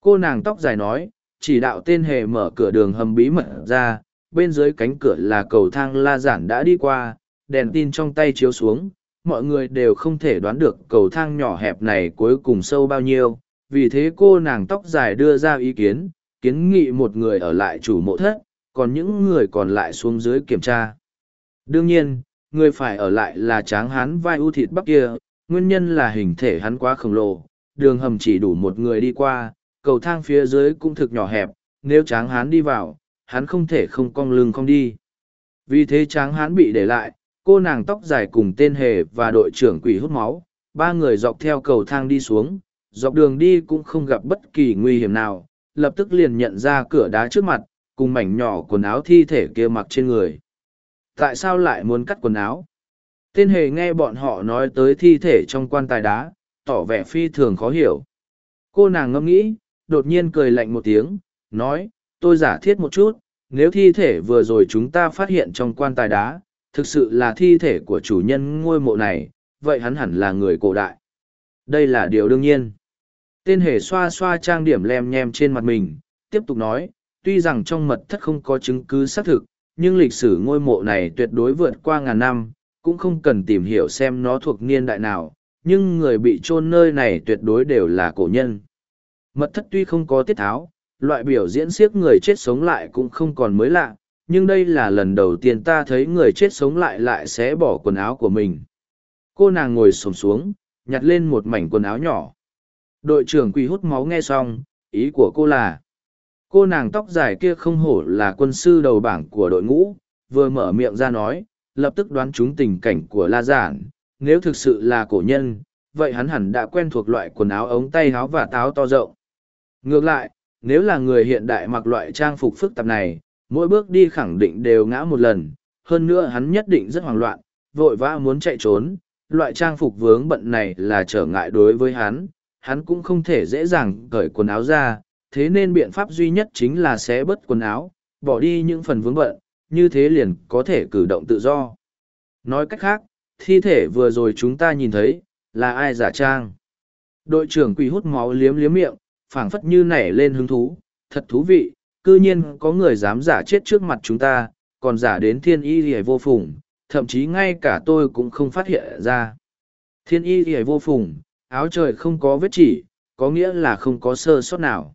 Cô nàng tóc dài nói, chỉ đạo tên hề mở cửa đường hầm bí mật ra, bên dưới cánh cửa là cầu thang la giản đã đi qua, đèn tin trong tay chiếu xuống, mọi người đều không thể đoán được cầu thang nhỏ hẹp này cuối cùng sâu bao nhiêu, vì thế cô nàng tóc dài đưa ra ý kiến, kiến nghị một người ở lại chủ mộ thất, còn những người còn lại xuống dưới kiểm tra. Đương nhiên, người phải ở lại là tráng hán vai ưu thịt bắp kia, nguyên nhân là hình thể hắn quá khổng lồ, đường hầm chỉ đủ một người đi qua, cầu thang phía dưới cũng thực nhỏ hẹp, nếu tráng hán đi vào, hắn không thể không cong lưng không đi. Vì thế tráng hán bị để lại, cô nàng tóc dài cùng tên hề và đội trưởng quỷ hút máu, ba người dọc theo cầu thang đi xuống, dọc đường đi cũng không gặp bất kỳ nguy hiểm nào, lập tức liền nhận ra cửa đá trước mặt, cùng mảnh nhỏ quần áo thi thể kia mặc trên người. Tại sao lại muốn cắt quần áo? Tên hề nghe bọn họ nói tới thi thể trong quan tài đá, tỏ vẻ phi thường khó hiểu. Cô nàng ngẫm nghĩ, đột nhiên cười lạnh một tiếng, nói, tôi giả thiết một chút, nếu thi thể vừa rồi chúng ta phát hiện trong quan tài đá, thực sự là thi thể của chủ nhân ngôi mộ này, vậy hắn hẳn là người cổ đại. Đây là điều đương nhiên. Tên hề xoa xoa trang điểm lem nhem trên mặt mình, tiếp tục nói, tuy rằng trong mật thất không có chứng cứ xác thực, nhưng lịch sử ngôi mộ này tuyệt đối vượt qua ngàn năm, cũng không cần tìm hiểu xem nó thuộc niên đại nào, nhưng người bị chôn nơi này tuyệt đối đều là cổ nhân. Mật thất tuy không có tiết tháo, loại biểu diễn siếc người chết sống lại cũng không còn mới lạ, nhưng đây là lần đầu tiên ta thấy người chết sống lại lại sẽ bỏ quần áo của mình. Cô nàng ngồi sồm xuống, nhặt lên một mảnh quần áo nhỏ. Đội trưởng quỳ hút máu nghe xong, ý của cô là, cô nàng tóc dài kia không hổ là quân sư đầu bảng của đội ngũ, vừa mở miệng ra nói, lập tức đoán chúng tình cảnh của La Giản, nếu thực sự là cổ nhân, vậy hắn hẳn đã quen thuộc loại quần áo ống tay áo và táo to rộng. Ngược lại, nếu là người hiện đại mặc loại trang phục phức tạp này, mỗi bước đi khẳng định đều ngã một lần, hơn nữa hắn nhất định rất hoảng loạn, vội vã muốn chạy trốn, loại trang phục vướng bận này là trở ngại đối với hắn, hắn cũng không thể dễ dàng cởi quần áo ra, thế nên biện pháp duy nhất chính là xé bớt quần áo, bỏ đi những phần vướng bận, như thế liền có thể cử động tự do. Nói cách khác, thi thể vừa rồi chúng ta nhìn thấy, là ai giả trang. Đội trưởng quỷ hút máu liếm liếm miệng, phảng phất như nảy lên hứng thú, thật thú vị, cư nhiên có người dám giả chết trước mặt chúng ta, còn giả đến thiên y hề vô phùng, thậm chí ngay cả tôi cũng không phát hiện ra. Thiên y hề vô phùng, áo trời không có vết chỉ, có nghĩa là không có sơ sót nào.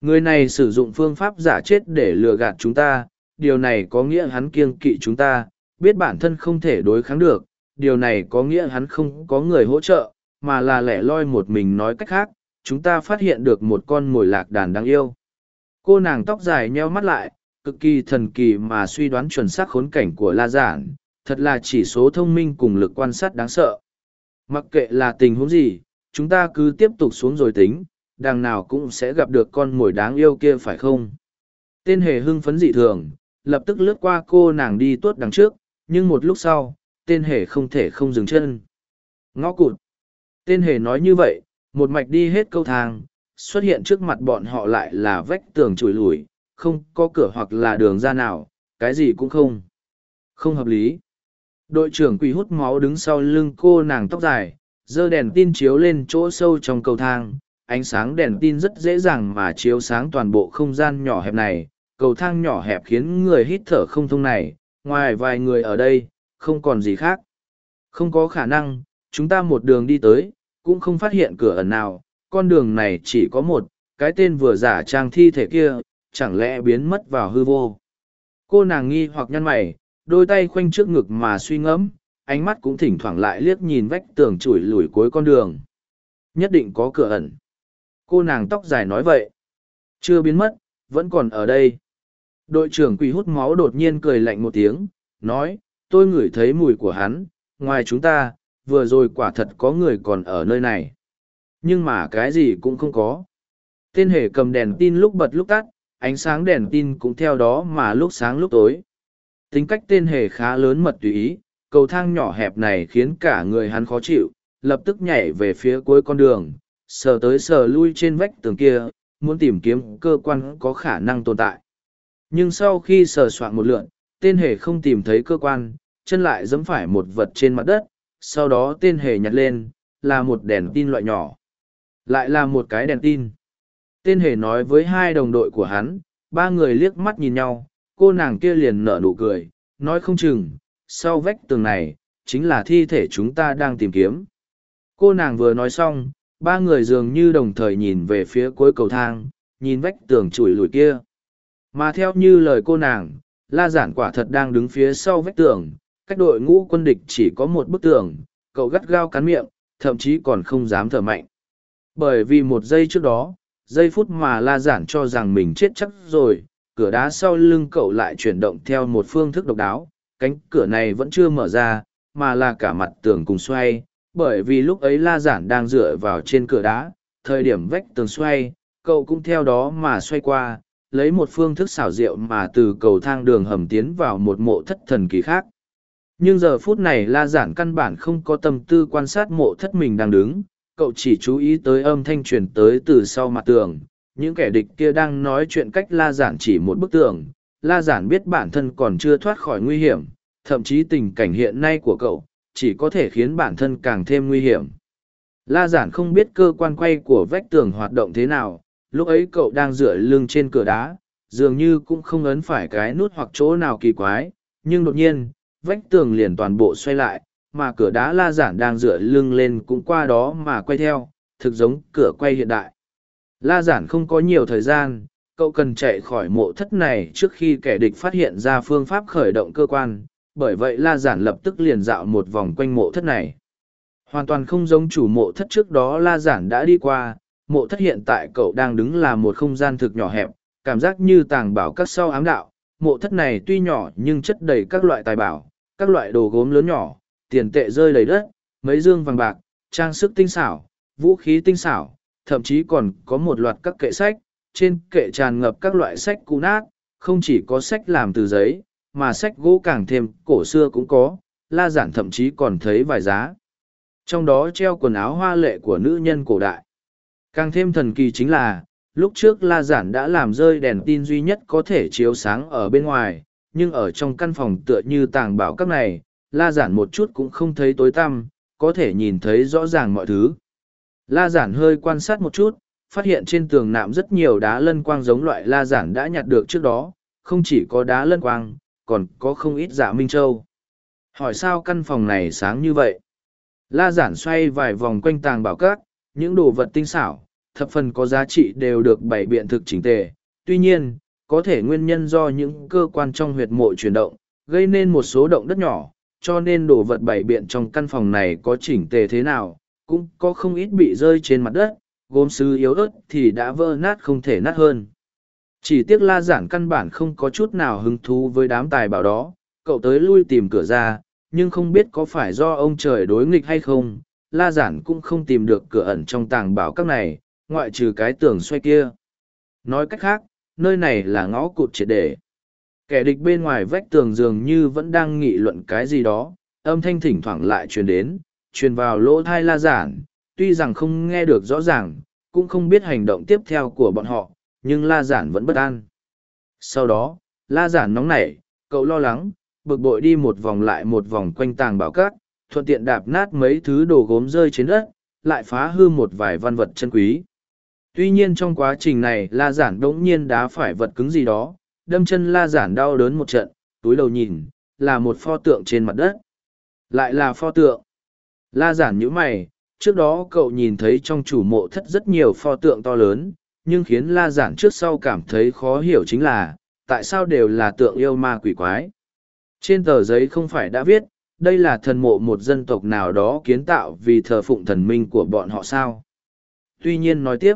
Người này sử dụng phương pháp giả chết để lừa gạt chúng ta, điều này có nghĩa hắn kiêng kỵ chúng ta, biết bản thân không thể đối kháng được, điều này có nghĩa hắn không có người hỗ trợ, mà là lẻ loi một mình nói cách khác, chúng ta phát hiện được một con mồi lạc đàn đáng yêu. Cô nàng tóc dài nheo mắt lại, cực kỳ thần kỳ mà suy đoán chuẩn xác khốn cảnh của La Giản, thật là chỉ số thông minh cùng lực quan sát đáng sợ. Mặc kệ là tình huống gì, chúng ta cứ tiếp tục xuống rồi tính, đằng nào cũng sẽ gặp được con mồi đáng yêu kia phải không? Tên hề hưng phấn dị thường, lập tức lướt qua cô nàng đi tuốt đằng trước, nhưng một lúc sau, tên hề không thể không dừng chân. Ngõ cụt. Tên hề nói như vậy, một mạch đi hết câu thang, xuất hiện trước mặt bọn họ lại là vách tường trùi lùi, không có cửa hoặc là đường ra nào, cái gì cũng không. Không hợp lý. Đội trưởng quỷ hút máu đứng sau lưng cô nàng tóc dài, giơ đèn tin chiếu lên chỗ sâu trong cầu thang. Ánh sáng đèn tin rất dễ dàng mà chiếu sáng toàn bộ không gian nhỏ hẹp này. Cầu thang nhỏ hẹp khiến người hít thở không thông này, ngoài vài người ở đây, không còn gì khác. Không có khả năng, chúng ta một đường đi tới, cũng không phát hiện cửa ẩn nào, con đường này chỉ có một, cái tên vừa giả trang thi thể kia, chẳng lẽ biến mất vào hư vô. Cô nàng nghi hoặc nhăn mày, đôi tay khoanh trước ngực mà suy ngẫm, ánh mắt cũng thỉnh thoảng lại liếc nhìn vách tường chùi lùi cuối con đường. Nhất định có cửa ẩn. Cô nàng tóc dài nói vậy. Chưa biến mất, vẫn còn ở đây. Đội trưởng quỷ hút máu đột nhiên cười lạnh một tiếng, nói, tôi ngửi thấy mùi của hắn, ngoài chúng ta, vừa rồi quả thật có người còn ở nơi này. Nhưng mà cái gì cũng không có. Tên hề cầm đèn tin lúc bật lúc tắt, ánh sáng đèn tin cũng theo đó mà lúc sáng lúc tối. Tính cách tên hề khá lớn mật tùy ý, cầu thang nhỏ hẹp này khiến cả người hắn khó chịu, lập tức nhảy về phía cuối con đường, sờ tới sờ lui trên vách tường kia, muốn tìm kiếm cơ quan có khả năng tồn tại. Nhưng sau khi sờ soạn một lượn, tên hề không tìm thấy cơ quan, chân lại giẫm phải một vật trên mặt đất, sau đó tên hề nhặt lên, là một đèn tin loại nhỏ. Lại là một cái đèn tin. Tên hề nói với hai đồng đội của hắn, ba người liếc mắt nhìn nhau, cô nàng kia liền nở nụ cười, nói không chừng, sau vách tường này, chính là thi thể chúng ta đang tìm kiếm. Cô nàng vừa nói xong, ba người dường như đồng thời nhìn về phía cuối cầu thang, nhìn vách tường chùi lùi kia. Mà theo như lời cô nàng, la giản quả thật đang đứng phía sau vách tường, cách đội ngũ quân địch chỉ có một bức tường, cậu gắt gao cắn miệng, thậm chí còn không dám thở mạnh. Bởi vì một giây trước đó, giây phút mà la giản cho rằng mình chết chắc rồi, cửa đá sau lưng cậu lại chuyển động theo một phương thức độc đáo, cánh cửa này vẫn chưa mở ra, mà là cả mặt tường cùng xoay, bởi vì lúc ấy la giản đang dựa vào trên cửa đá, thời điểm vách tường xoay, cậu cũng theo đó mà xoay qua, lấy một phương thức xảo diệu mà từ cầu thang đường hầm tiến vào một mộ thất thần kỳ khác. Nhưng giờ phút này la giản căn bản không có tâm tư quan sát mộ thất mình đang đứng, cậu chỉ chú ý tới âm thanh truyền tới từ sau mặt tường. Những kẻ địch kia đang nói chuyện cách la giản chỉ một bức tường. La giản biết bản thân còn chưa thoát khỏi nguy hiểm, thậm chí tình cảnh hiện nay của cậu, chỉ có thể khiến bản thân càng thêm nguy hiểm. La giản không biết cơ quan quay của vách tường hoạt động thế nào, lúc ấy cậu đang dựa lưng trên cửa đá, dường như cũng không ấn phải cái nút hoặc chỗ nào kỳ quái, nhưng đột nhiên, vách tường liền toàn bộ xoay lại, mà cửa đá la giản đang dựa lưng lên cũng qua đó mà quay theo, thực giống cửa quay hiện đại. La giản không có nhiều thời gian, cậu cần chạy khỏi mộ thất này trước khi kẻ địch phát hiện ra phương pháp khởi động cơ quan, bởi vậy la giản lập tức liền dạo một vòng quanh mộ thất này. Hoàn toàn không giống chủ mộ thất trước đó la giản đã đi qua, mộ thất hiện tại cậu đang đứng là một không gian thực nhỏ hẹp, cảm giác như tàng bảo các sau ám đạo. Mộ thất này tuy nhỏ nhưng chất đầy các loại tài bảo, các loại đồ gốm lớn nhỏ, tiền tệ rơi đầy đất, mấy dương vàng bạc, trang sức tinh xảo, vũ khí tinh xảo, thậm chí còn có một loạt các kệ sách, trên kệ tràn ngập các loại sách cũ nát, không chỉ có sách làm từ giấy, mà sách gỗ càng thêm cổ xưa cũng có, la giản thậm chí còn thấy vài giá. Trong đó treo quần áo hoa lệ của nữ nhân cổ đại. Càng thêm thần kỳ chính là, lúc trước la giản đã làm rơi đèn tin duy nhất có thể chiếu sáng ở bên ngoài, nhưng ở trong căn phòng tựa như tàng bảo các này, la giản một chút cũng không thấy tối tăm, có thể nhìn thấy rõ ràng mọi thứ. La giản hơi quan sát một chút, phát hiện trên tường nạm rất nhiều đá lân quang giống loại la giản đã nhặt được trước đó, không chỉ có đá lân quang, còn có không ít dạ minh châu. Hỏi sao căn phòng này sáng như vậy? La giản xoay vài vòng quanh tàng bảo các, những đồ vật tinh xảo, thập phần có giá trị đều được bày biện thực chỉnh tề. Tuy nhiên, có thể nguyên nhân do những cơ quan trong huyệt mộ chuyển động, gây nên một số động đất nhỏ, cho nên đồ vật bày biện trong căn phòng này có chỉnh tề thế nào, cũng có không ít bị rơi trên mặt đất, gốm sứ yếu ớt thì đã vỡ nát không thể nát hơn. Chỉ tiếc la giản căn bản không có chút nào hứng thú với đám tài bảo đó, cậu tới lui tìm cửa ra, nhưng không biết có phải do ông trời đối nghịch hay không, la giản cũng không tìm được cửa ẩn trong tàng bảo các này, ngoại trừ cái tường xoay kia. Nói cách khác, nơi này là ngõ cụt triệt để. Kẻ địch bên ngoài vách tường dường như vẫn đang nghị luận cái gì đó, âm thanh thỉnh thoảng lại truyền đến, truyền vào lỗ thai la giản, tuy rằng không nghe được rõ ràng, cũng không biết hành động tiếp theo của bọn họ, nhưng la giản vẫn bất an. Sau đó, la giản nóng nảy, cậu lo lắng, bực bội đi một vòng lại một vòng quanh tàng bảo cát, thuận tiện đạp nát mấy thứ đồ gốm rơi trên đất, lại phá hư một vài văn vật chân quý. Tuy nhiên trong quá trình này la giản đống nhiên đá phải vật cứng gì đó, đâm chân la giản đau đớn một trận, túi đầu nhìn, là một pho tượng trên mặt đất. Lại là pho tượng. La giản nhíu mày, trước đó cậu nhìn thấy trong chủ mộ thất rất nhiều pho tượng to lớn, nhưng khiến la giản trước sau cảm thấy khó hiểu chính là, tại sao đều là tượng yêu ma quỷ quái. Trên tờ giấy không phải đã viết, đây là thần mộ một dân tộc nào đó kiến tạo vì thờ phụng thần minh của bọn họ sao. Tuy nhiên nói tiếp,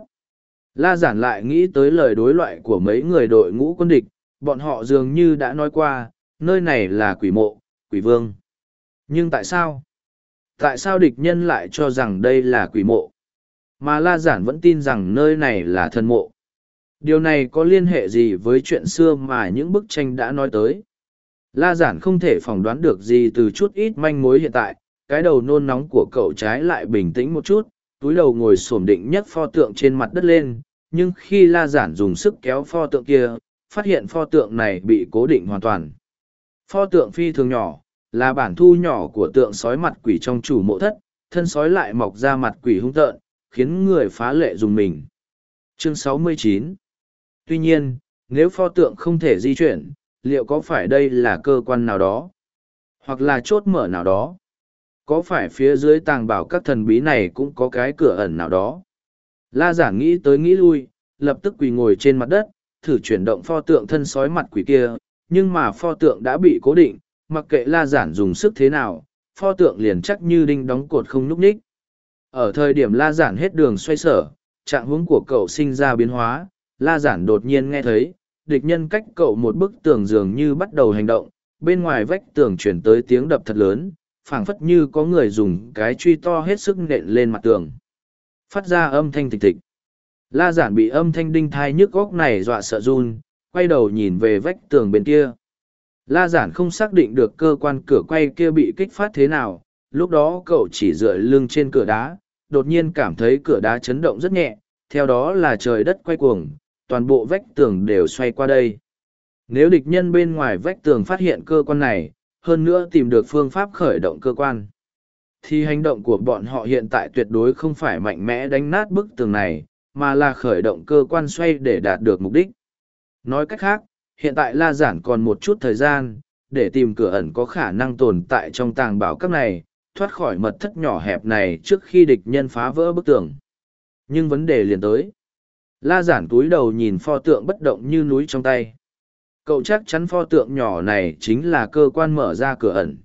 La Giản lại nghĩ tới lời đối loại của mấy người đội ngũ quân địch, bọn họ dường như đã nói qua, nơi này là quỷ mộ, quỷ vương. Nhưng tại sao? Tại sao địch nhân lại cho rằng đây là quỷ mộ? Mà La Giản vẫn tin rằng nơi này là thần mộ. Điều này có liên hệ gì với chuyện xưa mà những bức tranh đã nói tới? La Giản không thể phỏng đoán được gì từ chút ít manh mối hiện tại, cái đầu nôn nóng của cậu trái lại bình tĩnh một chút, túi đầu ngồi xổm định nhấc pho tượng trên mặt đất lên, nhưng khi La Giản dùng sức kéo pho tượng kia, phát hiện pho tượng này bị cố định hoàn toàn. Pho tượng phi thường nhỏ, là bản thu nhỏ của tượng sói mặt quỷ trong chủ mộ thất, thân sói lại mọc ra mặt quỷ hung tợn, khiến người phá lệ dùng mình. Chương 69 Tuy nhiên, nếu pho tượng không thể di chuyển, liệu có phải đây là cơ quan nào đó? Hoặc là chốt mở nào đó? Có phải phía dưới tàng bảo các thần bí này cũng có cái cửa ẩn nào đó? La giả nghĩ tới nghĩ lui, lập tức quỳ ngồi trên mặt đất, thử chuyển động pho tượng thân sói mặt quỷ kia, nhưng mà pho tượng đã bị cố định, mặc kệ la giản dùng sức thế nào, pho tượng liền chắc như đinh đóng cột không núp ních. Ở thời điểm la giản hết đường xoay sở, trạng huống của cậu sinh ra biến hóa, la giản đột nhiên nghe thấy, địch nhân cách cậu một bức tường dường như bắt đầu hành động, bên ngoài vách tường chuyển tới tiếng đập thật lớn, phảng phất như có người dùng cái truy to hết sức nện lên mặt tường. Phát ra âm thanh thịch thịch. La giản bị âm thanh đinh thai nhức góc này dọa sợ run, quay đầu nhìn về vách tường bên kia. La giản không xác định được cơ quan cửa quay kia bị kích phát thế nào, lúc đó cậu chỉ dựa lưng trên cửa đá, đột nhiên cảm thấy cửa đá chấn động rất nhẹ, theo đó là trời đất quay cuồng, toàn bộ vách tường đều xoay qua đây. Nếu địch nhân bên ngoài vách tường phát hiện cơ quan này, hơn nữa tìm được phương pháp khởi động cơ quan, thì hành động của bọn họ hiện tại tuyệt đối không phải mạnh mẽ đánh nát bức tường này, mà là khởi động cơ quan xoay để đạt được mục đích. Nói cách khác, hiện tại La Giản còn một chút thời gian, để tìm cửa ẩn có khả năng tồn tại trong tàng bảo các này, thoát khỏi mật thất nhỏ hẹp này trước khi địch nhân phá vỡ bức tường. Nhưng vấn đề liền tới. La Giản túi đầu nhìn pho tượng bất động như núi trong tay. Cậu chắc chắn pho tượng nhỏ này chính là cơ quan mở ra cửa ẩn.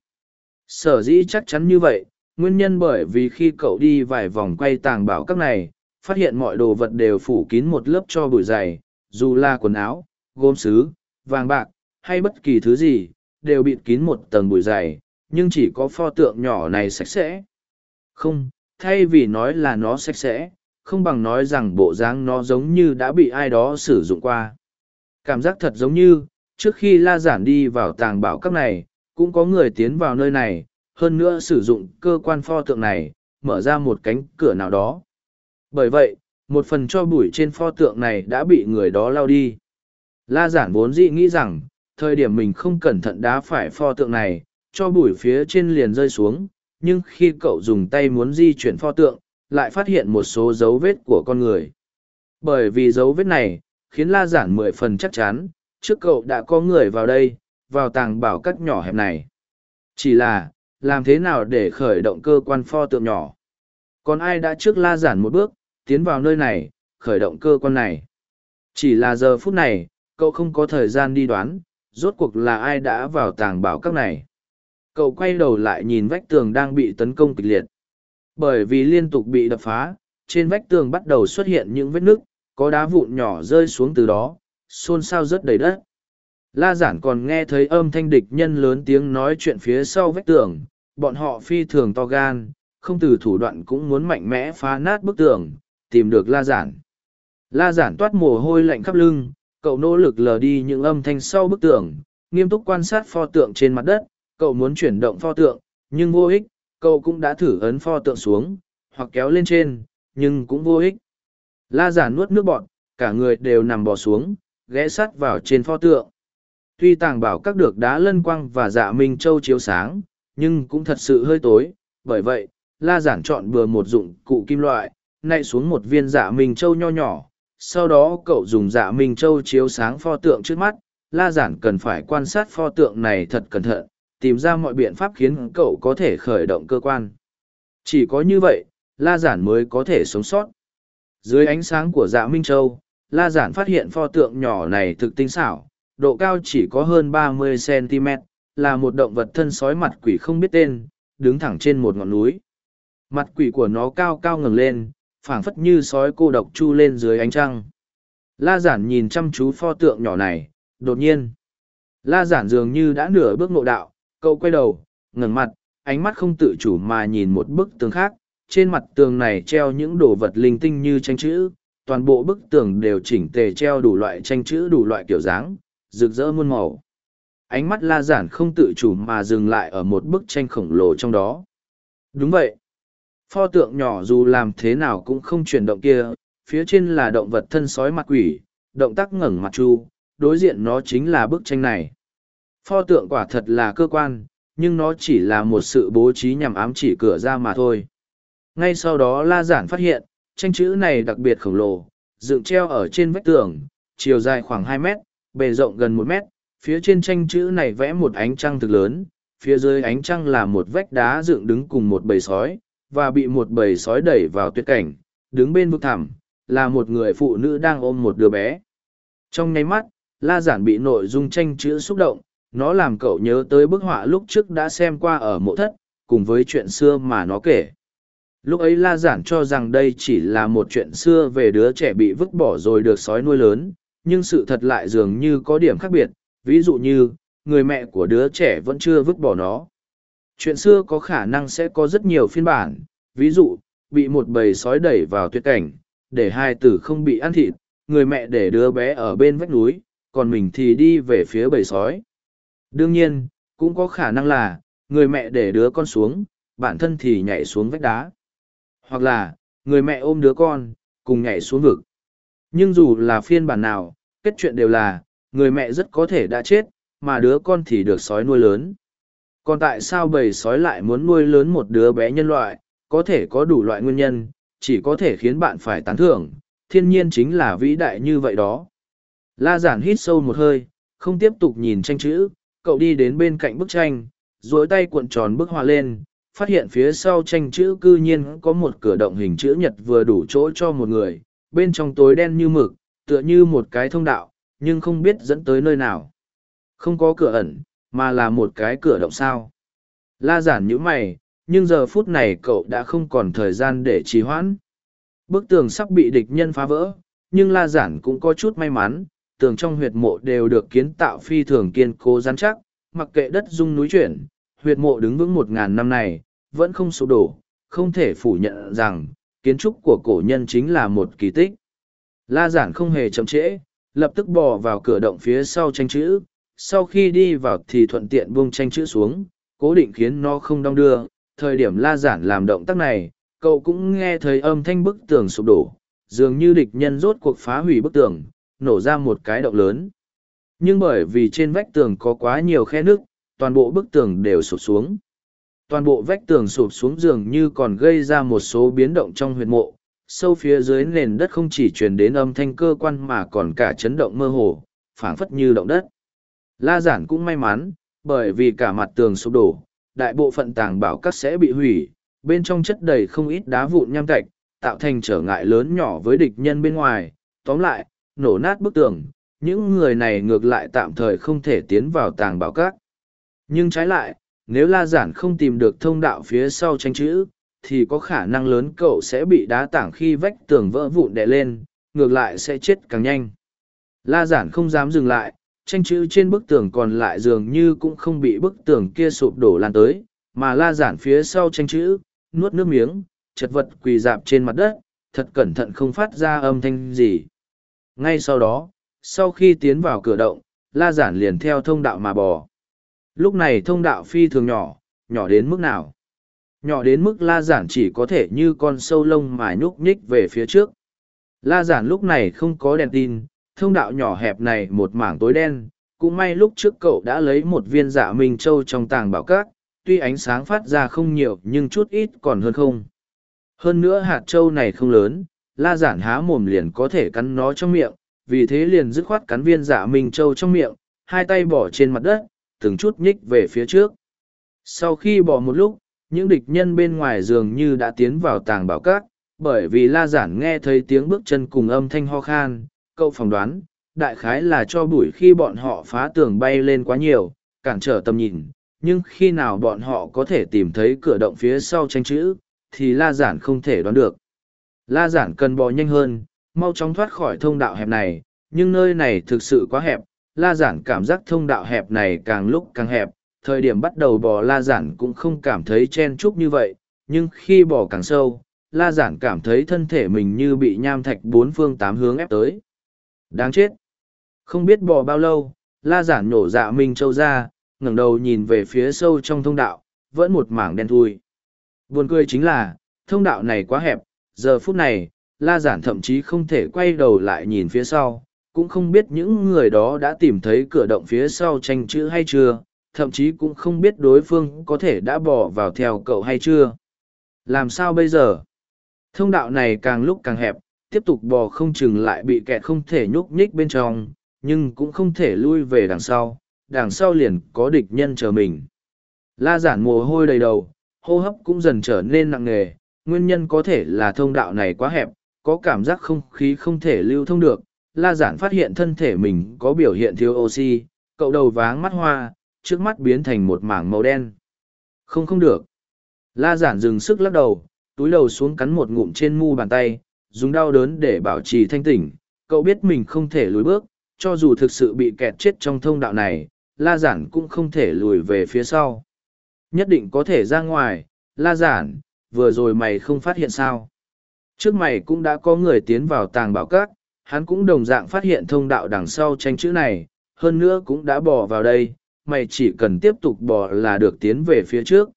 Sở dĩ chắc chắn như vậy, nguyên nhân bởi vì khi cậu đi vài vòng quay tàng bảo các này, phát hiện mọi đồ vật đều phủ kín một lớp cho bụi dày, dù là quần áo, gốm sứ, vàng bạc, hay bất kỳ thứ gì, đều bịt kín một tầng bụi dày, nhưng chỉ có pho tượng nhỏ này sạch sẽ. Không, thay vì nói là nó sạch sẽ, không bằng nói rằng bộ dáng nó giống như đã bị ai đó sử dụng qua. Cảm giác thật giống như, trước khi la giản đi vào tàng bảo các này, cũng có người tiến vào nơi này, hơn nữa sử dụng cơ quan pho tượng này, mở ra một cánh cửa nào đó. Bởi vậy, một phần cho bụi trên pho tượng này đã bị người đó lao đi. La giản vốn dĩ nghĩ rằng, thời điểm mình không cẩn thận đá phải pho tượng này, cho bụi phía trên liền rơi xuống, nhưng khi cậu dùng tay muốn di chuyển pho tượng, lại phát hiện một số dấu vết của con người. Bởi vì dấu vết này, khiến La giản mười phần chắc chắn, trước cậu đã có người vào đây, vào tàng bảo cắt nhỏ hẹp này. Chỉ là, làm thế nào để khởi động cơ quan pho tượng nhỏ? Còn ai đã trước La giản một bước, tiến vào nơi này, khởi động cơ quan này? Chỉ là giờ phút này, cậu không có thời gian đi đoán, rốt cuộc là ai đã vào tàng bảo các này. Cậu quay đầu lại nhìn vách tường đang bị tấn công kịch liệt. Bởi vì liên tục bị đập phá, trên vách tường bắt đầu xuất hiện những vết nứt, có đá vụn nhỏ rơi xuống từ đó, xôn xao rất đầy đất. La giản còn nghe thấy âm thanh địch nhân lớn tiếng nói chuyện phía sau vách tường, bọn họ phi thường to gan, không từ thủ đoạn cũng muốn mạnh mẽ phá nát bức tường, tìm được la giản. La giản toát mồ hôi lạnh khắp lưng, cậu nỗ lực lờ đi những âm thanh sau bức tường, nghiêm túc quan sát pho tượng trên mặt đất, cậu muốn chuyển động pho tượng, nhưng vô ích, cậu cũng đã thử ấn pho tượng xuống, hoặc kéo lên trên, nhưng cũng vô ích. La giản nuốt nước bọt, cả người đều nằm bò xuống, ghé sắt vào trên pho tượng. Tuy tàng bảo các được đá lân quang và dạ minh châu chiếu sáng, nhưng cũng thật sự hơi tối, bởi vậy, la giản chọn bừa một dụng cụ kim loại, nay xuống một viên dạ minh châu nho nhỏ, sau đó cậu dùng dạ minh châu chiếu sáng pho tượng trước mắt, la giản cần phải quan sát pho tượng này thật cẩn thận, tìm ra mọi biện pháp khiến cậu có thể khởi động cơ quan. Chỉ có như vậy, la giản mới có thể sống sót. Dưới ánh sáng của dạ minh châu, la giản phát hiện pho tượng nhỏ này thực tinh xảo, độ cao chỉ có hơn 30cm, là một động vật thân sói mặt quỷ không biết tên, đứng thẳng trên một ngọn núi. Mặt quỷ của nó cao cao ngẩng lên, phảng phất như sói cô độc chu lên dưới ánh trăng. La giản nhìn chăm chú pho tượng nhỏ này, đột nhiên. La giản dường như đã nửa bước ngộ đạo, cậu quay đầu, ngẩng mặt, ánh mắt không tự chủ mà nhìn một bức tường khác. Trên mặt tường này treo những đồ vật linh tinh như tranh chữ, toàn bộ bức tường đều chỉnh tề treo đủ loại tranh chữ đủ loại kiểu dáng, rực rỡ muôn màu. Ánh mắt la giản không tự chủ mà dừng lại ở một bức tranh khổng lồ trong đó. Đúng vậy. Pho tượng nhỏ dù làm thế nào cũng không chuyển động kia, phía trên là động vật thân sói mặt quỷ, động tác ngẩng mặt chu, đối diện nó chính là bức tranh này. Pho tượng quả thật là cơ quan, nhưng nó chỉ là một sự bố trí nhằm ám chỉ cửa ra mà thôi. Ngay sau đó La Giản phát hiện, tranh chữ này đặc biệt khổng lồ, dựng treo ở trên vách tường, chiều dài khoảng hai mét, bề rộng gần một mét, phía trên tranh chữ này vẽ một ánh trăng thực lớn, phía dưới ánh trăng là một vách đá dựng đứng cùng một bầy sói, và bị một bầy sói đẩy vào tuyệt cảnh, đứng bên vực thẳm, là một người phụ nữ đang ôm một đứa bé. Trong nháy mắt, La Giản bị nội dung tranh chữ xúc động, nó làm cậu nhớ tới bức họa lúc trước đã xem qua ở mộ thất, cùng với chuyện xưa mà nó kể. Lúc ấy La Giản cho rằng đây chỉ là một chuyện xưa về đứa trẻ bị vứt bỏ rồi được sói nuôi lớn, nhưng sự thật lại dường như có điểm khác biệt, ví dụ như, người mẹ của đứa trẻ vẫn chưa vứt bỏ nó. Chuyện xưa có khả năng sẽ có rất nhiều phiên bản, ví dụ, bị một bầy sói đẩy vào tuyệt cảnh, để hai tử không bị ăn thịt, người mẹ để đứa bé ở bên vách núi, còn mình thì đi về phía bầy sói. Đương nhiên, cũng có khả năng là, người mẹ để đứa con xuống, bản thân thì nhảy xuống vách đá. Hoặc là, người mẹ ôm đứa con, cùng nhảy xuống vực. Nhưng dù là phiên bản nào, kết chuyện đều là, người mẹ rất có thể đã chết, mà đứa con thì được sói nuôi lớn. Còn tại sao bầy sói lại muốn nuôi lớn một đứa bé nhân loại, có thể có đủ loại nguyên nhân, chỉ có thể khiến bạn phải tán thưởng, thiên nhiên chính là vĩ đại như vậy đó. La giản hít sâu một hơi, không tiếp tục nhìn tranh chữ, cậu đi đến bên cạnh bức tranh, duỗi tay cuộn tròn bức họa lên, phát hiện phía sau tranh chữ cư nhiên có một cửa động hình chữ nhật vừa đủ chỗ cho một người, bên trong tối đen như mực, tựa như một cái thông đạo, nhưng không biết dẫn tới nơi nào. Không có cửa ẩn, mà là một cái cửa động sao. La giản nhíu mày, nhưng giờ phút này cậu đã không còn thời gian để trì hoãn. Bức tường sắp bị địch nhân phá vỡ, nhưng La giản cũng có chút may mắn, tường trong huyệt mộ đều được kiến tạo phi thường kiên cố rắn chắc, mặc kệ đất rung núi chuyển, huyệt mộ đứng vững một ngàn năm này, vẫn không sụp đổ, không thể phủ nhận rằng, kiến trúc của cổ nhân chính là một kỳ tích. La giản không hề chậm trễ, lập tức bò vào cửa động phía sau tranh chữ, sau khi đi vào thì thuận tiện buông tranh chữ xuống, cố định khiến nó không đong đưa. Thời điểm la giản làm động tác này, cậu cũng nghe thấy âm thanh bức tường sụp đổ, dường như địch nhân rốt cuộc phá hủy bức tường, nổ ra một cái động lớn. Nhưng bởi vì trên vách tường có quá nhiều khe nước, toàn bộ bức tường đều sụp xuống. Toàn bộ vách tường sụp xuống dường như còn gây ra một số biến động trong huyệt mộ, sâu phía dưới nền đất không chỉ truyền đến âm thanh cơ quan mà còn cả chấn động mơ hồ, phảng phất như động đất. La giản cũng may mắn, bởi vì cả mặt tường sụp đổ, đại bộ phận tàng bảo các sẽ bị hủy, bên trong chất đầy không ít đá vụn nham thạch, tạo thành trở ngại lớn nhỏ với địch nhân bên ngoài. Tóm lại, nổ nát bức tường, những người này ngược lại tạm thời không thể tiến vào tàng bảo các. Nhưng trái lại, nếu la giản không tìm được thông đạo phía sau tranh chữ, thì có khả năng lớn cậu sẽ bị đá tảng khi vách tường vỡ vụn đè lên, ngược lại sẽ chết càng nhanh. La giản không dám dừng lại, tranh chữ trên bức tường còn lại dường như cũng không bị bức tường kia sụp đổ lan tới, mà la giản phía sau tranh chữ, nuốt nước miếng, chật vật quỳ dạp trên mặt đất, thật cẩn thận không phát ra âm thanh gì. Ngay sau đó, sau khi tiến vào cửa động, la giản liền theo thông đạo mà bò. Lúc này thông đạo phi thường nhỏ, nhỏ đến mức nào? Nhỏ đến mức la giản chỉ có thể như con sâu lông mà nhúc nhích về phía trước. La giản lúc này không có đèn tin, thông đạo nhỏ hẹp này một mảng tối đen, cũng may lúc trước cậu đã lấy một viên dạ minh châu trong tàng bảo cát, tuy ánh sáng phát ra không nhiều nhưng chút ít còn hơn không. Hơn nữa hạt châu này không lớn, la giản há mồm liền có thể cắn nó trong miệng, vì thế liền dứt khoát cắn viên dạ minh châu trong miệng, hai tay bỏ trên mặt đất, từng chút nhích về phía trước. Sau khi bỏ một lúc, những địch nhân bên ngoài dường như đã tiến vào tàng bảo cát, bởi vì la giản nghe thấy tiếng bước chân cùng âm thanh ho khan, cậu phỏng đoán, đại khái là cho bụi khi bọn họ phá tường bay lên quá nhiều, cản trở tầm nhìn, nhưng khi nào bọn họ có thể tìm thấy cửa động phía sau tranh chữ, thì la giản không thể đoán được. La giản cần bò nhanh hơn, mau chóng thoát khỏi thông đạo hẹp này, nhưng nơi này thực sự quá hẹp, la giản cảm giác thông đạo hẹp này càng lúc càng hẹp, thời điểm bắt đầu bò la giản cũng không cảm thấy chen chúc như vậy, nhưng khi bò càng sâu, la giản cảm thấy thân thể mình như bị nham thạch bốn phương tám hướng ép tới. Đáng chết! Không biết bò bao lâu, la giản nhổ dạ Minh Châu ra, ngẩng đầu nhìn về phía sâu trong thông đạo, vẫn một mảng đen thui. Buồn cười chính là, thông đạo này quá hẹp, giờ phút này, la giản thậm chí không thể quay đầu lại nhìn phía sau, cũng không biết những người đó đã tìm thấy cửa động phía sau tranh chữ hay chưa, thậm chí cũng không biết đối phương có thể đã bỏ vào theo cậu hay chưa. Làm sao bây giờ? Thông đạo này càng lúc càng hẹp, tiếp tục bò không chừng lại bị kẹt không thể nhúc nhích bên trong, nhưng cũng không thể lui về đằng sau, đằng sau liền có địch nhân chờ mình. La giản mồ hôi đầy đầu, hô hấp cũng dần trở nên nặng nề, nguyên nhân có thể là thông đạo này quá hẹp, có cảm giác không khí không thể lưu thông được. La giản phát hiện thân thể mình có biểu hiện thiếu oxy, cậu đầu váng mắt hoa, trước mắt biến thành một mảng màu đen. Không không được. La giản dừng sức lắc đầu, túi đầu xuống cắn một ngụm trên mu bàn tay, dùng đau đớn để bảo trì thanh tỉnh. Cậu biết mình không thể lùi bước, cho dù thực sự bị kẹt chết trong thông đạo này, la giản cũng không thể lùi về phía sau. Nhất định có thể ra ngoài, la giản, vừa rồi mày không phát hiện sao. Trước mày cũng đã có người tiến vào tàng bảo các, hắn cũng đồng dạng phát hiện thông đạo đằng sau tranh chữ này, hơn nữa cũng đã bỏ vào đây, mày chỉ cần tiếp tục bò là được tiến về phía trước.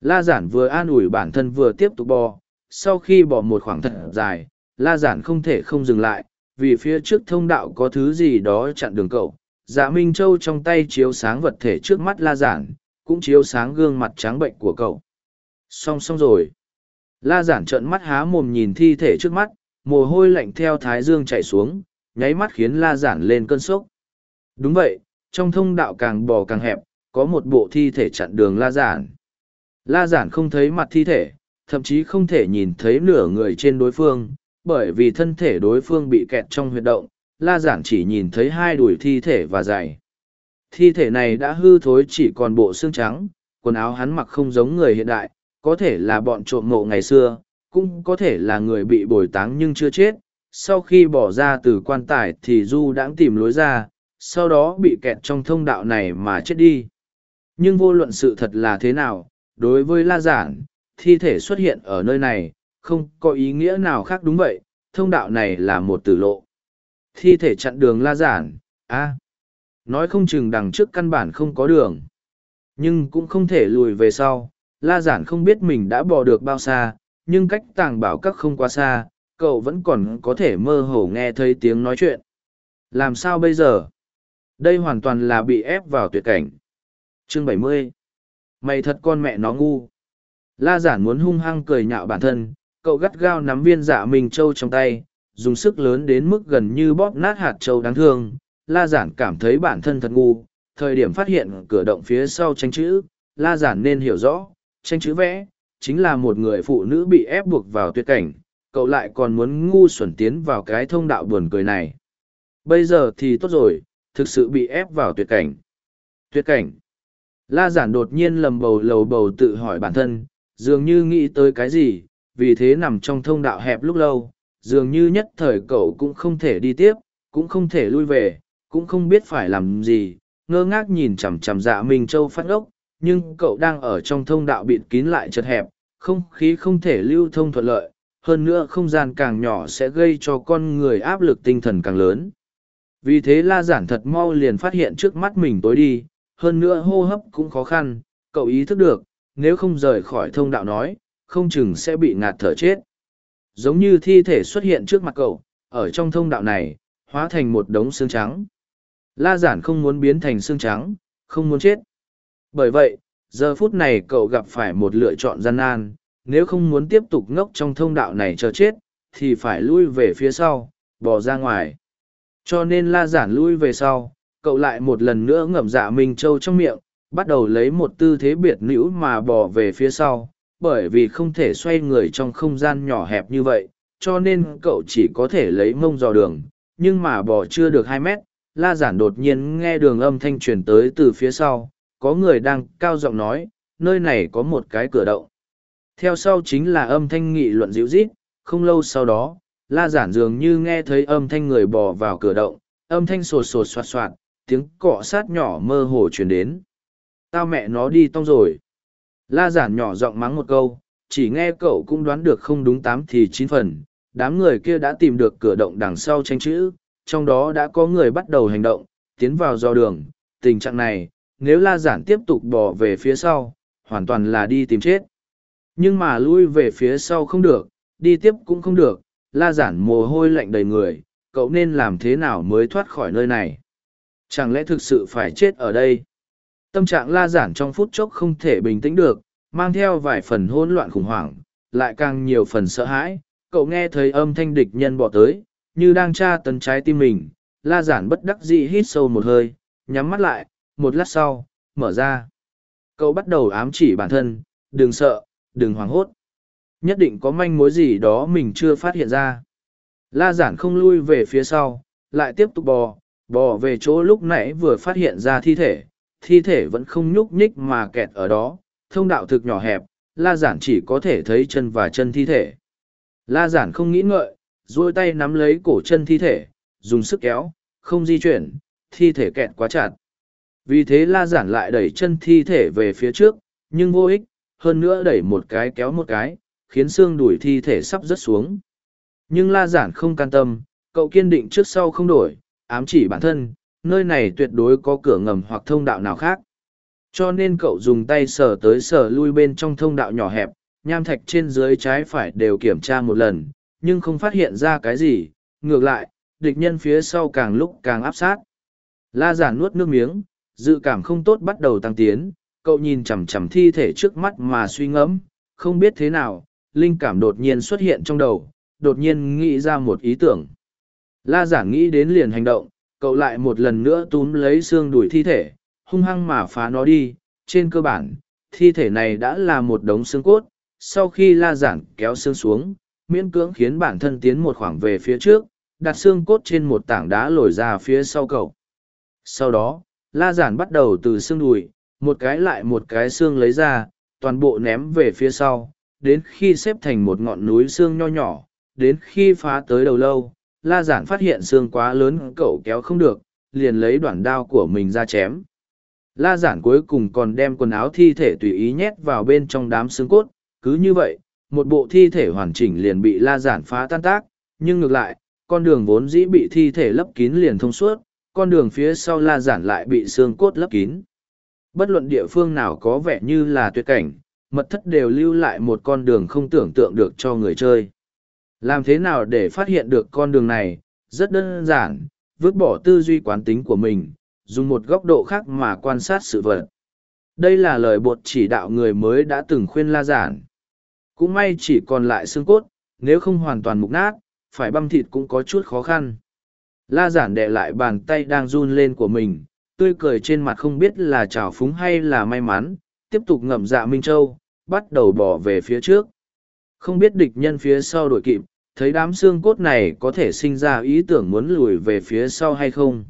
La giản vừa an ủi bản thân vừa tiếp tục bò, sau khi bỏ một khoảng thật dài, la giản không thể không dừng lại, vì phía trước thông đạo có thứ gì đó chặn đường cậu. Dạ Minh Châu trong tay chiếu sáng vật thể trước mắt la giản, cũng chiếu sáng gương mặt trắng bệnh của cậu. Xong xong rồi. La giản trợn mắt há mồm nhìn thi thể trước mắt, mồ hôi lạnh theo thái dương chạy xuống, nháy mắt khiến la giản lên cơn sốc. Đúng vậy, trong thông đạo càng bò càng hẹp, có một bộ thi thể chặn đường la giản. La giản không thấy mặt thi thể, thậm chí không thể nhìn thấy nửa người trên đối phương, bởi vì thân thể đối phương bị kẹt trong huyệt động, la giản chỉ nhìn thấy hai đùi thi thể và giày. Thi thể này đã hư thối chỉ còn bộ xương trắng, quần áo hắn mặc không giống người hiện đại, có thể là bọn trộm mộ ngày xưa, cũng có thể là người bị bồi táng nhưng chưa chết. Sau khi bỏ ra từ quan tài thì Du đãng tìm lối ra, sau đó bị kẹt trong thông đạo này mà chết đi. Nhưng vô luận sự thật là thế nào, đối với La Giản, thi thể xuất hiện ở nơi này, không có ý nghĩa nào khác đúng vậy, thông đạo này là một tử lộ. Thi thể chặn đường La Giản, a nói không chừng đằng trước căn bản không có đường. Nhưng cũng không thể lùi về sau, La Giản không biết mình đã bỏ được bao xa, nhưng cách tàng bảo các không quá xa, cậu vẫn còn có thể mơ hồ nghe thấy tiếng nói chuyện. Làm sao bây giờ? Đây hoàn toàn là bị ép vào tuyệt cảnh. Chương 70 Mày thật con mẹ nó ngu. La giản muốn hung hăng cười nhạo bản thân, cậu gắt gao nắm viên dạ mình châu trong tay, dùng sức lớn đến mức gần như bóp nát hạt châu đáng thương. La giản cảm thấy bản thân thật ngu, thời điểm phát hiện cửa động phía sau tranh chữ, La giản nên hiểu rõ, tranh chữ vẽ, chính là một người phụ nữ bị ép buộc vào tuyệt cảnh, cậu lại còn muốn ngu xuẩn tiến vào cái thông đạo buồn cười này. Bây giờ thì tốt rồi, thực sự bị ép vào tuyệt cảnh. Tuyệt cảnh. La giản đột nhiên lầm bầu lầu bầu tự hỏi bản thân, dường như nghĩ tới cái gì, vì thế nằm trong thông đạo hẹp lúc lâu, dường như nhất thời cậu cũng không thể đi tiếp, cũng không thể lui về, cũng không biết phải làm gì, ngơ ngác nhìn chằm chằm dạ Minh Châu phát ốc, nhưng cậu đang ở trong thông đạo bịt kín lại chật hẹp, không khí không thể lưu thông thuận lợi, hơn nữa không gian càng nhỏ sẽ gây cho con người áp lực tinh thần càng lớn. Vì thế la giản thật mau liền phát hiện trước mắt mình tối đi, hơn nữa hô hấp cũng khó khăn, cậu ý thức được, nếu không rời khỏi thông đạo nói, không chừng sẽ bị ngạt thở chết. Giống như thi thể xuất hiện trước mặt cậu, ở trong thông đạo này, hóa thành một đống xương trắng. La giản không muốn biến thành xương trắng, không muốn chết. Bởi vậy, giờ phút này cậu gặp phải một lựa chọn gian nan, nếu không muốn tiếp tục ngốc trong thông đạo này chờ chết, thì phải lui về phía sau, bỏ ra ngoài. Cho nên la giản lui về sau, cậu lại một lần nữa ngậm dạ Minh Châu trong miệng, bắt đầu lấy một tư thế biệt nữ mà bỏ về phía sau, bởi vì không thể xoay người trong không gian nhỏ hẹp như vậy, cho nên cậu chỉ có thể lấy mông dò đường, nhưng mà bỏ chưa được hai mét, la giản đột nhiên nghe đường âm thanh truyền tới từ phía sau, có người đang cao giọng nói, nơi này có một cái cửa động. Theo sau chính là âm thanh nghị luận dịu rít, không lâu sau đó, la giản dường như nghe thấy âm thanh người bò vào cửa động, âm thanh sột sột soạt soạt, tiếng cọ sát nhỏ mơ hồ truyền đến. Tao mẹ nó đi tông rồi. La giản nhỏ giọng mắng một câu, chỉ nghe cậu cũng đoán được không đúng tám thì chín phần. Đám người kia đã tìm được cửa động đằng sau tranh chữ, trong đó đã có người bắt đầu hành động, tiến vào do đường. Tình trạng này, nếu la giản tiếp tục bỏ về phía sau, hoàn toàn là đi tìm chết. Nhưng mà lui về phía sau không được, đi tiếp cũng không được, la giản mồ hôi lạnh đầy người, cậu nên làm thế nào mới thoát khỏi nơi này? Chẳng lẽ thực sự phải chết ở đây? Tâm trạng la giản trong phút chốc không thể bình tĩnh được, mang theo vài phần hỗn loạn khủng hoảng, lại càng nhiều phần sợ hãi. Cậu nghe thấy âm thanh địch nhân bỏ tới, như đang tra tấn trái tim mình. La giản bất đắc dĩ hít sâu một hơi, nhắm mắt lại, một lát sau, mở ra. Cậu bắt đầu ám chỉ bản thân, đừng sợ, đừng hoảng hốt. Nhất định có manh mối gì đó mình chưa phát hiện ra. La giản không lui về phía sau, lại tiếp tục bò, bò về chỗ lúc nãy vừa phát hiện ra thi thể. Thi thể vẫn không nhúc nhích mà kẹt ở đó, thông đạo thực nhỏ hẹp, la giản chỉ có thể thấy chân và chân thi thể. La giản không nghĩ ngợi, duỗi tay nắm lấy cổ chân thi thể, dùng sức kéo, không di chuyển, thi thể kẹt quá chặt. Vì thế la giản lại đẩy chân thi thể về phía trước, nhưng vô ích, hơn nữa đẩy một cái kéo một cái, khiến xương đùi thi thể sắp rớt xuống. Nhưng la giản không can tâm, cậu kiên định trước sau không đổi, ám chỉ bản thân, nơi này tuyệt đối có cửa ngầm hoặc thông đạo nào khác. Cho nên cậu dùng tay sờ tới sờ lui bên trong thông đạo nhỏ hẹp, nham thạch trên dưới trái phải đều kiểm tra một lần, nhưng không phát hiện ra cái gì. Ngược lại, địch nhân phía sau càng lúc càng áp sát. La giản nuốt nước miếng, dự cảm không tốt bắt đầu tăng tiến, cậu nhìn chằm chằm thi thể trước mắt mà suy ngẫm, không biết thế nào, linh cảm đột nhiên xuất hiện trong đầu, đột nhiên nghĩ ra một ý tưởng. La giản nghĩ đến liền hành động, cậu lại một lần nữa túm lấy xương đuổi thi thể, hung hăng mà phá nó đi. Trên cơ bản, thi thể này đã là một đống xương cốt, sau khi la giản kéo xương xuống, miễn cưỡng khiến bản thân tiến một khoảng về phía trước, đặt xương cốt trên một tảng đá lồi ra phía sau cậu. Sau đó, la giản bắt đầu từ xương đùi, một cái lại một cái xương lấy ra, toàn bộ ném về phía sau, đến khi xếp thành một ngọn núi xương nho nhỏ, đến khi phá tới đầu lâu, la giản phát hiện xương quá lớn cậu kéo không được, liền lấy đoạn đao của mình ra chém. La giản cuối cùng còn đem quần áo thi thể tùy ý nhét vào bên trong đám xương cốt, cứ như vậy, một bộ thi thể hoàn chỉnh liền bị la giản phá tan tác, nhưng ngược lại, con đường vốn dĩ bị thi thể lấp kín liền thông suốt, con đường phía sau la giản lại bị xương cốt lấp kín. Bất luận địa phương nào có vẻ như là tuyệt cảnh, mật thất đều lưu lại một con đường không tưởng tượng được cho người chơi. Làm thế nào để phát hiện được con đường này? Rất đơn giản, vứt bỏ tư duy quán tính của mình, dùng một góc độ khác mà quan sát sự vật. Đây là lời bột chỉ đạo người mới đã từng khuyên La Giản. Cũng may chỉ còn lại xương cốt, nếu không hoàn toàn mục nát, phải băm thịt cũng có chút khó khăn. La Giản đệ lại bàn tay đang run lên của mình, tươi cười trên mặt không biết là trào phúng hay là may mắn, tiếp tục ngậm dạ Minh Châu, bắt đầu bỏ về phía trước. Không biết địch nhân phía sau đội kịp, thấy đám xương cốt này có thể sinh ra ý tưởng muốn lùi về phía sau hay không.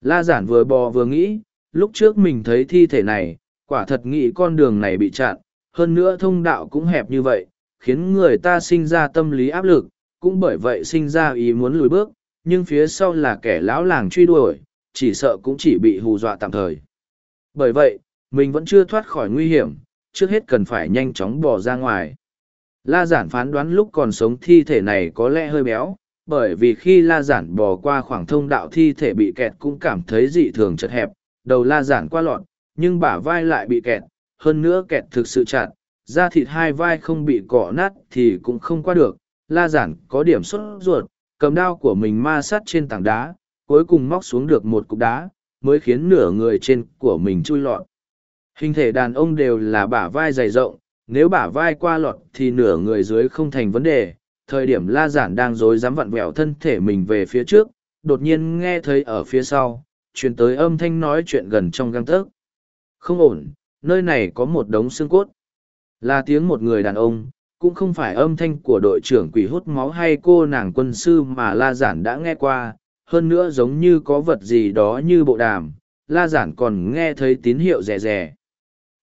La giản vừa bò vừa nghĩ, lúc trước mình thấy thi thể này, quả thật nghĩ con đường này bị chặn, hơn nữa thông đạo cũng hẹp như vậy, khiến người ta sinh ra tâm lý áp lực, cũng bởi vậy sinh ra ý muốn lùi bước, nhưng phía sau là kẻ lão làng truy đuổi, chỉ sợ cũng chỉ bị hù dọa tạm thời. Bởi vậy, mình vẫn chưa thoát khỏi nguy hiểm, trước hết cần phải nhanh chóng bỏ ra ngoài. La giản phán đoán lúc còn sống thi thể này có lẽ hơi béo, bởi vì khi la giản bò qua khoảng thông đạo thi thể bị kẹt cũng cảm thấy dị thường chật hẹp, đầu la giản qua lọt, nhưng bả vai lại bị kẹt, hơn nữa kẹt thực sự chặt, da thịt hai vai không bị cọ nát thì cũng không qua được, la giản có điểm xuất ruột, cầm đao của mình ma sát trên tảng đá, cuối cùng móc xuống được một cục đá, mới khiến nửa người trên của mình chui lọt. Hình thể đàn ông đều là bả vai dày rộng, nếu bả vai qua lọt thì nửa người dưới không thành vấn đề. Thời điểm la giản đang dối dám vặn vẹo thân thể mình về phía trước, đột nhiên nghe thấy ở phía sau, truyền tới âm thanh nói chuyện gần trong găng tấc. Không ổn, nơi này có một đống xương cốt. Là tiếng một người đàn ông, cũng không phải âm thanh của đội trưởng quỷ hút máu hay cô nàng quân sư mà la giản đã nghe qua, hơn nữa giống như có vật gì đó như bộ đàm, la giản còn nghe thấy tín hiệu rè rè.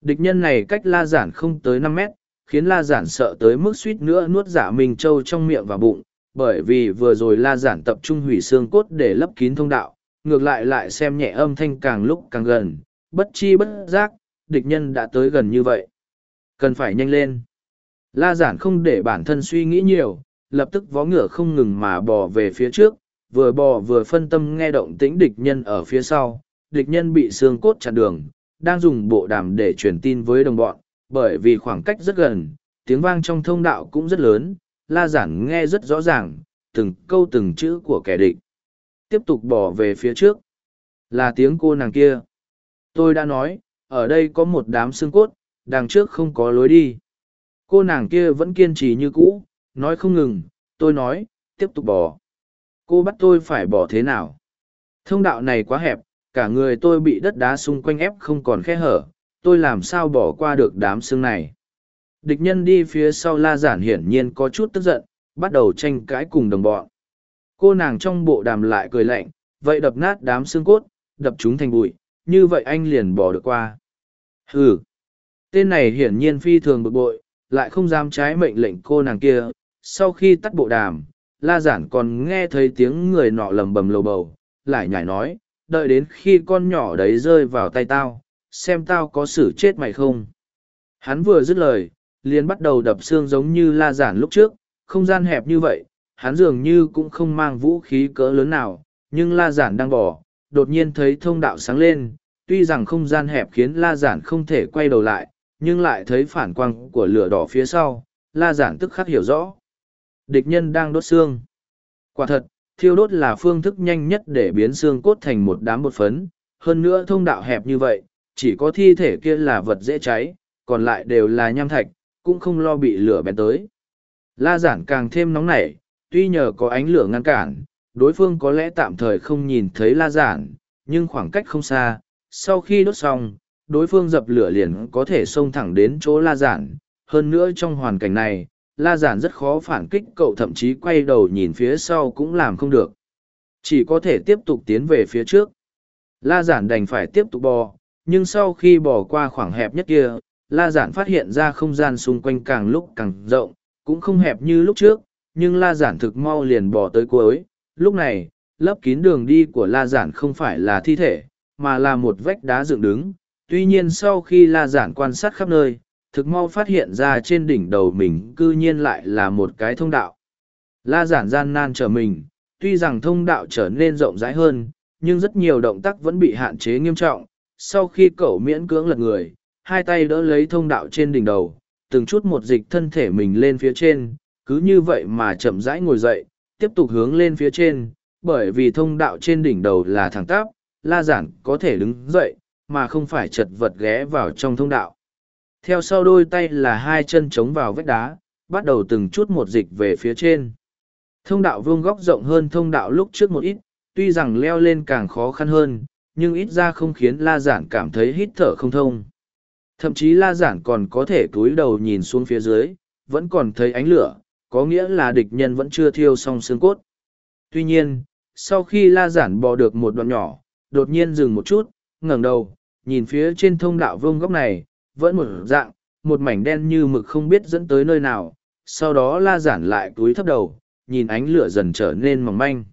Địch nhân này cách la giản không tới năm mét, khiến la giản sợ tới mức suýt nữa nuốt giả mình trâu trong miệng và bụng, bởi vì vừa rồi la giản tập trung hủy xương cốt để lấp kín thông đạo, ngược lại lại xem nhẹ âm thanh càng lúc càng gần, bất chi bất giác, địch nhân đã tới gần như vậy. Cần phải nhanh lên. La giản không để bản thân suy nghĩ nhiều, lập tức vó ngựa không ngừng mà bò về phía trước, vừa bò vừa phân tâm nghe động tĩnh địch nhân ở phía sau. Địch nhân bị xương cốt chặn đường, đang dùng bộ đàm để truyền tin với đồng bọn, bởi vì khoảng cách rất gần, tiếng vang trong thông đạo cũng rất lớn, la giản nghe rất rõ ràng, từng câu từng chữ của kẻ địch. Tiếp tục bỏ về phía trước. Là tiếng cô nàng kia. Tôi đã nói, ở đây có một đám xương cốt, đằng trước không có lối đi. Cô nàng kia vẫn kiên trì như cũ, nói không ngừng, tôi nói, tiếp tục bỏ. Cô bắt tôi phải bỏ thế nào? Thông đạo này quá hẹp, cả người tôi bị đất đá xung quanh ép không còn khe hở, tôi làm sao bỏ qua được đám xương này. Địch nhân đi phía sau la giản hiển nhiên có chút tức giận, bắt đầu tranh cãi cùng đồng bọn. Cô nàng trong bộ đàm lại cười lạnh, vậy đập nát đám xương cốt, đập chúng thành bụi, như vậy anh liền bỏ được qua. Hừ, tên này hiển nhiên phi thường bực bội, lại không dám trái mệnh lệnh cô nàng kia. Sau khi tắt bộ đàm, la giản còn nghe thấy tiếng người nọ lầm bầm lầu bầu, lại nhảy nói, đợi đến khi con nhỏ đấy rơi vào tay tao, xem tao có xử chết mày không. Hắn vừa dứt lời, liền bắt đầu đập xương giống như la giản lúc trước, không gian hẹp như vậy, hắn dường như cũng không mang vũ khí cỡ lớn nào, nhưng la giản đang bỏ, đột nhiên thấy thông đạo sáng lên, tuy rằng không gian hẹp khiến la giản không thể quay đầu lại, nhưng lại thấy phản quang của lửa đỏ phía sau, la giản tức khắc hiểu rõ. Địch nhân đang đốt xương. Quả thật, thiêu đốt là phương thức nhanh nhất để biến xương cốt thành một đám bột phấn, hơn nữa thông đạo hẹp như vậy, chỉ có thi thể kia là vật dễ cháy, còn lại đều là nham thạch, cũng không lo bị lửa bén tới. La giản càng thêm nóng nảy, tuy nhờ có ánh lửa ngăn cản, đối phương có lẽ tạm thời không nhìn thấy la giản, nhưng khoảng cách không xa, sau khi đốt xong, đối phương dập lửa liền có thể xông thẳng đến chỗ la giản. Hơn nữa trong hoàn cảnh này, la giản rất khó phản kích cậu thậm chí quay đầu nhìn phía sau cũng làm không được. Chỉ có thể tiếp tục tiến về phía trước. La giản đành phải tiếp tục bò, nhưng sau khi bò qua khoảng hẹp nhất kia, la giản phát hiện ra không gian xung quanh càng lúc càng rộng, cũng không hẹp như lúc trước, nhưng la giản thực mau liền bò tới cuối. Lúc này, lấp kín đường đi của la giản không phải là thi thể, mà là một vách đá dựng đứng. Tuy nhiên sau khi la giản quan sát khắp nơi, thực mau phát hiện ra trên đỉnh đầu mình cư nhiên lại là một cái thông đạo. La giản gian nan trở mình, tuy rằng thông đạo trở nên rộng rãi hơn, nhưng rất nhiều động tác vẫn bị hạn chế nghiêm trọng. Sau khi cậu miễn cưỡng lật người, hai tay đỡ lấy thông đạo trên đỉnh đầu, từng chút một dịch thân thể mình lên phía trên, cứ như vậy mà chậm rãi ngồi dậy, tiếp tục hướng lên phía trên, bởi vì thông đạo trên đỉnh đầu là thẳng tắp, la giản có thể đứng dậy, mà không phải chật vật ghé vào trong thông đạo. Theo sau đôi tay là hai chân chống vào vách đá, bắt đầu từng chút một dịch về phía trên. Thông đạo vuông góc rộng hơn thông đạo lúc trước một ít, tuy rằng leo lên càng khó khăn hơn, nhưng ít ra không khiến la giản cảm thấy hít thở không thông. Thậm chí la giản còn có thể cúi đầu nhìn xuống phía dưới, vẫn còn thấy ánh lửa, có nghĩa là địch nhân vẫn chưa thiêu xong xương cốt. Tuy nhiên, sau khi la giản bò được một đoạn nhỏ, đột nhiên dừng một chút, ngẩng đầu, nhìn phía trên thông đạo vương góc này, vẫn một dạng, một mảnh đen như mực không biết dẫn tới nơi nào, sau đó la giản lại túi thấp đầu, nhìn ánh lửa dần trở nên mỏng manh.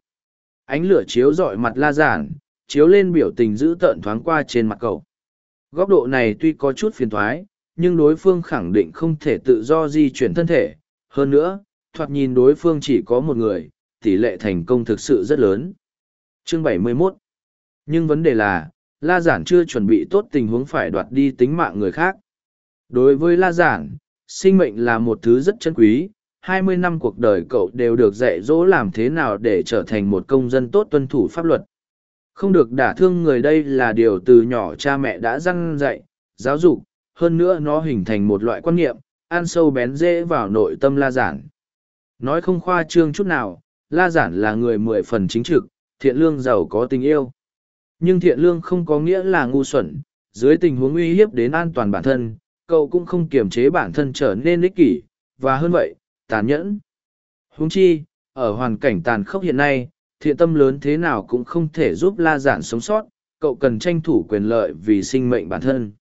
Ánh lửa chiếu rọi mặt la giản, chiếu lên biểu tình dữ tợn thoáng qua trên mặt cậu. Góc độ này tuy có chút phiền thoái, nhưng đối phương khẳng định không thể tự do di chuyển thân thể. Hơn nữa, thoạt nhìn đối phương chỉ có một người, tỷ lệ thành công thực sự rất lớn. Chương 71 Nhưng vấn đề là, La Giản chưa chuẩn bị tốt tình huống phải đoạt đi tính mạng người khác. Đối với La Giản, sinh mệnh là một thứ rất chân quý. 20 năm cuộc đời cậu đều được dạy dỗ làm thế nào để trở thành một công dân tốt tuân thủ pháp luật. Không được đả thương người đây là điều từ nhỏ cha mẹ đã răn dạy, giáo dục, hơn nữa nó hình thành một loại quan niệm, ăn sâu bén dễ vào nội tâm La Giản. Nói không khoa trương chút nào, La Giản là người mười phần chính trực, thiện lương giàu có tình yêu. Nhưng thiện lương không có nghĩa là ngu xuẩn, dưới tình huống uy hiếp đến an toàn bản thân, cậu cũng không kiềm chế bản thân trở nên ích kỷ, và hơn vậy, tàn nhẫn. Huống chi, ở hoàn cảnh tàn khốc hiện nay, thiện tâm lớn thế nào cũng không thể giúp la giản sống sót, cậu cần tranh thủ quyền lợi vì sinh mệnh bản thân.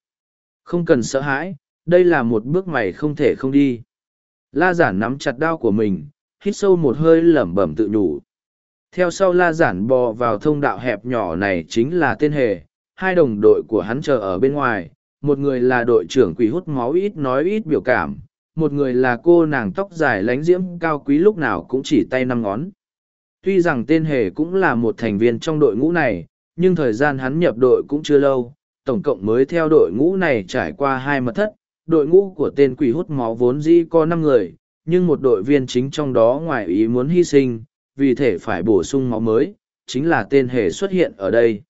Không cần sợ hãi, đây là một bước mày không thể không đi. La giản nắm chặt đao của mình, hít sâu một hơi lẩm bẩm tự nhủ. Theo sau la giản bò vào thông đạo hẹp nhỏ này chính là tên hề, hai đồng đội của hắn chờ ở bên ngoài, một người là đội trưởng quỷ hút máu ít nói ít biểu cảm, một người là cô nàng tóc dài lánh diễm cao quý lúc nào cũng chỉ tay năm ngón. Tuy rằng tên hề cũng là một thành viên trong đội ngũ này, nhưng thời gian hắn nhập đội cũng chưa lâu, tổng cộng mới theo đội ngũ này trải qua hai mật thất, đội ngũ của tên quỷ hút máu vốn dĩ có năm người, nhưng một đội viên chính trong đó ngoài ý muốn hy sinh, vì thể phải bổ sung máu mới, chính là tên hề xuất hiện ở đây.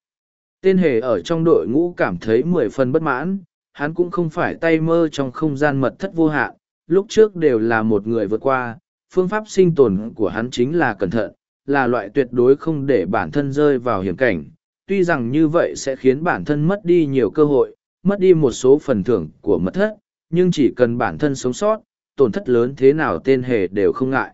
Tên hề ở trong đội ngũ cảm thấy mười phần bất mãn, hắn cũng không phải tay mơ trong không gian mật thất vô hạn, lúc trước đều là một người vượt qua, phương pháp sinh tồn của hắn chính là cẩn thận, là loại tuyệt đối không để bản thân rơi vào hiểm cảnh. Tuy rằng như vậy sẽ khiến bản thân mất đi nhiều cơ hội, mất đi một số phần thưởng của mật thất, nhưng chỉ cần bản thân sống sót, tổn thất lớn thế nào tên hề đều không ngại.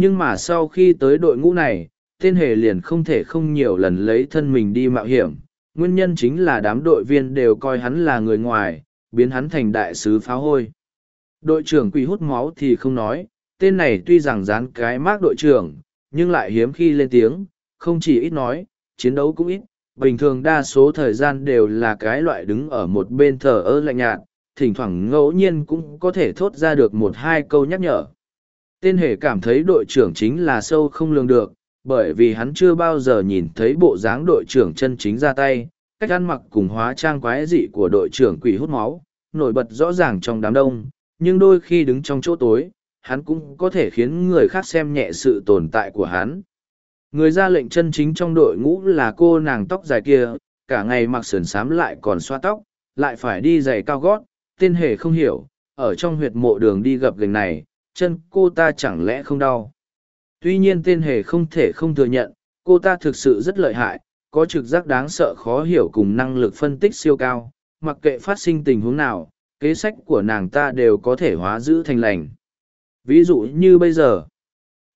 Nhưng mà sau khi tới đội ngũ này, tên hề liền không thể không nhiều lần lấy thân mình đi mạo hiểm. Nguyên nhân chính là đám đội viên đều coi hắn là người ngoài, biến hắn thành đại sứ phá hôi. Đội trưởng quỳ hút máu thì không nói, tên này tuy rằng dán cái mác đội trưởng, nhưng lại hiếm khi lên tiếng, không chỉ ít nói, chiến đấu cũng ít. Bình thường đa số thời gian đều là cái loại đứng ở một bên thờ ơ lạnh nhạt, thỉnh thoảng ngẫu nhiên cũng có thể thốt ra được một hai câu nhắc nhở. Tên hề cảm thấy đội trưởng chính là sâu không lường được, bởi vì hắn chưa bao giờ nhìn thấy bộ dáng đội trưởng chân chính ra tay, cách ăn mặc cùng hóa trang quái dị của đội trưởng quỷ hút máu, nổi bật rõ ràng trong đám đông, nhưng đôi khi đứng trong chỗ tối, hắn cũng có thể khiến người khác xem nhẹ sự tồn tại của hắn. Người ra lệnh chân chính trong đội ngũ là cô nàng tóc dài kia, cả ngày mặc sườn sám lại còn xoa tóc, lại phải đi giày cao gót, tên hề không hiểu, ở trong huyệt mộ đường đi gập gành này, chân cô ta chẳng lẽ không đau. Tuy nhiên tên hề không thể không thừa nhận, cô ta thực sự rất lợi hại, có trực giác đáng sợ khó hiểu cùng năng lực phân tích siêu cao, mặc kệ phát sinh tình huống nào, kế sách của nàng ta đều có thể hóa giữ thành lành. Ví dụ như bây giờ,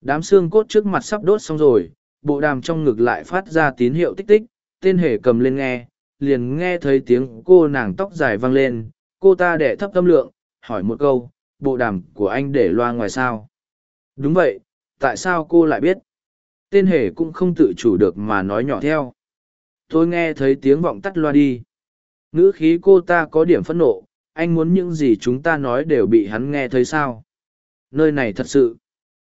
đám xương cốt trước mặt sắp đốt xong rồi, bộ đàm trong ngực lại phát ra tín hiệu tích tích, tên hề cầm lên nghe, liền nghe thấy tiếng cô nàng tóc dài vang lên, cô ta đẻ thấp tâm lượng, hỏi một câu, bộ đàm của anh để loa ngoài sao? Đúng vậy, tại sao cô lại biết? Tên hề cũng không tự chủ được mà nói nhỏ theo. Tôi nghe thấy tiếng vọng tắt loa đi. Ngữ khí cô ta có điểm phẫn nộ, anh muốn những gì chúng ta nói đều bị hắn nghe thấy sao? Nơi này thật sự.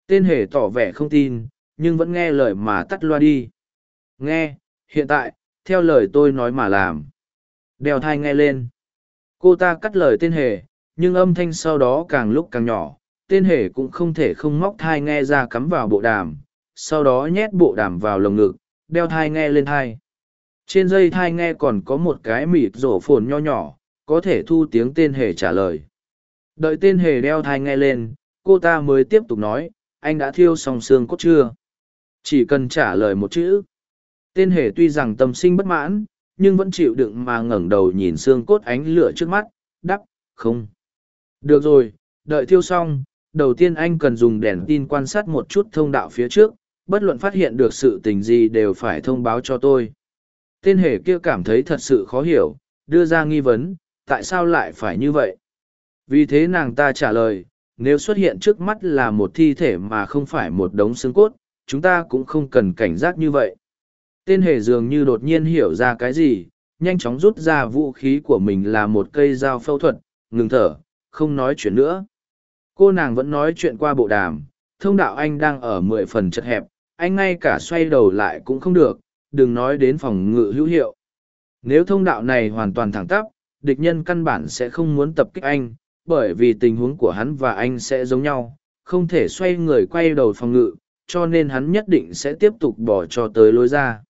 Tên hề tỏ vẻ không tin, nhưng vẫn nghe lời mà tắt loa đi. Nghe, hiện tại, theo lời tôi nói mà làm. Đèo thai nghe lên. Cô ta cắt lời tên hề, nhưng âm thanh sau đó càng lúc càng nhỏ, tên hề cũng không thể không móc thai nghe ra cắm vào bộ đàm, sau đó nhét bộ đàm vào lồng ngực, đeo thai nghe lên thai. Trên dây thai nghe còn có một cái mịt rổ phồn nho nhỏ, có thể thu tiếng tên hề trả lời. Đợi tên hề đeo thai nghe lên, cô ta mới tiếp tục nói, anh đã thiêu xong xương cốt chưa? Chỉ cần trả lời một chữ. Tên hề tuy rằng tâm sinh bất mãn, nhưng vẫn chịu đựng mà ngẩng đầu nhìn xương cốt ánh lửa trước mắt, đắp, không. Được rồi, đợi thiêu xong, đầu tiên anh cần dùng đèn tin quan sát một chút thông đạo phía trước, bất luận phát hiện được sự tình gì đều phải thông báo cho tôi. Tên hề kia cảm thấy thật sự khó hiểu, đưa ra nghi vấn, tại sao lại phải như vậy? Vì thế nàng ta trả lời, nếu xuất hiện trước mắt là một thi thể mà không phải một đống xương cốt, chúng ta cũng không cần cảnh giác như vậy. Tên hề dường như đột nhiên hiểu ra cái gì, nhanh chóng rút ra vũ khí của mình là một cây dao phẫu thuật, ngừng thở, không nói chuyện nữa. Cô nàng vẫn nói chuyện qua bộ đàm, thông đạo anh đang ở mười phần chật hẹp, anh ngay cả xoay đầu lại cũng không được, đừng nói đến phòng ngự hữu hiệu. Nếu thông đạo này hoàn toàn thẳng tắp, địch nhân căn bản sẽ không muốn tập kích anh, bởi vì tình huống của hắn và anh sẽ giống nhau, không thể xoay người quay đầu phòng ngự, cho nên hắn nhất định sẽ tiếp tục bỏ cho tới lối ra.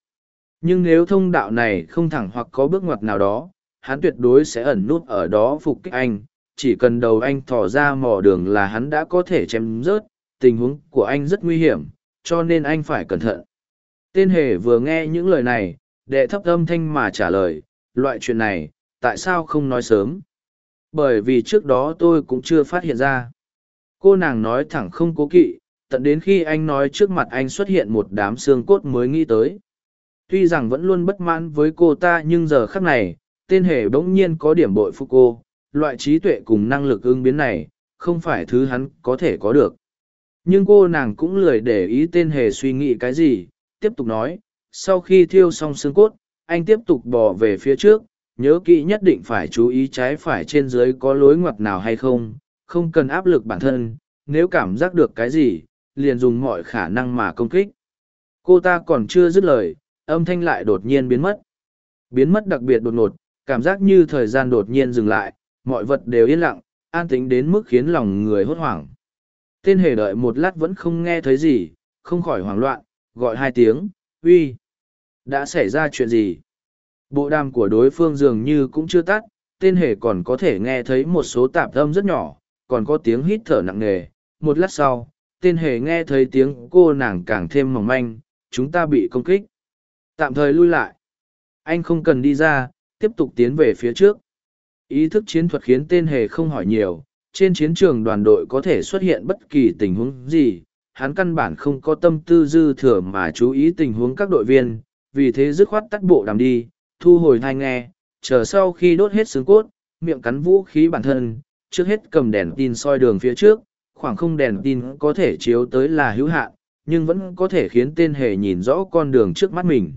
Nhưng nếu thông đạo này không thẳng hoặc có bước ngoặt nào đó, hắn tuyệt đối sẽ ẩn nút ở đó phục kích anh, chỉ cần đầu anh thỏ ra mò đường là hắn đã có thể chém rớt, tình huống của anh rất nguy hiểm, cho nên anh phải cẩn thận. Tên hề vừa nghe những lời này, đệ thấp âm thanh mà trả lời, loại chuyện này, tại sao không nói sớm? Bởi vì trước đó tôi cũng chưa phát hiện ra. Cô nàng nói thẳng không cố kỵ, tận đến khi anh nói trước mặt anh xuất hiện một đám xương cốt mới nghĩ tới. Tuy rằng vẫn luôn bất mãn với cô ta nhưng giờ khắc này, tên hề bỗng nhiên có điểm bội phục cô, loại trí tuệ cùng năng lực ứng biến này, không phải thứ hắn có thể có được. Nhưng cô nàng cũng lười để ý tên hề suy nghĩ cái gì, tiếp tục nói, sau khi thiêu xong xương cốt, anh tiếp tục bò về phía trước, nhớ kỹ nhất định phải chú ý trái phải trên dưới có lối ngoặt nào hay không, không cần áp lực bản thân, nếu cảm giác được cái gì, liền dùng mọi khả năng mà công kích. Cô ta còn chưa dứt lời, âm thanh lại đột nhiên biến mất. Biến mất đặc biệt đột ngột, cảm giác như thời gian đột nhiên dừng lại, mọi vật đều yên lặng, an tĩnh đến mức khiến lòng người hốt hoảng. Tên hề đợi một lát vẫn không nghe thấy gì, không khỏi hoảng loạn, gọi hai tiếng, uy. Đã xảy ra chuyện gì? Bộ đàm của đối phương dường như cũng chưa tắt, tên hề còn có thể nghe thấy một số tạp âm rất nhỏ, còn có tiếng hít thở nặng nề. Một lát sau, tên hề nghe thấy tiếng cô nàng càng thêm mỏng manh, chúng ta bị công kích. Tạm thời lui lại. Anh không cần đi ra, tiếp tục tiến về phía trước. Ý thức chiến thuật khiến tên hề không hỏi nhiều, trên chiến trường đoàn đội có thể xuất hiện bất kỳ tình huống gì, hắn căn bản không có tâm tư dư thừa mà chú ý tình huống các đội viên, vì thế dứt khoát tắt bộ đàm đi, thu hồi thai nghe, chờ sau khi đốt hết xương cốt, miệng cắn vũ khí bản thân, trước hết cầm đèn tin soi đường phía trước, khoảng không đèn tin có thể chiếu tới là hữu hạn, nhưng vẫn có thể khiến tên hề nhìn rõ con đường trước mắt mình.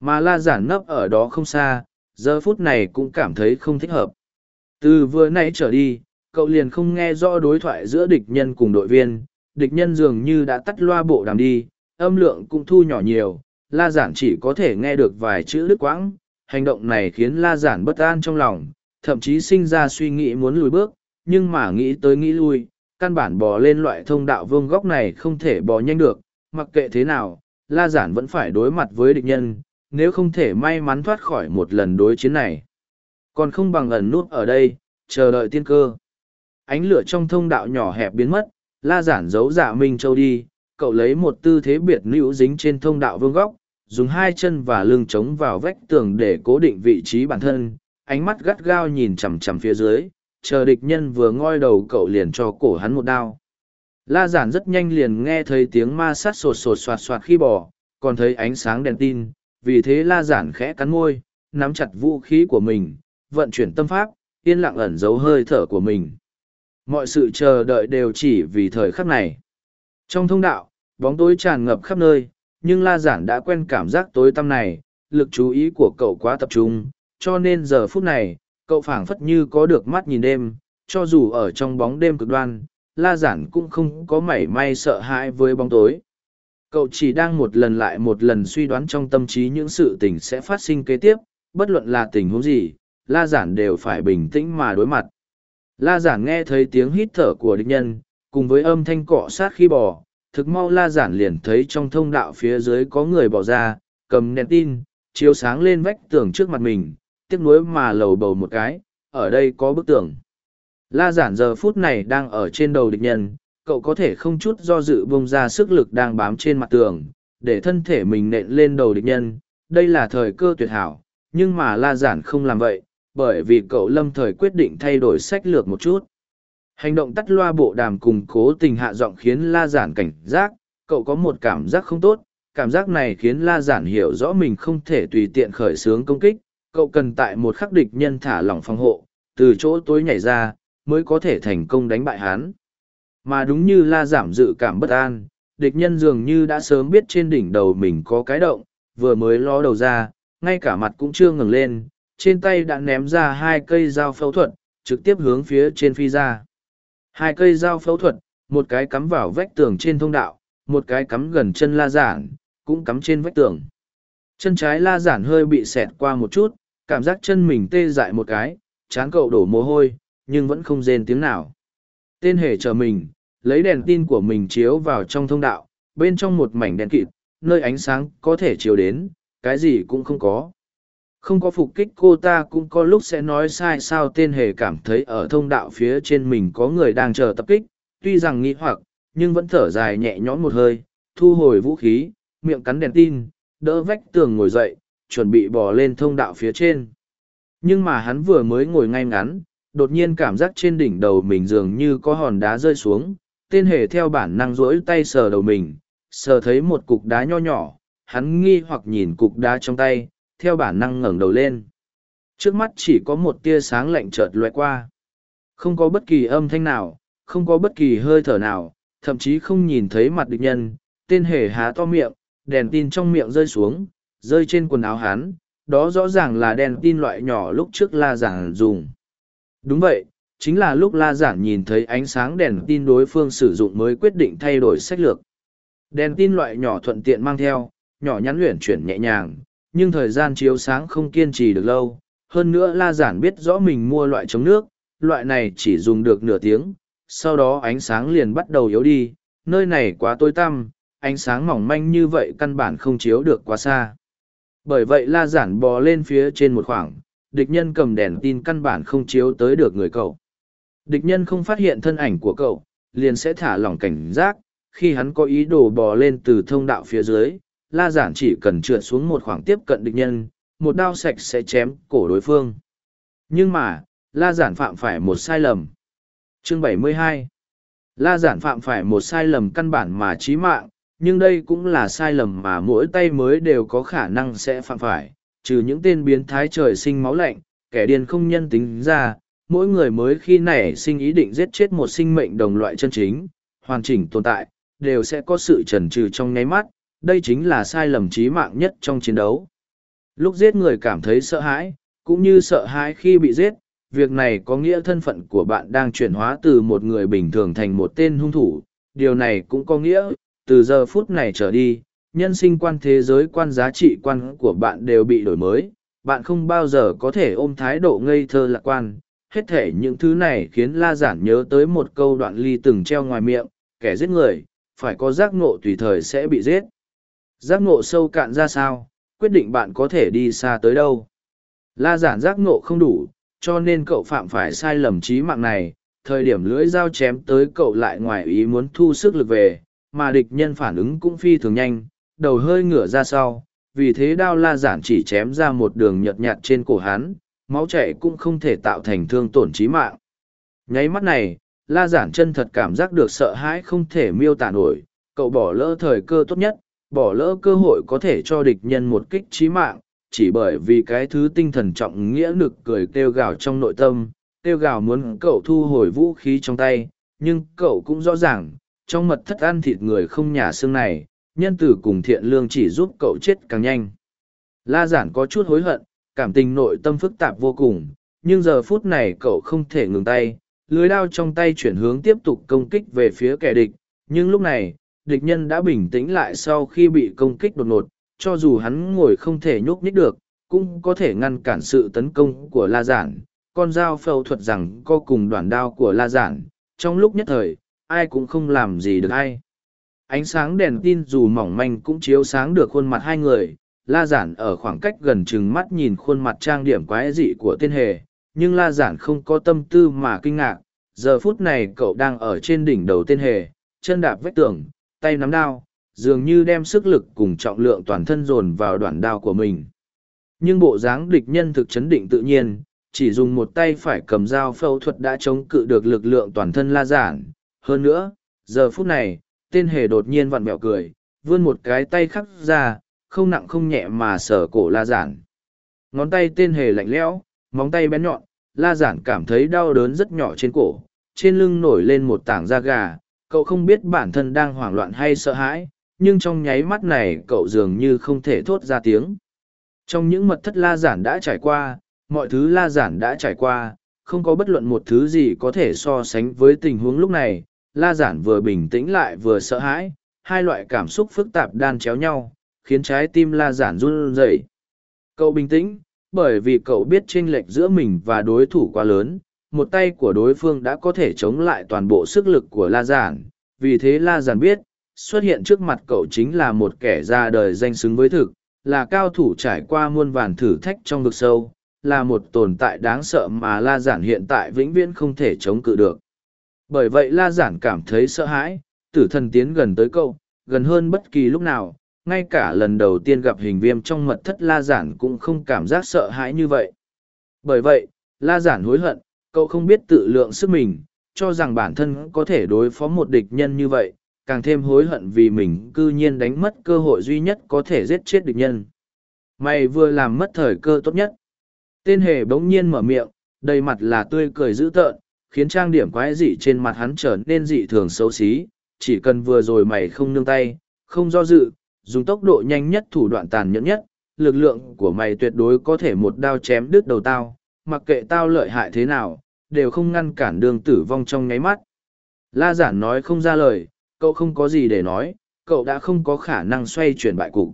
Mà la giản nấp ở đó không xa, giờ phút này cũng cảm thấy không thích hợp. Từ vừa nãy trở đi, cậu liền không nghe rõ đối thoại giữa địch nhân cùng đội viên, địch nhân dường như đã tắt loa bộ đàm đi, âm lượng cũng thu nhỏ nhiều, la giản chỉ có thể nghe được vài chữ đứt quãng, hành động này khiến la giản bất an trong lòng, thậm chí sinh ra suy nghĩ muốn lùi bước, nhưng mà nghĩ tới nghĩ lui, căn bản bò lên loại thông đạo vương góc này không thể bò nhanh được, mặc kệ thế nào, la giản vẫn phải đối mặt với địch nhân, nếu không thể may mắn thoát khỏi một lần đối chiến này. Còn không bằng ẩn nút ở đây, chờ đợi tiên cơ. Ánh lửa trong thông đạo nhỏ hẹp biến mất, la giản giấu dạ Minh Châu đi, cậu lấy một tư thế biệt nữ dính trên thông đạo vương góc, dùng hai chân và lưng chống vào vách tường để cố định vị trí bản thân, ánh mắt gắt gao nhìn chằm chằm phía dưới, chờ địch nhân vừa ngoi đầu cậu liền cho cổ hắn một đao. La giản rất nhanh liền nghe thấy tiếng ma sát sột sột soạt soạt khi bỏ, còn thấy ánh sáng đèn tin, vì thế la giản khẽ cắn môi, nắm chặt vũ khí của mình, vận chuyển tâm pháp, yên lặng ẩn giấu hơi thở của mình. Mọi sự chờ đợi đều chỉ vì thời khắc này. Trong thông đạo, bóng tối tràn ngập khắp nơi, nhưng la giản đã quen cảm giác tối tăm này, lực chú ý của cậu quá tập trung, cho nên giờ phút này, cậu phảng phất như có được mắt nhìn đêm, cho dù ở trong bóng đêm cực đoan, la giản cũng không có mảy may sợ hãi với bóng tối. Cậu chỉ đang một lần lại một lần suy đoán trong tâm trí những sự tình sẽ phát sinh kế tiếp, bất luận là tình huống gì, la giản đều phải bình tĩnh mà đối mặt. La giản nghe thấy tiếng hít thở của địch nhân, cùng với âm thanh cọ sát khi bò, thực mau la giản liền thấy trong thông đạo phía dưới có người bỏ ra, cầm đèn tin, chiếu sáng lên vách tường trước mặt mình, tiếc nuối mà lầu bầu một cái, ở đây có bức tường. La giản giờ phút này đang ở trên đầu địch nhân, cậu có thể không chút do dự bông ra sức lực đang bám trên mặt tường, để thân thể mình nện lên đầu địch nhân. Đây là thời cơ tuyệt hảo, nhưng mà la giản không làm vậy, bởi vì cậu lâm thời quyết định thay đổi sách lược một chút. Hành động tắt loa bộ đàm cùng cố tình hạ giọng khiến la giản cảnh giác, cậu có một cảm giác không tốt, cảm giác này khiến la giản hiểu rõ mình không thể tùy tiện khởi xướng công kích, cậu cần tại một khắc địch nhân thả lỏng phòng hộ, từ chỗ tối nhảy ra, mới có thể thành công đánh bại hắn. Mà đúng như la giảm dự cảm bất an, địch nhân dường như đã sớm biết trên đỉnh đầu mình có cái động, vừa mới ló đầu ra, ngay cả mặt cũng chưa ngừng lên, trên tay đã ném ra hai cây dao phẫu thuật, trực tiếp hướng phía trên phi ra. Hai cây dao phẫu thuật, một cái cắm vào vách tường trên thông đạo, một cái cắm gần chân la giản, cũng cắm trên vách tường. Chân trái la giản hơi bị xẹt qua một chút, cảm giác chân mình tê dại một cái, chán cậu đổ mồ hôi, nhưng vẫn không rên tiếng nào. Tên hề chờ mình, lấy đèn tin của mình chiếu vào trong thông đạo, bên trong một mảnh đèn kịt, nơi ánh sáng có thể chiếu đến, cái gì cũng không có. Không có phục kích cô ta cũng có lúc sẽ nói sai sao tên hề cảm thấy ở thông đạo phía trên mình có người đang chờ tập kích, tuy rằng nghĩ hoặc, nhưng vẫn thở dài nhẹ nhõm một hơi, thu hồi vũ khí, miệng cắn đèn tin, đỡ vách tường ngồi dậy, chuẩn bị bò lên thông đạo phía trên. Nhưng mà hắn vừa mới ngồi ngay ngắn, đột nhiên cảm giác trên đỉnh đầu mình dường như có hòn đá rơi xuống, tên hề theo bản năng rỗi tay sờ đầu mình, sờ thấy một cục đá nho nhỏ, hắn nghi hoặc nhìn cục đá trong tay, theo bản năng ngẩng đầu lên. Trước mắt chỉ có một tia sáng lạnh chợt loại qua. Không có bất kỳ âm thanh nào, không có bất kỳ hơi thở nào, thậm chí không nhìn thấy mặt địch nhân, tên hề há to miệng, đèn tin trong miệng rơi xuống, rơi trên quần áo hắn, đó rõ ràng là đèn tin loại nhỏ lúc trước la giảng dùng. Đúng vậy, chính là lúc la giản nhìn thấy ánh sáng đèn tin đối phương sử dụng mới quyết định thay đổi sách lược. Đèn tin loại nhỏ thuận tiện mang theo, nhỏ nhắn luyện chuyển nhẹ nhàng, nhưng thời gian chiếu sáng không kiên trì được lâu. Hơn nữa la giản biết rõ mình mua loại chống nước, loại này chỉ dùng được nửa tiếng, sau đó ánh sáng liền bắt đầu yếu đi, nơi này quá tối tăm, ánh sáng mỏng manh như vậy căn bản không chiếu được quá xa. Bởi vậy la giản bò lên phía trên một khoảng, địch nhân cầm đèn tin căn bản không chiếu tới được người cậu. Địch nhân không phát hiện thân ảnh của cậu, liền sẽ thả lỏng cảnh giác, khi hắn có ý đồ bò lên từ thông đạo phía dưới, la giản chỉ cần trượt xuống một khoảng tiếp cận địch nhân, một đao sạch sẽ chém cổ đối phương. Nhưng mà, la giản phạm phải một sai lầm. Chương 72 La giản phạm phải một sai lầm căn bản mà chí mạng, nhưng đây cũng là sai lầm mà mỗi tay mới đều có khả năng sẽ phạm phải, trừ những tên biến thái trời sinh máu lạnh, kẻ điên không nhân tính ra, mỗi người mới khi nảy sinh ý định giết chết một sinh mệnh đồng loại chân chính, hoàn chỉnh tồn tại, đều sẽ có sự trần trừ trong nháy mắt, đây chính là sai lầm chí mạng nhất trong chiến đấu. Lúc giết người cảm thấy sợ hãi, cũng như sợ hãi khi bị giết, việc này có nghĩa thân phận của bạn đang chuyển hóa từ một người bình thường thành một tên hung thủ. Điều này cũng có nghĩa, từ giờ phút này trở đi, nhân sinh quan thế giới quan giá trị quan của bạn đều bị đổi mới. Bạn không bao giờ có thể ôm thái độ ngây thơ lạc quan. Hết thể những thứ này khiến La Giản nhớ tới một câu đoạn ly từng treo ngoài miệng, kẻ giết người, phải có giác ngộ tùy thời sẽ bị giết. Giác ngộ sâu cạn ra sao, quyết định bạn có thể đi xa tới đâu. La Giản giác ngộ không đủ, cho nên cậu phạm phải sai lầm trí mạng này thời điểm lưỡi dao chém tới cậu lại ngoài ý muốn thu sức lực về mà địch nhân phản ứng cũng phi thường nhanh đầu hơi ngửa ra sau vì thế đao la giản chỉ chém ra một đường nhợt nhạt trên cổ hắn máu chảy cũng không thể tạo thành thương tổn trí mạng nháy mắt này la giản chân thật cảm giác được sợ hãi không thể miêu tả nổi cậu bỏ lỡ thời cơ tốt nhất bỏ lỡ cơ hội có thể cho địch nhân một kích trí mạng chỉ bởi vì cái thứ tinh thần trọng nghĩa nực cười kêu gào trong nội tâm, kêu gào muốn cậu thu hồi vũ khí trong tay, nhưng cậu cũng rõ ràng, trong mật thất ăn thịt người không nhà xương này, nhân tử cùng thiện lương chỉ giúp cậu chết càng nhanh. La giản có chút hối hận, cảm tình nội tâm phức tạp vô cùng, nhưng giờ phút này cậu không thể ngừng tay, lưới đao trong tay chuyển hướng tiếp tục công kích về phía kẻ địch, nhưng lúc này, địch nhân đã bình tĩnh lại sau khi bị công kích đột ngột, cho dù hắn ngồi không thể nhúc nhích được, cũng có thể ngăn cản sự tấn công của La Giản. Con dao phẫu thuật rằng co cùng đoạn đao của La Giản, trong lúc nhất thời, ai cũng không làm gì được ai. Ánh sáng đèn tin dù mỏng manh cũng chiếu sáng được khuôn mặt hai người, La Giản ở khoảng cách gần chừng mắt nhìn khuôn mặt trang điểm quái dị của tiên hề, nhưng La Giản không có tâm tư mà kinh ngạc. Giờ phút này cậu đang ở trên đỉnh đầu tiên hề, chân đạp vách tường, tay nắm đao, dường như đem sức lực cùng trọng lượng toàn thân dồn vào đoạn đao của mình. Nhưng bộ dáng địch nhân thực chấn định tự nhiên, chỉ dùng một tay phải cầm dao phẫu thuật đã chống cự được lực lượng toàn thân la giản. Hơn nữa, giờ phút này, tên hề đột nhiên vặn bẹo cười, vươn một cái tay khắc ra, không nặng không nhẹ mà sở cổ la giản. Ngón tay tên hề lạnh lẽo, móng tay bén nhọn, la giản cảm thấy đau đớn rất nhỏ trên cổ, trên lưng nổi lên một tảng da gà, cậu không biết bản thân đang hoảng loạn hay sợ hãi, nhưng trong nháy mắt này cậu dường như không thể thốt ra tiếng. Trong những mật thất la giản đã trải qua, mọi thứ la giản đã trải qua, không có bất luận một thứ gì có thể so sánh với tình huống lúc này. La giản vừa bình tĩnh lại vừa sợ hãi, hai loại cảm xúc phức tạp đan chéo nhau, khiến trái tim la giản run rẩy. Cậu bình tĩnh, bởi vì cậu biết chênh lệch giữa mình và đối thủ quá lớn, một tay của đối phương đã có thể chống lại toàn bộ sức lực của la giản, vì thế la giản biết, xuất hiện trước mặt cậu chính là một kẻ ra đời danh xứng với thực, là cao thủ trải qua muôn vàn thử thách trong vực sâu, là một tồn tại đáng sợ mà La Giản hiện tại vĩnh viễn không thể chống cự được. Bởi vậy La Giản cảm thấy sợ hãi, tử thần tiến gần tới cậu, gần hơn bất kỳ lúc nào, ngay cả lần đầu tiên gặp hình viêm trong mật thất La Giản cũng không cảm giác sợ hãi như vậy. Bởi vậy, La Giản hối hận, cậu không biết tự lượng sức mình, cho rằng bản thân có thể đối phó một địch nhân như vậy, càng thêm hối hận vì mình cư nhiên đánh mất cơ hội duy nhất có thể giết chết địch nhân. Mày vừa làm mất thời cơ tốt nhất. Tên hề bỗng nhiên mở miệng, đầy mặt là tươi cười dữ tợn, khiến trang điểm quái dị trên mặt hắn trở nên dị thường xấu xí, chỉ cần vừa rồi mày không nương tay, không do dự, dùng tốc độ nhanh nhất thủ đoạn tàn nhẫn nhất, lực lượng của mày tuyệt đối có thể một đao chém đứt đầu tao, mặc kệ tao lợi hại thế nào, đều không ngăn cản đường tử vong trong nháy mắt. La giản nói không ra lời, cậu không có gì để nói, cậu đã không có khả năng xoay chuyển bại cục.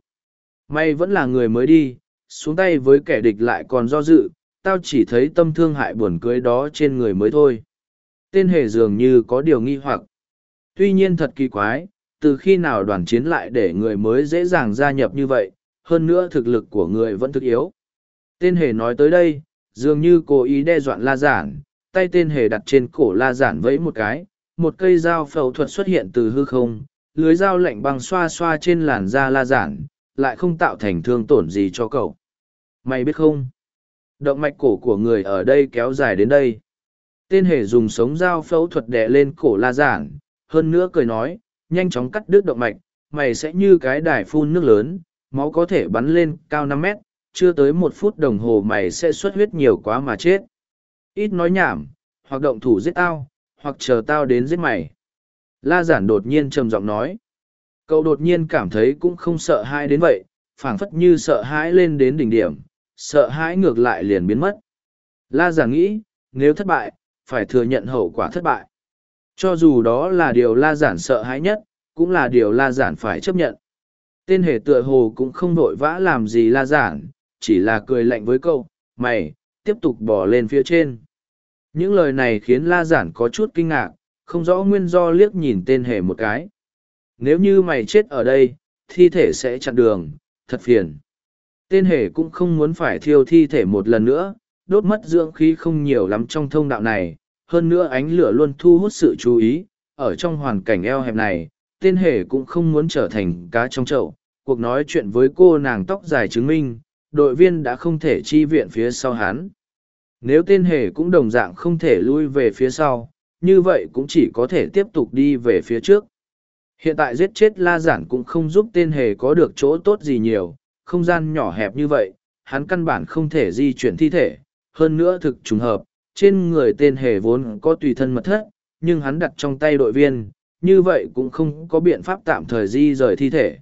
Mày vẫn là người mới đi, xuống tay với kẻ địch lại còn do dự, tao chỉ thấy tâm thương hại buồn cưới đó trên người mới thôi. Tên hề dường như có điều nghi hoặc. Tuy nhiên thật kỳ quái, từ khi nào đoàn chiến lại để người mới dễ dàng gia nhập như vậy, hơn nữa thực lực của người vẫn thực yếu. Tên hề nói tới đây, dường như cố ý đe dọa la giản, tay tên hề đặt trên cổ la giản vẫy một cái, một cây dao phẫu thuật xuất hiện từ hư không, lưới dao lạnh băng xoa xoa trên làn da la giản, lại không tạo thành thương tổn gì cho cậu. Mày biết không? Động mạch cổ của người ở đây kéo dài đến đây. Tên hề dùng sống dao phẫu thuật đè lên cổ la giản, hơn nữa cười nói, nhanh chóng cắt đứt động mạch, mày sẽ như cái đài phun nước lớn, máu có thể bắn lên cao năm mét, chưa tới một phút đồng hồ mày sẽ xuất huyết nhiều quá mà chết. Ít nói nhảm, hoặc động thủ giết tao, hoặc chờ tao đến giết mày. La giản đột nhiên trầm giọng nói. Cậu đột nhiên cảm thấy cũng không sợ hãi đến vậy, phảng phất như sợ hãi lên đến đỉnh điểm, sợ hãi ngược lại liền biến mất. La giản nghĩ, nếu thất bại, phải thừa nhận hậu quả thất bại. Cho dù đó là điều la giản sợ hãi nhất, cũng là điều la giản phải chấp nhận. Tên hề tựa hồ cũng không vội vã làm gì la giản, chỉ là cười lạnh với cậu, mày, tiếp tục bỏ lên phía trên. Những lời này khiến la giản có chút kinh ngạc, không rõ nguyên do liếc nhìn tên hề một cái. Nếu như mày chết ở đây, thi thể sẽ chặn đường, thật phiền. Tên hề cũng không muốn phải thiêu thi thể một lần nữa, đốt mất dưỡng khí không nhiều lắm trong thông đạo này, hơn nữa ánh lửa luôn thu hút sự chú ý, ở trong hoàn cảnh eo hẹp này, tên hề cũng không muốn trở thành cá trong chậu. Cuộc nói chuyện với cô nàng tóc dài chứng minh, đội viên đã không thể chi viện phía sau hắn. Nếu tên hề cũng đồng dạng không thể lui về phía sau, như vậy cũng chỉ có thể tiếp tục đi về phía trước. Hiện tại giết chết la giản cũng không giúp tên hề có được chỗ tốt gì nhiều, không gian nhỏ hẹp như vậy, hắn căn bản không thể di chuyển thi thể, hơn nữa thực trùng hợp, trên người tên hề vốn có tùy thân mật thất, nhưng hắn đặt trong tay đội viên, như vậy cũng không có biện pháp tạm thời di rời thi thể.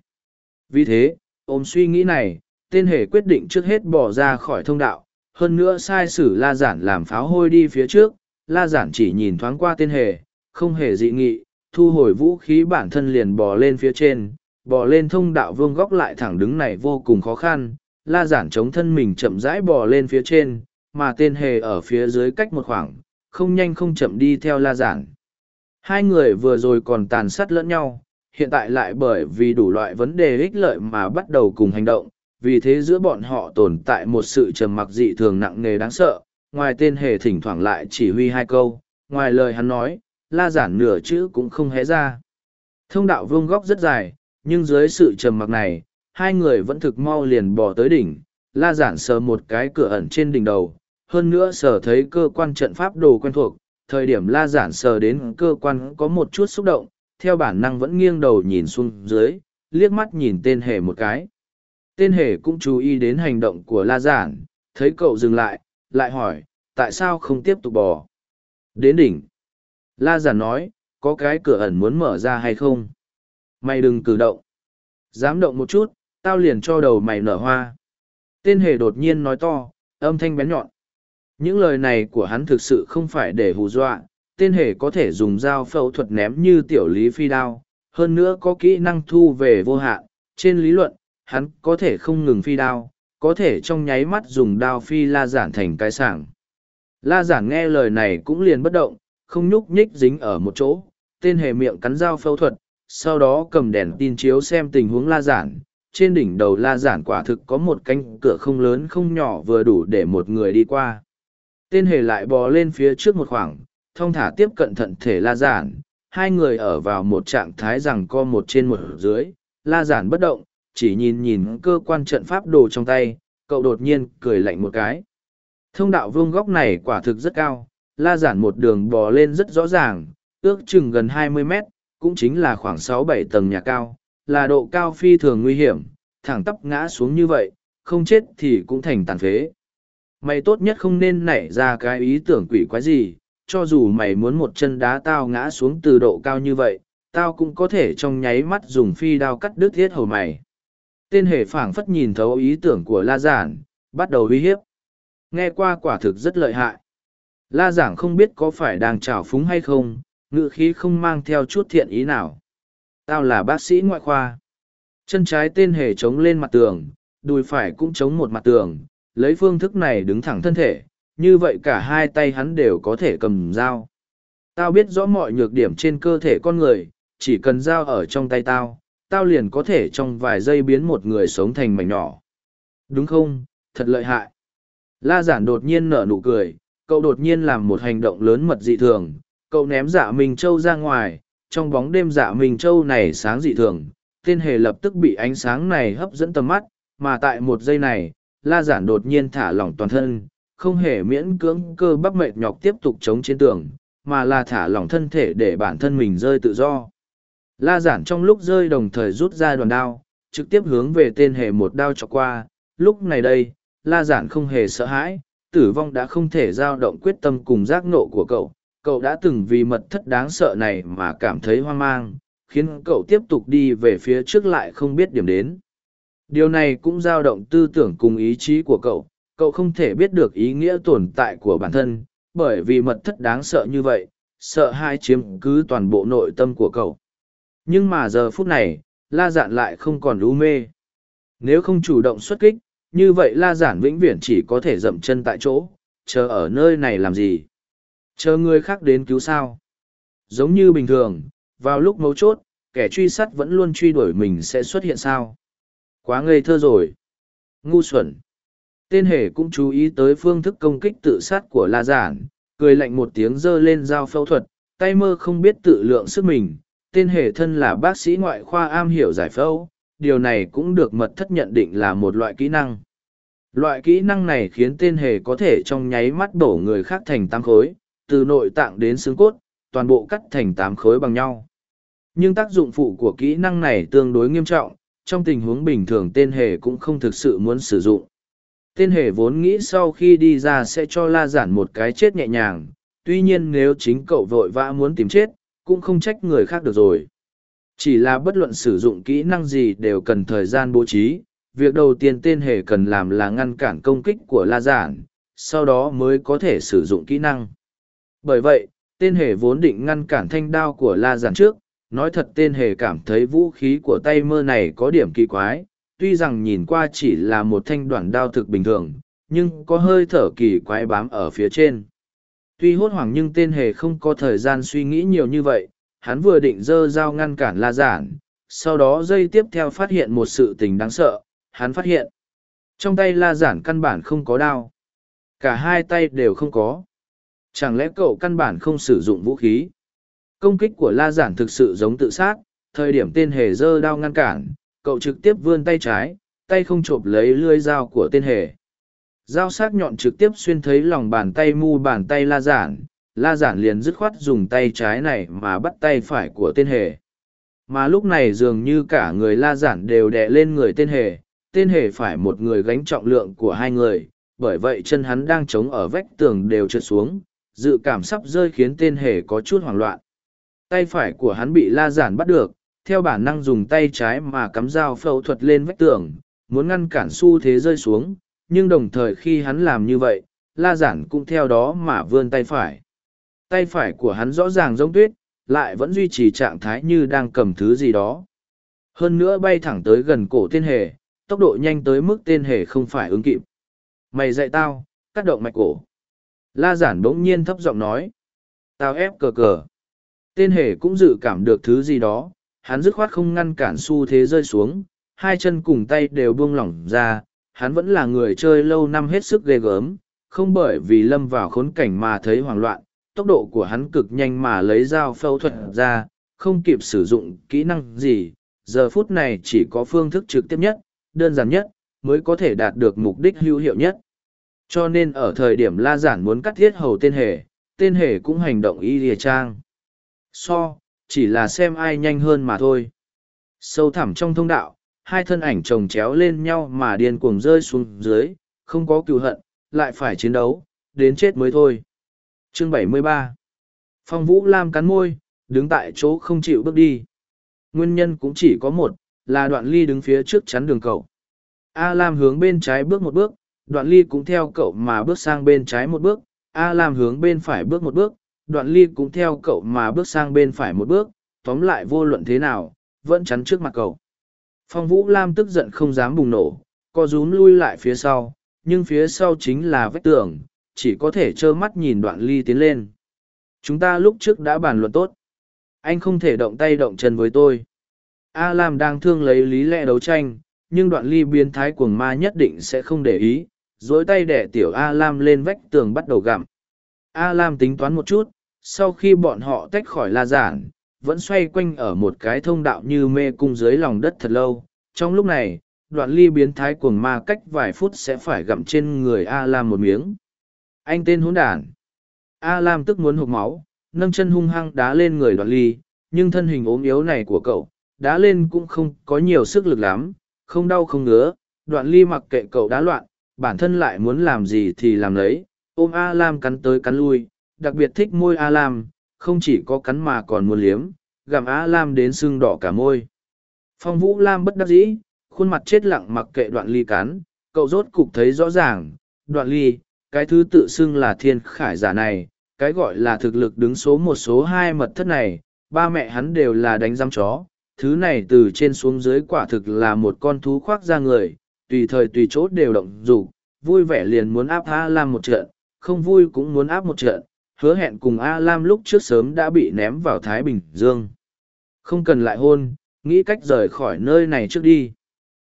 Vì thế, ôm suy nghĩ này, tên hề quyết định trước hết bỏ ra khỏi thông đạo, hơn nữa sai sử la giản làm pháo hôi đi phía trước, la giản chỉ nhìn thoáng qua tên hề, không hề dị nghị, thu hồi vũ khí bản thân liền bò lên phía trên, bò lên thông đạo vương góc lại thẳng đứng này vô cùng khó khăn, la giản chống thân mình chậm rãi bò lên phía trên, mà tên hề ở phía dưới cách một khoảng, không nhanh không chậm đi theo la giản. Hai người vừa rồi còn tàn sát lẫn nhau, hiện tại lại bởi vì đủ loại vấn đề ích lợi mà bắt đầu cùng hành động, vì thế giữa bọn họ tồn tại một sự trầm mặc dị thường nặng nề đáng sợ, ngoài tên hề thỉnh thoảng lại chỉ huy hai câu, ngoài lời hắn nói, la giản nửa chữ cũng không hé ra. Thông đạo vương góc rất dài, nhưng dưới sự trầm mặc này, hai người vẫn thực mau liền bỏ tới đỉnh, la giản sờ một cái cửa ẩn trên đỉnh đầu, hơn nữa sờ thấy cơ quan trận pháp đồ quen thuộc, thời điểm la giản sờ đến cơ quan có một chút xúc động, theo bản năng vẫn nghiêng đầu nhìn xuống dưới, liếc mắt nhìn tên hề một cái. Tên hề cũng chú ý đến hành động của la giản, thấy cậu dừng lại, lại hỏi, tại sao không tiếp tục bò? Đến đỉnh. La giản nói, có cái cửa ẩn muốn mở ra hay không? Mày đừng cử động. Dám động một chút, tao liền cho đầu mày nở hoa. Tên hề đột nhiên nói to, âm thanh bén nhọn. Những lời này của hắn thực sự không phải để hù dọa, tên hề có thể dùng dao phẫu thuật ném như tiểu lý phi đao, hơn nữa có kỹ năng thu về vô hạn. Trên lý luận, hắn có thể không ngừng phi đao, có thể trong nháy mắt dùng đao phi la giản thành cái sảng. La giản nghe lời này cũng liền bất động, không nhúc nhích dính ở một chỗ, tên hề miệng cắn dao phẫu thuật, sau đó cầm đèn tin chiếu xem tình huống la giản. Trên đỉnh đầu la giản quả thực có một cánh cửa không lớn không nhỏ vừa đủ để một người đi qua. Tên hề lại bò lên phía trước một khoảng, thông thả tiếp cận thận thể la giản, hai người ở vào một trạng thái rằng co một trên một dưới, la giản bất động, chỉ nhìn nhìn cơ quan trận pháp đồ trong tay, cậu đột nhiên cười lạnh một cái. Thông đạo vương góc này quả thực rất cao, la giản một đường bò lên rất rõ ràng, ước chừng gần hai mươi mét, cũng chính là khoảng sáu bảy tầng nhà cao, là độ cao phi thường nguy hiểm, thẳng tắp ngã xuống như vậy, không chết thì cũng thành tàn phế. Mày tốt nhất không nên nảy ra cái ý tưởng quỷ quái gì, cho dù mày muốn một chân đá tao ngã xuống từ độ cao như vậy, tao cũng có thể trong nháy mắt dùng phi đao cắt đứt thiết hầu mày. Tên hề phảng phất nhìn thấu ý tưởng của La Giản, bắt đầu uy hiếp. Nghe qua quả thực rất lợi hại. La Giảng không biết có phải đang trào phúng hay không, ngự khí không mang theo chút thiện ý nào. Tao là bác sĩ ngoại khoa. Chân trái tên hề chống lên mặt tường, đùi phải cũng chống một mặt tường, lấy phương thức này đứng thẳng thân thể, như vậy cả hai tay hắn đều có thể cầm dao. Tao biết rõ mọi nhược điểm trên cơ thể con người, chỉ cần dao ở trong tay tao, tao liền có thể trong vài giây biến một người sống thành mảnh nhỏ. Đúng không, thật lợi hại. La giản đột nhiên nở nụ cười, cậu đột nhiên làm một hành động lớn mật dị thường, cậu ném dạ Minh Châu ra ngoài, trong bóng đêm dạ Minh Châu này sáng dị thường, tên hề lập tức bị ánh sáng này hấp dẫn tầm mắt, mà tại một giây này, la giản đột nhiên thả lỏng toàn thân, không hề miễn cưỡng cơ bắp mệt nhọc tiếp tục chống trên tường, mà là thả lỏng thân thể để bản thân mình rơi tự do. La giản trong lúc rơi đồng thời rút ra đoàn đao, trực tiếp hướng về tên hề một đao chọc qua, lúc này đây, la giản không hề sợ hãi, tử vong đã không thể giao động quyết tâm cùng giác nộ của cậu, cậu đã từng vì mật thất đáng sợ này mà cảm thấy hoang mang, khiến cậu tiếp tục đi về phía trước lại không biết điểm đến. Điều này cũng giao động tư tưởng cùng ý chí của cậu, cậu không thể biết được ý nghĩa tồn tại của bản thân, bởi vì mật thất đáng sợ như vậy, sợ hai chiếm cứ toàn bộ nội tâm của cậu. Nhưng mà giờ phút này, la dạn lại không còn lú mê. Nếu không chủ động xuất kích, như vậy la giản vĩnh viễn chỉ có thể dậm chân tại chỗ, chờ ở nơi này làm gì? Chờ người khác đến cứu sao? Giống như bình thường, vào lúc mấu chốt, kẻ truy sát vẫn luôn truy đuổi mình sẽ xuất hiện sao? Quá ngây thơ rồi. Ngu xuẩn. Tên hề cũng chú ý tới phương thức công kích tự sát của La Giản, cười lạnh một tiếng giơ lên dao phẫu thuật, tay mơ không biết tự lượng sức mình. Tên hề thân là bác sĩ ngoại khoa am hiểu giải phẫu, điều này cũng được mật thất nhận định là một loại kỹ năng. Loại kỹ năng này khiến tên hề có thể trong nháy mắt đổ người khác thành tám khối, từ nội tạng đến xương cốt, toàn bộ cắt thành tám khối bằng nhau. Nhưng tác dụng phụ của kỹ năng này tương đối nghiêm trọng, trong tình huống bình thường tên hề cũng không thực sự muốn sử dụng. Tên hề vốn nghĩ sau khi đi ra sẽ cho la giản một cái chết nhẹ nhàng, tuy nhiên nếu chính cậu vội vã muốn tìm chết, cũng không trách người khác được rồi. Chỉ là bất luận sử dụng kỹ năng gì đều cần thời gian bố trí, việc đầu tiên tên hề cần làm là ngăn cản công kích của la giản, sau đó mới có thể sử dụng kỹ năng. Bởi vậy, tên hề vốn định ngăn cản thanh đao của la giản trước, nói thật tên hề cảm thấy vũ khí của tay mơ này có điểm kỳ quái, tuy rằng nhìn qua chỉ là một thanh đoạn đao thực bình thường, nhưng có hơi thở kỳ quái bám ở phía trên. Tuy hốt hoảng nhưng tên hề không có thời gian suy nghĩ nhiều như vậy, hắn vừa định dơ dao ngăn cản la giản, sau đó dây tiếp theo phát hiện một sự tình đáng sợ, hắn phát hiện. Trong tay la giản căn bản không có đao. Cả hai tay đều không có. Chẳng lẽ cậu căn bản không sử dụng vũ khí? Công kích của la giản thực sự giống tự sát, thời điểm tên hề giơ đao ngăn cản, cậu trực tiếp vươn tay trái, tay không chộp lấy lưỡi dao của tên hề. Dao sắc nhọn trực tiếp xuyên thấy lòng bàn tay mu bàn tay la giản, la giản liền dứt khoát dùng tay trái này mà bắt tay phải của tên hề. Mà lúc này dường như cả người la giản đều đè lên người tên hề, tên hề phải một người gánh trọng lượng của hai người, bởi vậy chân hắn đang chống ở vách tường đều trượt xuống, dự cảm sắp rơi khiến tên hề có chút hoảng loạn. Tay phải của hắn bị la giản bắt được, theo bản năng dùng tay trái mà cắm dao phẫu thuật lên vách tường, muốn ngăn cản xu thế rơi xuống, nhưng đồng thời khi hắn làm như vậy, la giản cũng theo đó mà vươn tay phải. Tay phải của hắn rõ ràng giống tuyết, lại vẫn duy trì trạng thái như đang cầm thứ gì đó. Hơn nữa bay thẳng tới gần cổ tên hề, tốc độ nhanh tới mức tên hề không phải ứng kịp. Mày dạy tao, cắt động mạch cổ. La giản bỗng nhiên thấp giọng nói. Tao ép cờ cờ. Tên hề cũng dự cảm được thứ gì đó, hắn dứt khoát không ngăn cản xu thế rơi xuống, hai chân cùng tay đều buông lỏng ra, hắn vẫn là người chơi lâu năm hết sức ghê gớm, không bởi vì lâm vào khốn cảnh mà thấy hoảng loạn, tốc độ của hắn cực nhanh mà lấy dao phẫu thuật ra, không kịp sử dụng kỹ năng gì, giờ phút này chỉ có phương thức trực tiếp nhất, đơn giản nhất, mới có thể đạt được mục đích hữu hiệu nhất. Cho nên ở thời điểm La Giản muốn cắt thiết hầu tên hề, tên hề cũng hành động y lìa trang. So, chỉ là xem ai nhanh hơn mà thôi. Sâu thẳm trong thông đạo, hai thân ảnh chồng chéo lên nhau mà điên cuồng rơi xuống dưới, không có cựu hận, lại phải chiến đấu, đến chết mới thôi. chương 73 Phong Vũ Lam cắn môi, đứng tại chỗ không chịu bước đi. Nguyên nhân cũng chỉ có một, là đoạn ly đứng phía trước chắn đường cậu. A Lam hướng bên trái bước một bước, đoạn ly cũng theo cậu mà bước sang bên trái một bước. A Lam hướng bên phải bước một bước, đoạn ly cũng theo cậu mà bước sang bên phải một bước. Tóm lại vô luận thế nào, vẫn chắn trước mặt cậu. Phong Vũ Lam tức giận không dám bùng nổ, co rúm lui lại phía sau, nhưng phía sau chính là vách tường, chỉ có thể trơ mắt nhìn đoạn ly tiến lên. Chúng ta lúc trước đã bàn luận tốt. Anh không thể động tay động chân với tôi. A Lam đang thương lấy lý lẽ đấu tranh, nhưng đoạn ly biến thái cuồng ma nhất định sẽ không để ý, dối tay đẻ tiểu A Lam lên vách tường bắt đầu gặm. A Lam tính toán một chút, sau khi bọn họ tách khỏi la giản, vẫn xoay quanh ở một cái thông đạo như mê cung dưới lòng đất thật lâu. Trong lúc này, đoạn ly biến thái cuồng ma cách vài phút sẽ phải gặm trên người A Lam một miếng. Anh tên hỗn đản. A Lam tức muốn hụt máu, nâng chân hung hăng đá lên người đoạn ly, nhưng thân hình ốm yếu này của cậu, đá lên cũng không có nhiều sức lực lắm, không đau không ngứa, đoạn ly mặc kệ cậu đá loạn, bản thân lại muốn làm gì thì làm lấy, ôm A Lam cắn tới cắn lui, đặc biệt thích môi A Lam, không chỉ có cắn mà còn muốn liếm, gặm A Lam đến sưng đỏ cả môi. Phong Vũ Lam bất đắc dĩ, khuôn mặt chết lặng mặc kệ đoạn ly cắn, cậu rốt cục thấy rõ ràng, đoạn ly, cái thứ tự xưng là thiên khải giả này, cái gọi là thực lực đứng số một số hai mật thất này, ba mẹ hắn đều là đánh giam chó, thứ này từ trên xuống dưới quả thực là một con thú khoác ra người, tùy thời tùy chỗ đều động dục vui vẻ liền muốn áp A Lam một trận, không vui cũng muốn áp một trận, hứa hẹn cùng A Lam lúc trước sớm đã bị ném vào Thái Bình Dương. Không cần lại hôn, nghĩ cách rời khỏi nơi này trước đi.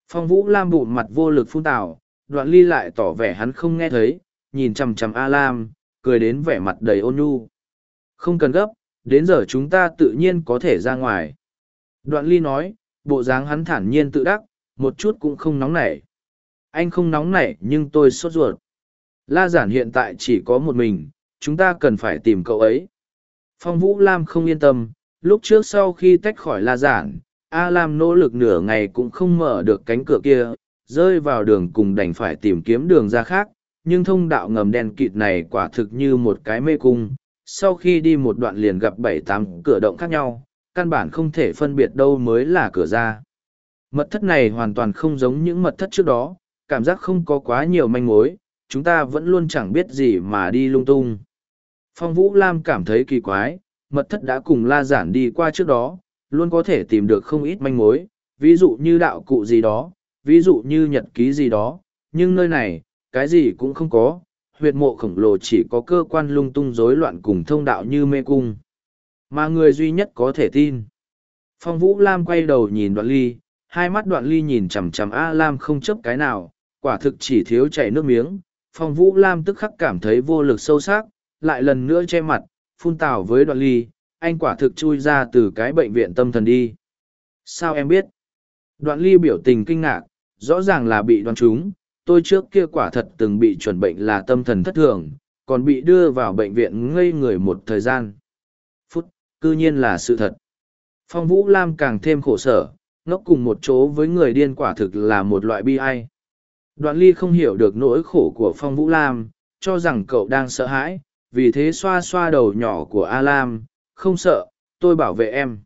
Phong Vũ Lam bụng mặt vô lực phun tào, đoạn ly lại tỏ vẻ hắn không nghe thấy, nhìn chằm chằm A Lam, cười đến vẻ mặt đầy ôn nhu. Không cần gấp, đến giờ chúng ta tự nhiên có thể ra ngoài. Đoạn ly nói, bộ dáng hắn thản nhiên tự đắc, một chút cũng không nóng nảy. Anh không nóng nảy nhưng tôi sốt ruột. La giản hiện tại chỉ có một mình, chúng ta cần phải tìm cậu ấy. Phong Vũ Lam không yên tâm, lúc trước sau khi tách khỏi La giản, A Lam nỗ lực nửa ngày cũng không mở được cánh cửa kia, rơi vào đường cùng đành phải tìm kiếm đường ra khác, nhưng thông đạo ngầm đen kịt này quả thực như một cái mê cung. Sau khi đi một đoạn liền gặp bảy tám cửa động khác nhau, căn bản không thể phân biệt đâu mới là cửa ra. Mật thất này hoàn toàn không giống những mật thất trước đó, cảm giác không có quá nhiều manh mối, chúng ta vẫn luôn chẳng biết gì mà đi lung tung. Phong Vũ Lam cảm thấy kỳ quái, mật thất đã cùng la giản đi qua trước đó, luôn có thể tìm được không ít manh mối, ví dụ như đạo cụ gì đó, ví dụ như nhật ký gì đó, nhưng nơi này, cái gì cũng không có, huyệt mộ khổng lồ chỉ có cơ quan lung tung rối loạn cùng thông đạo như mê cung. Mà người duy nhất có thể tin. Phong Vũ Lam quay đầu nhìn đoạn ly, hai mắt đoạn ly nhìn chằm chằm A Lam không chấp cái nào, quả thực chỉ thiếu chảy nước miếng. Phong Vũ Lam tức khắc cảm thấy vô lực sâu sắc, lại lần nữa che mặt, phun tào với đoạn ly, anh quả thực chui ra từ cái bệnh viện tâm thần đi. Sao em biết? Đoạn ly biểu tình kinh ngạc, rõ ràng là bị đoán trúng, tôi trước kia quả thật từng bị chuẩn bệnh là tâm thần thất thường, còn bị đưa vào bệnh viện ngây người một thời gian. Phút, cư nhiên là sự thật. Phong Vũ Lam càng thêm khổ sở, ngốc cùng một chỗ với người điên quả thực là một loại bi ai. Đoạn ly không hiểu được nỗi khổ của Phong Vũ Lam, cho rằng cậu đang sợ hãi, vì thế xoa xoa đầu nhỏ của A Lam, không sợ, tôi bảo vệ em.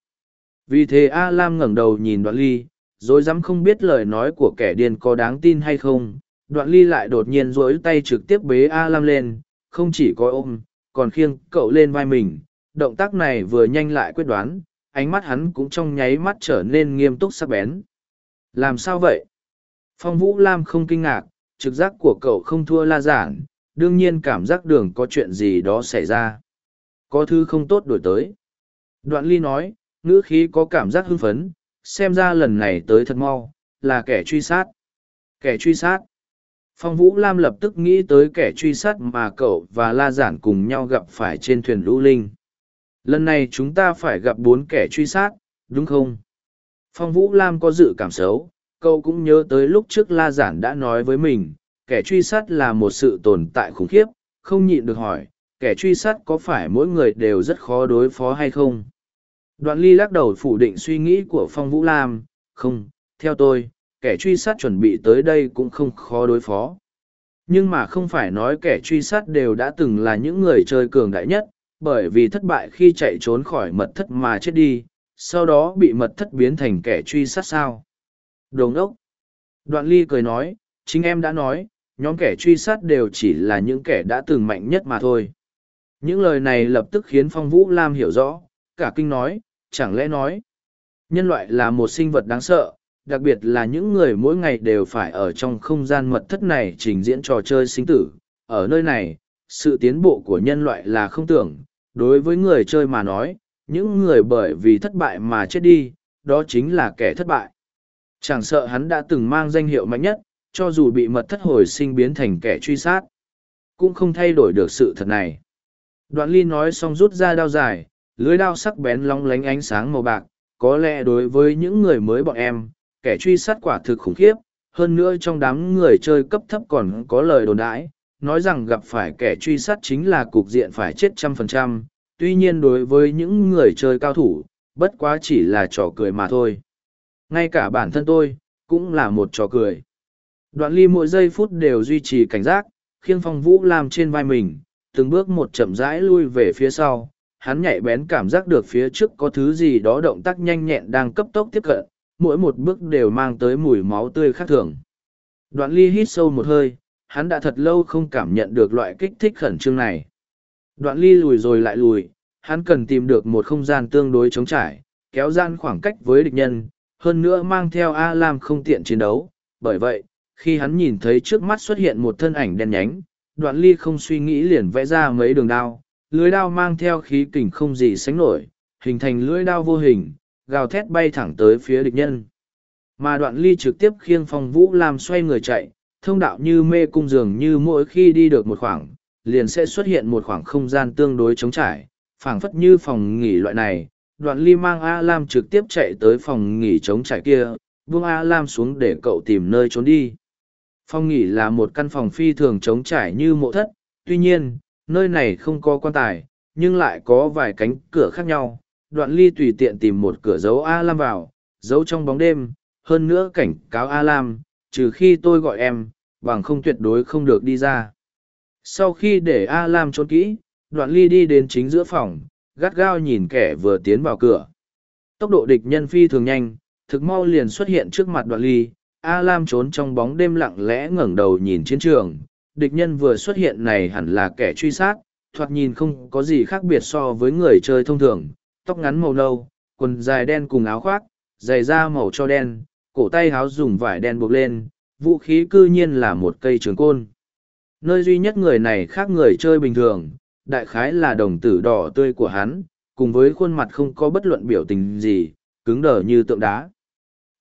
Vì thế A Lam ngẩng đầu nhìn đoạn ly, rồi dám không biết lời nói của kẻ điên có đáng tin hay không. Đoạn ly lại đột nhiên rối tay trực tiếp bế A Lam lên, không chỉ có ôm, còn khiêng cậu lên vai mình. Động tác này vừa nhanh lại quyết đoán, ánh mắt hắn cũng trong nháy mắt trở nên nghiêm túc sắc bén. Làm sao vậy? Phong Vũ Lam không kinh ngạc, trực giác của cậu không thua la giản, đương nhiên cảm giác đường có chuyện gì đó xảy ra. Có thứ không tốt đổi tới. Đoạn ly nói, ngữ khí có cảm giác hưng phấn, xem ra lần này tới thật mau, là kẻ truy sát. Kẻ truy sát. Phong Vũ Lam lập tức nghĩ tới kẻ truy sát mà cậu và La Giản cùng nhau gặp phải trên thuyền lũ linh. Lần này chúng ta phải gặp bốn kẻ truy sát, đúng không? Phong Vũ Lam có dự cảm xấu, cậu cũng nhớ tới lúc trước La Giản đã nói với mình, kẻ truy sát là một sự tồn tại khủng khiếp, không nhịn được hỏi, kẻ truy sát có phải mỗi người đều rất khó đối phó hay không? Đoạn ly lắc đầu phủ định suy nghĩ của Phong Vũ Lam, không, theo tôi, kẻ truy sát chuẩn bị tới đây cũng không khó đối phó. Nhưng mà không phải nói kẻ truy sát đều đã từng là những người chơi cường đại nhất, bởi vì thất bại khi chạy trốn khỏi mật thất mà chết đi, sau đó bị mật thất biến thành kẻ truy sát sao. Đồng ốc. Đoạn ly cười nói, chính em đã nói, nhóm kẻ truy sát đều chỉ là những kẻ đã từng mạnh nhất mà thôi. Những lời này lập tức khiến Phong Vũ Lam hiểu rõ, cả kinh nói, chẳng lẽ nói, nhân loại là một sinh vật đáng sợ, đặc biệt là những người mỗi ngày đều phải ở trong không gian mật thất này trình diễn trò chơi sinh tử. Ở nơi này, sự tiến bộ của nhân loại là không tưởng, đối với người chơi mà nói, những người bởi vì thất bại mà chết đi, đó chính là kẻ thất bại. Chẳng sợ hắn đã từng mang danh hiệu mạnh nhất, cho dù bị mật thất hồi sinh biến thành kẻ truy sát, cũng không thay đổi được sự thật này. Đoạn ly nói xong rút ra đao dài, lưới đao sắc bén long lánh ánh sáng màu bạc, có lẽ đối với những người mới bọn em, kẻ truy sát quả thực khủng khiếp, hơn nữa trong đám người chơi cấp thấp còn có lời đồn đãi, nói rằng gặp phải kẻ truy sát chính là cục diện phải chết trăm phần trăm, tuy nhiên đối với những người chơi cao thủ, bất quá chỉ là trò cười mà thôi. Ngay cả bản thân tôi, cũng là một trò cười. Đoạn ly mỗi giây phút đều duy trì cảnh giác, khiêng phong vũ làm trên vai mình, từng bước một chậm rãi lui về phía sau. Hắn nhạy bén cảm giác được phía trước có thứ gì đó động tác nhanh nhẹn đang cấp tốc tiếp cận, mỗi một bước đều mang tới mùi máu tươi khác thường. Đoạn ly hít sâu một hơi, hắn đã thật lâu không cảm nhận được loại kích thích khẩn trương này. Đoạn ly lùi rồi lại lùi, hắn cần tìm được một không gian tương đối chống trải, kéo gian khoảng cách với địch nhân, hơn nữa mang theo A Lam không tiện chiến đấu. Bởi vậy, khi hắn nhìn thấy trước mắt xuất hiện một thân ảnh đen nhánh, đoạn ly không suy nghĩ liền vẽ ra mấy đường đao, lưới đao mang theo khí kình không gì sánh nổi, hình thành lưỡi đao vô hình, gào thét bay thẳng tới phía địch nhân. Mà đoạn ly trực tiếp khiêng phong vũ làm xoay người chạy, thông đạo như mê cung dường như mỗi khi đi được một khoảng, liền sẽ xuất hiện một khoảng không gian tương đối trống trải, phảng phất như phòng nghỉ loại này. Đoạn ly mang A Lam trực tiếp chạy tới phòng nghỉ trống trải kia, buông A Lam xuống để cậu tìm nơi trốn đi. Phòng nghỉ là một căn phòng phi thường trống trải như mộ thất, tuy nhiên, nơi này không có quan tài, nhưng lại có vài cánh cửa khác nhau, đoạn ly tùy tiện tìm một cửa dấu A Lam vào, giấu trong bóng đêm, hơn nữa cảnh cáo A Lam, trừ khi tôi gọi em, bằng không tuyệt đối không được đi ra. Sau khi để A Lam trốn kỹ, đoạn ly đi đến chính giữa phòng, gắt gao nhìn kẻ vừa tiến vào cửa. Tốc độ địch nhân phi thường nhanh, thực mau liền xuất hiện trước mặt đoạn ly, A Lam trốn trong bóng đêm lặng lẽ ngẩng đầu nhìn chiến trường. Địch nhân vừa xuất hiện này hẳn là kẻ truy sát, thoạt nhìn không có gì khác biệt so với người chơi thông thường, tóc ngắn màu nâu, quần dài đen cùng áo khoác, giày da màu cho đen, cổ tay háo dùng vải đen buộc lên, vũ khí cư nhiên là một cây trường côn. Nơi duy nhất người này khác người chơi bình thường, đại khái là đồng tử đỏ tươi của hắn, cùng với khuôn mặt không có bất luận biểu tình gì, cứng đờ như tượng đá.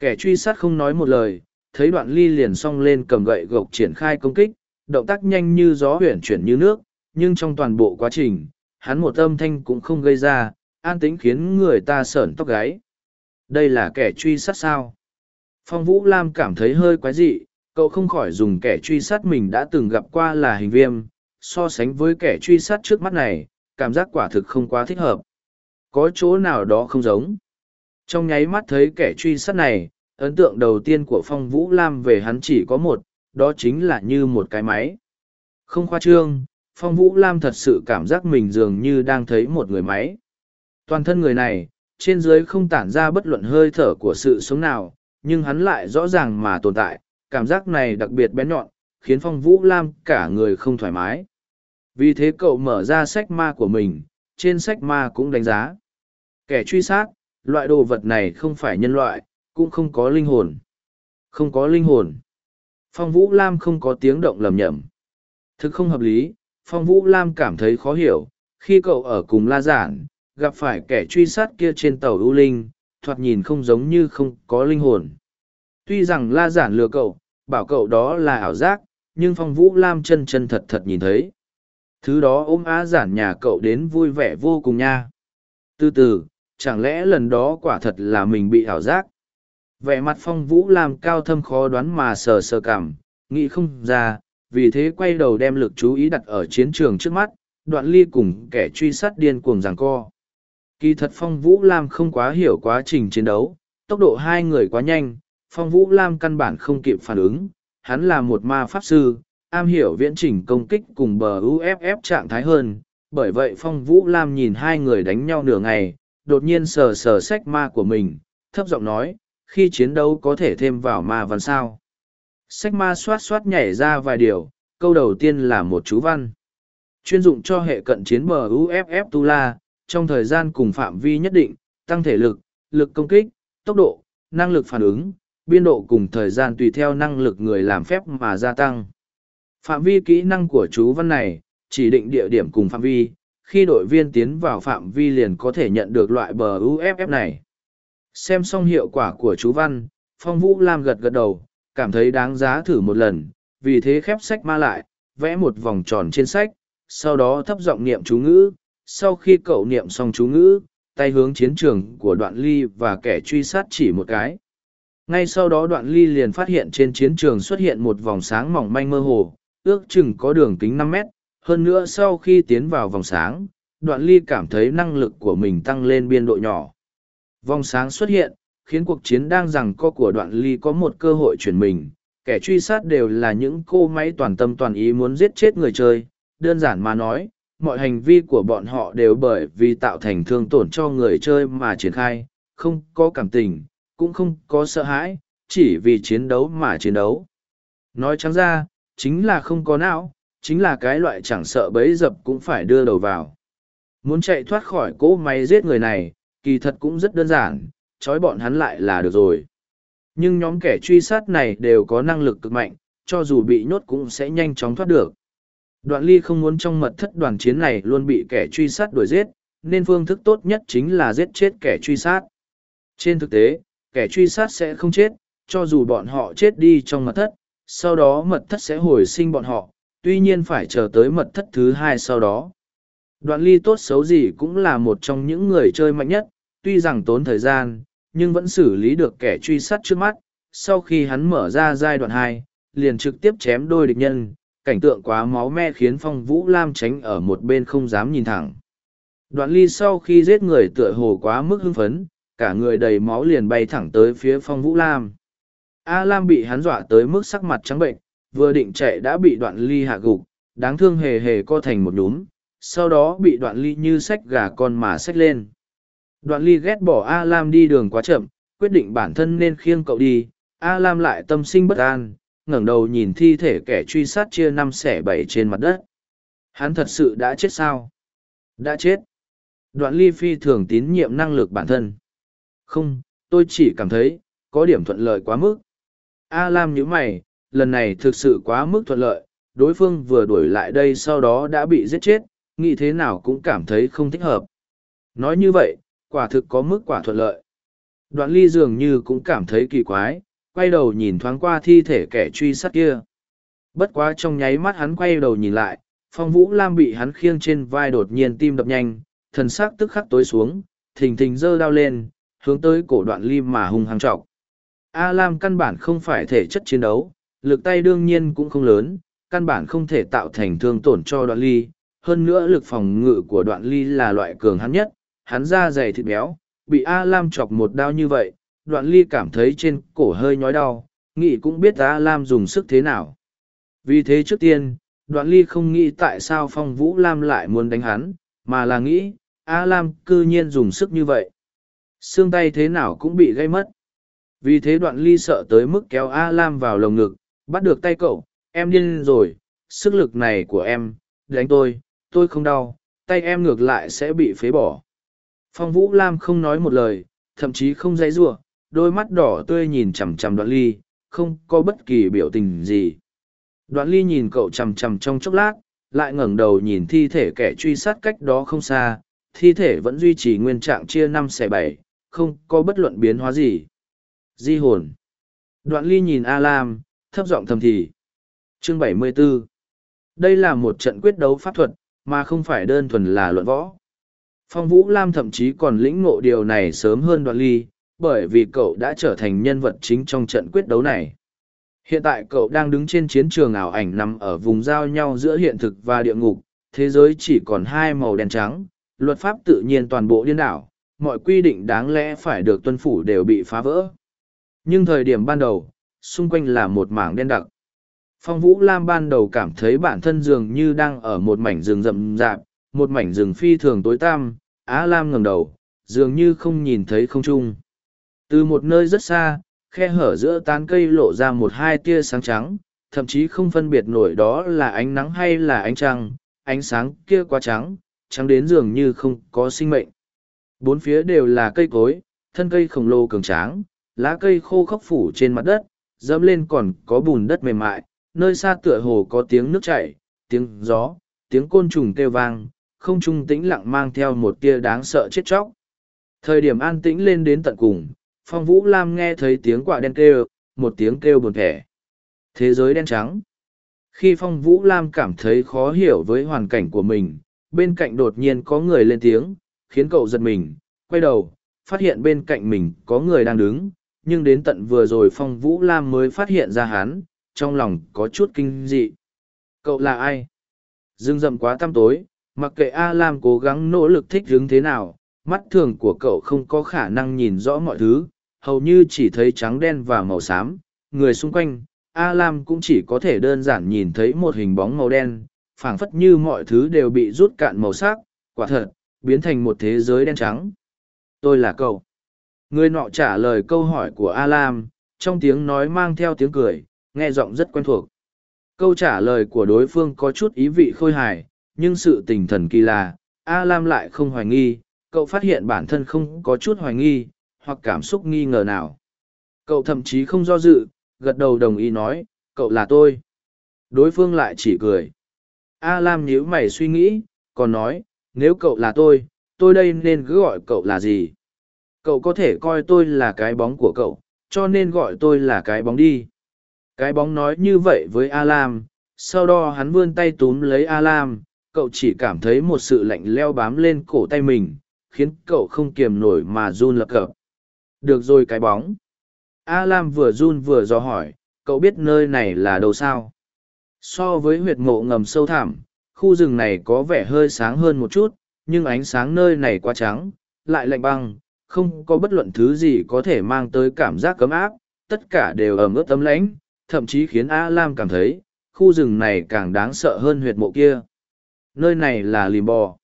Kẻ truy sát không nói một lời, thấy đoạn ly liền song lên cầm gậy gộc triển khai công kích, động tác nhanh như gió huyển chuyển như nước, nhưng trong toàn bộ quá trình, hắn một âm thanh cũng không gây ra, an tĩnh khiến người ta sởn tóc gáy. Đây là kẻ truy sát sao? Phong Vũ Lam cảm thấy hơi quái dị, cậu không khỏi dùng kẻ truy sát mình đã từng gặp qua là hình viêm, so sánh với kẻ truy sát trước mắt này, cảm giác quả thực không quá thích hợp. Có chỗ nào đó không giống. Trong nháy mắt thấy kẻ truy sát này, ấn tượng đầu tiên của Phong Vũ Lam về hắn chỉ có một, đó chính là như một cái máy. Không khoa trương, Phong Vũ Lam thật sự cảm giác mình dường như đang thấy một người máy. Toàn thân người này, trên dưới không tản ra bất luận hơi thở của sự sống nào, nhưng hắn lại rõ ràng mà tồn tại, cảm giác này đặc biệt bén nhọn, khiến Phong Vũ Lam cả người không thoải mái. Vì thế cậu mở ra sách ma của mình, trên sách ma cũng đánh giá. Kẻ truy sát, loại đồ vật này không phải nhân loại, cũng không có linh hồn. Không có linh hồn. Phong Vũ Lam không có tiếng động lầm nhầm. Thực không hợp lý, Phong Vũ Lam cảm thấy khó hiểu, khi cậu ở cùng La Giản, gặp phải kẻ truy sát kia trên tàu ưu linh, thoạt nhìn không giống như không có linh hồn. Tuy rằng La Giản lừa cậu, bảo cậu đó là ảo giác, nhưng Phong Vũ Lam chân chân thật thật nhìn thấy. Thứ đó ôm á giản nhà cậu đến vui vẻ vô cùng nha. Từ từ, chẳng lẽ lần đó quả thật là mình bị ảo giác? Vẻ mặt Phong Vũ làm cao thâm khó đoán mà sờ sờ cảm, nghĩ không ra, vì thế quay đầu đem lực chú ý đặt ở chiến trường trước mắt, đoạn ly cùng kẻ truy sát điên cuồng giằng co. Kỳ thật Phong Vũ Lam không quá hiểu quá trình chiến đấu, tốc độ hai người quá nhanh, Phong Vũ Lam căn bản không kịp phản ứng, hắn là một ma pháp sư, am hiểu viễn trình công kích cùng bờ uff trạng thái hơn bởi vậy phong vũ lam nhìn hai người đánh nhau nửa ngày đột nhiên sờ sờ sách ma của mình thấp giọng nói khi chiến đấu có thể thêm vào ma văn sao. Sách ma xoát xoát nhảy ra vài điều, câu đầu tiên là một chú văn. Chuyên dụng cho hệ cận chiến bờ uff tula trong thời gian cùng phạm vi nhất định, tăng thể lực lực công kích, tốc độ, năng lực phản ứng, biên độ cùng thời gian tùy theo năng lực người làm phép mà gia tăng. Phạm vi kỹ năng của chú văn này, chỉ định địa điểm cùng phạm vi, khi đội viên tiến vào phạm vi liền có thể nhận được loại bờ uff này xem xong hiệu quả của chú văn, phong vũ lam gật gật đầu, cảm thấy đáng giá thử một lần, vì thế khép sách ma lại, vẽ một vòng tròn trên sách, sau đó thấp giọng niệm chú ngữ, sau khi cậu niệm xong chú ngữ, tay hướng chiến trường của đoạn ly và kẻ truy sát chỉ một cái. Ngay sau đó đoạn ly liền phát hiện trên chiến trường xuất hiện một vòng sáng mỏng manh mơ hồ, ước chừng có đường kính năm mét. Hơn nữa sau khi tiến vào vòng sáng, đoạn ly cảm thấy năng lực của mình tăng lên biên độ nhỏ vòng sáng xuất hiện, khiến cuộc chiến đang rằng co của đoạn ly có một cơ hội chuyển mình. Kẻ truy sát đều là những cô máy toàn tâm toàn ý muốn giết chết người chơi. Đơn giản mà nói, mọi hành vi của bọn họ đều bởi vì tạo thành thương tổn cho người chơi mà triển khai. Không có cảm tình, cũng không có sợ hãi, chỉ vì chiến đấu mà chiến đấu. Nói trắng ra, chính là không có não, chính là cái loại chẳng sợ bấy dập cũng phải đưa đầu vào. Muốn chạy thoát khỏi cỗ máy giết người này kỳ thật cũng rất đơn giản, trói bọn hắn lại là được rồi. Nhưng nhóm kẻ truy sát này đều có năng lực cực mạnh, cho dù bị nhốt cũng sẽ nhanh chóng thoát được. Đoạn ly không muốn trong mật thất đoàn chiến này luôn bị kẻ truy sát đuổi giết, nên phương thức tốt nhất chính là giết chết kẻ truy sát. Trên thực tế, kẻ truy sát sẽ không chết, cho dù bọn họ chết đi trong mật thất, sau đó mật thất sẽ hồi sinh bọn họ, tuy nhiên phải chờ tới mật thất thứ hai sau đó. Đoạn ly tốt xấu gì cũng là một trong những người chơi mạnh nhất tuy rằng tốn thời gian, nhưng vẫn xử lý được kẻ truy sát trước mắt. Sau khi hắn mở ra giai đoạn hai, liền trực tiếp chém đôi địch nhân. Cảnh tượng quá máu me khiến phong vũ lam tránh ở một bên không dám nhìn thẳng. Đoạn ly sau khi giết người tựa hồ quá mức hưng phấn, cả người đầy máu liền bay thẳng tới phía phong vũ lam. A lam bị hắn dọa tới mức sắc mặt trắng bệnh, vừa định chạy đã bị đoạn ly hạ gục, đáng thương hề hề co thành một nhúm, sau đó bị đoạn ly như sách gà con mà sách lên đoạn ly ghét bỏ a lam đi đường quá chậm, quyết định bản thân nên khiêng cậu đi. A lam lại tâm sinh bất an, ngẩng đầu nhìn thi thể kẻ truy sát chia năm xẻ bảy trên mặt đất. Hắn thật sự đã chết sao? Đã chết. Đoạn ly phi thường tín nhiệm năng lực bản thân. Không, tôi chỉ cảm thấy, có điểm thuận lợi quá mức. A lam nhíu mày, lần này thực sự quá mức thuận lợi. Đối phương vừa đuổi lại đây sau đó đã bị giết chết, nghĩ thế nào cũng cảm thấy không thích hợp. Nói như vậy quả thực có mức quả thuận lợi. Đoạn ly dường như cũng cảm thấy kỳ quái, quay đầu nhìn thoáng qua thi thể kẻ truy sát kia. Bất quá trong nháy mắt hắn quay đầu nhìn lại, phong vũ lam bị hắn khiêng trên vai đột nhiên tim đập nhanh, thần sắc tức khắc tối xuống, thình thình giơ đao lên, hướng tới cổ đoạn ly mà hung hăng trọc a lam căn bản không phải thể chất chiến đấu, lực tay đương nhiên cũng không lớn, căn bản không thể tạo thành thương tổn cho đoạn ly, hơn nữa lực phòng ngự của đoạn ly là loại cường hắn nhất hắn da dày thịt béo, bị a lam chọc một đao như vậy, đoạn ly cảm thấy trên cổ hơi nhói đau, nghĩ cũng biết a lam dùng sức thế nào. Vì thế trước tiên, đoạn ly không nghĩ tại sao phong vũ lam lại muốn đánh hắn, mà là nghĩ a lam cư nhiên dùng sức như vậy. Xương tay thế nào cũng bị gây mất. Vì thế đoạn ly sợ tới mức kéo a lam vào lồng ngực, bắt được tay cậu, em điên rồi, sức lực này của em, đánh tôi tôi không đau, tay em ngược lại sẽ bị phế bỏ phong vũ lam không nói một lời thậm chí không dãy rủa, đôi mắt đỏ tươi nhìn chằm chằm đoạn ly không có bất kỳ biểu tình gì. Đoạn ly nhìn cậu chằm chằm trong chốc lát lại ngẩng đầu nhìn thi thể kẻ truy sát cách đó không xa thi thể vẫn duy trì nguyên trạng chia năm xẻ bảy không có bất luận biến hóa gì. Di hồn. Đoạn ly nhìn a lam thấp giọng thầm thì. Chương 74 đây là một trận quyết đấu pháp thuật mà không phải đơn thuần là luận võ phong vũ lam thậm chí còn lĩnh ngộ điều này sớm hơn đoạn ly bởi vì cậu đã trở thành nhân vật chính trong trận quyết đấu này. Hiện tại cậu đang đứng trên chiến trường ảo ảnh nằm ở vùng giao nhau giữa hiện thực và địa ngục, thế giới chỉ còn hai màu đen trắng, luật pháp tự nhiên toàn bộ điên đảo, mọi quy định đáng lẽ phải được tuân phủ đều bị phá vỡ. Nhưng thời điểm ban đầu, xung quanh là một mảng đen đặc. Phong Vũ Lam ban đầu cảm thấy bản thân dường như đang ở một mảnh rừng rậm rạp, một mảnh rừng phi thường tối tăm, Á Lam ngẩng đầu, dường như không nhìn thấy không trung. Từ một nơi rất xa, khe hở giữa tán cây lộ ra một hai tia sáng trắng, thậm chí không phân biệt nổi đó là ánh nắng hay là ánh trăng, ánh sáng kia quá trắng, trắng đến dường như không có sinh mệnh. Bốn phía đều là cây cối, thân cây khổng lồ cường tráng, lá cây khô khốc phủ trên mặt đất, dẫm lên còn có bùn đất mềm mại, nơi xa tựa hồ có tiếng nước chảy, tiếng gió, tiếng côn trùng kêu vang, không trung tĩnh lặng mang theo một tia đáng sợ chết chóc. Thời điểm an tĩnh lên đến tận cùng, Phong Vũ Lam nghe thấy tiếng quạ đen kêu, một tiếng kêu buồn thẻ. Thế giới đen trắng. Khi Phong Vũ Lam cảm thấy khó hiểu với hoàn cảnh của mình, bên cạnh đột nhiên có người lên tiếng, khiến cậu giật mình, quay đầu, phát hiện bên cạnh mình có người đang đứng, nhưng đến tận vừa rồi Phong Vũ Lam mới phát hiện ra hắn, trong lòng có chút kinh dị. Cậu là ai? Dương rậm quá tăm tối, mặc kệ A Lam cố gắng nỗ lực thích hướng thế nào, mắt thường của cậu không có khả năng nhìn rõ mọi thứ, hầu như chỉ thấy trắng đen và màu xám, người xung quanh, A Lam cũng chỉ có thể đơn giản nhìn thấy một hình bóng màu đen, phảng phất như mọi thứ đều bị rút cạn màu sắc, quả thật, biến thành một thế giới đen trắng. Tôi là cậu. Người nọ trả lời câu hỏi của A Lam, trong tiếng nói mang theo tiếng cười, nghe giọng rất quen thuộc. Câu trả lời của đối phương có chút ý vị khôi hài, nhưng sự tình thần kỳ là, A Lam lại không hoài nghi, cậu phát hiện bản thân không có chút hoài nghi, hoặc cảm xúc nghi ngờ nào. Cậu thậm chí không do dự, gật đầu đồng ý nói, cậu là tôi. Đối phương lại chỉ cười. A Lam nhíu mày suy nghĩ, còn nói, nếu cậu là tôi, tôi đây nên cứ gọi cậu là gì? Cậu có thể coi tôi là cái bóng của cậu, cho nên gọi tôi là cái bóng đi. Cái bóng nói như vậy với A Lam, sau đó hắn vươn tay túm lấy A Lam, cậu chỉ cảm thấy một sự lạnh leo bám lên cổ tay mình, khiến cậu không kiềm nổi mà run lập cập. Được rồi cái bóng. A Lam vừa run vừa dò hỏi, cậu biết nơi này là đâu sao? So với huyệt mộ ngầm sâu thẳm, khu rừng này có vẻ hơi sáng hơn một chút, nhưng ánh sáng nơi này quá trắng, lại lạnh băng, không có bất luận thứ gì có thể mang tới cảm giác cấm áp, tất cả đều ẩm ướt tấm lãnh, thậm chí khiến A Lam cảm thấy, khu rừng này càng đáng sợ hơn huyệt mộ kia. Nơi này là lìm bò.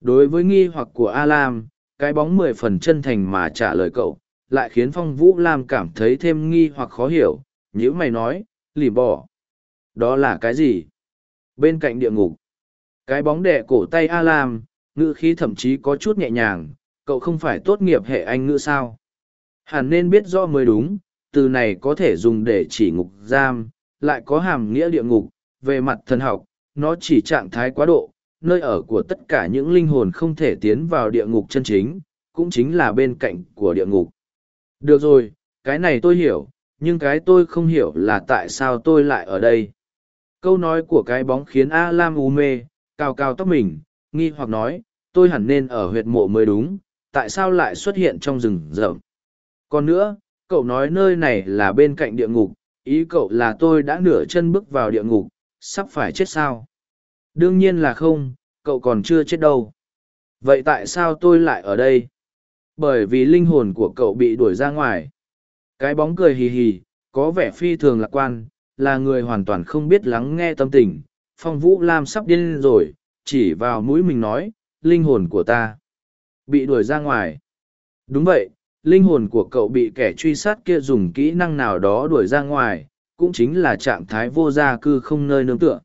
Đối với nghi hoặc của A Lam, cái bóng mười phần chân thành mà trả lời cậu, lại khiến Phong Vũ Lam cảm thấy thêm nghi hoặc khó hiểu, như mày nói, lìm bò. Đó là cái gì? Bên cạnh địa ngục, cái bóng đẻ cổ tay A Lam, ngữ khí thậm chí có chút nhẹ nhàng, cậu không phải tốt nghiệp hệ anh ngữ sao? Hẳn nên biết rõ mới đúng, từ này có thể dùng để chỉ ngục giam, lại có hàm nghĩa địa ngục, về mặt thần học, nó chỉ trạng thái quá độ, nơi ở của tất cả những linh hồn không thể tiến vào địa ngục chân chính, cũng chính là bên cạnh của địa ngục. Được rồi, cái này tôi hiểu, nhưng cái tôi không hiểu là tại sao tôi lại ở đây. Câu nói của cái bóng khiến A Lam u mê, cao cao tóc mình, nghi hoặc nói, tôi hẳn nên ở huyệt mộ mới đúng, tại sao lại xuất hiện trong rừng rậm. Còn nữa, cậu nói nơi này là bên cạnh địa ngục, ý cậu là tôi đã nửa chân bước vào địa ngục, sắp phải chết sao? Đương nhiên là không, cậu còn chưa chết đâu. Vậy tại sao tôi lại ở đây? Bởi vì linh hồn của cậu bị đuổi ra ngoài. Cái bóng cười hì hì, có vẻ phi thường lạc quan, là người hoàn toàn không biết lắng nghe tâm tình. Phong Vũ Lam sắp điên rồi, chỉ vào mũi mình nói, linh hồn của ta bị đuổi ra ngoài. Đúng vậy, linh hồn của cậu bị kẻ truy sát kia dùng kỹ năng nào đó đuổi ra ngoài, cũng chính là trạng thái vô gia cư không nơi nương tựa.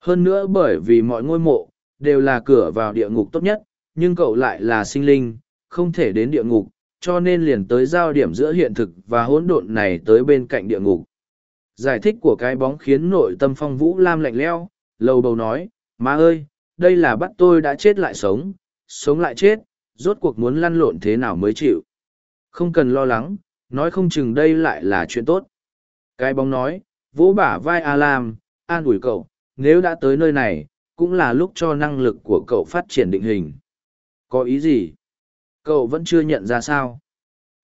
Hơn nữa bởi vì mọi ngôi mộ, đều là cửa vào địa ngục tốt nhất, nhưng cậu lại là sinh linh, không thể đến địa ngục, cho nên liền tới giao điểm giữa hiện thực và hỗn độn này tới bên cạnh địa ngục. Giải thích của cái bóng khiến nội tâm phong vũ lam lạnh leo, lầu bầu nói, má ơi, đây là bắt tôi đã chết lại sống, sống lại chết, rốt cuộc muốn lăn lộn thế nào mới chịu. Không cần lo lắng, nói không chừng đây lại là chuyện tốt. Cái bóng nói, vỗ bả vai A Lam, an ủi cậu, nếu đã tới nơi này, cũng là lúc cho năng lực của cậu phát triển định hình. Có ý gì? Cậu vẫn chưa nhận ra sao?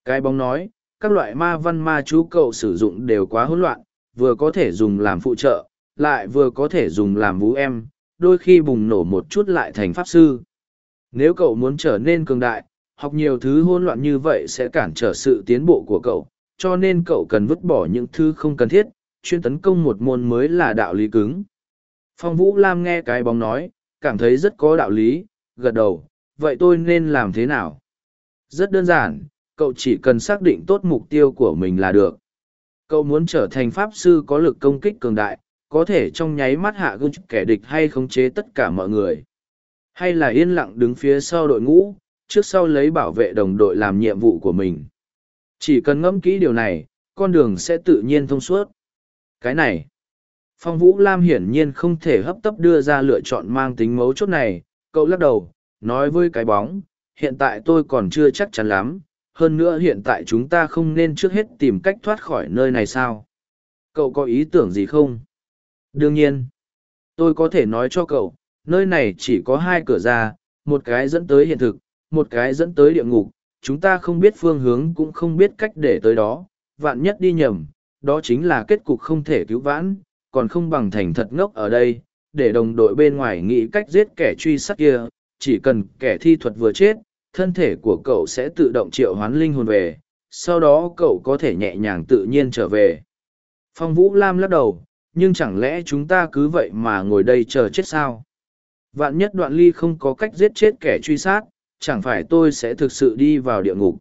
Cái bóng nói, các loại ma văn ma chú cậu sử dụng đều quá hỗn loạn, vừa có thể dùng làm phụ trợ, lại vừa có thể dùng làm vũ em, đôi khi bùng nổ một chút lại thành pháp sư. Nếu cậu muốn trở nên cường đại, học nhiều thứ hỗn loạn như vậy sẽ cản trở sự tiến bộ của cậu, cho nên cậu cần vứt bỏ những thứ không cần thiết, chuyên tấn công một môn mới là đạo lý cứng. Phong Vũ Lam nghe cái bóng nói, cảm thấy rất có đạo lý, gật đầu, vậy tôi nên làm thế nào? Rất đơn giản, cậu chỉ cần xác định tốt mục tiêu của mình là được. Cậu muốn trở thành pháp sư có lực công kích cường đại, có thể trong nháy mắt hạ gương kẻ địch hay khống chế tất cả mọi người. Hay là yên lặng đứng phía sau đội ngũ, trước sau lấy bảo vệ đồng đội làm nhiệm vụ của mình. Chỉ cần ngẫm kỹ điều này, con đường sẽ tự nhiên thông suốt. Cái này, Phong Vũ Lam hiển nhiên không thể hấp tấp đưa ra lựa chọn mang tính mấu chốt này, cậu lắc đầu, nói với cái bóng, hiện tại tôi còn chưa chắc chắn lắm, hơn nữa hiện tại chúng ta không nên trước hết tìm cách thoát khỏi nơi này sao. Cậu có ý tưởng gì không? Đương nhiên, tôi có thể nói cho cậu, nơi này chỉ có hai cửa ra, một cái dẫn tới hiện thực, một cái dẫn tới địa ngục, chúng ta không biết phương hướng cũng không biết cách để tới đó, vạn nhất đi nhầm, đó chính là kết cục không thể cứu vãn, còn không bằng thành thật ngốc ở đây, để đồng đội bên ngoài nghĩ cách giết kẻ truy sát kia, chỉ cần kẻ thi thuật vừa chết, thân thể của cậu sẽ tự động triệu hoán linh hồn về, sau đó cậu có thể nhẹ nhàng tự nhiên trở về. Phong Vũ Lam lắc đầu, nhưng chẳng lẽ chúng ta cứ vậy mà ngồi đây chờ chết sao? Vạn nhất đoạn ly không có cách giết chết kẻ truy sát, chẳng phải tôi sẽ thực sự đi vào địa ngục.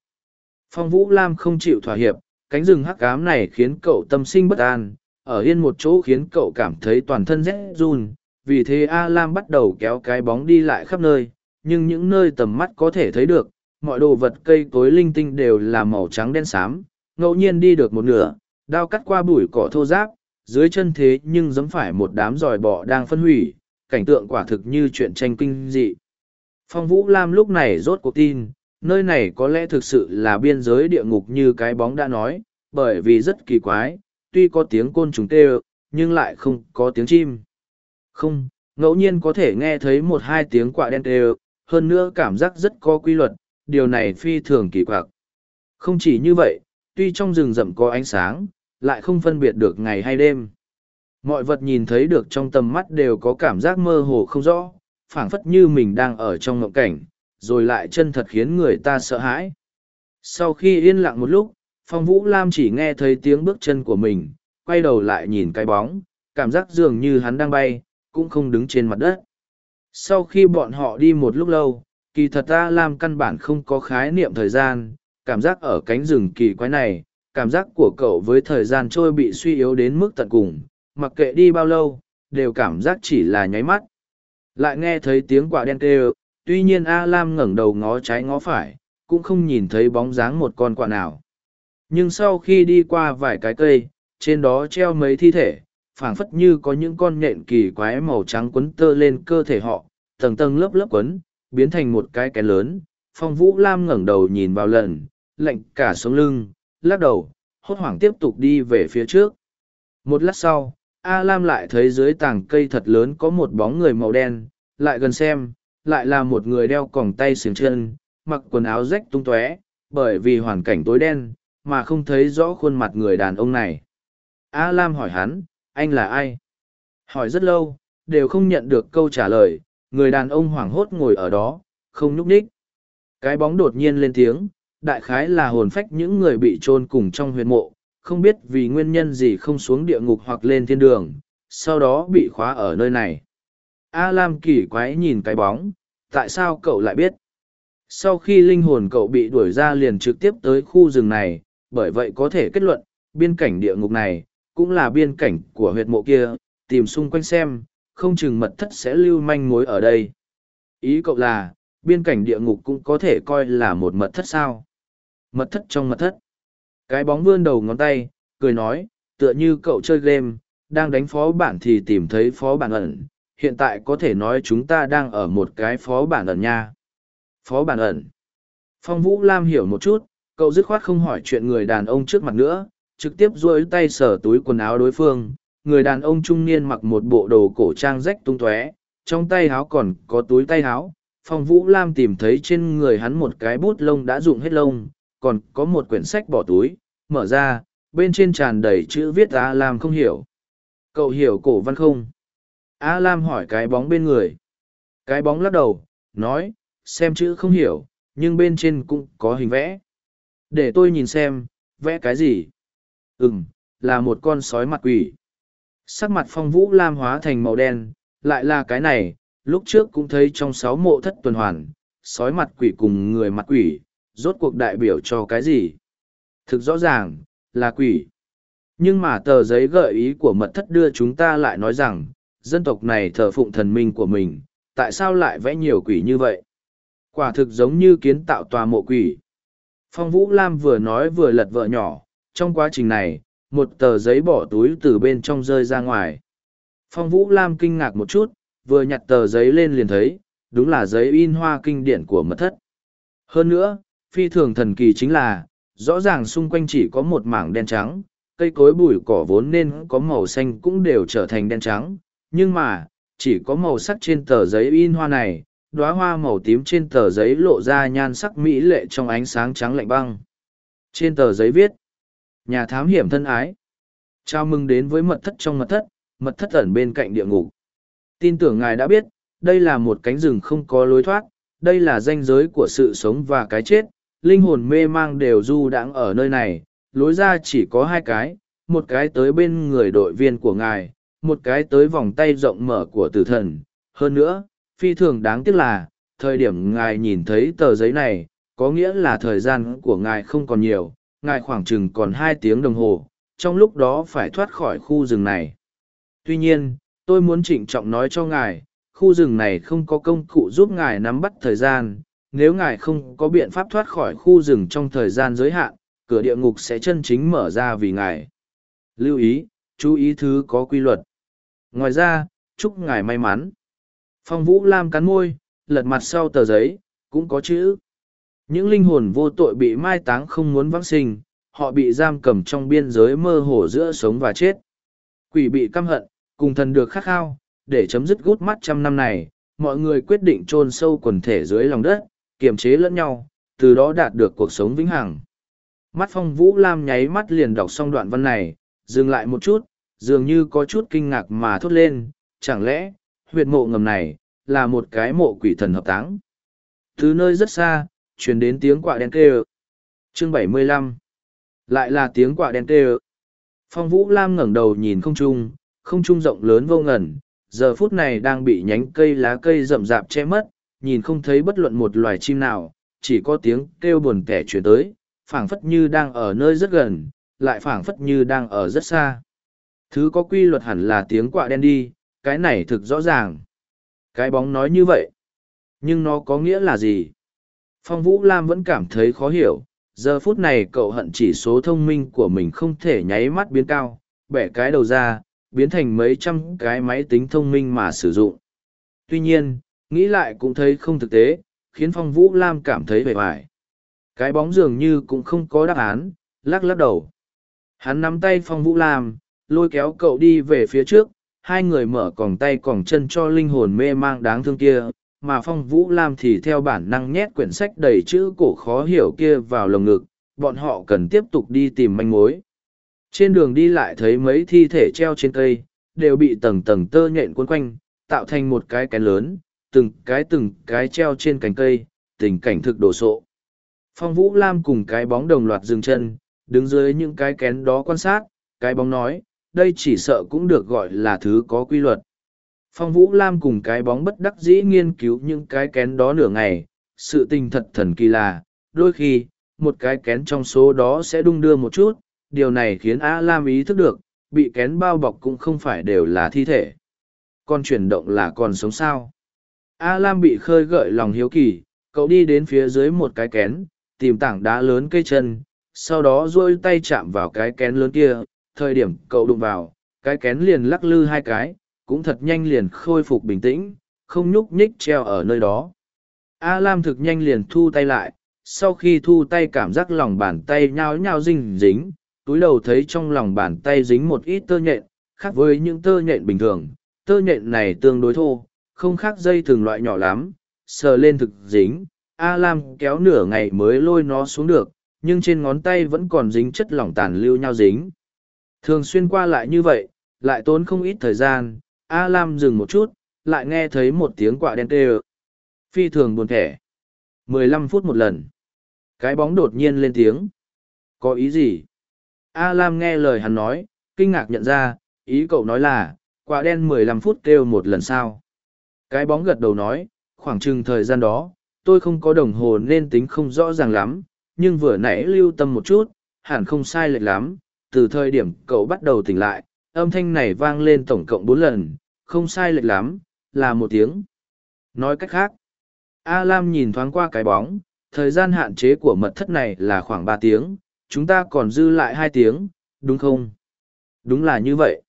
Phong Vũ Lam không chịu thỏa hiệp, cánh rừng hắc ám này khiến cậu tâm sinh bất an, ở yên một chỗ khiến cậu cảm thấy toàn thân rét run, vì thế A Lam bắt đầu kéo cái bóng đi lại khắp nơi, nhưng những nơi tầm mắt có thể thấy được, mọi đồ vật cây cối linh tinh đều là màu trắng đen xám, ngẫu nhiên đi được một nửa, đao cắt qua bụi cỏ thô ráp, dưới chân thế nhưng giống phải một đám giòi bọ đang phân hủy, cảnh tượng quả thực như chuyện tranh kinh dị. Phong Vũ Lam lúc này rốt cuộc tin, nơi này có lẽ thực sự là biên giới địa ngục như cái bóng đã nói, bởi vì rất kỳ quái, tuy có tiếng côn trùng kêu, nhưng lại không có tiếng chim. Không, ngẫu nhiên có thể nghe thấy một hai tiếng quạ đen kêu, hơn nữa cảm giác rất có quy luật, điều này phi thường kỳ quặc. Không chỉ như vậy, tuy trong rừng rậm có ánh sáng, lại không phân biệt được ngày hay đêm. Mọi vật nhìn thấy được trong tầm mắt đều có cảm giác mơ hồ không rõ, phảng phất như mình đang ở trong ngộng cảnh, rồi lại chân thật khiến người ta sợ hãi. Sau khi yên lặng một lúc, Phong Vũ Lam chỉ nghe thấy tiếng bước chân của mình, quay đầu lại nhìn cái bóng, cảm giác dường như hắn đang bay, cũng không đứng trên mặt đất. Sau khi bọn họ đi một lúc lâu, kỳ thật ta Lam căn bản không có khái niệm thời gian, cảm giác ở cánh rừng kỳ quái này, cảm giác của cậu với thời gian trôi bị suy yếu đến mức tận cùng, mặc kệ đi bao lâu, đều cảm giác chỉ là nháy mắt. Lại nghe thấy tiếng quả đen kêu, tuy nhiên A Lam ngẩng đầu ngó trái ngó phải, cũng không nhìn thấy bóng dáng một con quạ nào. Nhưng sau khi đi qua vài cái cây, trên đó treo mấy thi thể, phảng phất như có những con nhện kỳ quái màu trắng quấn tơ lên cơ thể họ, tầng tầng lớp lớp quấn, biến thành một cái kén lớn. Phong Vũ Lam ngẩng đầu nhìn vào lần, lạnh cả sống lưng, lắc đầu, hốt hoảng tiếp tục đi về phía trước. Một lát sau, A Lam lại thấy dưới tảng cây thật lớn có một bóng người màu đen, lại gần xem, lại là một người đeo còng tay xiềng chân, mặc quần áo rách tung tóe, bởi vì hoàn cảnh tối đen, mà không thấy rõ khuôn mặt người đàn ông này. A Lam hỏi hắn, anh là ai? Hỏi rất lâu, đều không nhận được câu trả lời, người đàn ông hoảng hốt ngồi ở đó, không nhúc nhích. Cái bóng đột nhiên lên tiếng, đại khái là hồn phách những người bị chôn cùng trong huyệt mộ, không biết vì nguyên nhân gì không xuống địa ngục hoặc lên thiên đường, sau đó bị khóa ở nơi này. A Lam kỳ quái nhìn cái bóng, tại sao cậu lại biết? Sau khi linh hồn cậu bị đuổi ra liền trực tiếp tới khu rừng này, bởi vậy có thể kết luận, biên cảnh địa ngục này, cũng là biên cảnh của huyệt mộ kia, tìm xung quanh xem, không chừng mật thất sẽ lưu manh mối ở đây. Ý cậu là, biên cảnh địa ngục cũng có thể coi là một mật thất sao? Mật thất trong mật thất. Cái bóng vươn đầu ngón tay, cười nói, tựa như cậu chơi game, đang đánh phó bản thì tìm thấy phó bản ẩn. Hiện tại có thể nói chúng ta đang ở một cái phó bản ẩn nha. Phó bản ẩn. Phong Vũ Lam hiểu một chút, cậu dứt khoát không hỏi chuyện người đàn ông trước mặt nữa, trực tiếp duỗi tay sở túi quần áo đối phương. Người đàn ông trung niên mặc một bộ đồ cổ trang rách tung tóe, trong tay háo còn có túi tay háo. Phong Vũ Lam tìm thấy trên người hắn một cái bút lông đã dụng hết lông, còn có một quyển sách bỏ túi, mở ra, bên trên tràn đầy chữ viết A Lam không hiểu. Cậu hiểu cổ văn không? A Lam hỏi cái bóng bên người. Cái bóng lắc đầu, nói, xem chữ không hiểu, nhưng bên trên cũng có hình vẽ. Để tôi nhìn xem, vẽ cái gì? Ừm, là một con sói mặt quỷ. Sắc mặt phong vũ lam hóa thành màu đen, lại là cái này, lúc trước cũng thấy trong sáu mộ thất tuần hoàn, sói mặt quỷ cùng người mặt quỷ, rốt cuộc đại biểu cho cái gì? Thực rõ ràng, là quỷ. Nhưng mà tờ giấy gợi ý của mật thất đưa chúng ta lại nói rằng, dân tộc này thờ phụng thần minh của mình, tại sao lại vẽ nhiều quỷ như vậy? Quả thực giống như kiến tạo tòa mộ quỷ. Phong Vũ Lam vừa nói vừa lật vợ nhỏ, trong quá trình này, một tờ giấy bỏ túi từ bên trong rơi ra ngoài. Phong Vũ Lam kinh ngạc một chút, vừa nhặt tờ giấy lên liền thấy, đúng là giấy in hoa kinh điển của mật thất. Hơn nữa, phi thường thần kỳ chính là, rõ ràng xung quanh chỉ có một mảng đen trắng, cây cối bụi cỏ vốn nên có màu xanh cũng đều trở thành đen trắng, nhưng mà, chỉ có màu sắc trên tờ giấy in hoa này, đóa hoa màu tím trên tờ giấy lộ ra nhan sắc mỹ lệ trong ánh sáng trắng lạnh băng. Trên tờ giấy viết, nhà thám hiểm thân ái. Chào mừng đến với mật thất trong mật thất, mật thất ẩn bên cạnh địa ngục. Tin tưởng ngài đã biết, đây là một cánh rừng không có lối thoát, đây là danh giới của sự sống và cái chết, linh hồn mê mang đều du đãng ở nơi này, lối ra chỉ có hai cái, một cái tới bên người đội viên của ngài, một cái tới vòng tay rộng mở của tử thần. Hơn nữa, phi thường đáng tiếc là, thời điểm ngài nhìn thấy tờ giấy này, có nghĩa là thời gian của ngài không còn nhiều, ngài khoảng chừng còn hai tiếng đồng hồ, trong lúc đó phải thoát khỏi khu rừng này. Tuy nhiên, tôi muốn trịnh trọng nói cho ngài, khu rừng này không có công cụ giúp ngài nắm bắt thời gian, nếu ngài không có biện pháp thoát khỏi khu rừng trong thời gian giới hạn, cửa địa ngục sẽ chân chính mở ra vì ngài. Lưu ý, chú ý thứ có quy luật. Ngoài ra, chúc ngài may mắn. Phong Vũ Lam cắn môi, lật mặt sau tờ giấy, cũng có chữ. Những linh hồn vô tội bị mai táng không muốn vãng sinh, họ bị giam cầm trong biên giới mơ hồ giữa sống và chết. Quỷ bị căm hận, cùng thần được khát khao, để chấm dứt gút mắt trăm năm này, mọi người quyết định chôn sâu quần thể dưới lòng đất, kiềm chế lẫn nhau, từ đó đạt được cuộc sống vĩnh hằng. Mắt phong vũ lam nháy mắt liền đọc xong đoạn văn này, dừng lại một chút, dường như có chút kinh ngạc mà thốt lên, chẳng lẽ, huyệt mộ ngầm này, là một cái mộ quỷ thần hợp táng. Từ nơi rất xa, truyền đến tiếng quạ đen kêu. Chương 75 Lại là tiếng quạ đen kêu. Phong Vũ Lam ngẩng đầu nhìn không trung, không trung rộng lớn vô ngần, giờ phút này đang bị nhánh cây lá cây rậm rạp che mất, nhìn không thấy bất luận một loài chim nào, chỉ có tiếng kêu buồn kẻ chuyển tới, phảng phất như đang ở nơi rất gần, lại phảng phất như đang ở rất xa. Thứ có quy luật hẳn là tiếng quạ đen đi, cái này thực rõ ràng. Cái bóng nói như vậy. Nhưng nó có nghĩa là gì? Phong Vũ Lam vẫn cảm thấy khó hiểu. Giờ phút này cậu hận chỉ số thông minh của mình không thể nháy mắt biến cao, bẻ cái đầu ra, biến thành mấy trăm cái máy tính thông minh mà sử dụng. Tuy nhiên, nghĩ lại cũng thấy không thực tế, khiến Phong Vũ Lam cảm thấy vẻ vải. Cái bóng dường như cũng không có đáp án, lắc lắc đầu. Hắn nắm tay Phong Vũ Lam, lôi kéo cậu đi về phía trước, hai người mở còng tay còng chân cho linh hồn mê mang đáng thương kia, mà Phong Vũ Lam thì theo bản năng nhét quyển sách đầy chữ cổ khó hiểu kia vào lồng ngực, bọn họ cần tiếp tục đi tìm manh mối. Trên đường đi lại thấy mấy thi thể treo trên cây, đều bị tầng tầng tơ nhện cuốn quanh, tạo thành một cái kén lớn, từng cái từng cái treo trên cành cây, tình cảnh thực đồ sộ. Phong Vũ Lam cùng cái bóng đồng loạt dừng chân, đứng dưới những cái kén đó quan sát, cái bóng nói, đây chỉ sợ cũng được gọi là thứ có quy luật. Phong Vũ Lam cùng cái bóng bất đắc dĩ nghiên cứu những cái kén đó nửa ngày, sự tình thật thần kỳ là, đôi khi, một cái kén trong số đó sẽ đung đưa một chút, điều này khiến A Lam ý thức được, bị kén bao bọc cũng không phải đều là thi thể. Còn chuyển động là còn sống sao. A Lam bị khơi gợi lòng hiếu kỳ, cậu đi đến phía dưới một cái kén, tìm tảng đá lớn cây chân, sau đó duỗi tay chạm vào cái kén lớn kia, thời điểm cậu đụng vào, cái kén liền lắc lư hai cái, cũng thật nhanh liền khôi phục bình tĩnh, không nhúc nhích treo ở nơi đó. A Lam thực nhanh liền thu tay lại, sau khi thu tay cảm giác lòng bàn tay nhao nhao dính dính, túi đầu thấy trong lòng bàn tay dính một ít tơ nhện, khác với những tơ nhện bình thường, tơ nhện này tương đối thô, không khác dây thường loại nhỏ lắm, sờ lên thực dính, A Lam kéo nửa ngày mới lôi nó xuống được, nhưng trên ngón tay vẫn còn dính chất lỏng tàn lưu nhau dính. Thường xuyên qua lại như vậy, lại tốn không ít thời gian, A Lam dừng một chút, lại nghe thấy một tiếng quạ đen tê Phi thường buồn thẻ. mười lăm phút một lần. Cái bóng đột nhiên lên tiếng. Có ý gì? A Lam nghe lời hắn nói, kinh ngạc nhận ra, ý cậu nói là, quả đen mười lăm phút kêu một lần sao. Cái bóng gật đầu nói, khoảng chừng thời gian đó, tôi không có đồng hồ nên tính không rõ ràng lắm, nhưng vừa nãy lưu tâm một chút, hẳn không sai lệch lắm. Từ thời điểm cậu bắt đầu tỉnh lại, âm thanh này vang lên tổng cộng bốn lần, không sai lệch lắm, là một tiếng. Nói cách khác, A Lam nhìn thoáng qua cái bóng, thời gian hạn chế của mật thất này là khoảng ba tiếng, chúng ta còn dư lại hai tiếng, đúng không? Đúng là như vậy.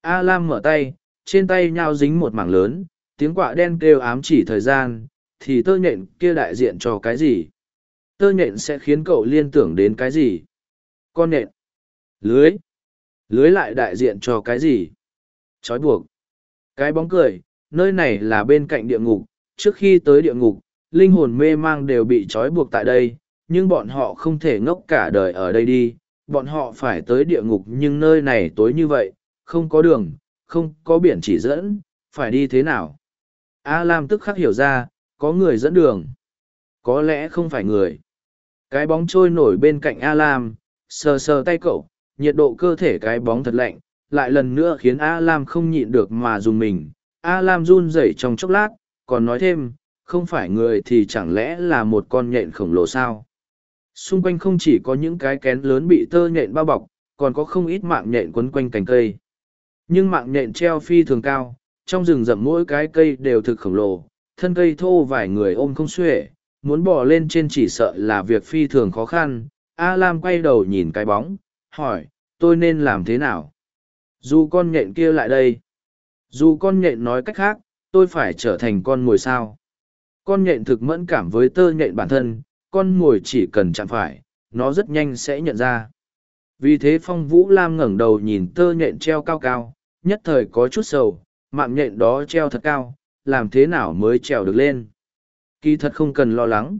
A Lam mở tay, trên tay nhau dính một mảng lớn, tiếng quạ đen kêu ám chỉ thời gian, thì tơ nhện kia đại diện cho cái gì? Tơ nhện sẽ khiến cậu liên tưởng đến cái gì? Con nhện. Lưới. Lưới lại đại diện cho cái gì? Chói buộc. Cái bóng cười, nơi này là bên cạnh địa ngục, trước khi tới địa ngục, linh hồn mê mang đều bị trói buộc tại đây, nhưng bọn họ không thể ngốc cả đời ở đây đi, bọn họ phải tới địa ngục nhưng nơi này tối như vậy, không có đường, không có biển chỉ dẫn, phải đi thế nào? A Lam tức khắc hiểu ra, có người dẫn đường. Có lẽ không phải người. Cái bóng trôi nổi bên cạnh A Lam, sờ sờ tay cậu, nhiệt độ cơ thể cái bóng thật lạnh, lại lần nữa khiến A Lam không nhịn được mà dùng mình. A Lam run rẩy trong chốc lát, còn nói thêm, không phải người thì chẳng lẽ là một con nhện khổng lồ sao? Xung quanh không chỉ có những cái kén lớn bị tơ nhện bao bọc, còn có không ít mạng nhện quấn quanh cành cây. Nhưng mạng nhện treo phi thường cao, trong rừng rậm mỗi cái cây đều thực khổng lồ, thân cây thô vài người ôm không xuể, muốn bò lên trên chỉ sợ là việc phi thường khó khăn. A Lam quay đầu nhìn cái bóng, hỏi, tôi nên làm thế nào? Dù con nhện kia lại đây. Dù con nhện nói cách khác, tôi phải trở thành con mồi sao. Con nhện thực mẫn cảm với tơ nhện bản thân, con mồi chỉ cần chạm phải, nó rất nhanh sẽ nhận ra. Vì thế Phong Vũ Lam ngẩng đầu nhìn tơ nhện treo cao cao, nhất thời có chút sầu, mạng nhện đó treo thật cao, làm thế nào mới trèo được lên. Kỳ thật không cần lo lắng.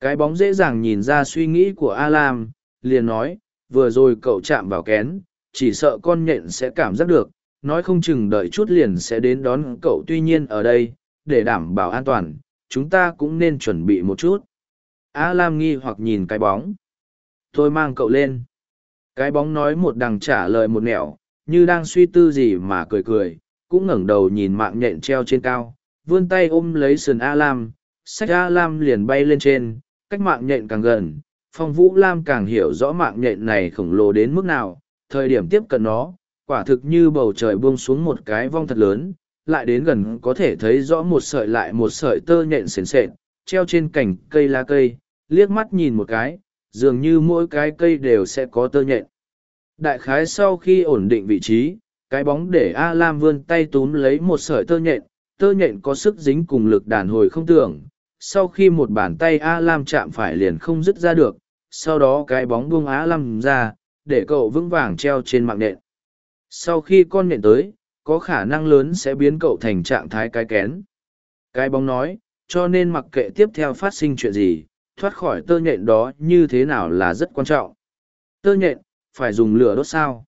Cái bóng dễ dàng nhìn ra suy nghĩ của A Lam, liền nói, vừa rồi cậu chạm vào kén, chỉ sợ con nhện sẽ cảm giác được, nói không chừng đợi chút liền sẽ đến đón cậu tuy nhiên ở đây, để đảm bảo an toàn, chúng ta cũng nên chuẩn bị một chút. A Lam nghi hoặc nhìn cái bóng. Tôi mang cậu lên. Cái bóng nói một đằng trả lời một nẻo, như đang suy tư gì mà cười cười, cũng ngẩng đầu nhìn mạng nhện treo trên cao, vươn tay ôm lấy sườn A Lam, sách A Lam liền bay lên trên, cách mạng nhện càng gần, phong vũ Lam càng hiểu rõ mạng nhện này khổng lồ đến mức nào, thời điểm tiếp cận nó, quả thực như bầu trời buông xuống một cái vong thật lớn, lại đến gần có thể thấy rõ một sợi lại một sợi tơ nhện sền sệt, treo trên cành cây lá cây, liếc mắt nhìn một cái, dường như mỗi cái cây đều sẽ có tơ nhện. Đại khái sau khi ổn định vị trí, cái bóng để A Lam vươn tay túm lấy một sợi tơ nhện, tơ nhện có sức dính cùng lực đàn hồi không tưởng. Sau khi một bàn tay A Lam chạm phải liền không dứt ra được, sau đó cái bóng buông A Lam ra, để cậu vững vàng treo trên mạng nện. Sau khi con nện tới, có khả năng lớn sẽ biến cậu thành trạng thái cái kén. Cái bóng nói, cho nên mặc kệ tiếp theo phát sinh chuyện gì, thoát khỏi tơ nhện đó như thế nào là rất quan trọng. Tơ nhện, phải dùng lửa đốt sao.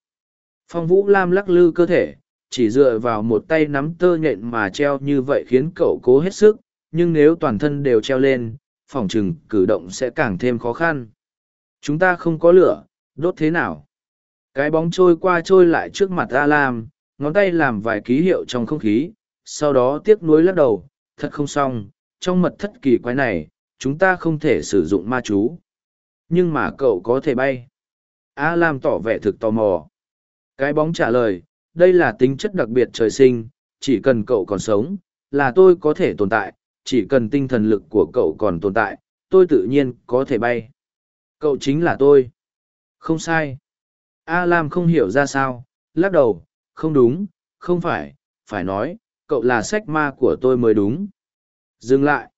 Phong Vũ Lam lắc lư cơ thể, chỉ dựa vào một tay nắm tơ nhện mà treo như vậy khiến cậu cố hết sức, nhưng nếu toàn thân đều treo lên, phòng trừng cử động sẽ càng thêm khó khăn. Chúng ta không có lửa, đốt thế nào? Cái bóng trôi qua trôi lại trước mặt A Lam, ngón tay làm vài ký hiệu trong không khí, sau đó tiếc nuối lắc đầu, thật không xong, trong mật thất kỳ quái này, chúng ta không thể sử dụng ma chú. Nhưng mà cậu có thể bay. A Lam tỏ vẻ thực tò mò. Cái bóng trả lời, đây là tính chất đặc biệt trời sinh, chỉ cần cậu còn sống, là tôi có thể tồn tại, chỉ cần tinh thần lực của cậu còn tồn tại, tôi tự nhiên có thể bay. Cậu chính là tôi. Không sai. A Lam không hiểu ra sao, lắc đầu, không đúng, không phải, phải nói, cậu là sách ma của tôi mới đúng. Dừng lại.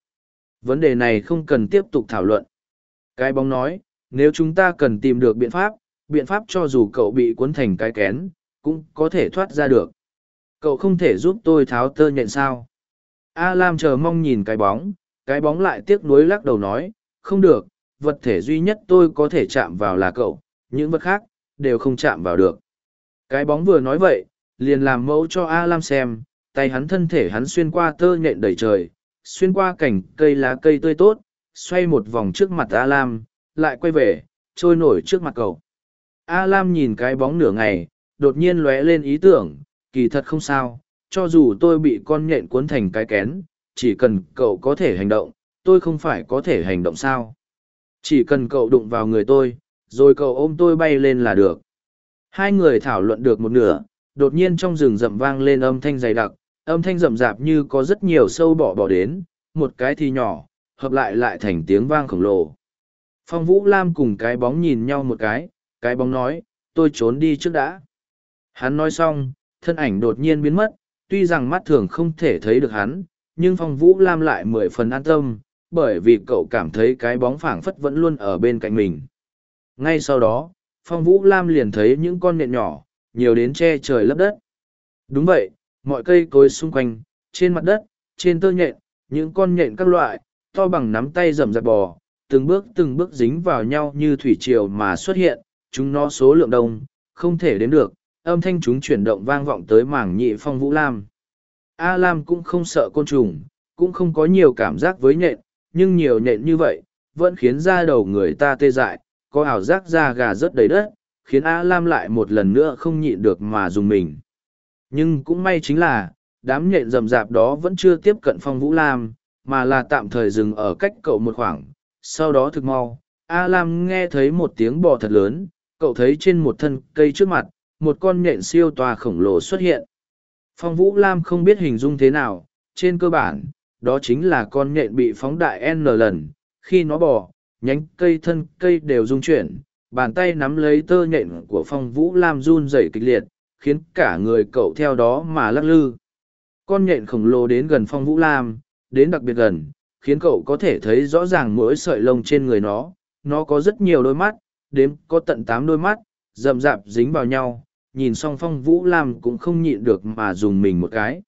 Vấn đề này không cần tiếp tục thảo luận. Cái bóng nói, nếu chúng ta cần tìm được biện pháp, biện pháp cho dù cậu bị cuốn thành cái kén, cũng có thể thoát ra được. Cậu không thể giúp tôi tháo tơ nhện sao. A Lam chờ mong nhìn cái bóng, cái bóng lại tiếc nuối lắc đầu nói, không được, vật thể duy nhất tôi có thể chạm vào là cậu, những vật khác, đều không chạm vào được. Cái bóng vừa nói vậy, liền làm mẫu cho A Lam xem, tay hắn thân thể hắn xuyên qua tơ nhện đầy trời, xuyên qua cảnh cây lá cây tươi tốt, xoay một vòng trước mặt A Lam, lại quay về, trôi nổi trước mặt cậu. A Lam nhìn cái bóng nửa ngày, đột nhiên lóe lên ý tưởng, kỳ thật không sao, cho dù tôi bị con nhện cuốn thành cái kén, chỉ cần cậu có thể hành động, tôi không phải có thể hành động sao. Chỉ cần cậu đụng vào người tôi, rồi cậu ôm tôi bay lên là được. Hai người thảo luận được một nửa, đột nhiên trong rừng rậm vang lên âm thanh dày đặc, âm thanh rậm rạp như có rất nhiều sâu bỏ bỏ đến, một cái thì nhỏ, hợp lại lại thành tiếng vang khổng lồ. Phong Vũ Lam cùng cái bóng nhìn nhau một cái, cái bóng nói, tôi trốn đi trước đã. Hắn nói xong, thân ảnh đột nhiên biến mất, tuy rằng mắt thường không thể thấy được hắn, nhưng Phong Vũ Lam lại mười phần an tâm, bởi vì cậu cảm thấy cái bóng phảng phất vẫn luôn ở bên cạnh mình. Ngay sau đó, Phong Vũ Lam liền thấy những con nhện nhỏ, nhiều đến che trời lấp đất. Đúng vậy, mọi cây cối xung quanh, trên mặt đất, trên tơ nhện, những con nhện các loại, to bằng nắm tay rầm rạp bò, từng bước từng bước dính vào nhau như thủy triều mà xuất hiện, chúng nó số lượng đông, không thể đến được, âm thanh chúng chuyển động vang vọng tới mảng nhị phong vũ lam. A Lam cũng không sợ côn trùng, cũng không có nhiều cảm giác với nhện, nhưng nhiều nhện như vậy, vẫn khiến da đầu người ta tê dại, có ảo giác da gà rớt đầy đất, khiến A Lam lại một lần nữa không nhịn được mà dùng mình. Nhưng cũng may chính là, đám nhện rầm rạp đó vẫn chưa tiếp cận phong vũ lam, mà là tạm thời dừng ở cách cậu một khoảng. Sau đó thực mau, A Lam nghe thấy một tiếng bò thật lớn, cậu thấy trên một thân cây trước mặt, một con nhện siêu tòa khổng lồ xuất hiện. Phong Vũ Lam không biết hình dung thế nào, trên cơ bản, đó chính là con nhện bị phóng đại N lần, khi nó bò, nhánh cây thân cây đều rung chuyển, bàn tay nắm lấy tơ nhện của Phong Vũ Lam run rẩy kịch liệt, khiến cả người cậu theo đó mà lắc lư. Con nhện khổng lồ đến gần Phong Vũ Lam, đến đặc biệt gần, khiến cậu có thể thấy rõ ràng mỗi sợi lông trên người nó. Nó có rất nhiều đôi mắt, đếm có tận tám đôi mắt, rậm rạp dính vào nhau, nhìn xong Phong Vũ Lam cũng không nhịn được mà dùng mình một cái.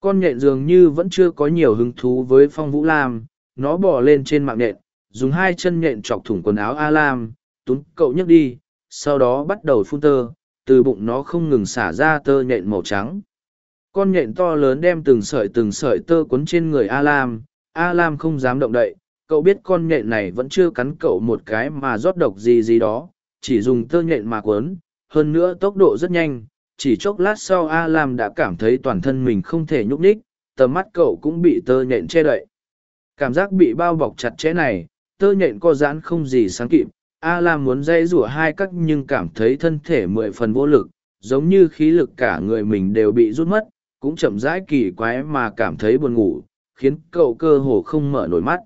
Con nhện dường như vẫn chưa có nhiều hứng thú với Phong Vũ Lam, nó bò lên trên mạng nhện, dùng hai chân nhện chọc thủng quần áo A Lam, túm cậu nhấc đi, sau đó bắt đầu phun tơ, từ bụng nó không ngừng xả ra tơ nhện màu trắng. Con nhện to lớn đem từng sợi từng sợi tơ quấn trên người A Lam, A Lam không dám động đậy, cậu biết con nhện này vẫn chưa cắn cậu một cái mà rót độc gì gì đó, chỉ dùng tơ nhện mà quấn, hơn nữa tốc độ rất nhanh, chỉ chốc lát sau A Lam đã cảm thấy toàn thân mình không thể nhúc nhích, tầm mắt cậu cũng bị tơ nhện che đậy. Cảm giác bị bao bọc chặt chẽ này, tơ nhện co giãn không gì sáng kịp, A Lam muốn dây rủa hai cách nhưng cảm thấy thân thể mười phần vô lực, giống như khí lực cả người mình đều bị rút mất, cũng chậm rãi kỳ quái mà cảm thấy buồn ngủ, khiến cậu cơ hồ không mở nổi mắt.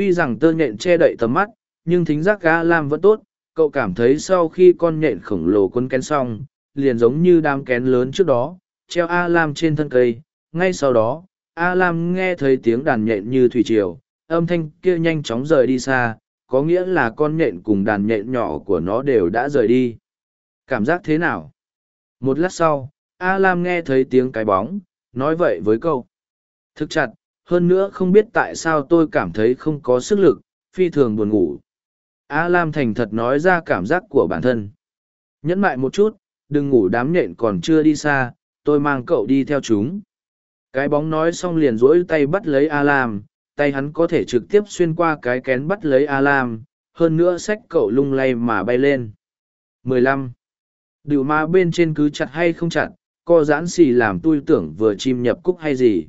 Tuy rằng tơ nhện che đậy tầm mắt, nhưng thính giác A Lam vẫn tốt, cậu cảm thấy sau khi con nhện khổng lồ quân kén xong, liền giống như đám kén lớn trước đó, treo A Lam trên thân cây, ngay sau đó, A Lam nghe thấy tiếng đàn nhện như thủy triều, âm thanh kia nhanh chóng rời đi xa, có nghĩa là con nhện cùng đàn nhện nhỏ của nó đều đã rời đi. Cảm giác thế nào? Một lát sau, A Lam nghe thấy tiếng cái bóng, nói vậy với câu. Thực chặt, hơn nữa không biết tại sao tôi cảm thấy không có sức lực, phi thường buồn ngủ. A Lam thành thật nói ra cảm giác của bản thân. Nhẫn mại một chút, đừng ngủ đám nhện còn chưa đi xa, tôi mang cậu đi theo chúng. Cái bóng nói xong liền rỗi tay bắt lấy A Lam, tay hắn có thể trực tiếp xuyên qua cái kén bắt lấy A Lam, hơn nữa xách cậu lung lay mà bay lên. 15. Điều ma bên trên cứ chặt hay không chặt, co giãn xì làm tôi tưởng vừa chim nhập cúc hay gì.